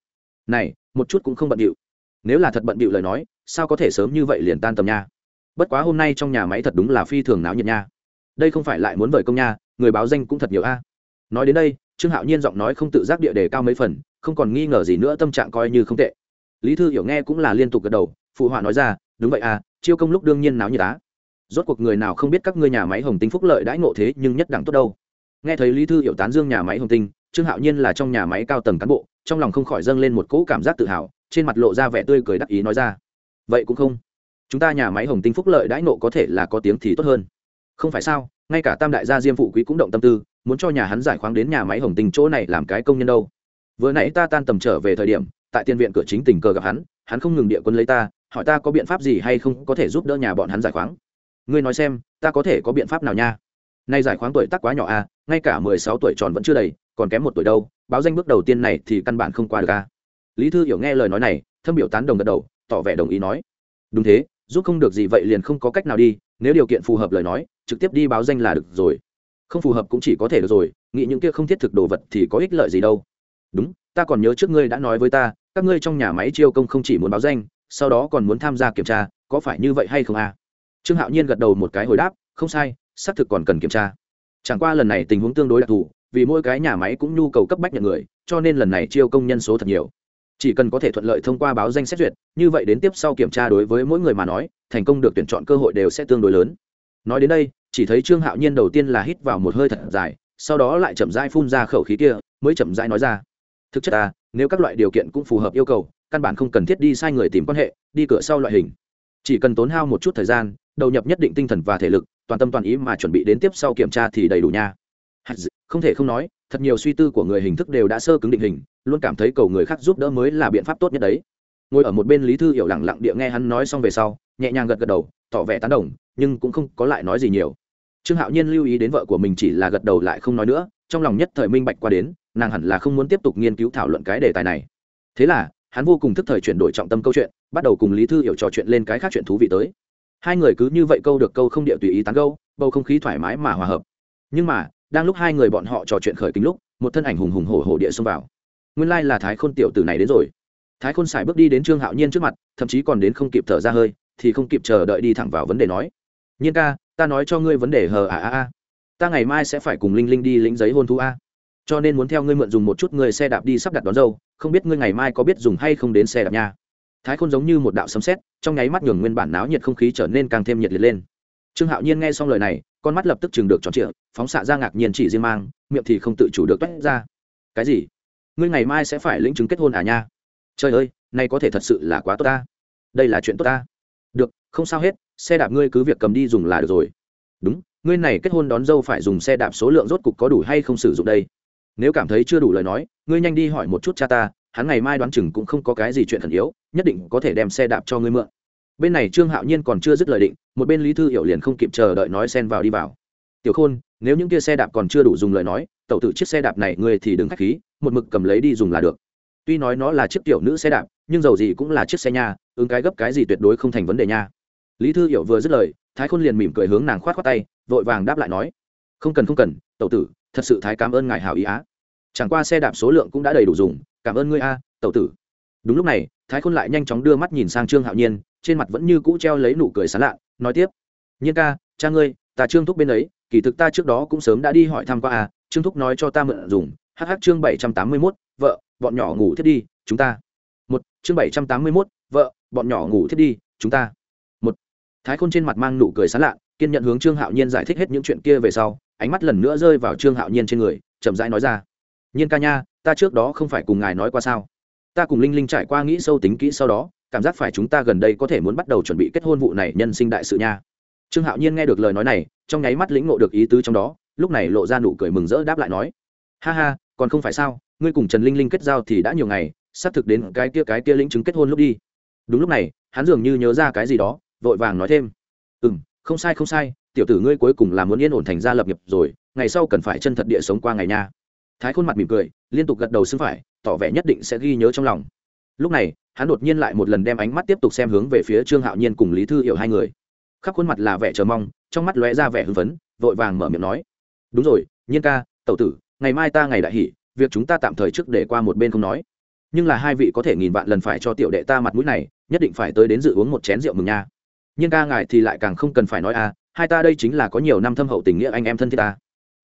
này, một chút cũng không bận điệu nếu là thật bận điệu lời nói, sao có thể sớm như vậy liền tan tầm nha? Bất quá hôm nay trong nhà máy thật đúng là phi thường náo nhiệt nha. Đây không phải lại muốn vời công nha, người báo danh cũng thật nhiều a. Nói đến đây, trương hạo nhiên giọng nói không tự giác địa đề cao mấy phần, không còn nghi ngờ gì nữa, tâm trạng coi như không tệ. Lý thư hiểu nghe cũng là liên tục gật đầu, phụ họa nói ra đúng vậy à chiêu công lúc đương nhiên náo như tá rốt cuộc người nào không biết các ngươi nhà máy hồng tinh phúc lợi đãi ngộ thế nhưng nhất đẳng tốt đâu. Nghe thấy lý thư hiểu tán dương nhà máy hồng tinh, trương hạo nhiên là trong nhà máy cao tầng cán bộ, trong lòng không khỏi dâng lên một cỗ cảm giác tự hào, trên mặt lộ ra vẻ tươi cười đắc ý nói ra. Vậy cũng không. Chúng ta nhà máy hồng tinh phúc lợi đãi ngộ có thể là có tiếng thì tốt hơn. Không phải sao, ngay cả tam đại gia diêm phụ quý cũng động tâm tư, muốn cho nhà hắn giải khoáng đến nhà máy hồng tinh chỗ này làm cái công nhân đâu. Vừa nãy ta tan tầm trở về thời điểm, tại tiên viện cửa chính tình cờ gặp hắn hắn không ngừng địa quân lấy ta hỏi ta có biện pháp gì hay không có thể giúp đỡ nhà bọn hắn giải khoáng? Ngươi nói xem, ta có thể có biện pháp nào nha? Nay giải khoáng tuổi tác quá nhỏ à ngay cả mười sáu tuổi tròn vẫn chưa đầy, còn kém một tuổi đâu, báo danh bước đầu tiên này thì căn bản không qua được à. Lý thư hiểu nghe lời nói này, thâm biểu tán đồng gật đầu, tỏ vẻ đồng ý nói. Đúng thế, giúp không được gì vậy liền không có cách nào đi, nếu điều kiện phù hợp lời nói, trực tiếp đi báo danh là được rồi. Không phù hợp cũng chỉ có thể được rồi, nghĩ những kia không thiết thực đồ vật thì có ích lợi gì đâu. Đúng, ta còn nhớ trước ngươi đã nói với ta, các ngươi trong nhà máy chiêu công không chỉ muốn báo danh sau đó còn muốn tham gia kiểm tra, có phải như vậy hay không à? Trương hạo nhiên gật đầu một cái hồi đáp, không sai, xác thực còn cần kiểm tra. Chẳng qua lần này tình huống tương đối đặc thù, vì mỗi cái nhà máy cũng nhu cầu cấp bách nhận người, cho nên lần này chiêu công nhân số thật nhiều. Chỉ cần có thể thuận lợi thông qua báo danh xét duyệt, như vậy đến tiếp sau kiểm tra đối với mỗi người mà nói, thành công được tuyển chọn cơ hội đều sẽ tương đối lớn. Nói đến đây, chỉ thấy trương hạo nhiên đầu tiên là hít vào một hơi thật dài, sau đó lại chậm rãi phun ra khẩu khí kia, mới chậm rãi nói ra. Thực chất à nếu các loại điều kiện cũng phù hợp yêu cầu căn bản không cần thiết đi sai người tìm quan hệ, đi cửa sau loại hình. Chỉ cần tốn hao một chút thời gian, đầu nhập nhất định tinh thần và thể lực, toàn tâm toàn ý mà chuẩn bị đến tiếp sau kiểm tra thì đầy đủ nha. Không thể không nói, thật nhiều suy tư của người hình thức đều đã sơ cứng định hình, luôn cảm thấy cầu người khác giúp đỡ mới là biện pháp tốt nhất đấy. Ngồi ở một bên lý thư hiểu lẳng lặng địa nghe hắn nói xong về sau, nhẹ nhàng gật gật đầu, tỏ vẻ tán đồng, nhưng cũng không có lại nói gì nhiều. Trương hạo nhiên lưu ý đến vợ của mình chỉ là gật đầu lại không nói nữa, trong lòng nhất thời minh bạch qua đến, nàng hẳn là không muốn tiếp tục nghiên cứu thảo luận cái đề tài này. Thế là hắn vô cùng thức thời chuyển đổi trọng tâm câu chuyện, bắt đầu cùng lý thư hiểu trò chuyện lên cái khác chuyện thú vị tới. Hai người cứ như vậy câu được câu không địa tùy ý tán câu bầu không khí thoải mái mà hòa hợp. Nhưng mà, đang lúc hai người bọn họ trò chuyện khởi kính lúc, một thân ảnh hùng hùng hổ hổ địa xông vào. Nguyên lai là thái khôn tiểu tử này đến rồi. Thái khôn xài bước đi đến trương hạo nhiên trước mặt, thậm chí còn đến không kịp thở ra hơi, thì không kịp chờ đợi đi thẳng vào vấn đề nói. Nhiên ca, ta nói cho ngươi vấn đề hờ à à à ta ngày mai sẽ phải cùng linh linh đi lĩnh giấy hôn thú a. Cho nên muốn theo ngươi mượn dùng một chút người xe đạp đi sắp đặt đón dâu không biết ngươi ngày mai có biết dùng hay không đến xe đạp nha. Thái khôn giống như một đạo sấm sét, trong nháy mắt nhường nguyên bản náo nhiệt không khí trở nên càng thêm nhiệt liệt lên. Trương hạo nhiên nghe xong lời này, con mắt lập tức chừng được tròn trịa, phóng xạ ra ngạc nhiên chỉ riêng mang, miệng thì không tự chủ được toét ra. Cái gì? Ngươi ngày mai sẽ phải lĩnh chứng kết hôn à nha? Trời ơi này có thể thật sự là quá tốt ta. Đây là chuyện tốt ta. Được, không sao hết, xe đạp ngươi cứ việc cầm đi dùng là được rồi. Đúng, ngươi này kết hôn đón dâu phải dùng xe đạp số lượng rốt cục có đủ hay không sử dụng đây? Nếu cảm thấy chưa đủ lời nói, ngươi nhanh đi hỏi một chút cha ta, hắn ngày mai đoán chừng cũng không có cái gì chuyện thần yếu, nhất định có thể đem xe đạp cho ngươi mượn. Bên này trương hạo nhiên còn chưa dứt lời định, một bên lý thư hiểu liền không kịp chờ đợi nói xen vào đi vào. Tiểu khôn, nếu những kia xe đạp còn chưa đủ dùng lời nói, tẩu tự chiếc xe đạp này ngươi thì đừng k h á c h khí, một mực cầm lấy đi dùng là được. Tuy nói nó là chiếc tiểu nữ xe đạp, nhưng dầu gì cũng là chiếc xe nha, ứng cái gấp cái gì tuyệt đối không thành vấn đề nha. Lý thư hiểu vừa dứt lời, thái khôn liền mỉm cười hướng nàng khoát khoát tay, vội vàng đáp lại nói, không cần không cần, tẩu tử, thật sự thái cảm ơn ngài hảo ý á chẳng qua xe đạp số lượng cũng đã đầy đủ dùng. Cảm ơn ngươi a, tẩu tử. Đúng lúc này, thái khôn lại nhanh chóng đưa mắt nhìn sang trương hạo nhiên, trên mặt vẫn như cũ treo lấy nụ cười sán lạ, nói tiếp. Nhiên ca, cha ngươi, ta trương thúc bên ấy, kỳ thực ta trước đó cũng sớm đã đi hỏi thăm qua à trương thúc nói cho ta mượn dùng. Hh chương bảy trăm tám mươi mốt, vợ, bọn nhỏ ngủ thiết đi, chúng ta. Một, chương bảy trăm tám mươi mốt, vợ, bọn nhỏ ngủ thiết đi, chúng ta. Một, thái khôn trên mặt mang nụ cười sán lạ, kiên nhận hướng trương hạo nhiên giải thích hết những chuyện kia về sau, ánh mắt lần nữa rơi vào trương hạo nhiên trên người, chậm rãi nói ra nhiên ca nha, ta trước đó không phải cùng ngài nói qua sao? Ta cùng linh linh trải qua nghĩ sâu tính kỹ sau đó, cảm giác phải chúng ta gần đây có thể muốn bắt đầu chuẩn bị kết hôn vụ này nhân sinh đại sự nha. Trương hạo nhiên nghe được lời nói này, trong nháy mắt lĩnh ngộ được ý tứ trong đó, lúc này lộ ra nụ cười mừng rỡ đáp lại nói, ha ha, còn không phải sao, ngươi cùng trần linh linh kết giao thì đã nhiều ngày, sắp thực đến cái kia cái kia lĩnh chứng kết hôn lúc đi. Đúng lúc này, hắn dường như nhớ ra cái gì đó, vội vàng nói thêm ừ m không sai không sai, tiểu tử ngươi cuối cùng là muốn yên ổn thành gia lập nghiệp rồi, ngày sau cần phải chân thật địa sống qua ngày nha thái khuôn mặt mỉm cười, liên tục gật đầu xưng phải, tỏ vẻ nhất định sẽ ghi nhớ trong lòng. Lúc này, hắn đột nhiên lại một lần đem ánh mắt tiếp tục xem hướng về phía trương hạo nhiên cùng lý thư hiểu hai người. Khắp khuôn mặt là vẻ chờ mong, trong mắt lóe ra vẻ hưng phấn, vội vàng mở miệng nói. Đúng rồi, nhiên ca, tẩu tử, ngày mai ta ngày đại hỷ, việc chúng ta tạm thời trước để qua một bên không nói. Nhưng là hai vị có thể nghìn vạn lần phải cho tiểu đệ ta mặt mũi này, nhất định phải tới đến dự uống một chén rượu mừng nha. Nhiên ca ngài thì lại càng không cần phải nói à hai ta đây chính là có nhiều năm thâm hậu tình nghĩa anh em thân thiết ta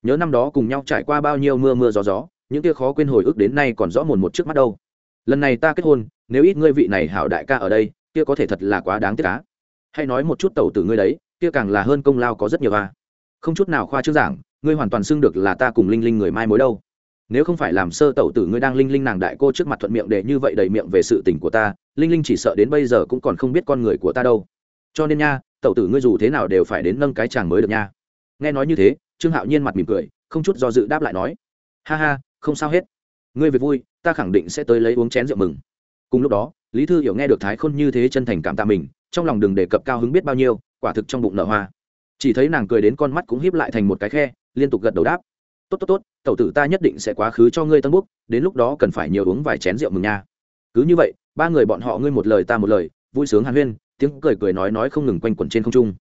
nhớ năm đó cùng nhau trải qua bao nhiêu mưa mưa gió gió, những kia khó quên hồi ức đến nay còn rõ mồn một trước mắt đâu. Lần này ta kết hôn, nếu ít ngươi vị này hảo đại ca ở đây, kia có thể thật là quá đáng tiếc cá hay nói một chút tẩu từ ngươi đấy, kia càng là hơn công lao có rất nhiều à. Không chút nào khoa trước giảng, ngươi hoàn toàn xưng được là ta cùng linh linh người mai mối đâu. Nếu không phải làm sơ tẩu tử ngươi đang linh linh nàng đại cô trước mặt thuận miệng để như vậy đầy miệng về sự tình của ta, linh linh chỉ sợ đến bây giờ cũng còn không biết con người của ta đâu. Cho nên nha, tẩu tử ngươi dù thế nào đều phải đến nâng cái chàng mới được nha. Nghe nói như thế trương hạo nhiên mặt mỉm cười, không chút do dự đáp lại nói, ha ha, không sao hết. Ngươi về vui, ta khẳng định sẽ tới lấy uống chén rượu mừng. Cùng lúc đó, lý thư hiểu nghe được thái khôn như thế chân thành cảm tạ mình, trong lòng đừng đề cập cao hứng biết bao nhiêu, quả thực trong bụng nở hoa. Chỉ thấy nàng cười đến con mắt cũng híp lại thành một cái khe, liên tục gật đầu đáp, tốt tốt tốt, tẩu tử ta nhất định sẽ quá khứ cho ngươi tân búc đến lúc đó cần phải nhiều uống vài chén rượu mừng nha. Cứ như vậy, ba người bọn họ ngươi một lời ta một lời, vui sướng hàn huyên, tiếng cười cười nói nói không ngừng quanh quẩn trên không trung.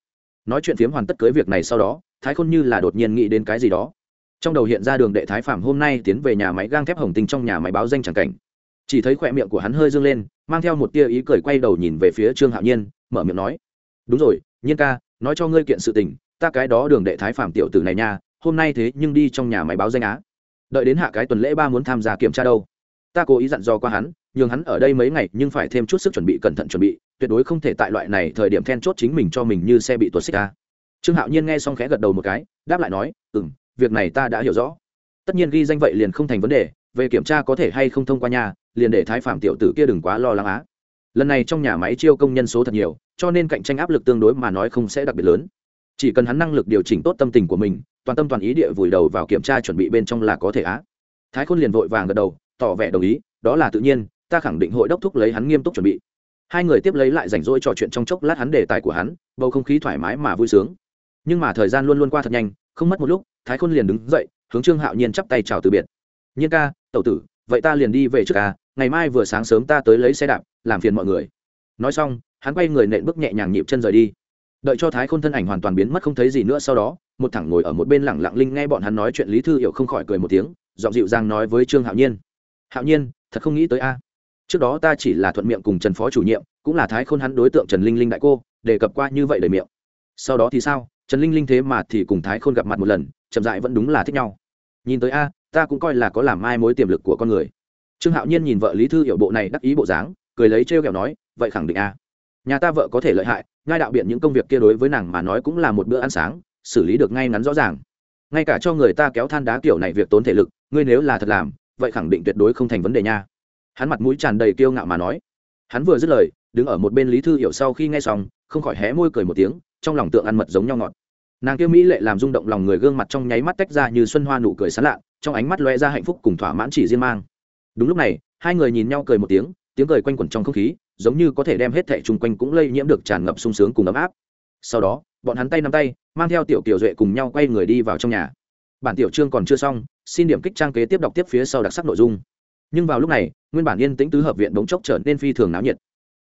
Nói chuyện phiếm hoàn tất cưới việc này sau đó thái khôn như là đột nhiên nghĩ đến cái gì đó. Trong đầu hiện ra đường đệ thái phạm hôm nay tiến về nhà máy gang thép hồng tinh trong nhà máy báo danh c cảnh. Chỉ thấy khỏe miệng của hắn hơi dâng lên, mang theo một tia ý cười quay đầu nhìn về phía trương hạo nhiên, mở miệng nói, đúng rồi, nhiên ca, nói cho ngươi kiện sự tình, ta cái đó đường đệ thái phạm tiểu tử này nha, hôm nay thế nhưng đi trong nhà máy báo danh á. Đợi đến hạ cái tuần lễ ba muốn tham gia kiểm tra đâu. Ta cố ý dặn dò qua hắn, nhường hắn ở đây mấy ngày, nhưng phải thêm chút sức chuẩn bị cẩn thận chuẩn bị, tuyệt đối không thể tại loại này thời điểm then chốt chính mình cho mình như xe bị tuột xích ca trương hạo nhiên nghe xong khẽ gật đầu một cái, đáp lại nói ừ m việc này ta đã hiểu rõ. Tất nhiên ghi danh vậy liền không thành vấn đề, về kiểm tra có thể hay không thông qua nhà liền để thái phạm tiểu tử kia đừng quá lo lắng á. Lần này trong nhà máy chiêu công nhân số thật nhiều, cho nên cạnh tranh áp lực tương đối mà nói không sẽ đặc biệt lớn. Chỉ cần hắn năng lực điều chỉnh tốt tâm tình của mình, toàn tâm toàn ý địa vùi đầu vào kiểm tra chuẩn bị bên trong là có thể á. Thái khôn liền vội vàng gật đầu, tỏ vẻ đồng ý, đó là tự nhiên, ta khẳng định hội đốc thúc lấy hắn nghiêm túc chuẩn bị. Hai người tiếp lấy lại rảnh rỗi trò chuyện trong chốc lát hắn đề tài của hắn, bầu không khí thoải mái mà vui sướng nhưng mà thời gian luôn luôn qua thật nhanh, không mất một lúc, thái khôn liền đứng dậy, hướng trương hạo nhiên chắp tay chào từ biệt. Nhiên ca, tẩu tử, vậy ta liền đi về trước ca ngày mai vừa sáng sớm ta tới lấy xe đạp, làm phiền mọi người. Nói xong, hắn quay người nện bước nhẹ nhàng nhịp chân rời đi. Đợi cho thái khôn thân ảnh hoàn toàn biến mất không thấy gì nữa sau đó, một thẳng ngồi ở một bên lẳng lặng linh nghe bọn hắn nói chuyện lý thư hiểu không khỏi cười một tiếng, giọng dịu dàng nói với trương hạo nhiên. Hạo nhiên, thật không nghĩ tới a. Trước đó ta chỉ là thuận miệng cùng trần phó chủ nhiệm, cũng là thái khôn hắn đối tượng trần linh linh đại cô, đề cập qua như vậy đầy miệng. Sau đó thì sao? Trần linh linh thế mà thì cùng thái khôn gặp mặt một lần, chậm dại vẫn đúng là thích nhau. Nhìn tới a, ta cũng coi là có làm mai mối tiềm lực của con người. Trương hạo nhiên nhìn vợ lý thư hiểu bộ này đắc ý bộ dáng, cười lấy trêu kẹo nói, vậy khẳng định a. Nhà ta vợ có thể lợi hại ngay đạo biện những công việc kia đối với nàng mà nói cũng là một bữa ăn sáng, xử lý được ngay ngắn rõ ràng. Ngay cả cho người ta kéo than đá kiểu này việc tốn thể lực, ngươi nếu là thật làm, vậy khẳng định tuyệt đối không thành vấn đề nha. Hắn mặt mũi tràn đầy kiêu ngạo mà nói. Hắn vừa dứt lời, đứng ở một bên lý thư hiểu sau khi nghe xong, không khỏi hé môi cười một tiếng trong lòng tượng ăn mật giống nhau ngọt. Nàng kia mỹ lệ làm rung động lòng người gương mặt trong nháy mắt tách ra như xuân hoa nụ cười sán lạ, trong ánh mắt lóe ra hạnh phúc cùng thỏa mãn chỉ riêng mang. Đúng lúc này, hai người nhìn nhau cười một tiếng tiếng cười quanh quẩn trong không khí, giống như có thể đem hết thẻ chung quanh cũng lây nhiễm được tràn ngập sung sướng cùng ấm áp. Sau đó, bọn hắn tay nắm tay, mang theo tiểu tiểu duệ cùng nhau quay người đi vào trong nhà. Bản tiểu chương còn chưa xong, xin điểm kích trang kế tiếp đọc tiếp phía sau đặc sắc nội dung. Nhưng vào lúc này, nguyên bản yên tĩnh tứ hợp viện bỗng chốc trở nên phi thường náo nhiệt.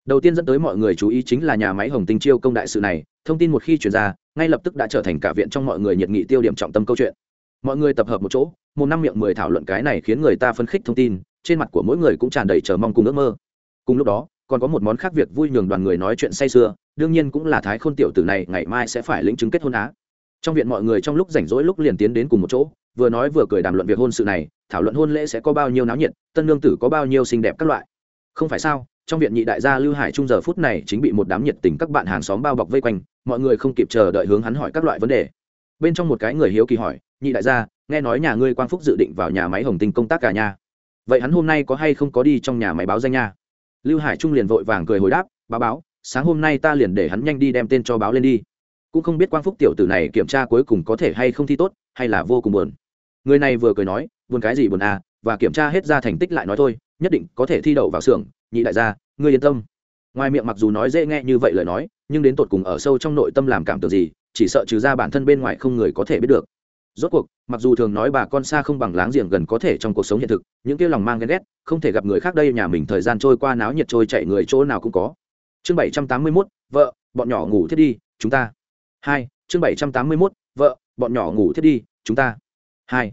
Đầu tiên dẫn tới mọi người chú ý chính là nhà máy hồng tinh chiêu công đại sự này thông tin một khi chuyển ra, ngay lập tức đã trở thành cả viện trong mọi người nhiệt nghị tiêu điểm trọng tâm câu chuyện. Mọi người tập hợp một chỗ, một năm miệng mười thảo luận cái này khiến người ta phấn khích thông tin, trên mặt của mỗi người cũng tràn đầy chờ mong cùng ước mơ. Cùng lúc đó, còn có một món khác việc vui nhường đoàn người nói chuyện say sưa, đương nhiên cũng là thái khôn tiểu tử này ngày mai sẽ phải lĩnh chứng kết hôn á. Trong viện mọi người trong lúc rảnh rỗi lúc liền tiến đến cùng một chỗ, vừa nói vừa cười đàm luận việc hôn sự này, thảo luận hôn lễ sẽ có bao nhiêu náo nhiệt, tân lương tử có bao nhiêu xinh đẹp các loại. Không phải sao? Trong viện nhị đại gia lưu hải trung giờ phút này chính bị một đám nhiệt tình các bạn hàng xóm bao bọc vây quanh, mọi người không kịp chờ đợi hướng hắn hỏi các loại vấn đề. Bên trong một cái người hiếu kỳ hỏi, nhị đại gia, nghe nói nhà ngươi quang phúc dự định vào nhà máy hồng tinh công tác cả nhà? Vậy hắn hôm nay có hay không có đi trong nhà máy báo danh nha? Lưu hải trung liền vội vàng cười hồi đáp, báo báo, sáng hôm nay ta liền để hắn nhanh đi đem tên cho báo lên đi. Cũng không biết quang phúc tiểu tử này kiểm tra cuối cùng có thể hay không thi tốt, hay là vô cùng buồn. Người này vừa cười nói, buồn cái gì buồn à và kiểm tra hết ra thành tích lại nói thôi, nhất định có thể thi đậu vào xưởng nhị đại gia, ngươi yên tâm. Ngoài miệng mặc dù nói dễ nghe như vậy lời nói, nhưng đến tột cùng ở sâu trong nội tâm làm cảm tưởng gì, chỉ sợ trừ ra bản thân bên ngoài không người có thể biết được. Rốt cuộc, mặc dù thường nói bà con xa không bằng láng giềng gần có thể trong cuộc sống hiện thực, những kia lòng mang ghen ghét, không thể gặp người khác đây nhà mình thời gian trôi qua náo nhiệt trôi chạy người chỗ nào cũng có. Chương bảy trăm tám mươi mốt, vợ, bọn nhỏ ngủ thiết đi, chúng ta. Hai, chương bảy trăm tám mươi mốt, vợ, bọn nhỏ ngủ thiết đi, chúng ta. Hai,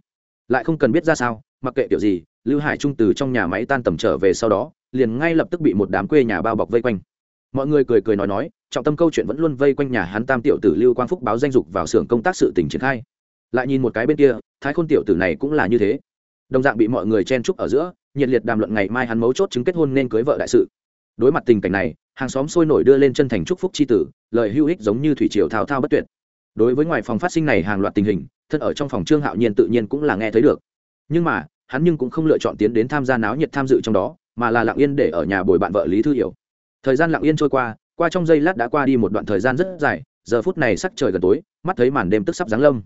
lại không cần biết ra sao, mặc kệ kiểu gì, lưu hải trung từ trong nhà máy tan tầm trở về sau đó liền ngay lập tức bị một đám quê nhà bao bọc vây quanh. Mọi người cười cười nói nói, trọng tâm câu chuyện vẫn luôn vây quanh nhà hắn tam tiểu tử lưu quang phúc báo danh dục vào xưởng công tác sự tỉnh triển khai. Lại nhìn một cái bên kia, thái khôn tiểu tử này cũng là như thế. Đồng dạng bị mọi người chen chúc ở giữa, nhiệt liệt đàm luận ngày mai hắn mấu chốt chứng kết hôn nên cưới vợ đại sự. Đối mặt tình cảnh này, hàng xóm sôi nổi đưa lên chân thành chúc phúc c h i tử, lời hữu ích giống như thủy triều thao thao bất tuyệt. Đối với ngoài phòng phát sinh này hàng loạt tình hình, thân ở trong phòng trương hạo nhiên tự nhiên cũng là nghe thấy được. Nhưng mà, hắn nhưng cũng không lựa chọn tiến đến tham gia náo nhiệt tham dự trong đó mà là lặng yên để ở nhà bồi bạn vợ lý thư hiểu. Thời gian lặng yên trôi qua qua trong giây lát đã qua đi một đoạn thời gian rất dài, giờ phút này sắc trời gần tối, mắt thấy màn đêm tức sắp giáng lâm.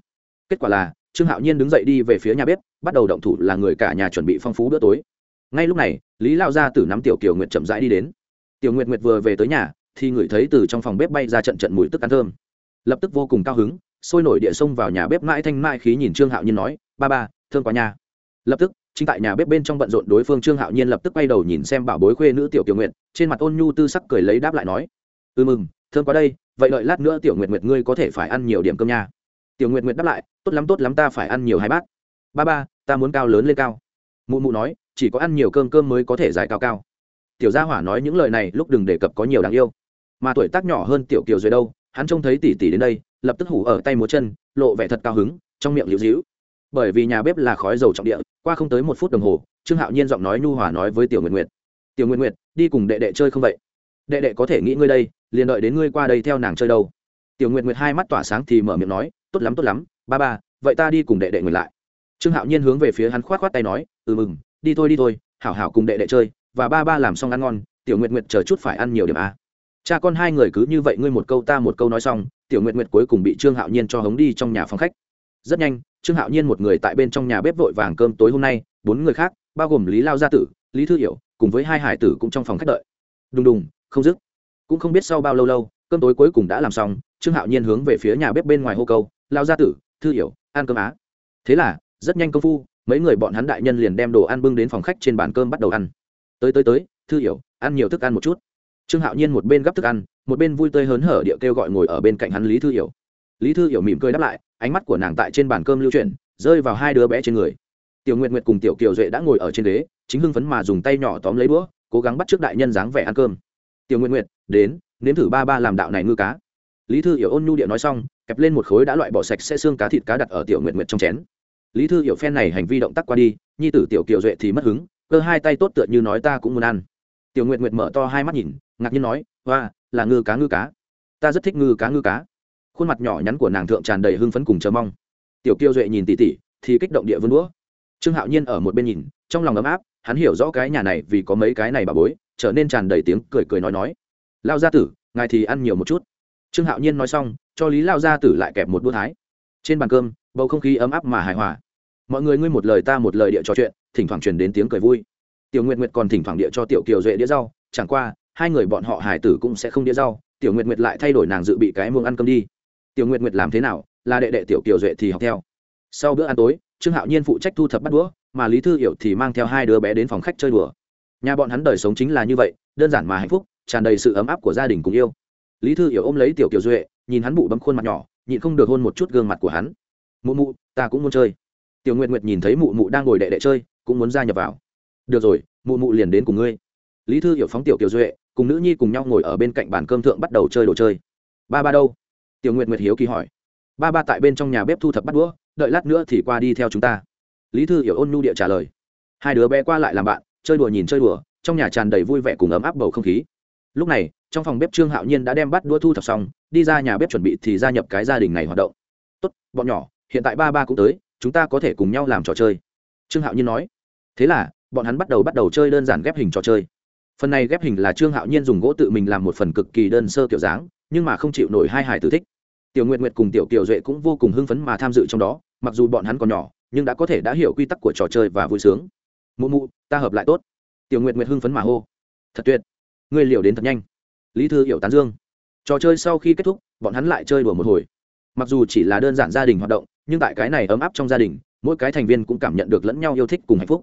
Kết quả là, trương hạo nhiên đứng dậy đi về phía nhà bếp, bắt đầu động thủ là người cả nhà chuẩn bị phong phú bữa tối. Ngay lúc này, lý lao gia tử nắm tiểu kiều nguyệt chậm rãi đi đến. Tiểu nguyệt nguyệt vừa về tới nhà, thì ngửi thấy từ trong phòng bếp bay ra trận trận mùi tức ăn thơm. Lập tức vô cùng cao hứng, sôi nổi địa xông vào nhà bếp mãi thanh mãi khí nhìn trương hạo nhiên nói, ba ba thương quá nhà lập tức chính tại nhà bếp bên trong bận rộn, đối phương trương hạo nhiên lập tức quay đầu nhìn xem bảo bối khuê nữ tiểu kiều nguyệt, trên mặt ôn nhu tư sắc cười lấy đáp lại nói ừ mừng, thơm quá đây, vậy đợi lát nữa tiểu nguyệt nguyệt ngươi có thể phải ăn nhiều điểm cơm nha. Tiểu nguyệt nguyệt đáp lại, tốt lắm tốt lắm, ta phải ăn nhiều hai bát. Ba ba, ta muốn cao lớn lên cao. Mụ mụ nói, chỉ có ăn nhiều cơm cơm mới có thể giải cao cao. Tiểu gia hỏa nói những lời này, lúc đừng đề cập có nhiều đáng yêu. Mà tuổi tác nhỏ hơn tiểu kiều dưới đâu, hắn trông thấy tỷ tỷ đến đây, lập tức hủ ở tay múa chân, lộ vẻ thật cao hứng, trong miệng liễu dĩu bởi vì nhà bếp là khói dầu trọng địa, qua không tới một phút đồng hồ, trương hạo nhiên giọng nói nhu hòa nói với tiểu nguyện nguyệt. Tiểu nguyện nguyệt, đi cùng đệ đệ chơi không vậy? Đệ đệ có thể nghĩ ngươi đây, liền đợi đến ngươi qua đây theo nàng chơi đâu. Tiểu nguyện nguyệt hai mắt tỏa sáng thì mở miệng nói, tốt lắm tốt lắm, ba ba, vậy ta đi cùng đệ đệ nguyệt lại. Trương hạo nhiên hướng về phía hắn khoát khoát tay nói ừ mừng, đi thôi đi thôi, hảo hảo cùng đệ đệ chơi, và ba ba làm xong ăn ngon, tiểu nguyện nguyệt chờ chút phải ăn nhiều điểm a cha con hai người cứ như vậy ngươi một câu ta một câu nói xong, tiểu nguyện nguyệt cuối cùng bị trương hạo nhiên cho hống đi trong nhà phòng khách. Rất nhanh trương hạo nhiên một người tại bên trong nhà bếp vội vàng cơm tối hôm nay, bốn người khác, bao gồm lý lao gia tử, lý thư hiểu, cùng với hai hải tử cũng trong phòng khách đợi. Đùng đùng, không dứt. Cũng không biết sau bao lâu lâu, cơm tối cuối cùng đã làm xong, trương hạo nhiên hướng về phía nhà bếp bên ngoài hô câu, lao gia tử, thư hiểu, ăn cơm á. Thế là, rất nhanh công phu, mấy người bọn hắn đại nhân liền đem đồ ăn bưng đến phòng khách trên bàn cơm bắt đầu ăn. Tới tới tới, thư hiểu, ăn nhiều thức ăn một chút. Trương hạo nhiên một bên gắp thức ăn, một bên vui tươi hớn hở địa kêu gọi ngồi ở bên cạnh hắn lý thư hiểu lý thư hiểu mỉm cười đáp lại, ánh mắt của nàng tại trên bàn cơm lưu chuyển, rơi vào hai đứa bé trên người. Tiểu nguyện nguyệt cùng tiểu kiều duệ đã ngồi ở trên ghế, chính hưng phấn mà dùng tay nhỏ tóm lấy đũa, cố gắng bắt trước đại nhân dáng vẻ ăn cơm. Tiểu nguyện nguyệt, đến, nếm thử ba ba làm đạo này ngư cá. Lý thư hiểu ôn nhu điện nói xong, kẹp lên một khối đã loại bỏ sạch sẽ xương cá thịt cá đặt ở tiểu nguyện nguyệt trong chén. Lý thư hiểu phen này hành vi động tác qua đi, nhi tử tiểu kiều duệ thì mất hứng, cơ hai tay tốt tựa như nói ta cũng muốn ăn. Tiểu nguyện nguyệt mở to hai mắt nhìn, ngạc nhiên nói hoa là ngư cá ngư cá. Ta rất thích ngư cá ngư cá khuôn mặt nhỏ nhắn của nàng thượng tràn đầy hưng phấn cùng chờ mong. Tiểu Kiêu duệ nhìn tỉ tỉ thì kích động địa vươn đũa. Trương hạo nhiên ở một bên nhìn, trong lòng ấm áp, hắn hiểu rõ cái nhà này vì có mấy cái này bà bối, trở nên tràn đầy tiếng cười cười nói nói. Lao gia tử, ngài thì ăn nhiều một chút. Trương hạo nhiên nói xong, cho lý lao gia tử lại kẹp một đũa thái. Trên bàn cơm, bầu không khí ấm áp mà hài hòa. Mọi người ngươi một lời ta một lời địa trò chuyện, thỉnh thoảng truyền đến tiếng cười vui. Tiểu nguyệt nguyệt còn thỉnh thoảng địa cho tiểu kiều duệ đĩa rau, chẳng qua, hai người bọn họ hải tử cũng sẽ không đĩa rau, tiểu nguyệt nguyệt lại thay đổi nàng dự bị cái muông ăn cơm đi tiểu nguyệt nguyệt làm thế nào, là đệ đệ tiểu kiều duệ thì học theo. Sau bữa ăn tối, trương hạo nhiên phụ trách thu thập bắt đũa, mà lý thư hiểu thì mang theo hai đứa bé đến phòng khách chơi đùa. Nhà bọn hắn đời sống chính là như vậy, đơn giản mà hạnh phúc, tràn đầy sự ấm áp của gia đình cùng yêu. Lý thư hiểu ôm lấy tiểu kiều duệ, nhìn hắn bụ bấm khuôn mặt nhỏ, nhịn không được hôn một chút gương mặt của hắn. Mụ mụ, ta cũng muốn chơi. Tiểu nguyệt nguyệt nhìn thấy mụ mụ đang ngồi đệ đệ chơi, cũng muốn gia nhập vào. Được rồi, mụ mụ liền đến cùng ngươi. Lý thư hiểu phóng tiểu kiều duệ, cùng nữ nhi cùng nhau ngồi ở bên cạnh bàn cơm thượng bắt đầu chơi đồ chơi. Ba ba đâu? Tiểu nguyệt nguyệt hiếu kỳ hỏi. Ba ba tại bên trong nhà bếp thu thập bắt đũa, đợi lát nữa thì qua đi theo chúng ta. Lý thư hiểu ôn nhu địa trả lời. Hai đứa bé qua lại làm bạn, chơi đùa nhìn chơi đùa, trong nhà tràn đầy vui vẻ cùng ấm áp bầu không khí. Lúc này, trong phòng bếp trương hạo nhiên đã đem bắt đũa thu thập xong, đi ra nhà bếp chuẩn bị thì gia nhập cái gia đình này hoạt động. Tốt, bọn nhỏ, hiện tại ba ba cũng tới, chúng ta có thể cùng nhau làm trò chơi. Trương hạo nhiên nói. Thế là, bọn hắn bắt đầu bắt đầu chơi đơn giản ghép hình trò chơi. Phần này ghép hình là trương hạo nhiên dùng gỗ tự mình làm một phần cực kỳ đơn sơ kiểu dáng, nhưng mà không chịu nổi hai hải tử thích tiểu nguyện nguyệt cùng tiểu kiều duệ cũng vô cùng hưng phấn mà tham dự trong đó, mặc dù bọn hắn còn nhỏ, nhưng đã có thể đã hiểu quy tắc của trò chơi và vui sướng. Mụ mụ, ta hợp lại tốt. Tiểu nguyện nguyệt hưng phấn mà hô. Thật tuyệt, ngươi liều đến thật nhanh. Lý thư hiểu tán dương. Trò chơi sau khi kết thúc, bọn hắn lại chơi đùa một hồi. Mặc dù chỉ là đơn giản gia đình hoạt động, nhưng tại cái này ấm áp trong gia đình, mỗi cái thành viên cũng cảm nhận được lẫn nhau yêu thích cùng hạnh phúc.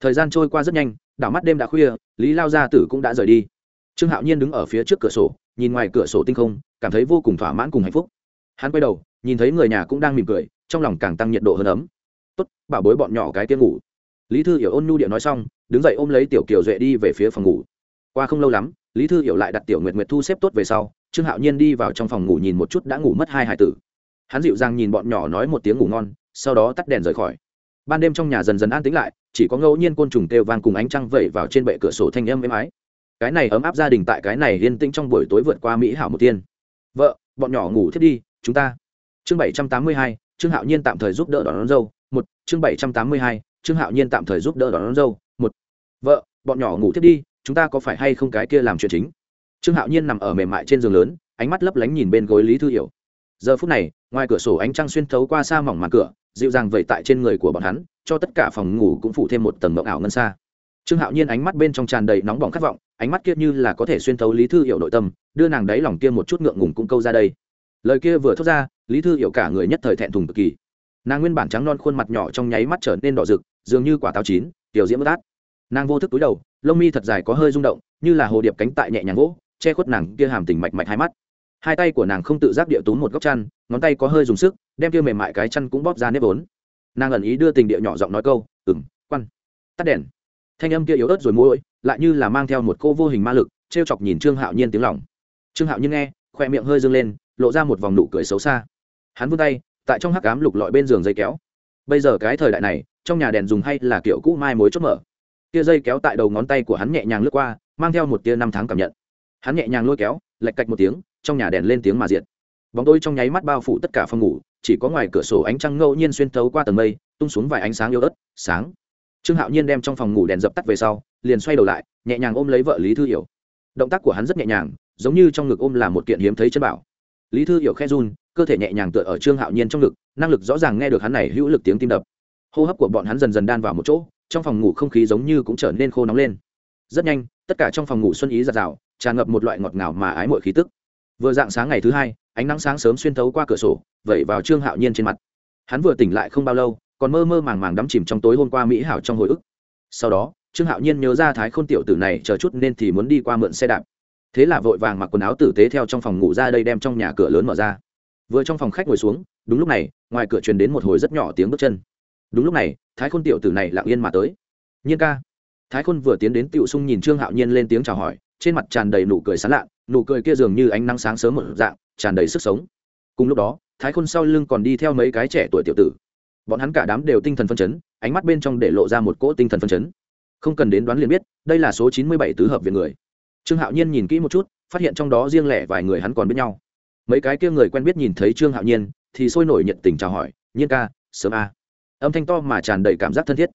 Thời gian trôi qua rất nhanh, đảo mắt đêm đã khuya, lý lao gia tử cũng đã rời đi. Trương hạo nhiên đứng ở phía trước cửa sổ, nhìn ngoài cửa sổ tinh không, cảm thấy vô cùng thỏa mãn cùng hạnh phúc hắn quay đầu, nhìn thấy người nhà cũng đang mỉm cười, trong lòng càng tăng nhiệt độ hơn ấm. Tốt, bảo bối bọn nhỏ cái tiếng ngủ. Lý thư hiểu ôn nhu điện nói xong, đứng dậy ôm lấy tiểu kiều duệ đi về phía phòng ngủ. Qua không lâu lắm, lý thư hiểu lại đặt tiểu nguyệt nguyệt thu xếp tốt về sau, trương hạo nhiên đi vào trong phòng ngủ nhìn một chút đã ngủ mất hai hải tử. Hắn dịu dàng nhìn bọn nhỏ nói một tiếng ngủ ngon, sau đó tắt đèn rời khỏi. Ban đêm trong nhà dần dần an tĩnh lại, chỉ có ngẫu nhiên côn trùng kêu vang cùng ánh trăng vẩy vào trên bệ cửa sổ thanh âm êm ái. Cái này ấm áp gia đình tại cái này yên tĩnh trong buổi tối vượt qua mỹ hảo một tiên. Vợ, bọn nhỏ ngủ thiết đi chúng ta. Chương bảy trăm tám mươi hai trương hạo nhiên tạm thời giúp đỡ đón, đón dâu một. Chương bảy trăm tám mươi hai trương hạo nhiên tạm thời giúp đỡ đón, đón dâu một. Vợ bọn nhỏ ngủ thiết đi chúng ta có phải hay không cái kia làm chuyện chính? Trương hạo nhiên nằm ở mềm mại trên giường lớn ánh mắt lấp lánh nhìn bên gối lý thư hiểu. Giờ phút này ngoài cửa sổ ánh trăng xuyên thấu qua xa mỏng màn cửa dịu dàng vẩy tại trên người của bọn hắn cho tất cả phòng ngủ cũng phủ thêm một tầng mộng ảo ngân xa. Trương hạo nhiên ánh mắt bên trong tràn đầy nóng bỏng khát vọng ánh mắt kia như là có thể xuyên thấu lý thư hiểu nội tâm đưa nàng đáy lòng kia một chút ngượng ngùng cũng câu ra đây lời kia vừa thốt ra, lý thư hiểu cả người nhất thời thẹn thùng cực kỳ. Nàng nguyên bản trắng non khuôn mặt nhỏ trong nháy mắt trở nên đỏ rực, dường như quả táo chín, tiểu diễm bất át. Nàng vô thức túi đầu, lông mi thật dài có hơi rung động, như là hồ điệp cánh tại nhẹ nhàng gỗ che khuất nàng kia hàm tình mạch mạch hai mắt. Hai tay của nàng không tự giác địa túm một góc chăn, ngón tay có hơi dùng sức, đem kia mềm mại cái chăn cũng bóp ra nếp vốn. Nàng ẩn ý đưa tình địa nhỏ giọng nói câu ừng quăn tắt đèn. Thanh âm kia yếu ớt rồi môi lại như là mang theo một cô vô hình ma lực t chọc nhìn trương hạo nhiên tiếng lòng. Trương hạo nhiên nghe, khoe miệng hơi dâng lên lộ ra một vòng nụ cười xấu xa. Hắn vươn tay, tại trong hắc cám lục lọi bên giường dây kéo. Bây giờ cái thời đại này, trong nhà đèn dùng hay là kiểu cũ mai mối chốt mở. Tia dây kéo tại đầu ngón tay của hắn nhẹ nhàng lướt qua, mang theo một tia năm tháng cảm nhận. Hắn nhẹ nhàng lôi kéo lạch cạch một tiếng, trong nhà đèn lên tiếng mà diệt. Bóng tôi trong nháy mắt bao phủ tất cả phòng ngủ, chỉ có ngoài cửa sổ ánh trăng ngẫu nhiên xuyên thấu qua tầng mây, tung xuống vài ánh sáng yếu ớt, sáng. Trương hạo nhiên đem trong phòng ngủ đèn dập tắt về sau, liền xoay đầu lại, nhẹ nhàng ôm lấy vợ lý thư hiểu. Động tác của hắn rất nhẹ nhàng, giống như trong ngực ôm là một kiện hiếm thấy chân bảo lý thư hiểu khe run, cơ thể nhẹ nhàng tựa ở trương hạo nhiên trong ngực, năng lực rõ ràng nghe được hắn này hữu lực tiếng tim đập. Hô hấp của bọn hắn dần dần đan vào một chỗ, trong phòng ngủ không khí giống như cũng trở nên khô nóng lên. Rất nhanh, tất cả trong phòng ngủ xuân ý giạt rào, tràn ngập một loại ngọt ngào mà ái mội khí tức. Vừa dạng sáng ngày thứ hai, ánh nắng sáng sớm xuyên thấu qua cửa sổ, vẩy vào trương hạo nhiên trên mặt. Hắn vừa tỉnh lại không bao lâu, còn mơ mơ màng màng đắm chìm trong tối hôm qua mỹ hảo trong hồi ức. Sau đó, trương hạo nhiên nhớ ra thái khôn tiểu tử này, chờ chút nên thì muốn đi qua mượn xe đạp thế là vội vàng mặc quần áo tử tế theo trong phòng ngủ ra đây đem trong nhà cửa lớn mở ra. Vừa trong phòng khách ngồi xuống, đúng lúc này, ngoài cửa truyền đến một hồi rất nhỏ tiếng bước chân. Đúng lúc này, thái khôn tiểu tử này lặng yên mà tới. Nhiên ca. Thái khôn vừa tiến đến tiểu sung nhìn trương hạo nhiên lên tiếng chào hỏi, trên mặt tràn đầy nụ cười sán lạ nụ cười kia dường như ánh nắng sáng sớm một dạng, tràn đầy sức sống. Cùng lúc đó, thái khôn sau lưng còn đi theo mấy cái trẻ tuổi tiểu tử. Bọn hắn cả đám đều tinh thần phân chấn, ánh mắt bên trong để lộ ra một cỗ tinh thần phân chấn. Không cần đến đoán liền biết, đây là số chín mươi bảy tứ hợp viện người trương hạo nhiên nhìn kỹ một chút, phát hiện trong đó riêng lẻ vài người hắn còn biết nhau. Mấy cái kia người quen biết nhìn thấy trương hạo nhiên, thì sôi nổi nhiệt tình chào hỏi, nhiên ca, sớm a. Âm thanh to mà tràn đầy cảm giác thân thiết.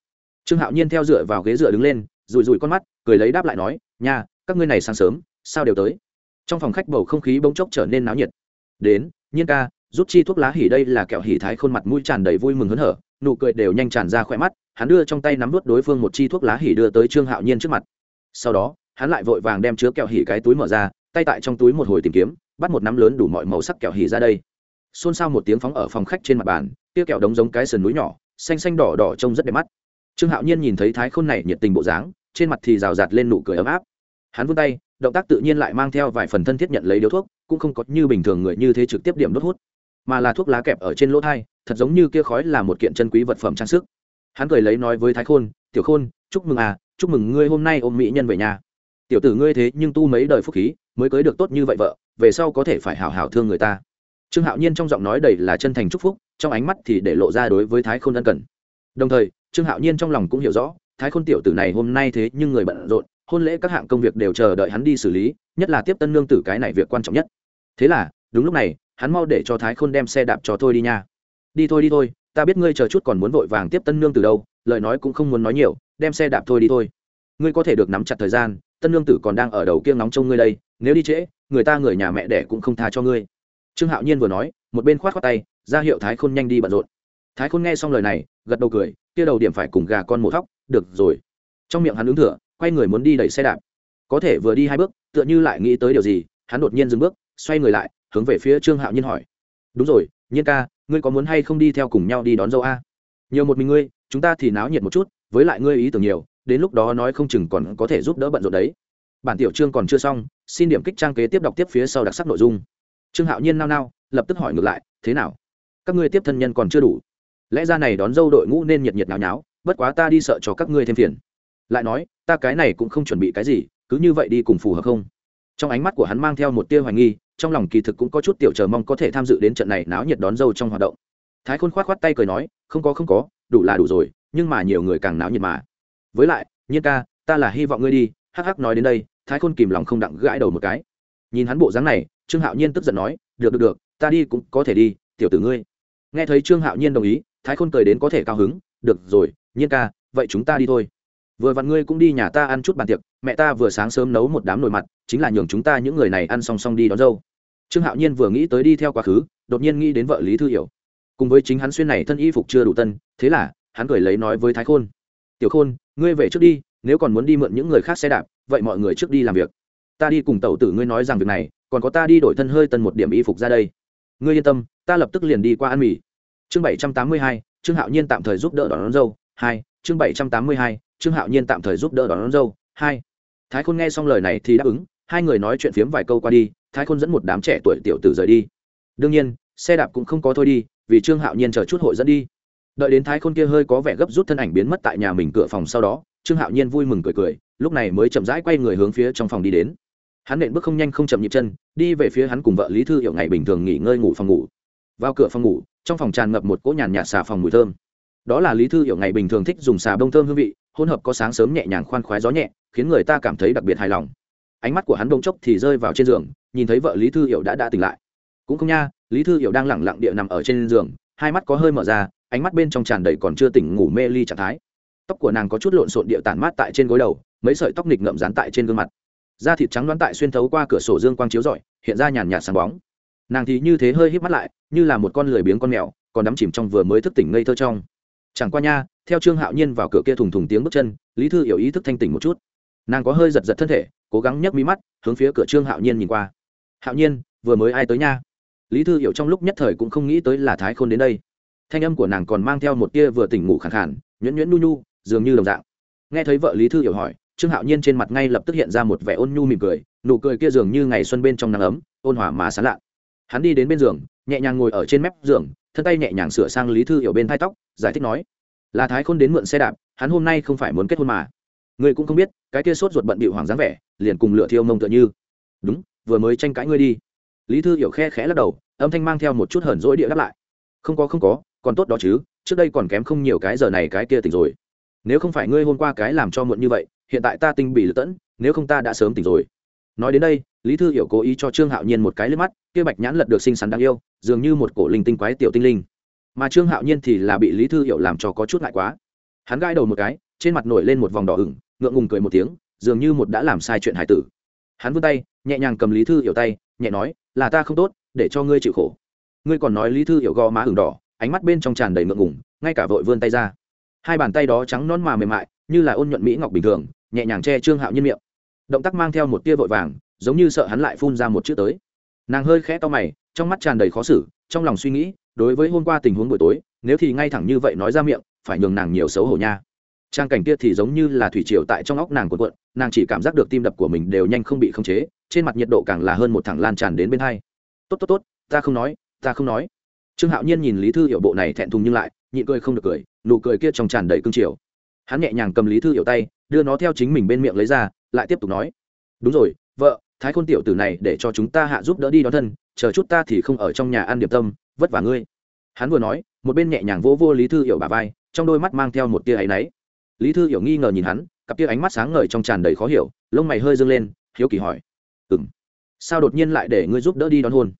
Trương hạo nhiên theo dựa vào ghế dựa đứng lên rùi rùi con mắt, cười lấy đáp lại nói, nha, các ngươi này sáng sớm, sao đều tới? Trong phòng khách bầu không khí bỗng chốc trở nên náo nhiệt. Đến, nhiên ca rút chi thuốc lá hỉ đây là kẹo hỉ thái khuôn mặt mũi tràn đầy vui mừng hớn hở, nụ cười đều nhanh tràn ra khỏe mắt. Hắn đưa trong tay nắm vút đối phương một chi thuốc lá hỉ đưa tới trương hạo nhiên trước mặt. Sau đó hắn lại vội vàng đem chứa kẹo hỉ cái túi mở ra, tay tại trong túi một hồi tìm kiếm, bắt một nắm lớn đủ mọi màu sắc kẹo hỉ ra đây. Xôn xao một tiếng phóng ở phòng khách trên mặt bàn, tia kẹo đống giống cái sườn núi nhỏ, xanh xanh đỏ đỏ trông rất đẹp mắt. Trương hạo nhiên nhìn thấy thái khôn này nhiệt tình bộ dáng, trên mặt thì rào rạt lên nụ cười ấm áp. Hắn vươn tay, động tác tự nhiên lại mang theo vài phần thân thiết nhận lấy điếu thuốc, cũng không có như bình thường người như thế trực tiếp điểm đốt hút, mà là thuốc lá kẹp ở trên lỗ thai, thật giống như kia khói là một kiện chân quý vật phẩm trang sức. Hắn cười lấy nói với thái khôn, tiểu khôn, chúc mừng à chúc mừng ngươi hôm nay ôm mỹ nhân về nhà tiểu tử ngươi thế nhưng tu mấy đời phúc khí, mới cưới được tốt như vậy vợ, về sau có thể phải hào hào thương người ta. Trương hạo nhiên trong giọng nói đầy là chân thành chúc phúc, trong ánh mắt thì để lộ ra đối với thái khôn ân cần. Đồng thời, trương hạo nhiên trong lòng cũng hiểu rõ, thái khôn tiểu tử này hôm nay thế nhưng người bận rộn, hôn lễ các hạng công việc đều chờ đợi hắn đi xử lý, nhất là tiếp tân nương tử cái này việc quan trọng nhất. Thế là, đúng lúc này, hắn mau để cho thái khôn đem xe đạp cho thôi đi nha. Đi thôi đi thôi, ta biết ngươi chờ chút còn muốn vội vàng tiếp tân nương từ đâu, lời nói cũng không muốn nói nhiều, đem xe đạp thôi đi thôi. Ngươi có thể được nắm chặt thời gian tân nương tử còn đang ở đầu kia nóng trông ngươi đây, nếu đi trễ, người ta người nhà mẹ đẻ cũng không tha cho ngươi. Trương hạo nhiên vừa nói, một bên khoát khoát tay, ra hiệu thái khôn nhanh đi bận rộn. Thái khôn nghe xong lời này, gật đầu cười, kia đầu điểm phải cùng gà con mổ thóc, được rồi. Trong miệng hắn ứng thửa quay người muốn đi đẩy xe đạp. Có thể vừa đi hai bước, tựa như lại nghĩ tới điều gì, hắn đột nhiên dừng bước, xoay người lại, hướng về phía trương hạo nhiên hỏi, đúng rồi, nhiên ca, ngươi có muốn hay không đi theo cùng nhau đi đón dâu a? Nhiều một mình ngươi, chúng ta thì náo nhiệt một chút, với lại ngươi ý tưởng nhiều đến lúc đó nói không chừng còn có thể giúp đỡ bận rộn đấy. Bản tiểu chương còn chưa xong, xin điểm kích trang kế tiếp đọc tiếp phía sau đặc sắc nội dung. Trương hạo nhiên nao nao, lập tức hỏi ngược lại, thế nào? Các ngươi tiếp thân nhân còn chưa đủ. Lẽ ra này đón dâu đội ngũ nên nhiệt nhiệt náo nháo, bất quá ta đi sợ cho các ngươi thêm phiền. Lại nói, ta cái này cũng không chuẩn bị cái gì, cứ như vậy đi cùng phù hợp không? Trong ánh mắt của hắn mang theo một tia hoài nghi, trong lòng kỳ thực cũng có chút tiểu chờ mong có thể tham dự đến trận này náo nhiệt đón dâu trong hoạt động. Thái khôn khoát khoát tay cười nói, không có không có, đủ là đủ rồi, nhưng mà nhiều người càng náo nhiệt mà với lại, nhiên ca, ta là hy vọng ngươi đi, hắc hắc nói đến đây, thái khôn kìm lòng không đặng gãi đầu một cái. Nhìn hắn bộ dáng này, trương hạo nhiên tức giận nói, được được được, ta đi cũng có thể đi, tiểu tử ngươi. Nghe thấy trương hạo nhiên đồng ý, thái khôn cười đến có thể cao hứng, được rồi, nhiên ca, vậy chúng ta đi thôi. Vừa vặn ngươi cũng đi nhà ta ăn chút bàn tiệc, mẹ ta vừa sáng sớm nấu một đám nồi mặt, chính là nhường chúng ta những người này ăn song song đi đón dâu. Trương hạo nhiên vừa nghĩ tới đi theo quá khứ, đột nhiên nghĩ đến vợ lý thư hiểu. Cùng với chính hắn xuyên này thân y phục chưa đủ tân, thế là, hắn cười lấy nói với thái khôn tiểu khôn ngươi về trước đi nếu còn muốn đi mượn những người khác xe đạp vậy mọi người trước đi làm việc. Ta đi cùng tẩu tử ngươi nói rằng việc này còn có ta đi đổi thân hơi tân một điểm y phục ra đây. Ngươi yên tâm ta lập tức liền đi qua ăn mì. Chương bảy trăm tám mươi hai trương hạo nhiên tạm thời giúp đỡ đón, đón dâu. Hai chương bảy trăm tám mươi hai trương hạo nhiên tạm thời giúp đỡ đón, đón dâu. Hai thái khôn nghe xong lời này thì đáp ứng hai người nói chuyện phiếm vài câu qua đi thái khôn dẫn một đám trẻ tuổi tiểu tử rời đi. Đương nhiên xe đạp cũng không có thôi đi vì trương hạo nhiên chờ chút hội dẫn đi đợi đến thái khôn kia hơi có vẻ gấp rút thân ảnh biến mất tại nhà mình cửa phòng sau đó, trương hạo nhiên vui mừng cười cười, lúc này mới chậm rãi quay người hướng phía trong phòng đi đến. Hắn nện bước không nhanh không chậm nhịp chân, đi về phía hắn cùng vợ lý thư hiệu ngày bình thường nghỉ ngơi ngủ phòng ngủ. Vào cửa phòng ngủ, trong phòng tràn ngập một cỗ nhàn nhạt xà phòng mùi thơm. Đó là lý thư hiệu ngày bình thường thích dùng xà bông thơm hương vị, hỗn hợp có sáng sớm nhẹ nhàng khoan khoái gió nhẹ, khiến người ta cảm thấy đặc biệt hài lòng. Ánh mắt của hắn bỗng chốc thì rơi vào trên giường, nhìn thấy vợ lý thư hiểu đã đã tỉnh lại. Cũng không nha, lý thư hiểu đang lẳng lặng địa nằm ở trên giường, hai mắt có hơi mở ra ánh mắt bên trong tràn đầy còn chưa tỉnh ngủ mê ly trạng thái. Tóc của nàng có chút lộn xộn địa tản mát tại trên gối đầu, mấy sợi tóc nịch ngậm dán tại trên gương mặt. Da thịt trắng đoán tại xuyên thấu qua cửa sổ dương quang chiếu rọi, hiện ra nhàn nhạt sáng bóng. Nàng thì như thế hơi hít mắt lại, như là một con lười biếng con mèo, còn đắm chìm trong vừa mới thức tỉnh ngây thơ trong. Chẳng qua nha, theo trương hạo nhiên vào cửa kia thùng thùng tiếng bước chân, lý thư hiểu ý thức thanh tỉnh một chút. Nàng có hơi giật giật thân thể, cố gắng nhấc mí mắt, hướng phía cửa trương hạo nhiên nhìn qua. Hạo nhiên, vừa mới ai tới nha? Lý thư hiểu trong lúc nhất thời cũng không nghĩ tới là thái khôn đến đây thanh âm của nàng còn mang theo một tia vừa tỉnh ngủ khẳng khản nhuyễn nhuyễn nu nu dường như đồng dạng. Nghe thấy vợ lý thư hiểu hỏi, trương hạo nhiên trên mặt ngay lập tức hiện ra một vẻ ôn nhu mỉm cười, nụ cười kia dường như ngày xuân bên trong nắng ấm, ôn hòa mà sán lạ. Hắn đi đến bên giường, nhẹ nhàng ngồi ở trên mép giường, thân tay nhẹ nhàng sửa sang lý thư hiểu bên thai tóc, giải thích nói, là thái khôn đến mượn xe đạp, hắn hôm nay không phải muốn kết hôn mà. Ngươi cũng không biết, cái kia sốt ruột bận bịu hoàng dáng vẻ, liền cùng lửa thiêu mông tựa như. Đúng, vừa mới tranh cãi ngươi đi. Lý thư hiểu khe khẽ lắc đầu, âm thanh mang theo một chút hờn rỗi địa đáp lại. Không có không có còn tốt đó chứ, trước đây còn kém không nhiều cái giờ này cái kia tỉnh rồi. Nếu không phải ngươi hôm qua cái làm cho muộn như vậy, hiện tại ta tinh bị lựa tẫn, nếu không ta đã sớm tỉnh rồi. Nói đến đây, lý thư hiểu cố ý cho trương hạo nhiên một cái lên mắt, kia bạch nhãn lật được xinh xắn đáng yêu, dường như một cổ linh tinh quái tiểu tinh linh. Mà trương hạo nhiên thì là bị lý thư hiểu làm cho có chút ngại quá. Hắn gãi đầu một cái, trên mặt nổi lên một vòng đỏ ửng, ngượng ngùng cười một tiếng, dường như một đã làm sai chuyện hải tử. Hắn vươn tay, nhẹ nhàng cầm lý thư hiểu tay, nhẹ nói, là ta không tốt, để cho ngươi chịu khổ. Ngươi còn nói lý thư hiểu gò má ửng đỏ ánh mắt bên trong tràn đầy ngượng ngùng, ngay cả vội vươn tay ra. Hai bàn tay đó trắng non mà mềm mại, như là ôn nhuận mỹ ngọc bình thường, nhẹ nhàng che trương hạo nhiên miệng. Động tác mang theo một tia vội vàng, giống như sợ hắn lại phun ra một chữ tới. Nàng hơi khẽ to mày, trong mắt tràn đầy khó xử, trong lòng suy nghĩ, đối với hôm qua tình huống buổi tối, nếu thì ngay thẳng như vậy nói ra miệng, phải nhường nàng nhiều xấu hổ nha. Trang cảnh kia thì giống như là thủy triều tại trong óc nàng cuộn cuộn, nàng chỉ cảm giác được tim đập của mình đều nhanh không bị khống chế, trên mặt nhiệt độ càng là hơn một thẳng lan tràn đến bên hai. Tốt tốt tốt, ta không nói, ta không nói trương hạo nhiên nhìn lý thư hiệu bộ này thẹn thùng nhưng lại, nhịn cười không được cười, nụ cười kia trong tràn đầy cương triều. Hắn nhẹ nhàng cầm lý thư hiệu tay, đưa nó theo chính mình bên miệng lấy ra, lại tiếp tục nói. Đúng rồi, vợ, thái khôn tiểu tử này để cho chúng ta hạ giúp đỡ đi đón thân, chờ chút ta thì không ở trong nhà ăn điệp tâm, vất vả ngươi. Hắn vừa nói, một bên nhẹ nhàng vỗ vô lý thư hiểu bà vai, trong đôi mắt mang theo một tia áy náy. Lý thư hiểu nghi ngờ nhìn hắn, cặp tia ánh mắt sáng ngời trong tràn đầy khó hiểu, lông mày hơi dâng lên, hiếu kỳ hỏi. Ừng sao đột nhiên lại để ngươi giúp đỡ đi đón hôn?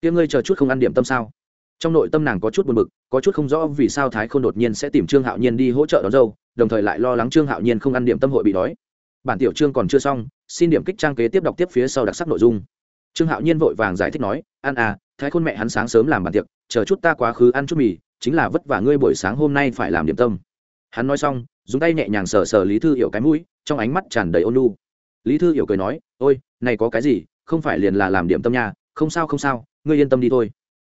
Tia ngươi chờ chút không ăn điểm tâm sao? Trong nội tâm nàng có chút buồn bực, có chút không rõ vì sao thái k h ô n đột nhiên sẽ tìm trương hạo nhiên đi hỗ trợ đón dâu, đồng thời lại lo lắng trương hạo nhiên không ăn điểm tâm hội bị đói. Bản tiểu trương còn chưa xong, xin điểm kích trang kế tiếp đọc tiếp phía sau đặc sắc nội dung. Trương hạo nhiên vội vàng giải thích nói ăn à thái khôn mẹ hắn sáng sớm làm bàn tiệc, chờ chút ta quá khứ ăn chút mì, chính là vất vả ngươi buổi sáng hôm nay phải làm điểm tâm. Hắn nói xong, dùng tay nhẹ nhàng sờ sờ lý thư hiểu cái mũi, trong ánh mắt tràn đầy ôn lu lý thư hiểu cười nói, ôi, này có cái gì, không phải liền là làm điểm tâm nha, không sao không sao, ngươi yên tâm đi thôi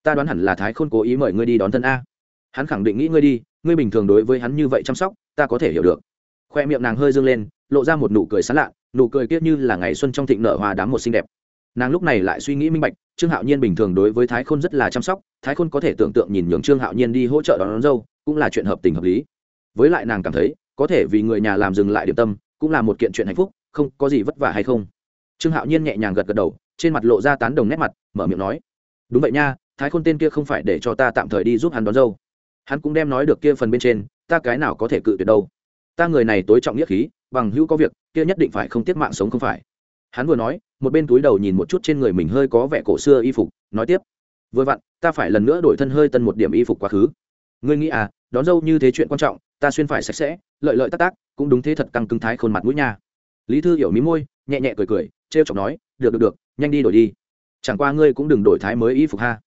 ta đoán hẳn là thái khôn cố ý mời ngươi đi đón thân a. Hắn khẳng định nghĩ ngươi đi ngươi bình thường đối với hắn như vậy chăm sóc ta có thể hiểu được. Khoe miệng nàng hơi dâng lên lộ ra một nụ cười sán lạ nụ cười kiết như là ngày xuân trong thịnh nở hoa đám một xinh đẹp. Nàng lúc này lại suy nghĩ minh bạch trương hạo nhiên bình thường đối với thái khôn rất là chăm sóc thái khôn có thể tưởng tượng nhìn nhường trương hạo nhiên đi hỗ trợ đón, đón dâu cũng là chuyện hợp tình hợp lý. Với lại nàng cảm thấy có thể vì người nhà làm dừng lại điểm tâm cũng là một kiện chuyện hạnh phúc không có gì vất vả hay không. Trương hạo nhiên nhẹ nhàng gật gật đầu trên mặt lộ ra tán đồng nét mặt mở miệng nói đúng vậy nha thái khôn tên kia không phải để cho ta tạm thời đi giúp hắn đón dâu. Hắn cũng đem nói được kia phần bên trên, ta cái nào có thể cự tuyệt đâu. Ta người này tối trọng nghĩa khí, bằng hữu có việc, kia nhất định phải không tiếc mạng sống không phải. Hắn vừa nói, một bên túi đầu nhìn một chút trên người mình hơi có vẻ cổ xưa y phục, nói tiếp. Vừa vặn, ta phải lần nữa đổi thân hơi tân một điểm y phục quá khứ. Ngươi nghĩ à đón dâu như thế chuyện quan trọng, ta xuyên phải sạch sẽ, lợi lợi tác tác cũng đúng thế thật căng cứng thái khôn mặt mũi nha. Lý thư hiểu mí môi, nhẹ nhẹ cười cười t r e o chọc nói, được được được, nhanh đi đổi đi. Chẳng qua ngươi cũng đừng đổi thái mới y phục ha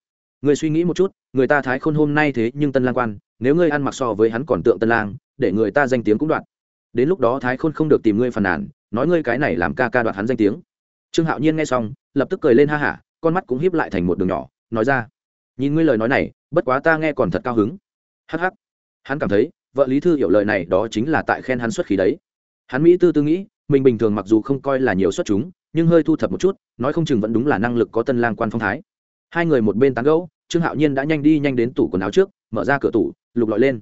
ngươi suy nghĩ một chút người ta thái khôn hôm nay thế nhưng tân lang quan nếu ngươi ăn mặc so với hắn còn tượng tân lang để người ta danh tiếng cũng đoạn đến lúc đó thái khôn không được tìm ngươi phàn nàn nói ngươi cái này làm ca ca đoạt hắn danh tiếng. Trương hạo nhiên nghe xong lập tức cười lên ha hả con mắt cũng hiếp lại thành một đường nhỏ nói ra nhìn ngươi lời nói này bất quá ta nghe còn thật cao hứng. Hắc hắc, hắn cảm thấy vợ lý thư hiểu lời này đó chính là tại khen hắn xuất khí đấy. Hắn mỹ tư tư nghĩ mình bình thường mặc dù không coi là nhiều xuất chúng nhưng hơi thu thập một chút nói không chừng vẫn đúng là năng lực có tân lang quan phong thái hai người một bên tán gẫu, trương hạo nhiên đã nhanh đi nhanh đến tủ quần áo trước, mở ra cửa tủ, lục lọi lên.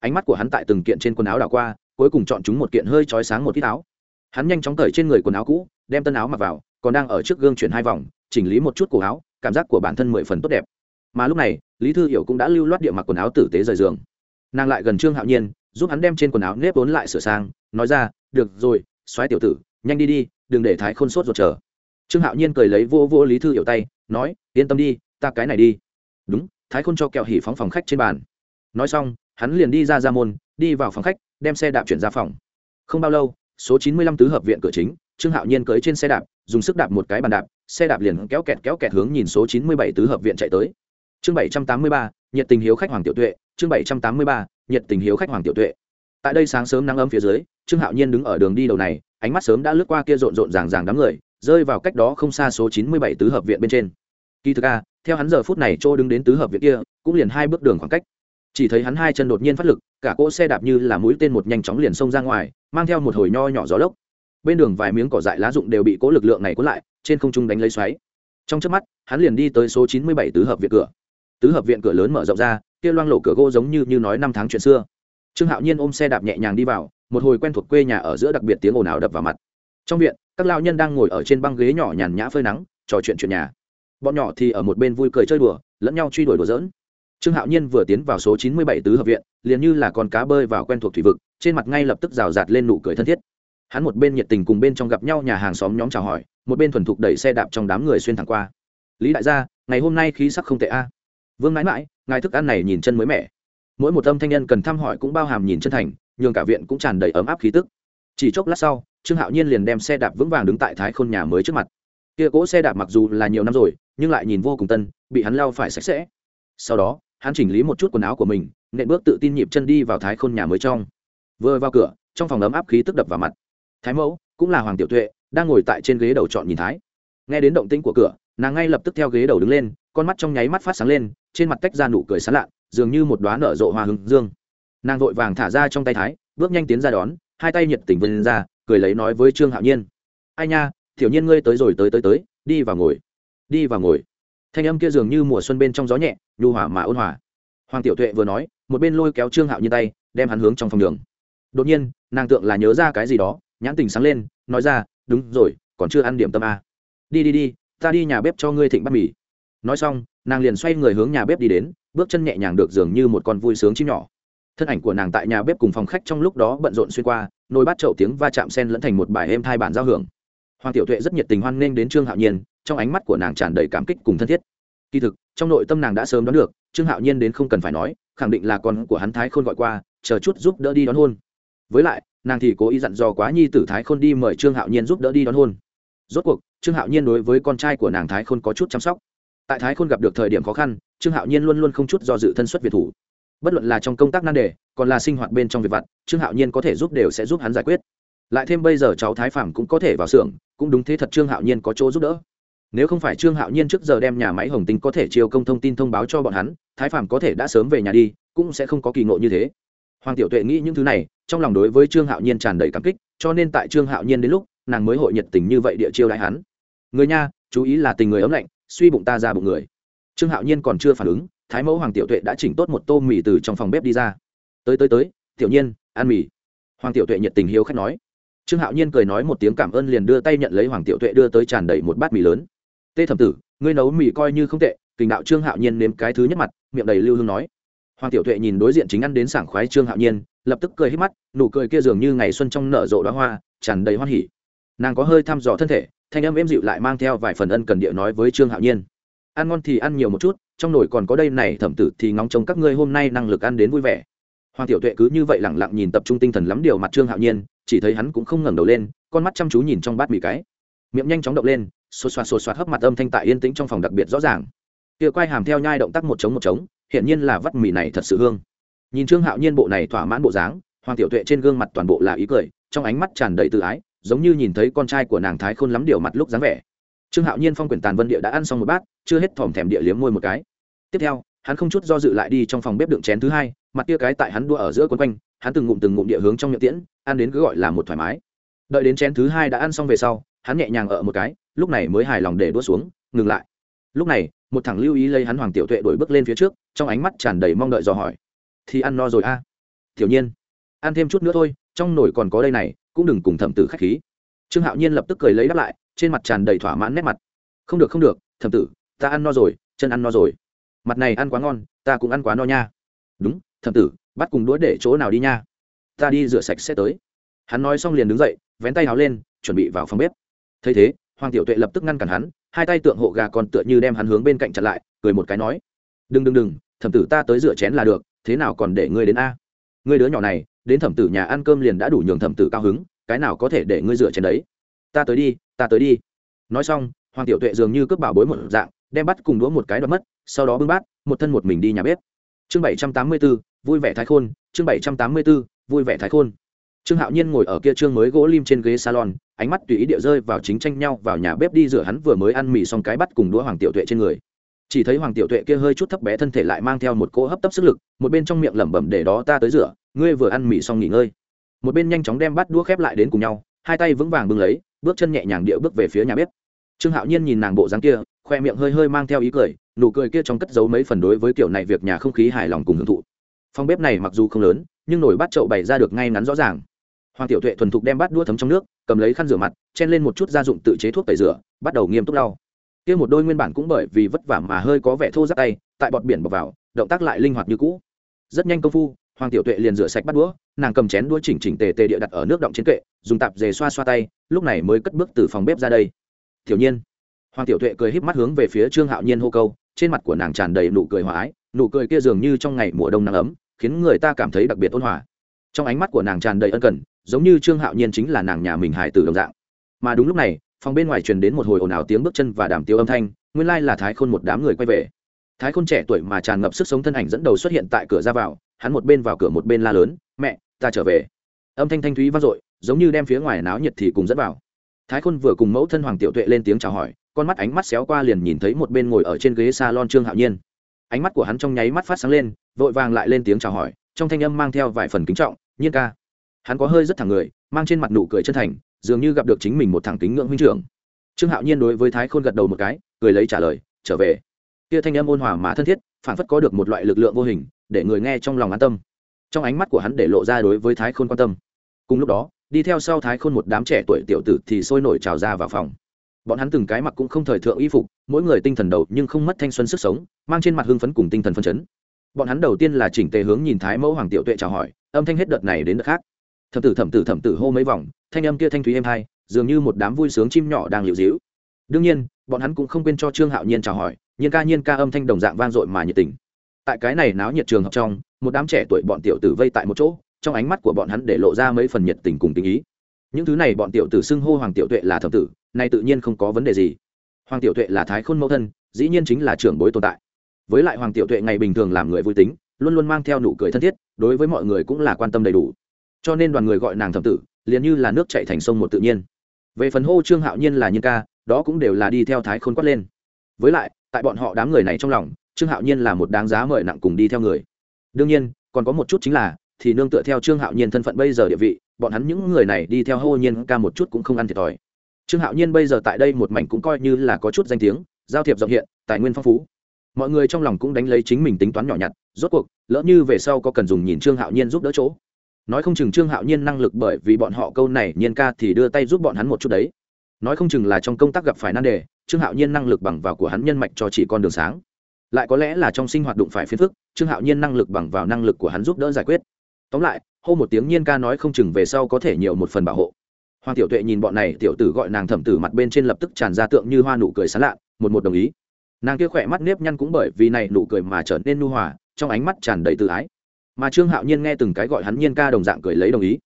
Ánh mắt của hắn tại từng kiện trên quần áo đảo qua, cuối cùng chọn chúng một kiện hơi trói sáng một ít áo. Hắn nhanh chóng cởi trên người quần áo cũ, đem tân áo mặc vào, còn đang ở trước gương chuyển hai vòng, chỉnh lý một chút cổ áo, cảm giác của bản thân mười phần tốt đẹp. Mà lúc này, lý thư hiểu cũng đã lưu loát địa mặc quần áo tử tế rời giường. Nàng lại gần trương hạo nhiên, giúp hắn đem trên quần áo nếp vốn lại sửa sang, nói ra, được rồi xoáy tiểu tử, nhanh đi đi, đừng để thái khôn sốt ruột chờ trương hạo nhiên cười lấy vô vô lý thư hiểu tay, nói, yên tâm đi, ta cái này đi. Đúng, thái khôn cho kẹo hỉ phóng phòng khách trên bàn. Nói xong, hắn liền đi ra ra môn, đi vào phòng khách, đem xe đạp chuyển ra phòng. Không bao lâu, số chín mươi lăm tứ hợp viện cửa chính, trương hạo nhiên cưới trên xe đạp, dùng sức đạp một cái bàn đạp, xe đạp liền kéo kẹt kéo kẹt hướng nhìn số chín mươi bảy tứ hợp viện chạy tới. Chương bảy trăm tám mươi ba, nhiệt tình hiếu khách hoàng tiểu tuệ, chương bảy trăm tám mươi ba, nhiệt tình hiếu khách hoàng tiểu tuệ. Tại đây sáng sớm nắng ấm phía dưới, trương hạo nhiên đứng ở đường đi đầu này, ánh mắt sớm đã lướt qua kia rộn rộn ràng ràng đám người rơi vào cách đó không xa số chín mươi bảy tứ hợp viện bên trên. Kỳ thực a, theo hắn giờ phút này chỗ đứng đến tứ hợp viện kia, cũng liền hai bước đường khoảng cách. Chỉ thấy hắn hai chân đột nhiên phát lực, cả cỗ xe đạp như là mũi tên một nhanh chóng liền xông ra ngoài, mang theo một hồi nho nhỏ gió lốc. Bên đường vài miếng cỏ dại lá rụng đều bị cố lực lượng này cuốn lại, trên không trung đánh lấy xoáy. Trong trước mắt, hắn liền đi tới số chín mươi bảy tứ hợp viện cửa. Tứ hợp viện cửa lớn mở rộng ra, kia loang lộ cửa gỗ giống như như nói năm tháng chuyện xưa. Trương hạo nhiên ôm xe đạp nhẹ nhàng đi vào, một hồi quen thuộc quê nhà ở giữa đặc biệt tiếng ồn ào đập vào mặt trong viện, các lao nhân đang ngồi ở trên băng ghế nhỏ nhàn nhã phơi nắng, trò chuyện chuyện nhà. Bọn nhỏ thì ở một bên vui cười chơi đùa, lẫn nhau truy đuổi đùa dỡn trương hạo nhiên vừa tiến vào số chín mươi bảy tứ hợp viện, liền như là con cá bơi vào quen thuộc thủy vực, trên mặt ngay lập tức rào rạt lên nụ cười thân thiết. Hắn một bên nhiệt tình cùng bên trong gặp nhau nhà hàng xóm nhóm chào hỏi, một bên thuần thục đẩy xe đạp trong đám người xuyên thẳng qua. Lý đại gia, ngày hôm nay khí sắc không tệ a. Vương mãi mãi, ngài thức ăn này nhìn chân mới mẻ. Mỗi một âm thanh nhân cần thăm hỏi cũng bao hàm nhìn chân thành, nhường cả viện cũng tràn đầy ấm áp khí tức. Chỉ chốc lát sau trương hạo nhiên liền đem xe đạp vững vàng đứng tại thái khôn nhà mới trước mặt. Kia cỗ xe đạp mặc dù là nhiều năm rồi, nhưng lại nhìn vô cùng tân, bị hắn lao phải sạch sẽ. Sau đó, hắn chỉnh lý một chút quần áo của mình, nện bước tự tin nhịp chân đi vào thái khôn nhà mới trong. Vừa vào cửa, trong phòng ấm áp khí tức đập vào mặt. Thái mẫu, cũng là hoàng tiểu tuệ, đang ngồi tại trên ghế đầu chọn nhìn thái. Nghe đến động tĩnh của cửa, nàng ngay lập tức theo ghế đầu đứng lên, con mắt trong nháy mắt phát sáng lên, trên mặt tách ra nụ cười sán lạ, dường như một đoá nở rộ hoa hứng dương. Nàng vội vàng thả ra trong tay thái, bước nhanh tiến ra đón, hai tay nhiệt tình vươn ra cười lấy nói với trương hạo nhiên. Ai nha, tiểu nhiên ngươi tới rồi, tới tới tới, đi vào ngồi, đi vào ngồi. Thanh âm kia dường như mùa xuân bên trong gió nhẹ, nhu hỏa mà ôn hòa. Hoàng tiểu tuệ vừa nói, một bên lôi kéo trương hạo nhiên tay, đem hắn hướng trong phòng đường. Đột nhiên, nàng tượng là nhớ ra cái gì đó, nhãn tình sáng lên, nói ra, đúng rồi, còn chưa ăn điểm tâm a đi đi đi, ta đi nhà bếp cho ngươi thịnh bát mì. Nói xong, nàng liền xoay người hướng nhà bếp đi đến, bước chân nhẹ nhàng được dường như một con vui sướng chim nhỏ thân ảnh của nàng tại nhà bếp cùng phòng khách trong lúc đó bận rộn xuyên qua, nồi bát chậu tiếng va chạm sen lẫn thành một bài êm thai bản giao hưởng. Hoàng tiểu tuệ rất nhiệt tình hoan nghênh đến trương hạo nhiên, trong ánh mắt của nàng tràn đầy cảm kích cùng thân thiết. Kỳ thực, trong nội tâm nàng đã sớm đoán được, trương hạo nhiên đến không cần phải nói, khẳng định là con của hắn thái khôn gọi qua, chờ chút giúp đỡ đi đón hôn. Với lại, nàng thì cố ý dặn dò quá nhi tử thái khôn đi mời trương hạo nhiên giúp đỡ đi đón hôn. Rốt cuộc, trương hạo nhiên đối với con trai của nàng thái khôn có chút chăm sóc. Tại thái khôn gặp được thời điểm khó khăn, trương hạo nhiên luôn luôn không chút do dự thân xuất việt thủ bất luận là trong công tác nan đề, còn là sinh hoạt bên trong việc vặt, trương hạo nhiên có thể giúp đều sẽ giúp hắn giải quyết. Lại thêm bây giờ cháu thái phạm cũng có thể vào xưởng, cũng đúng thế thật trương hạo nhiên có chỗ giúp đỡ. Nếu không phải trương hạo nhiên trước giờ đem nhà máy hồng tinh có thể chiêu công thông tin thông báo cho bọn hắn, thái phạm có thể đã sớm về nhà đi, cũng sẽ không có kỳ ngộ như thế. Hoàng tiểu tuệ nghĩ những thứ này, trong lòng đối với trương hạo nhiên tràn đầy cảm kích, cho nên tại trương hạo nhiên đến lúc, nàng mới hội nhiệt tình như vậy địa chiêu đại hắn. Người nha, chú ý là tình người ấm lạnh, suy bụng ta ra bụng người trương hạo nhiên còn chưa phản ứng, thái mẫu hoàng tiểu tuệ đã chỉnh tốt một tô mì từ trong phòng bếp đi ra. Tới tới tới, tiểu nhiên, ăn mì. Hoàng tiểu tuệ nhiệt tình hiếu khách nói. Trương hạo nhiên cười nói một tiếng cảm ơn liền đưa tay nhận lấy hoàng tiểu tuệ đưa tới tràn đầy một bát mì lớn. Tê thẩm tử, ngươi nấu mì coi như không tệ. Kình đạo trương hạo nhiên nếm cái thứ nhất mặt, miệng đầy lưu hương nói. Hoàng tiểu tuệ nhìn đối diện chính ăn đến sảng khoái trương hạo nhiên, lập tức cười hết mắt, nụ cười kia dường như ngày xuân trong nở rộ đoá hoa, tràn đầy hoan hỉ. Nàng có hơi thăm dò thân thể, thanh âm êm dịu lại mang theo vài phần ân cần địa nói với trương hạo nhiên ăn ngon thì ăn nhiều một chút, trong nồi còn có đây này thẩm tử thì ngóng trông các ngươi hôm nay năng lực ăn đến vui vẻ. Hoàng tiểu tuệ cứ như vậy lẳng lặng nhìn tập trung tinh thần lắm điều mặt trương hạo nhiên, chỉ thấy hắn cũng không ngẩng đầu lên, con mắt chăm chú nhìn trong bát mì cái. Miệng nhanh chóng động lên xô xoạt xô xoạt hấp mặt âm thanh tại yên tĩnh trong phòng đặc biệt rõ ràng. Kia quay hàm theo nhai động tác một trống một trống hiện nhiên là vắt mì này thật sự hương. Nhìn trương hạo nhiên bộ này thỏa mãn bộ dáng, hoàng tiểu tuệ trên gương mặt toàn bộ là ý cười, trong ánh mắt tràn đầy tự ái, giống như nhìn thấy con trai của nàng thái khôn lắm điều mặt lúc dáng vẻ trương hạo nhiên phong quyển tàn vân địa đã ăn xong một bát, chưa hết thòm thèm địa liếm môi một cái. Tiếp theo, hắn không chút do dự lại đi trong phòng bếp đựng chén thứ hai, mặt tia cái tại hắn đua ở giữa quấn quanh, hắn từng ngụm từng ngụm địa hướng trong miệng tiễn, ăn đến cứ gọi là một thoải mái. Đợi đến chén thứ hai đã ăn xong về sau, hắn nhẹ nhàng ở một cái, lúc này mới hài lòng để đua xuống, ngừng lại. Lúc này, một thằng lưu ý lấy hắn hoàng tiểu tuệ đổi bước lên phía trước, trong ánh mắt tràn đầy mong đợi dò hỏi. Thì ăn no rồi a? Tiểu nhiên, ăn thêm chút nữa thôi, trong nồi còn có đây này, cũng đừng cùng thẩm tử khách khí. Trương hạo nhiên lập tức cười lấy đáp lại trên mặt tràn đầy thỏa mãn nét mặt. Không được không được thầm tử, ta ăn no rồi, chân ăn no rồi. Mặt này ăn quá ngon, ta cũng ăn quá no nha. Đúng thầm tử, bắt cùng đũa để chỗ nào đi nha. Ta đi rửa sạch sẽ tới. Hắn nói xong liền đứng dậy, vén tay háo lên, chuẩn bị vào phòng bếp. Thấy thế, hoàng tiểu tuệ lập tức ngăn cản hắn, hai tay tượng hộ gà còn tựa như đem hắn hướng bên cạnh chặn lại, cười một cái nói, đừng đừng đừng, thẩm tử ta tới rửa chén là được, thế nào còn để ngươi đến a? Ngươi đứa nhỏ này, đến thẩm tử nhà ăn cơm liền đã đủ nhường thẩm tử cao hứng, cái nào có thể để ngươi rửa chén đấy? Ta tới đi ta tới đi. Nói xong, hoàng tiểu tuệ dường như cướp bảo bối một dạng, đem bắt cùng đũa một cái đoạt mất, sau đó bưng bát, một thân một mình đi nhà bếp. Chương bảy trăm tám mươi b ố vui vẻ thái khôn, chương bảy trăm tám mươi b ố vui vẻ thái khôn. Trương hạo nhiên ngồi ở kia trương mới gỗ lim trên ghế salon, ánh mắt tùy ý địa rơi vào chính tranh nhau vào nhà bếp đi rửa hắn vừa mới ăn mì xong cái bắt cùng đũa hoàng tiểu tuệ trên người. Chỉ thấy hoàng tiểu tuệ kia hơi chút thấp bé thân thể lại mang theo một cỗ hấp tấp sức lực, một bên trong miệng lẩm bẩm để đó ta tới rửa, ngươi vừa ăn mì xong nghỉ ngơi. Một bên nhanh chóng đem bắt đũa khép lại đến cùng nhau hai tay vững vàng bưng lấy, bước chân nhẹ nhàng địa bước về phía nhà bếp. Trương hạo nhiên nhìn nàng bộ dáng kia, khoe miệng hơi hơi mang theo ý cười, nụ cười kia trong cất giấu mấy phần đối với kiểu này việc nhà không khí hài lòng cùng hưởng thụ. Phòng bếp này mặc dù không lớn, nhưng nổi bát chậu bày ra được ngay ngắn rõ ràng. Hoàng tiểu tuệ thuần thục đem bát đũa thấm trong nước, cầm lấy khăn rửa mặt, chen lên một chút gia dụng tự chế thuốc tẩy rửa, bắt đầu nghiêm túc lau. Kia một đôi nguyên bản cũng bởi vì vất vả mà hơi có vẻ thô giáp tay, tại bọt biển bọc vào, động tác lại linh hoạt như cũ. Rất nhanh công phu hoàng tiểu tuệ liền rửa sạch bắt đũa, nàng cầm chén đũa chỉnh chỉnh tề tề địa đặt ở nước động trên kệ, dùng tạp dề xoa xoa tay, lúc này mới cất bước từ phòng bếp ra đây. Tiểu nhiên. Hoàng tiểu tuệ cười híp mắt hướng về phía trương hạo nhiên hô câu, trên mặt của nàng tràn đầy nụ cười hòa ái, nụ cười kia dường như trong ngày mùa đông nắng ấm, khiến người ta cảm thấy đặc biệt ôn hòa. Trong ánh mắt của nàng tràn đầy ân cần, giống như trương hạo nhiên chính là nàng nhà mình hải tử đồng dạng. Mà đúng lúc này, phòng bên ngoài truyền đến một hồi ồn ào tiếng bước chân và đàm tiêu âm thanh, nguyên lai là thái khôn một đám người quay về. Thái khôn trẻ tuổi mà tràn ngập sức sống thân ảnh dẫn đầu xuất hiện tại cửa ra vào hắn một bên vào cửa một bên la lớn, mẹ, ta trở về. Âm thanh thanh thúy vang dội, giống như đem phía ngoài náo nhiệt thì cùng dẫn vào. Thái khôn vừa cùng mẫu thân hoàng tiểu tuệ lên tiếng chào hỏi, con mắt ánh mắt xéo qua liền nhìn thấy một bên ngồi ở trên ghế salon trương hạo nhiên. Ánh mắt của hắn trong nháy mắt phát sáng lên, vội vàng lại lên tiếng chào hỏi, trong thanh âm mang theo vài phần kính trọng, nhiên ca. Hắn có hơi rất thẳng người, mang trên mặt nụ cười chân thành, dường như gặp được chính mình một thẳng kính ngưỡng huynh trưởng. Trương hạo nhiên đối với thái khôn gật đầu một cái, cười lấy trả lời, trở về. Kia thanh âm ôn hòa mà thân thiết phản phất có được một loại lực lượng vô hình để người nghe trong lòng an tâm. Trong ánh mắt của hắn để lộ ra đối với thái khôn quan tâm. Cùng lúc đó, đi theo sau thái khôn một đám trẻ tuổi tiểu tử thì sôi nổi trào ra vào phòng. Bọn hắn từng cái mặc cũng không thời thượng y phục, mỗi người tinh thần đầu nhưng không mất thanh xuân sức sống, mang trên mặt hưng phấn cùng tinh thần phân chấn. Bọn hắn đầu tiên là chỉnh tề hướng nhìn thái mẫu hoàng tiểu tuệ chào hỏi, âm thanh hết đợt này đến đợt khác. Thẩm tử thẩm tử thẩm tử hô mấy vòng, thanh âm kia thanh thúy êm hai, dường như một đám vui sướng chim nhỏ đang liều dĩu đương nhiên, bọn hắn cũng không quên cho trương hạo nhiên chào hỏi nhiên ca nhiên ca âm thanh đồng dạng vang dội mà nhiệt tình tại cái này náo nhiệt trường học trong, một đám trẻ tuổi bọn tiểu tử vây tại một chỗ, trong ánh mắt của bọn hắn để lộ ra mấy phần nhiệt tình cùng tình ý. Những thứ này bọn tiểu tử xưng hô hoàng tiểu tuệ là thẩm tử, nay tự nhiên không có vấn đề gì. Hoàng tiểu tuệ là thái khôn mẫu thân, dĩ nhiên chính là trưởng bối tồn tại. Với lại hoàng tiểu tuệ ngày bình thường làm người vui tính, luôn luôn mang theo nụ cười thân thiết, đối với mọi người cũng là quan tâm đầy đủ. Cho nên đoàn người gọi nàng thẩm tử, liền như là nước chạy thành sông một tự nhiên. Về phần hô trương hạo nhiên là nhân ca, đó cũng đều là đi theo thái khôn quát lên với lại, tại bọn họ đám người này trong lòng, trương hạo nhiên là một đáng giá mời nặng cùng đi theo người. Đương nhiên, còn có một chút chính là, thì nương tựa theo trương hạo nhiên thân phận bây giờ địa vị, bọn hắn những người này đi theo hô nhiên ca một chút cũng không ăn thiệt thòi. Trương hạo nhiên bây giờ tại đây một mảnh cũng coi như là có chút danh tiếng, giao thiệp rộng hiện, tài nguyên phong phú. Mọi người trong lòng cũng đánh lấy chính mình tính toán nhỏ nhặt, rốt cuộc, lỡ như về sau có cần dùng nhìn trương hạo nhiên giúp đỡ chỗ. Nói không chừng trương hạo nhiên năng lực bởi vì bọn họ câu này nhiên ca thì đưa tay giúp bọn hắn một chút đấy nói không chừng là trong công tác gặp phải nan đề, trương hạo nhiên năng lực bằng vào của hắn nhân mạch cho chỉ con đường sáng. Lại có lẽ là trong sinh hoạt đụng phải phiền phức, trương hạo nhiên năng lực bằng vào năng lực của hắn giúp đỡ giải quyết. Tóm lại, hô một tiếng nhiên ca nói không chừng về sau có thể nhiều một phần bảo hộ. Hoàng tiểu tuệ nhìn bọn này, tiểu tử gọi nàng thẩm tử mặt bên trên lập tức tràn ra tượng như hoa nụ cười sán lạ, một một đồng ý. Nàng kia khỏe mắt nếp nhăn cũng bởi vì này nụ cười mà trở nên nu hòa, trong ánh mắt tràn đầy tự ái. Mà trương hạo nhiên nghe từng cái gọi hắn nhiên ca đồng dạng cười lấy đồng ý.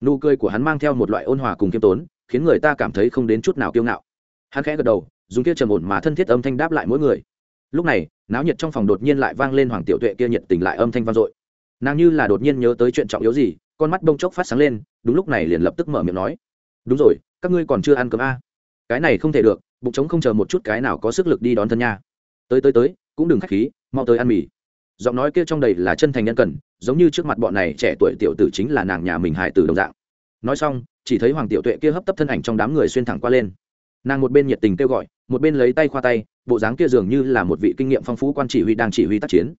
Nụ cười của hắn mang theo một loại ôn hòa cùng kiêm tốn khiến người ta cảm thấy không đến chút nào kiêu ngạo. Hắn khẽ gật đầu, dùng kia trầm ổn mà thân thiết âm thanh đáp lại mỗi người. Lúc này, náo nhiệt trong phòng đột nhiên lại vang lên hoàng tiểu tuệ kia nhiệt tình lại âm thanh vang dội. Nàng như là đột nhiên nhớ tới chuyện trọng yếu gì, con mắt bông chốc phát sáng lên, đúng lúc này liền lập tức mở miệng nói. Đúng rồi, các ngươi còn chưa ăn cơm a cái này không thể được, bụng trống không chờ một chút cái nào có sức lực đi đón thân nha. Tới tới tới, cũng đừng k h á c h khí, mau tới ăn mì. Giọng nói kia trong đầy là chân thành nhân cần, giống như trước mặt bọn này trẻ tuổi tiểu tử chính là nàng nhà mình hải tử đồng dạng. Nói xong chỉ thấy hoàng tiểu tuệ kia hấp tấp thân ảnh trong đám người xuyên thẳng qua lên. Nàng một bên nhiệt tình kêu gọi, một bên lấy tay khoa tay, bộ dáng kia dường như là một vị kinh nghiệm phong phú quan chỉ huy đang chỉ huy tác chiến.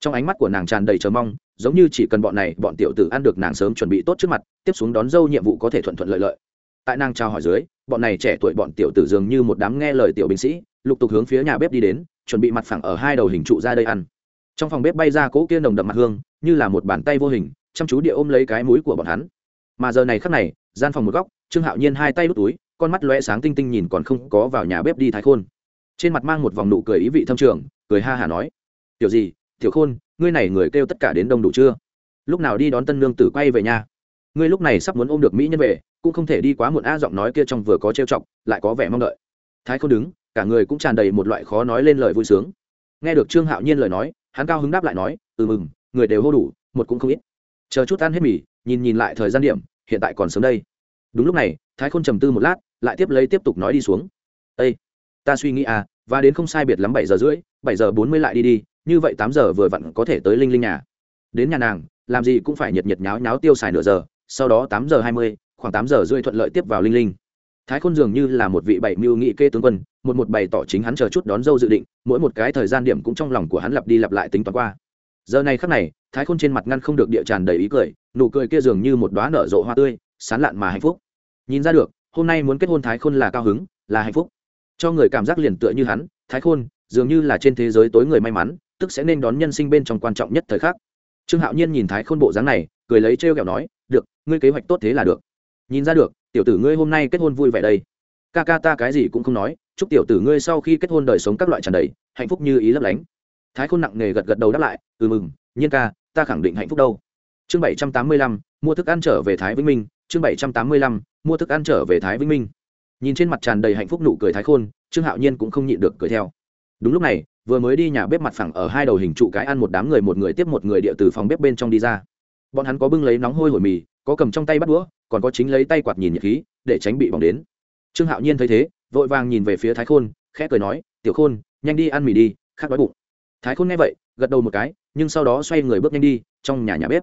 Trong ánh mắt của nàng tràn đầy chờ mong, giống như chỉ cần bọn này, bọn tiểu tử ăn được nàng sớm chuẩn bị tốt trước mặt, tiếp xuống đón dâu nhiệm vụ có thể thuận thuận lợi lợi. Tại nàng trao hỏi dưới, bọn này trẻ tuổi bọn tiểu tử dường như một đám nghe lời tiểu binh sĩ, lục tục hướng phía nhà bếp đi đến, chuẩn bị mặt phẳng ở hai đầu hình trụ ra đây ăn. Trong phòng bếp bay ra cỗ kia nồng đậm mặt hương, như là một bàn tay vô hình, chăm chú địa ôm lấy cái mũi của bọn hắn. Mà giờ này khắc này gian phòng một góc, trương hạo nhiên hai tay đút túi, con mắt lóe sáng tinh tinh nhìn còn không có vào nhà bếp đi thái khôn. Trên mặt mang một vòng nụ cười ý vị thâm trường, cười ha hả nói, tiểu gì, tiểu khôn, ngươi này người kêu tất cả đến đông đủ chưa? Lúc nào đi đón tân nương tử quay về nhà? Ngươi lúc này sắp muốn ôm được mỹ nhân về, cũng không thể đi quá muộn a, giọng nói kia trong vừa có trêu chọc, lại có vẻ mong đợi. Thái khôn đứng, cả người cũng tràn đầy một loại khó nói lên lời vui sướng. Nghe được trương hạo nhiên lời nói, hắn cao hứng đáp lại nói ừ mừng, người đều hô đủ, một cũng không ít. Chờ chút ăn hết mì, nhìn nhìn lại thời gian điểm hiện tại còn sớm đây. Đúng lúc này thái khôn trầm tư một lát lại tiếp lấy tiếp tục nói đi xuống. Ê, ta suy nghĩ à và đến không sai biệt lắm bảy giờ rưỡi bảy giờ bốn mươi lại đi đi như vậy tám giờ vừa vặn có thể tới linh linh nhà. Đến nhà nàng làm gì cũng phải nhiệt nhiệt nháo nháo tiêu xài nửa giờ sau đó tám giờ hai mươi khoảng tám giờ rưỡi thuận lợi tiếp vào linh linh. Thái khôn dường như là một vị bảy mưu nghị kê tướng quân một một bày tỏ chính hắn chờ chút đón dâu dự định mỗi một cái thời gian điểm cũng trong lòng của hắn lặp đi lặp lại tính toán qua giờ này khắc này, thái khôn trên mặt ngăn không được địa tràn đầy ý cười, nụ cười kia dường như một đoá nở rộ hoa tươi, sán lạn mà hạnh phúc. Nhìn ra được, hôm nay muốn kết hôn thái khôn là cao hứng, là hạnh phúc. Cho người cảm giác liền tựa như hắn, thái khôn, dường như là trên thế giới tối người may mắn, tức sẽ nên đón nhân sinh bên trong quan trọng nhất thời khắc. Trương hạo nhiên nhìn thái khôn bộ dáng này, cười lấy trêu kẹo nói, được, ngươi kế hoạch tốt thế là được. Nhìn ra được, tiểu tử ngươi hôm nay kết hôn vui vẻ đây. Ca ca ta cái gì cũng không nói, chúc tiểu tử ngươi sau khi kết hôn đời sống các loại tràn đầy, hạnh phúc như ý lấp lánh thái khôn nặng nề gật gật đầu đáp lại ừ mừng, nhiên ca, ta khẳng định hạnh phúc đâu. Chương bảy trăm tám mươi lăm, mua thức ăn trở về thái vĩnh minh. Chương bảy trăm tám mươi lăm, mua thức ăn trở về thái vĩnh minh. Nhìn trên mặt tràn đầy hạnh phúc nụ cười thái khôn, trương hạo nhiên cũng không nhịn được cười theo. Đúng lúc này, vừa mới đi nhà bếp mặt phẳng ở hai đầu hình trụ cái ăn một đám người một người tiếp một người địa từ phòng bếp bên trong đi ra. Bọn hắn có bưng lấy nóng hôi hổi mì, có cầm trong tay bắt đũa, còn có chính lấy tay quạt nhìn nhiệt khí, để tránh bị bỏng đến. Trương hạo nhiên thấy thế, vội vàng nhìn về phía thái khôn, khẽ cười nói, tiểu khôn, nhanh đi ăn mì đi khát đói bụng thái khôn nghe vậy, gật đầu một cái, nhưng sau đó xoay người bước nhanh đi, trong nhà nhà bếp.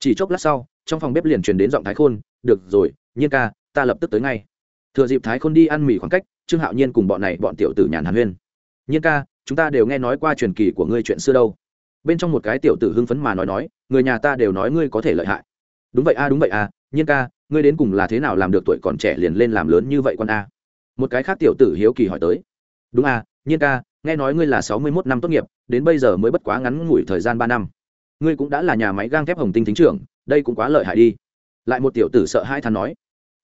Chỉ chốc lát sau, trong phòng bếp liền truyền đến giọng thái khôn, được rồi, nhiên ca, ta lập tức tới ngay. Thừa dịp thái khôn đi ăn mì khoảng cách, trương hạo nhiên cùng bọn này bọn tiểu tử nhàn hàn huyên. Nhiên ca, chúng ta đều nghe nói qua truyền kỳ của ngươi chuyện xưa đâu. Bên trong một cái tiểu tử hưng phấn mà nói nói, người nhà ta đều nói ngươi có thể lợi hại. Đúng vậy a, đúng vậy a, nhiên ca, ngươi đến cùng là thế nào làm được tuổi còn trẻ liền lên làm lớn như vậy con a? Một cái khác tiểu tử hiếu kỳ hỏi tới. Đúng a, nhiên ca nghe nói ngươi là sáu mươi mốt năm tốt nghiệp, đến bây giờ mới bất quá ngắn ngủi thời gian ba năm. Ngươi cũng đã là nhà máy gang thép hồng tinh thính trưởng, đây cũng quá lợi hại đi. Lại một tiểu tử sợ hai than nói.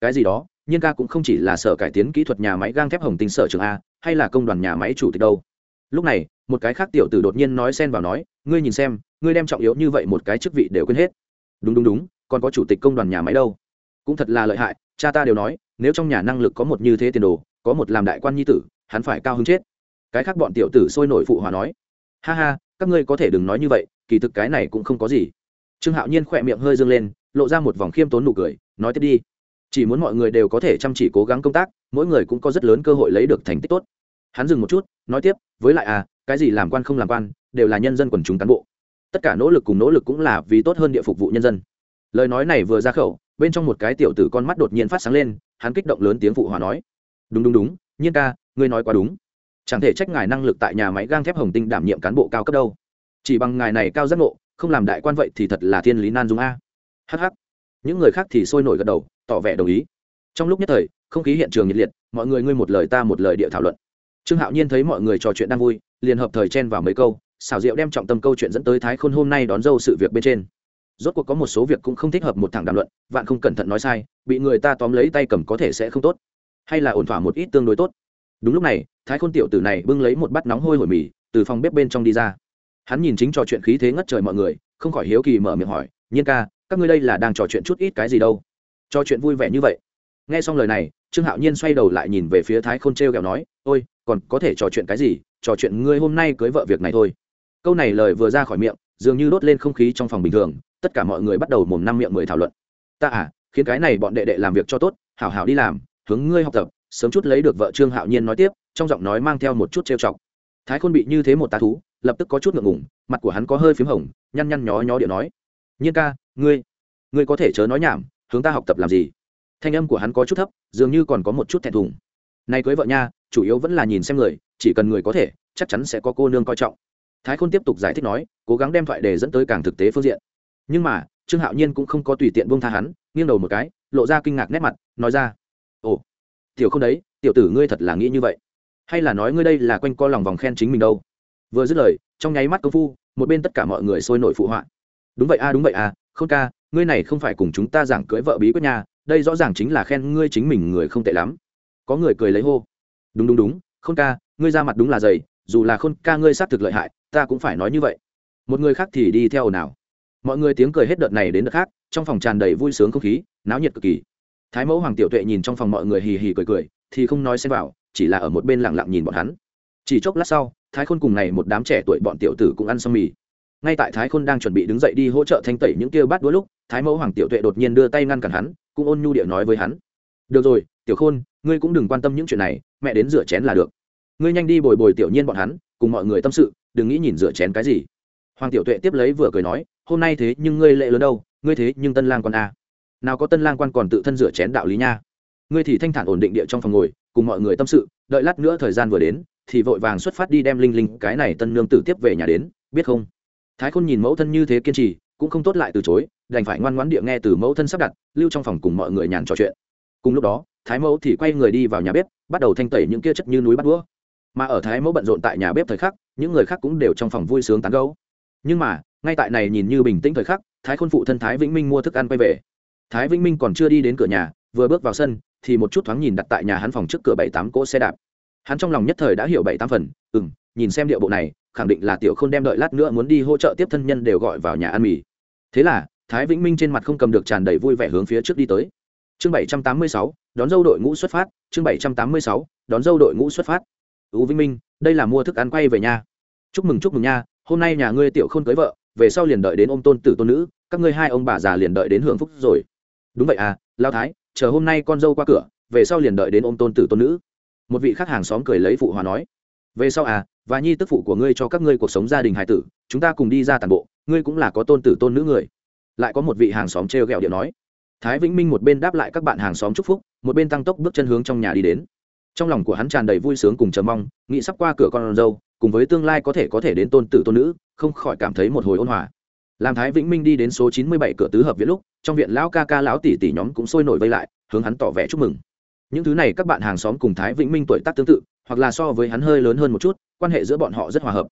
Cái gì đó? Nhiên ca cũng không chỉ là sở cải tiến kỹ thuật nhà máy gang thép hồng tinh sở trường a, hay là công đoàn nhà máy chủ tịch đâu. Lúc này, một cái khác tiểu tử đột nhiên nói xen vào nói, ngươi nhìn xem, ngươi đem trọng yếu như vậy một cái chức vị đều quên hết. Đúng đúng đúng, còn có chủ tịch công đoàn nhà máy đâu. Cũng thật là lợi hại, cha ta đều nói, nếu trong nhà năng lực có một như thế tiền đồ, có một làm đại quan nhi tử, hắn phải cao hứng chết cái khác bọn tiểu tử sôi nổi phụ hòa nói. Ha ha, các ngươi có thể đừng nói như vậy, kỳ thực cái này cũng không có gì. Trương hạo nhiên khỏe miệng hơi dâng lên, lộ ra một vòng khiêm tốn nụ cười, nói tiếp đi. Chỉ muốn mọi người đều có thể chăm chỉ cố gắng công tác, mỗi người cũng có rất lớn cơ hội lấy được thành tích tốt. Hắn dừng một chút, nói tiếp, với lại à cái gì làm quan không làm quan, đều là nhân dân quần chúng cán bộ. Tất cả nỗ lực cùng nỗ lực cũng là vì tốt hơn địa phục vụ nhân dân. Lời nói này vừa ra khẩu, bên trong một cái tiểu tử con mắt đột nhiên phát sáng lên, hắn kích động lớn tiếng phụ hòa nói. Đúng đúng đúng, nhiên ca, ngươi nói quá đúng chẳng thể trách ngài năng lực tại nhà máy gang thép hồng tinh đảm nhiệm cán bộ cao cấp đâu. Chỉ bằng ngài này cao giác ngộ, không làm đại quan vậy thì thật là thiên lý nan dung a. Hh những người khác thì sôi nổi gật đầu, tỏ vẻ đồng ý. Trong lúc nhất thời, không khí hiện trường nhiệt liệt, mọi người ngươi một lời ta một lời địa thảo luận. Trương hạo nhiên thấy mọi người trò chuyện đang vui, liền hợp thời chen vào mấy câu, xảo diệu đem trọng tâm câu chuyện dẫn tới thái khôn hôm nay đón dâu sự việc bên trên. Rốt cuộc có một số việc cũng không thích hợp một thằng đàm luận, vạn không cẩn thận nói sai, bị người ta tóm lấy tay cầm có thể sẽ không tốt. Hay là ổn thỏa một ít tương đối tốt. Đúng lúc này thái khôn tiểu tử này bưng lấy một bát nóng hôi hổi mì, từ phòng bếp bên trong đi ra. Hắn nhìn chính trò chuyện khí thế ngất trời mọi người, không khỏi hiếu kỳ mở miệng hỏi, nhiên ca, các ngươi đây là đang trò chuyện chút ít cái gì đâu? Trò chuyện vui vẻ như vậy. Nghe xong lời này, trương hạo nhiên xoay đầu lại nhìn về phía thái khôn t r e o kẹo nói, ôi, còn có thể trò chuyện cái gì? Trò chuyện ngươi hôm nay cưới vợ việc này thôi. Câu này lời vừa ra khỏi miệng, dường như đốt lên không khí trong phòng bình thường, tất cả mọi người bắt đầu mồm năm miệng mười thảo luận. Ta à khiến cái này bọn đệ đệ làm việc cho tốt, hảo hảo đi làm, hướng ngươi học tập, sớm chút lấy được vợ trương hạo nhiên nói tiếp trong giọng nói mang theo một chút trêu chọc. Thái khôn bị như thế một tá thú, lập tức có chút ngượng ngùng, mặt của hắn có hơi p h í m hồng, nhăn nhăn nhó nhó điện nói, nhiên ca, ngươi ngươi có thể chớ nói nhảm, hướng ta học tập làm gì? Thanh âm của hắn có chút thấp, dường như còn có một chút thẹn thùng. Nay cưới vợ nha, chủ yếu vẫn là nhìn xem người, chỉ cần người có thể, chắc chắn sẽ có cô nương coi trọng. Thái khôn tiếp tục giải thích nói, cố gắng đem thoại đề dẫn tới càng thực tế phương diện. Nhưng mà, trương hạo nhiên cũng không có tùy tiện buông tha hắn, nghiêng đầu một cái, lộ ra kinh ngạc nét mặt, nói ra, ồ, tiểu không đấy, tiểu tử ngươi thật là nghĩ như vậy hay là nói ngươi đây là quanh co lòng vòng khen chính mình đâu? Vừa dứt lời, trong nháy mắt công phu, một bên tất cả mọi người sôi nổi phụ họa. Đúng vậy a, đúng vậy a không ca, ngươi này không phải cùng chúng ta giảng cưới vợ bí quyết nhà đây rõ ràng chính là khen ngươi chính mình người không tệ lắm. Có người cười lấy hô. Đúng đúng đúng không ca, ngươi ra mặt đúng là dày, dù là khôn ca ngươi xác thực lợi hại, ta cũng phải nói như vậy. Một người khác thì đi theo nào? mọi người tiếng cười hết đợt này đến đợt khác, trong phòng tràn đầy vui sướng không khí, náo nhiệt cực kỳ. Thái mẫu hoàng tiểu tuệ nhìn trong phòng mọi người hì hì cười cười, thì không nói xem vào chỉ là ở một bên lặng lặng nhìn bọn hắn. Chỉ chốc lát sau, thái khôn cùng này một đám trẻ tuổi bọn tiểu tử cũng ăn xong mì. Ngay tại thái khôn đang chuẩn bị đứng dậy đi hỗ trợ thanh tẩy những kia bát đũa lúc, thái mẫu hoàng tiểu tuệ đột nhiên đưa tay ngăn cản hắn, cũng ôn nhu địa nói với hắn. Được rồi, tiểu khôn, ngươi cũng đừng quan tâm những chuyện này, mẹ đến rửa chén là được. Ngươi nhanh đi bồi bồi tiểu nhiên bọn hắn, cùng mọi người tâm sự, đừng nghĩ nhìn rửa chén cái gì. Hoàng tiểu tuệ tiếp lấy vừa cười nói, hôm nay thế nhưng ngươi lệ lớn đâu, ngươi thế nhưng tân lang quan a. Nào có tân lang quan còn tự thân rửa chén đạo lý nha. Ngươi thì thanh thản ổn định địa trong phòng ngồi cùng mọi người tâm sự, đợi lát nữa thời gian vừa đến, thì vội vàng xuất phát đi đem linh linh cái này tân nương tử tiếp về nhà đến, biết không? Thái khôn nhìn mẫu thân như thế kiên trì, cũng không tốt lại từ chối, đành phải ngoan ngoãn địa nghe từ mẫu thân sắp đặt, lưu trong phòng cùng mọi người nhàn trò chuyện. Cùng lúc đó, thái mẫu thì quay người đi vào nhà bếp, bắt đầu thanh tẩy những kia chất như núi bắt đũa. Mà ở thái mẫu bận rộn tại nhà bếp thời khắc, những người khác cũng đều trong phòng vui sướng tán gấu nhưng mà, ngay tại này nhìn như bình tĩnh thời khắc, thái khôn phụ thân thái vĩnh minh mua thức ăn quay về. Thái vĩnh minh còn chưa đi đến cửa nhà, vừa bước vào sân thì một chút thoáng nhìn đặt tại nhà hắn phòng trước cửa bảy tám cỗ xe đạp. Hắn trong lòng nhất thời đã hiểu bảy tám phần ừ m nhìn xem điệu bộ này, khẳng định là tiểu k h ô n đem đợi lát nữa muốn đi hỗ trợ tiếp thân nhân đều gọi vào nhà ăn mì. Thế là, thái vĩnh minh trên mặt không cầm được tràn đầy vui vẻ hướng phía trước đi tới. Chương bảy trăm tám mươi sáu, đón dâu đội ngũ xuất phát, chương bảy trăm tám mươi sáu, đón dâu đội ngũ xuất phát. Ú vĩnh minh, đây là mua thức ăn quay về nhà. Chúc mừng chúc mừng nha, hôm nay nhà ngươi tiểu khôn cưới vợ, về sau liền đợi đến ôm tôn tử tôn nữ, các ngươi hai ông bà già liền đợi đến hưởng phúc rồi. Đúng vậy à lao thái chờ hôm nay con dâu qua cửa, về sau liền đợi đến ôm tôn tử tôn nữ. Một vị khách hàng xóm cười lấy phụ hòa nói, về sau à và nhi tức phụ của ngươi cho các ngươi cuộc sống gia đình hài tử, chúng ta cùng đi ra tàn bộ, ngươi cũng là có tôn tử tôn nữ người. Lại có một vị hàng xóm trêu ghẹo điện nói, thái vĩnh minh một bên đáp lại các bạn hàng xóm chúc phúc, một bên tăng tốc bước chân hướng trong nhà đi đến. Trong lòng của hắn tràn đầy vui sướng cùng chờ mong, nghĩ sắp qua cửa con dâu, cùng với tương lai có thể có thể đến tôn tử tôn nữ, không khỏi cảm thấy một hồi ôn hòa làm thái vĩnh minh đi đến số chín mươi bảy cửa tứ hợp viện lúc, trong viện lão ca ca lão tỷ tỷ nhóm cũng sôi nổi vây lại, hướng hắn tỏ vẻ chúc mừng. Những thứ này các bạn hàng xóm cùng thái vĩnh minh tuổi tác tương tự, hoặc là so với hắn hơi lớn hơn một chút, quan hệ giữa bọn họ rất hòa hợp.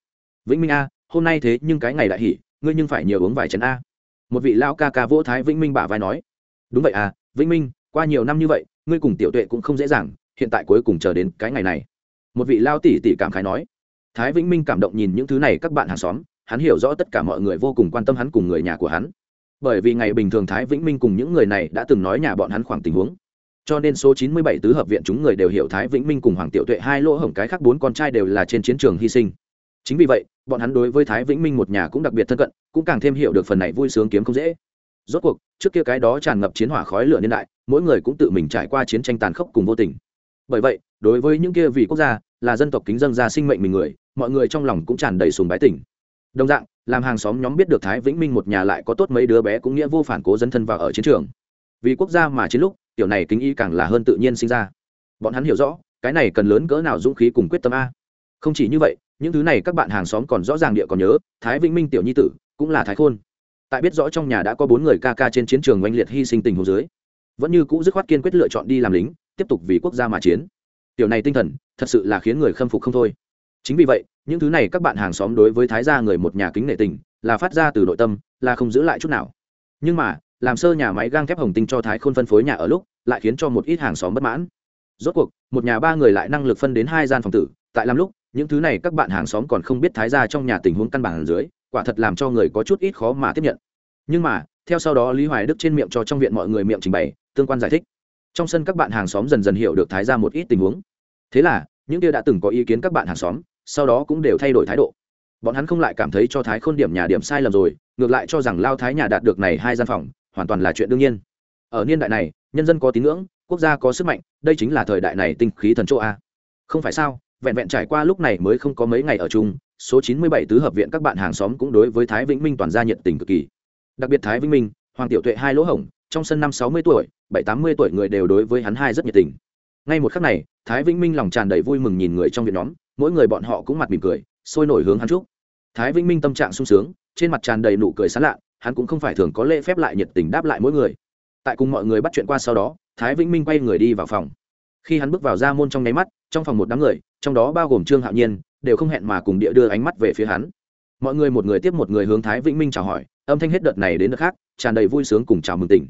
Vĩnh minh a, hôm nay thế nhưng cái ngày đại hỉ ngươi nhưng phải nhiều uống vài chén a. Một vị lão ca ca vỗ thái vĩnh minh bả vai nói. Đúng vậy à vĩnh minh, qua nhiều năm như vậy, ngươi cùng tiểu tuệ cũng không dễ dàng, hiện tại cuối cùng chờ đến cái ngày này. Một vị lao tỷ tỷ cảm khái nói. Thái vĩnh minh cảm động nhìn những thứ này các bạn hàng xóm hắn hiểu rõ tất cả mọi người vô cùng quan tâm hắn cùng người nhà của hắn. Bởi vì ngày bình thường thái vĩnh minh cùng những người này đã từng nói nhà bọn hắn khoảng tình huống. Cho nên số 97 tứ hợp viện chúng người đều hiểu thái vĩnh minh cùng hoàng tiểu tuệ hai lỗ hổng cái khác bốn con trai đều là trên chiến trường hy sinh. Chính vì vậy, bọn hắn đối với thái vĩnh minh một nhà cũng đặc biệt thân cận, cũng càng thêm hiểu được phần này vui sướng kiếm không dễ. Rốt cuộc, trước kia cái đó tràn ngập chiến hỏa khói lửa niên đại, mỗi người cũng tự mình trải qua chiến tranh tàn khốc cùng vô tình. Bởi vậy, đối với những kia vì quốc gia, là dân tộc kính dân ra sinh mệnh mình người, mọi người trong lòng cũng tràn đầy sùng bái tình đồng dạng, làm hàng xóm nhóm biết được thái vĩnh minh một nhà lại có tốt mấy đứa bé cũng nghĩa vô phản cố dân thân vào ở chiến trường. Vì quốc gia mà chiến lúc, tiểu này kính y càng là hơn tự nhiên sinh ra. Bọn hắn hiểu rõ, cái này cần lớn cỡ nào dũng khí cùng quyết tâm a. Không chỉ như vậy, những thứ này các bạn hàng xóm còn rõ ràng địa còn nhớ, thái vĩnh minh tiểu nhi tử cũng là thái khôn. Tại biết rõ trong nhà đã có bốn người ca ca trên chiến trường oanh liệt hy sinh tình hồ dưới, vẫn như cũ dứt khoát kiên quyết lựa chọn đi làm lính, tiếp tục vì quốc gia mà chiến. Tiểu này tinh thần, thật sự là khiến người khâm phục không thôi chính vì vậy, những thứ này các bạn hàng xóm đối với thái gia người một nhà kính nể tình, là phát ra từ nội tâm, là không giữ lại chút nào. Nhưng mà, làm sơ nhà máy gang thép hồng tinh cho thái khôn phân phối nhà ở lúc, lại khiến cho một ít hàng xóm bất mãn. Rốt cuộc, một nhà ba người lại năng lực phân đến hai gian phòng tử, tại làm lúc, những thứ này các bạn hàng xóm còn không biết thái ra trong nhà tình huống căn bản dưới, quả thật làm cho người có chút ít khó mà tiếp nhận. Nhưng mà, theo sau đó lý hoài đức trên miệng cho trong viện mọi người miệng trình bày, tương quan giải thích. Trong sân các bạn hàng xóm dần dần hiểu được thái ra một ít tình huống. Thế là, những kia đã từng có ý kiến các bạn hàng xóm sau đó cũng đều thay đổi thái độ. Bọn hắn không lại cảm thấy cho thái khôn điểm nhà điểm sai lầm rồi, ngược lại cho rằng lao thái nhà đạt được này hai gian phòng, hoàn toàn là chuyện đương nhiên. Ở niên đại này, nhân dân có tín ngưỡng, quốc gia có sức mạnh, đây chính là thời đại này tinh khí thần chỗ a. Không phải sao, vẹn vẹn trải qua lúc này mới không có mấy ngày ở chung, số chín mươi bảy tứ hợp viện các bạn hàng xóm cũng đối với thái vĩnh minh toàn gia nhiệt tình cực kỳ. Đặc biệt thái vĩnh minh, hoàng tiểu tuệ hai lỗ hổng, trong sân năm sáu mươi tuổi, bảy tám mươi tuổi người đều đối với hắn hai rất nhiệt tình. Ngay một khắc này, thái vĩnh minh lòng tràn đầy vui mừng nhìn người trong viện nhóm mỗi người bọn họ cũng mặt mỉm cười sôi nổi hướng hắn chúc. Thái vĩnh minh tâm trạng sung sướng trên mặt tràn đầy nụ cười sán lạ hắn cũng không phải thường có lễ phép lại nhiệt tình đáp lại mỗi người. Tại cùng mọi người bắt chuyện qua sau đó thái vĩnh minh quay người đi vào phòng. Khi hắn bước vào ra môn trong nháy mắt trong phòng một đám người trong đó bao gồm trương hạo nhiên đều không hẹn mà cùng địa đưa ánh mắt về phía hắn. Mọi người một người tiếp một người hướng thái vĩnh minh chào hỏi âm thanh hết đợt này đến đợt khác tràn đầy vui sướng cùng chào mừng tỉnh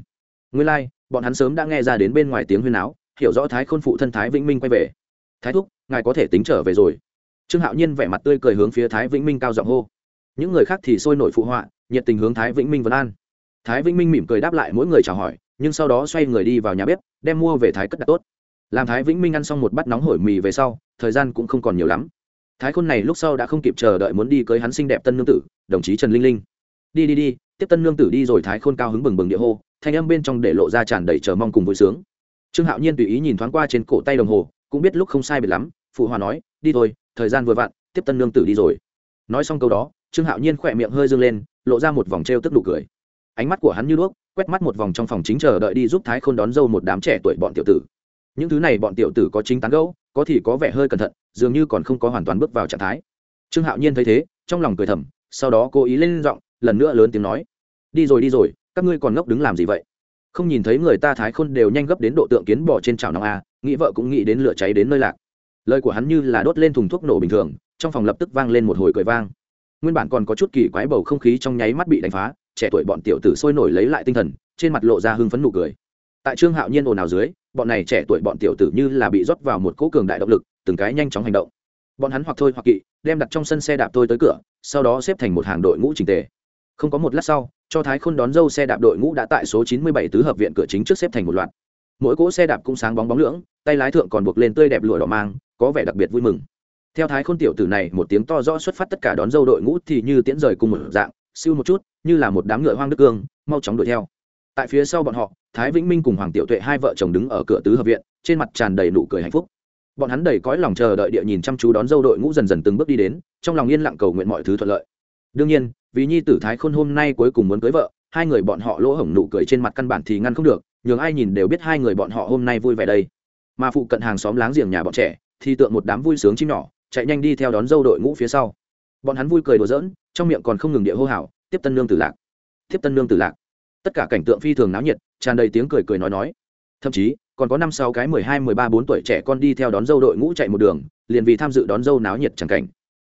nguyên lai、like, bọn hắn sớm đã nghe ra đến bên ngoài tiếng huyên áo hiểu rõ thái khôn phụ thân thái vĩnh minh quay về thái thúc, ngài có thể tính trở về rồi. Trương hạo nhiên vẻ mặt tươi cười hướng phía thái vĩnh minh cao giọng hô. Những người khác thì sôi nổi phụ họa, nhiệt tình hướng thái vĩnh minh vấn an. Thái vĩnh minh mỉm cười đáp lại mỗi người chào hỏi, nhưng sau đó xoay người đi vào nhà bếp, đem mua về thái cất đặt tốt. Làm thái vĩnh minh ăn xong một bát nóng hổi mì về sau, thời gian cũng không còn nhiều lắm. Thái khôn này lúc sau đã không kịp chờ đợi muốn đi cưới hắn xinh đẹp tân nương tử, đồng chí trần linh linh. Đi đi đi, tiếp tân nương tử đi rồi. Thái khôn cao hứng bừng bừng địa hô, thanh âm bên trong để lộ ra tràn đầy chờ mong cùng vui sướng. Trương hạo nhiên tùy ý nhìn thoáng qua trên cổ tay đồng hồ cũng biết lúc không sai biệt lắm, phụ hòa nói, đi thôi, thời gian vừa vặn, tiếp tân nương tử đi rồi. Nói xong câu đó, trương hạo nhiên khỏe miệng hơi dâng lên, lộ ra một vòng t r e o tức nụ cười. Ánh mắt của hắn như đuốc, quét mắt một vòng trong phòng chính chờ đợi đi giúp thái khôn đón dâu một đám trẻ tuổi bọn tiểu tử. Những thứ này bọn tiểu tử có chính tán gẫu, có thì có vẻ hơi cẩn thận, dường như còn không có hoàn toàn bước vào trạng thái. Trương hạo nhiên thấy thế, trong lòng cười thầm, sau đó cố ý lên giọng, lần nữa lớn tiếng nói, đi rồi đi rồi, các ngươi còn ngốc đứng làm gì vậy? Không nhìn thấy người ta thái khôn đều nhanh gấp đến độ tượng kiến bỏ trên chảo nóng a nghĩ vợ cũng nghĩ đến lửa cháy đến nơi lạc. Lời của hắn như là đốt lên thùng thuốc nổ bình thường, trong phòng lập tức vang lên một hồi cười vang. Nguyên bản còn có chút kỳ quái bầu không khí trong nháy mắt bị đánh phá, trẻ tuổi bọn tiểu tử sôi nổi lấy lại tinh thần, trên mặt lộ ra hưng phấn nụ cười. Tại trương hạo nhiên ồn ào dưới, bọn này trẻ tuổi bọn tiểu tử như là bị rót vào một cỗ cường đại động lực, từng cái nhanh chóng hành động. Bọn hắn hoặc thôi hoặc kỵ, đem đặt trong sân xe đạp tôi tới cửa, sau đó xếp thành một hàng đội ngũ trình tề. Không có một lát sau, cho thái khôn đón dâu xe đạp đội ngũ đã tại số chín mươi bảy tứ hợp viện cửa chính trước xếp thành một loạt mỗi cỗ xe đạp cũng sáng bóng bóng lưỡng, tay lái thượng còn buộc lên tươi đẹp lụa đỏ mang, có vẻ đặc biệt vui mừng. Theo thái khôn tiểu tử này một tiếng to rõ xuất phát tất cả đón dâu đội ngũ thì như tiễn rời cùng một dạng, siêu một chút, như là một đám ngựa hoang đức cương, mau chóng đuổi theo. Tại phía sau bọn họ, thái vĩnh minh cùng hoàng tiểu tuệ hai vợ chồng đứng ở cửa tứ hợp viện, trên mặt tràn đầy nụ cười hạnh phúc. Bọn hắn đầy cõi lòng chờ đợi địa nhìn chăm chú đón dâu đội ngũ dần dần từng bước đi đến, trong lòng yên lặng cầu nguyện mọi thứ thuận lợi. Đương nhiên, vì nhi tử thái khôn hôm nay cuối cùng muốn cưới vợ, hai người bọn họ lỗ hổng nụ cười trên mặt căn bản thì ngăn không được nhường ai nhìn đều biết hai người bọn họ hôm nay vui vẻ đây. Mà phụ cận hàng xóm láng giềng nhà bọn trẻ thì tượng một đám vui sướng chim nhỏ, chạy nhanh đi theo đón dâu đội ngũ phía sau. Bọn hắn vui cười đùa giỡn, trong miệng còn không ngừng địa hô hào, tiếp tân nương tử lạc! Tiếp tân nương tử lạc! Tất cả cảnh tượng phi thường náo nhiệt, tràn đầy tiếng cười cười nói nói. Thậm chí, còn có năm sáu cái mười hai, mười ba, bốn tuổi trẻ con đi theo đón dâu đội ngũ chạy một đường, liền vì tham dự đón dâu náo nhiệt chẳng cảnh.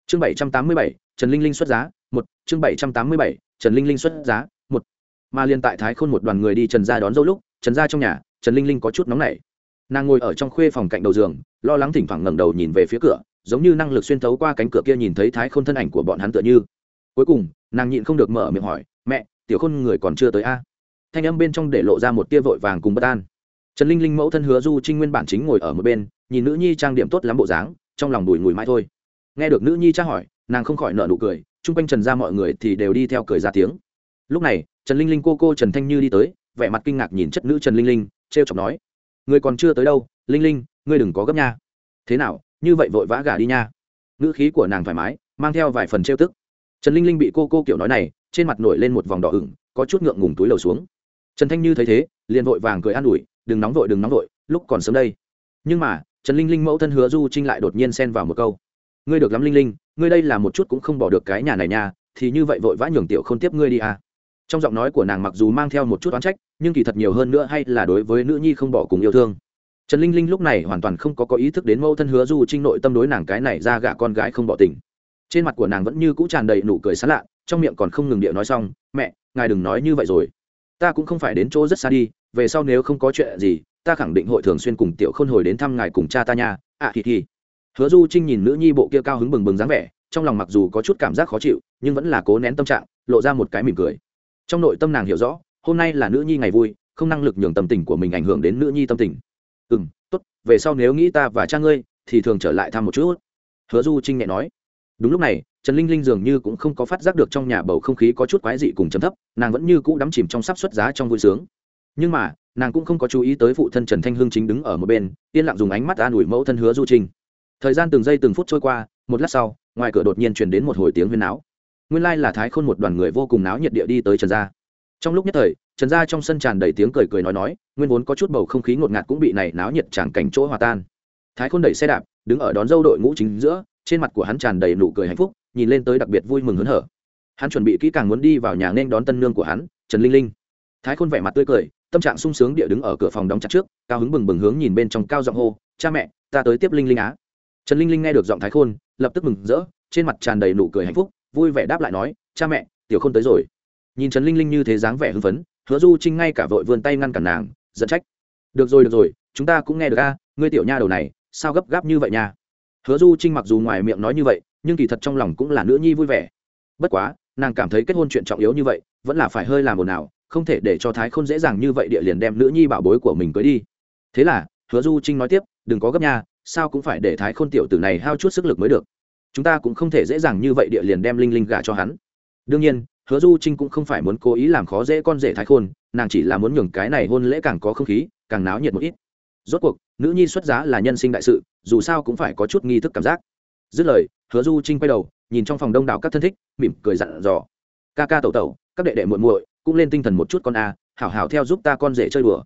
Chương bảy trăm tám mươi bảy, trần linh linh xuất giá, một. Chương bảy trăm tám mươi bảy, trần linh linh xuất giá, một. Mà liên tại thái khôn một đoàn người đi trần ra đón dâu lúc trần ra trong nhà, trần linh linh có chút nóng nảy. Nàng ngồi ở trong khuê phòng cạnh đầu giường, lo lắng thỉnh thoảng ngẩng đầu nhìn về phía cửa, giống như năng lực xuyên thấu qua cánh cửa kia nhìn thấy thái khôn thân ảnh của bọn hắn tựa như. Cuối cùng, nàng nhịn không được mở miệng hỏi, mẹ, tiểu khôn người còn chưa tới a? Thanh âm bên trong để lộ ra một tia vội vàng cùng bất an. Trần linh linh mẫu thân hứa du trinh nguyên bản chính ngồi ở một bên, nhìn nữ nhi trang điểm tốt lắm bộ dáng, trong lòng đùi ngùi mãi thôi. Nghe được nữ nhi tra hỏi, nàng không khỏi nợ nụ cười, chung quanh trần ra mọi người thì đều đi theo cười ra tiếng. Lúc này, trần linh linh cô cô trần thanh như đi tới vẻ mặt kinh ngạc nhìn chất nữ trần linh linh, trêu chọc nói người còn chưa tới đâu, linh linh, ngươi đừng có gấp nha. Thế nào, như vậy vội vã gả đi nha. Ngữ khí của nàng thoải mái, mang theo vài phần trêu tức. Trần linh linh bị cô cô kiểu nói này, trên mặt nổi lên một vòng đỏ ửng, có chút ngượng ngùng túi lầu xuống. Trần thanh như thấy thế, liền vội vàng cười an ủi, đừng nóng vội, đừng nóng vội, lúc còn sớm đây. Nhưng mà, trần linh linh mẫu thân hứa du trinh lại đột nhiên xen vào một câu, ngươi được lắm linh linh, ngươi đây là một chút cũng không bỏ được cái nhà này nha, thì như vậy vội vã nhường tiểu không tiếp ngươi đi à trong giọng nói của nàng mặc dù mang theo một chút oán trách nhưng kỳ thật nhiều hơn nữa hay là đối với nữ nhi không bỏ cùng yêu thương. Trần linh linh lúc này hoàn toàn không có có ý thức đến mẫu thân hứa du trinh nội tâm đối nàng cái này ra gạ con gái không bỏ tình. Trên mặt của nàng vẫn như cũ tràn đầy nụ cười sán lạ trong miệng còn không ngừng điệu nói xong mẹ ngài đừng nói như vậy rồi. Ta cũng không phải đến chỗ rất xa đi về sau nếu không có chuyện gì ta khẳng định hội thường xuyên cùng tiểu khôn hồi đến thăm ngài cùng cha ta nha. Ạ à, thì thì. Hứa du trinh nhìn nữ nhi bộ kia cao hứng bừng bừng dáng vẻ trong lòng mặc dù có chút cảm giác khó chịu nhưng vẫn là cố nén tâm trạng lộ ra một cái mỉm cười trong nội tâm nàng hiểu rõ, hôm nay là nữ nhi ngày vui, không năng lực nhường tâm tình của mình ảnh hưởng đến nữ nhi tâm tình. Ừ m tốt, về sau nếu nghĩ ta và cha ngươi, thì thường trở lại thăm một chút. Hứa du trinh nhẹ nói. Đúng lúc này, trần linh linh dường như cũng không có phát giác được trong nhà bầu không khí có chút quái dị cùng chấm thấp, nàng vẫn như cũ đắm chìm trong sắp xuất giá trong vui sướng. Nhưng mà, nàng cũng không có chú ý tới phụ thân trần thanh hương chính đứng ở một bên, yên lặng dùng ánh mắt an ủi mẫu thân hứa du trinh. Thời gian từng giây từng phút trôi qua, một lát sau, ngoài cửa đột nhiên truyền đến một hồi tiếng huyên náo nguyên lai là thái khôn một đoàn người vô cùng náo nhiệt địa đi tới trần gia. trong lúc nhất thời, trần gia trong sân tràn đầy tiếng cười cười nói nói, nguyên vốn có chút bầu không khí ngột ngạt cũng bị này náo nhiệt tràn cảnh chỗ hòa tan. thái khôn đẩy xe đạp, đứng ở đón dâu đội ngũ chính giữa, trên mặt của hắn tràn đầy nụ cười hạnh phúc, nhìn lên tới đặc biệt vui mừng hớn hở. hắn chuẩn bị kỹ càng muốn đi vào nhà nên đón tân nương của hắn, trần linh linh. thái khôn vẻ mặt tươi cười, tâm trạng sung sướng địa đứng ở cửa phòng đóng chặt trước, cao hứng bừng bừng hướng nhìn bên trong cao giọng hô, cha mẹ, ta tới tiếp linh linh á. Trần linh linh nghe được giọng thái khôn, lập tức mừng rỡ, trên mặt tràn đầy nụ cười hạnh phúc vui vẻ đáp lại nói, cha mẹ, tiểu khôn tới rồi. Nhìn trần linh linh như thế dáng vẻ hưng phấn, hứa du trinh ngay cả vội vươn tay ngăn cản nàng dẫn trách, được rồi được rồi, chúng ta cũng nghe được a, ngươi tiểu nha đầu này, sao gấp gáp như vậy nha? Hứa du trinh mặc dù ngoài miệng nói như vậy, nhưng kỳ thật trong lòng cũng là nữ nhi vui vẻ. Bất quá, nàng cảm thấy kết hôn chuyện trọng yếu như vậy, vẫn là phải hơi làm ồn ào, không thể để cho thái khôn dễ dàng như vậy địa liền đem nữ nhi bảo bối của mình cưới đi. Thế là, hứa du trinh nói tiếp, đừng có gấp nha, sao cũng phải để thái khôn tiểu tử này hao chút sức lực mới được chúng ta cũng không thể dễ dàng như vậy địa liền đem linh linh gả cho hắn. Đương nhiên, hứa du trinh cũng không phải muốn cố ý làm khó dễ con rể thái khôn, nàng chỉ là muốn nhường cái này hôn lễ càng có không khí, càng náo nhiệt một ít. Rốt cuộc, nữ nhi xuất giá là nhân sinh đại sự, dù sao cũng phải có chút nghi thức cảm giác. Dứt lời, hứa du trinh quay đầu, nhìn trong phòng đông đảo các thân thích, mỉm cười dặn dò. Ca ca tẩu tẩu, các đệ đệ muội muội cũng lên tinh thần một chút con a, hảo hảo theo giúp ta con rể chơi đùa.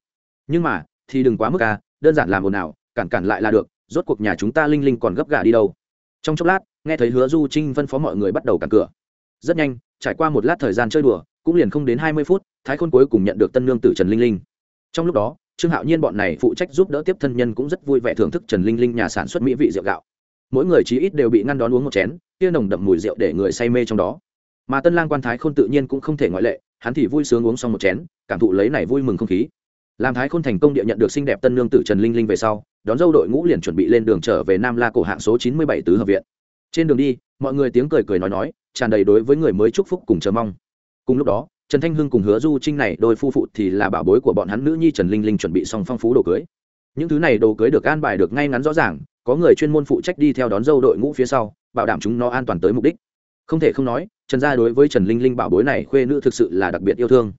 Nhưng mà, thì đừng quá mức à đơn giản làm ồn ào, cản cản lại là được, rốt cuộc nhà chúng ta linh linh còn gấp gà đi đâu? Trong chốc lát, nghe thấy hứa du trinh phân phó mọi người bắt đầu cản cửa. Rất nhanh, trải qua một lát thời gian chơi đùa, cũng liền không đến hai mươi phút, thái khôn cuối cùng nhận được tân nương tử trần linh linh. Trong lúc đó, trương hạo nhiên bọn này phụ trách giúp đỡ tiếp thân nhân cũng rất vui vẻ thưởng thức trần linh linh nhà sản xuất mỹ vị rượu gạo. Mỗi người chí ít đều bị ngăn đón uống một chén, kia nồng đậm mùi rượu để người say mê trong đó. Mà tân lang quan thái khôn tự nhiên cũng không thể ngoại lệ, hắn thì vui sướng uống xong một chén, cảm thụ lấy này vui mừng không khí làm thái khôn thành công địa nhận được xinh đẹp tân nương tử trần linh linh về sau, đón dâu đội ngũ liền chuẩn bị lên đường trở về nam la cổ hạng số chín mươi bảy tứ hợp viện. Trên đường đi, mọi người tiếng cười cười nói nói, tràn đầy đối với người mới chúc phúc cùng chờ mong. Cùng lúc đó, trần thanh hưng cùng hứa du trinh này đôi phu phụ thì là bảo bối của bọn hắn nữ nhi trần linh linh chuẩn bị xong phong phú đồ cưới. Những thứ này đồ cưới được an bài được ngay ngắn rõ ràng, có người chuyên môn phụ trách đi theo đón dâu đội ngũ phía sau, bảo đảm chúng nó an toàn tới mục đích. Không thể không nói, trần gia đối với trần linh linh bảo bối này khuê nữ thực sự là đặc biệt yêu thương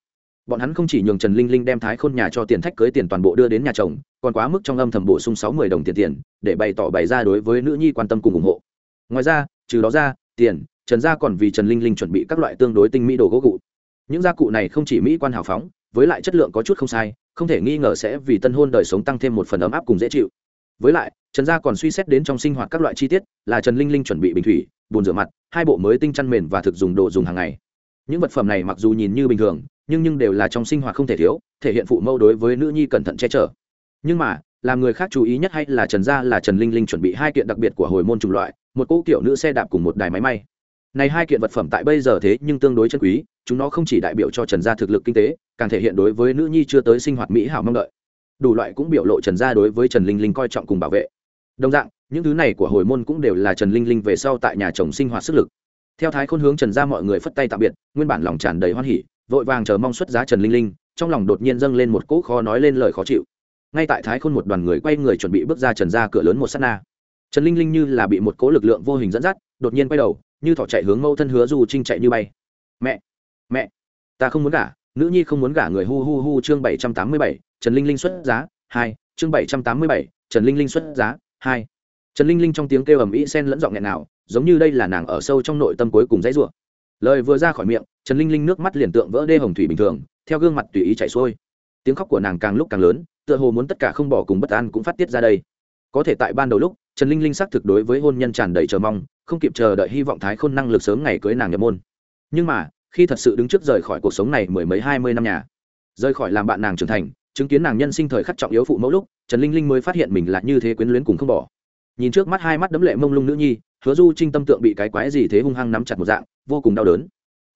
bọn hắn không chỉ nhường trần linh linh đem thái khôn nhà cho tiền thách cưới tiền toàn bộ đưa đến nhà chồng, còn quá mức trong âm thầm bổ sung sáu mươi đồng tiền tiền, để bày tỏ bày ra đối với nữ nhi quan tâm cùng ủng hộ. Ngoài ra, trừ đó ra, tiền, trần gia còn vì trần linh linh chuẩn bị các loại tương đối tinh mỹ đồ gỗ cụ. Những gia cụ này không chỉ mỹ quan hào phóng, với lại chất lượng có chút không sai, không thể nghi ngờ sẽ vì tân hôn đời sống tăng thêm một phần ấm áp cùng dễ chịu. Với lại, trần gia còn suy xét đến trong sinh hoạt các loại chi tiết, là trần linh linh chuẩn bị bình thủy, bồn rửa mặt, hai bộ mới tinh chăn mền và thực dùng đồ dùng hàng ngày những vật phẩm này mặc dù nhìn như bình thường, nhưng nhưng đều là trong sinh hoạt không thể thiếu, thể hiện phụ mẫu đối với nữ nhi cẩn thận che chở. Nhưng mà, làm người khác chú ý nhất hay là trần gia là trần linh linh chuẩn bị hai kiện đặc biệt của hồi môn chủng loại, một cỗ kiểu nữ xe đạp cùng một đài máy may. Này hai kiện vật phẩm tại bây giờ thế nhưng tương đối chân quý, chúng nó không chỉ đại biểu cho trần gia thực lực kinh tế, càng thể hiện đối với nữ nhi chưa tới sinh hoạt mỹ hảo mong đợi. Đủ loại cũng biểu lộ trần gia đối với trần linh linh coi trọng cùng bảo vệ. Đồng dạng, những thứ này của hồi môn cũng đều là trần linh linh về sau tại nhà chồng sinh hoạt sức lực theo thái khôn hướng trần gia mọi người phất tay tạm biệt, nguyên bản lòng tràn đầy hoan hỉ, vội vàng chờ mong xuất giá trần linh linh, trong lòng đột nhiên dâng lên một cỗ khó nói lên lời khó chịu. Ngay tại thái khôn một đoàn người quay người chuẩn bị bước ra trần ra cửa lớn một s á t na, trần linh linh như là bị một cỗ lực lượng vô hình dẫn dắt, đột nhiên quay đầu, như thỏ chạy hướng mâu thân hứa du trinh chạy như bay. Mẹ mẹ, ta không muốn gả, nữ nhi không muốn gả người hu hu hu chương bảy trăm tám mươi bảy, trần linh linh xuất giá, hai, chương bảy trăm tám mươi bảy, trần linh linh xuất giá, hai. Trần linh linh trong tiếng kêu ầm ĩ sen lẫn giọng nghẹn nào giống như đây là nàng ở sâu trong nội tâm cuối cùng dãy rủa. Lời vừa ra khỏi miệng, trần linh linh nước mắt liền tượng vỡ đê hồng thủy bình thường, theo gương mặt tùy ý chảy xuôi. Tiếng khóc của nàng càng lúc càng lớn, tựa hồ muốn tất cả không bỏ cùng bất an cũng phát tiết ra đây. Có thể tại ban đầu lúc, trần linh linh xác thực đối với hôn nhân tràn đầy chờ mong, không kịp chờ đợi hy vọng thái khôn năng lực sớm ngày cưới nàng nhập môn. Nhưng mà, khi thật sự đứng trước rời khỏi cuộc sống này mười mấy hai mươi năm nhà, rời khỏi làm bạn nàng trưởng thành, chứng kiến nàng nhân sinh thời khắc trọng yếu phụ mẫu lúc, trần linh linh mới phát hiện mình là như thế quyến luyến cùng không bỏ. Nhìn trước mắt hai mắt đấm lệ mông lung nữ nhi hứa du trinh tâm tượng bị cái quái gì thế hung hăng nắm chặt một dạng vô cùng đau đớn.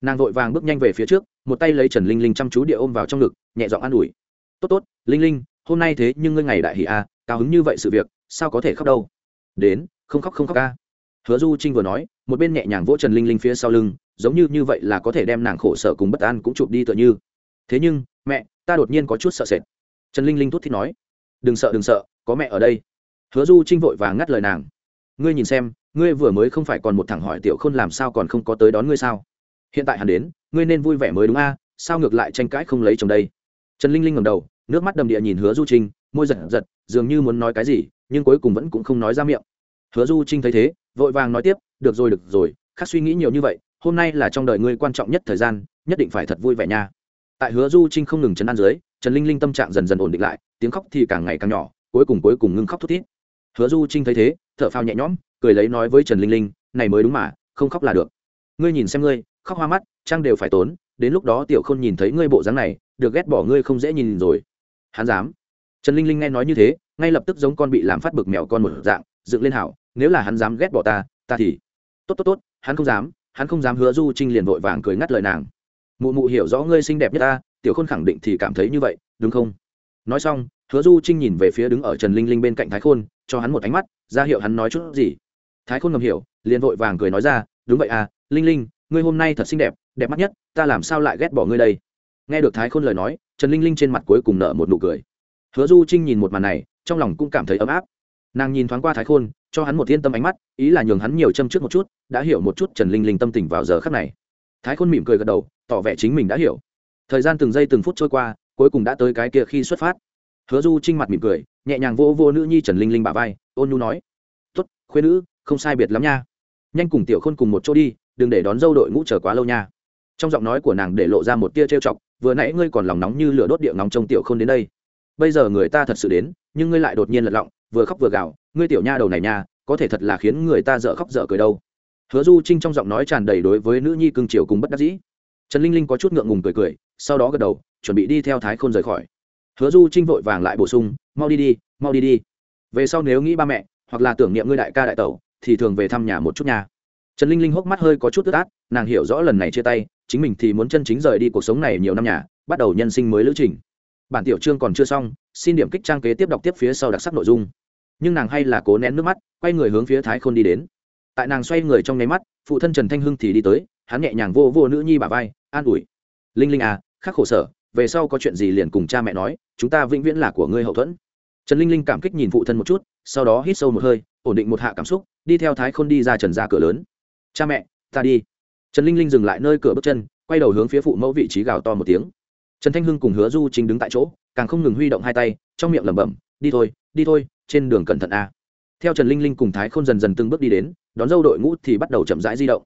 Nàng vội vàng bước nhanh về phía trước một tay lấy trần linh linh chăm chú địa ôm vào trong ngực nhẹ giọng an ủi. Tốt tốt linh linh hôm nay thế nhưng ngươi ngày đại hỷ a à, cao hứng như vậy sự việc sao có thể khóc đâu? Đến không khóc không khóc ca hứa du trinh vừa nói một bên nhẹ nhàng vỗ trần linh linh phía sau lưng giống như như vậy là có thể đem nàng khổ sở cùng bất an cũng chụp đi tựa như. Thế nhưng mẹ ta đột nhiên có chút sợ sệt. Trần linh linh thút thít nói. Đừng sợ đừng sợ có mẹ ở đây. Hứa du trinh vội và ngắt lời nàng. Ngươi nhìn xem ngươi vừa mới không phải còn một thằng hỏi tiểu khôn làm sao còn không có tới đón ngươi sao? Hiện tại hắn đến, ngươi nên vui vẻ mới đúng a, sao ngược lại tranh cãi không lấy chồng đây? Trần linh linh ngầm đầu, nước mắt đầm địa nhìn hứa du trinh, môi giật giật, dường như muốn nói cái gì, nhưng cuối cùng vẫn cũng không nói ra miệng. Hứa du trinh thấy thế, vội vàng nói tiếp, được rồi được rồi, khác suy nghĩ nhiều như vậy, hôm nay là trong đời ngươi quan trọng nhất thời gian, nhất định phải thật vui vẻ nha. Tại hứa du trinh không ngừng chấn an dưới, trần linh linh tâm trạng dần dần ổn định lại, tiếng khóc thì càng ngày càng nhỏ, cuối cùng cuối cùng ngưng khóc thút thít hứa du trinh thấy thế, thở phào nhẹ nhõm, cười lấy nói với trần linh linh, này mới đúng mà, không khóc là được. Ngươi nhìn xem ngươi, khóc hoa mắt, trang đều phải tốn, đến lúc đó tiểu khôn nhìn thấy ngươi bộ dáng này, được ghét bỏ ngươi không dễ nhìn rồi. Hắn dám. Trần linh linh nghe nói như thế, ngay lập tức giống con bị làm phát bực mèo con một dạng, dựng lên hảo, nếu là hắn dám ghét bỏ ta ta thì tốt tốt tốt, hắn không dám, hắn không dám. Hứa du trinh liền vội vàng cười ngắt lời nàng. Mụ mụ hiểu rõ ngươi xinh đẹp nhất ta, tiểu khôn khẳng định thì cảm thấy như vậy, đúng không? Nói xong, hứa du trinh nhìn về phía đứng ở trần linh linh bên cạnh thái khôn, cho hắn một ánh mắt, ra hiệu hắn nói chút gì. Thái khôn ngầm hiểu, liền vội vàng cười nói ra, đúng vậy à linh linh, ngươi hôm nay thật xinh đẹp đẹp mắt nhất, ta làm sao lại ghét bỏ ngươi đây? Nghe được thái khôn lời nói, trần linh linh trên mặt cuối cùng nở một nụ cười. Hứa du trinh nhìn một màn này, trong lòng cũng cảm thấy ấm áp. Nàng nhìn thoáng qua thái khôn, cho hắn một yên tâm ánh mắt, ý là nhường hắn nhiều châm trước một chút, đã hiểu một chút trần linh linh tâm tình vào giờ khắc này. Thái khôn mỉm cười gật đầu, tỏ vẻ chính mình đã hiểu. Thời gian từng giây từng phút trôi qua cuối cùng đã tới cái kia khi xuất phát. Hứa du trinh mặt mỉm cười, nhẹ nhàng vô vô nữ nhi trần linh linh bà vai, ôn nhu nói tuất khuyên nữ, không sai biệt lắm nha. Nhanh cùng tiểu khôn cùng một chỗ đi, đừng để đón dâu đội ngũ chờ quá lâu nha. Trong giọng nói của nàng để lộ ra một tia trêu chọc, vừa nãy ngươi còn lòng nóng như lửa đốt địa nóng trong tiểu khôn đến đây. Bây giờ người ta thật sự đến, nhưng ngươi lại đột nhiên lật lọng, vừa khóc vừa gào, ngươi tiểu nha đầu này nha, có thể thật là khiến người ta dở khóc dở cười đâu. Hứa du trinh trong giọng nói tràn đầy đối với nữ nhi cưng chiều cùng bất đắc dĩ. Trần linh linh có chút ngượng ngùng cười cười, sau đó gật đầu chuẩn bị đi theo thái khôn rời khỏi. Hứa du trinh vội vàng lại bổ sung, mau đi đi, mau đi đi. Về sau nếu nghĩ ba mẹ, hoặc là tưởng niệm ngươi đại ca đại tẩu, thì thường về thăm nhà một chút nhà trần linh linh hốc mắt hơi có chút tức át, nàng hiểu rõ lần này chia tay, chính mình thì muốn chân chính rời đi cuộc sống này nhiều năm nhà, bắt đầu nhân sinh mới lữ trình. Bản tiểu chương còn chưa xong, xin điểm kích trang kế tiếp đọc tiếp phía sau đặc sắc nội dung. Nhưng nàng hay là cố nén nước mắt, quay người hướng phía thái khôn đi đến. Tại nàng xoay người trong nháy mắt, phụ thân trần thanh hưng thì đi tới, hắn nhẹ nhàng vô vô nữ nhi bà vai, an ủi. Linh linh à khắc khổ sở về sau có chuyện gì liền cùng cha mẹ nói, chúng ta vĩnh viễn là của ngươi hậu thuẫn. Trần linh linh cảm kích nhìn phụ thân một chút, sau đó hít sâu một hơi, ổn định một hạ cảm xúc, đi theo thái khôn đi ra trần ra cửa lớn. Cha mẹ, ta đi. Trần linh linh dừng lại nơi cửa bước chân, quay đầu hướng phía phụ mẫu vị trí gào to một tiếng. Trần thanh hưng cùng hứa du chính đứng tại chỗ, càng không ngừng huy động hai tay, trong miệng lẩm bẩm, đi thôi đi thôi, trên đường cẩn thận a. Theo trần linh linh cùng thái khôn dần dần từng bước đi đến, đón dâu đội ngũ thì bắt đầu chậm rãi di động.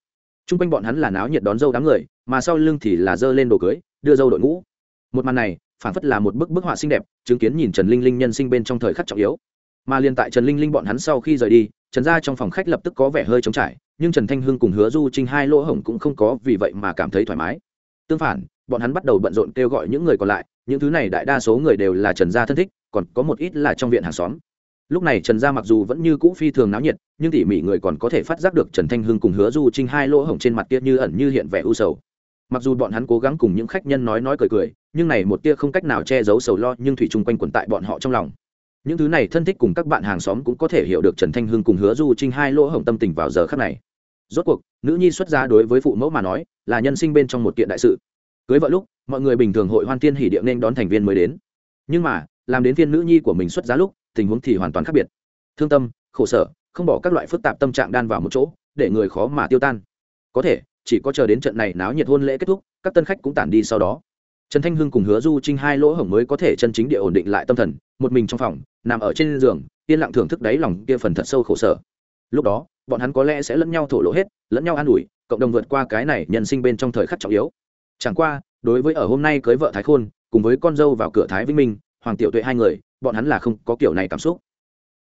T r u n g quanh bọn hắn là náo nhiệt đón dâu đám người, mà sau lưng thì là dơ lên đồ cưới, đưa dâu đội ngũ một màn này, phản phất là một bức bức họa xinh đẹp, chứng kiến nhìn trần linh linh nhân sinh bên trong thời khắc trọng yếu. Mà liền tại trần linh linh bọn hắn sau khi rời đi, trần ra trong phòng khách lập tức có vẻ hơi trống trải, nhưng trần thanh hưng cùng hứa du trinh hai lỗ hổng cũng không có vì vậy mà cảm thấy thoải mái. Tương phản, bọn hắn bắt đầu bận rộn kêu gọi những người còn lại, những thứ này đại đa số người đều là trần gia thân thích, còn có một ít là trong viện hàng xóm. Lúc này trần gia mặc dù vẫn như cũ phi thường náo nhiệt, nhưng tỉ mỉ người còn có thể phát giác được trần thanh hưng cùng hứa du trinh hai lỗ hổng trên mặt kia như ẩn như hiện vẻ u sầu. Mặc dù bọn hắn cố gắng cùng những khách nhân nói nói cười cười nhưng này một tia không cách nào che giấu sầu lo nhưng thủy chung quanh quẩn tại bọn họ trong lòng. Những thứ này thân thích cùng các bạn hàng xóm cũng có thể hiểu được trần thanh hưng cùng hứa du trinh hai lỗ hổng tâm tình vào giờ khắc này. Rốt cuộc, nữ nhi xuất gia đối với phụ mẫu mà nói, là nhân sinh bên trong một kiện đại sự. Cưới vợ lúc, mọi người bình thường hội hoan tiên hỉ địa nên đón thành viên mới đến. Nhưng mà, làm đến viên nữ nhi của mình xuất giá lúc, tình huống thì hoàn toàn khác biệt. Thương tâm, khổ sở, không bỏ các loại phức tạp tâm trạng đan vào một chỗ, để người khó mà tiêu tan. Có thể, chỉ có chờ đến trận này náo nhiệt hôn lễ kết thúc, các tân khách cũng tản đi sau đó trần thanh hưng cùng hứa du trinh hai lỗ hổng mới có thể chân chính địa ổn định lại tâm thần, một mình trong phòng, nằm ở trên giường, yên lặng thưởng thức đáy lòng kia phần thật sâu khổ sở. Lúc đó, bọn hắn có lẽ sẽ lẫn nhau thổ lộ hết, lẫn nhau an ủi, cộng đồng vượt qua cái này nhân sinh bên trong thời khắc trọng yếu. Chẳng qua, đối với ở hôm nay cưới vợ thái khôn, cùng với con dâu vào cửa thái vĩnh minh, hoàng tiểu tuệ hai người, bọn hắn là không có kiểu này cảm xúc.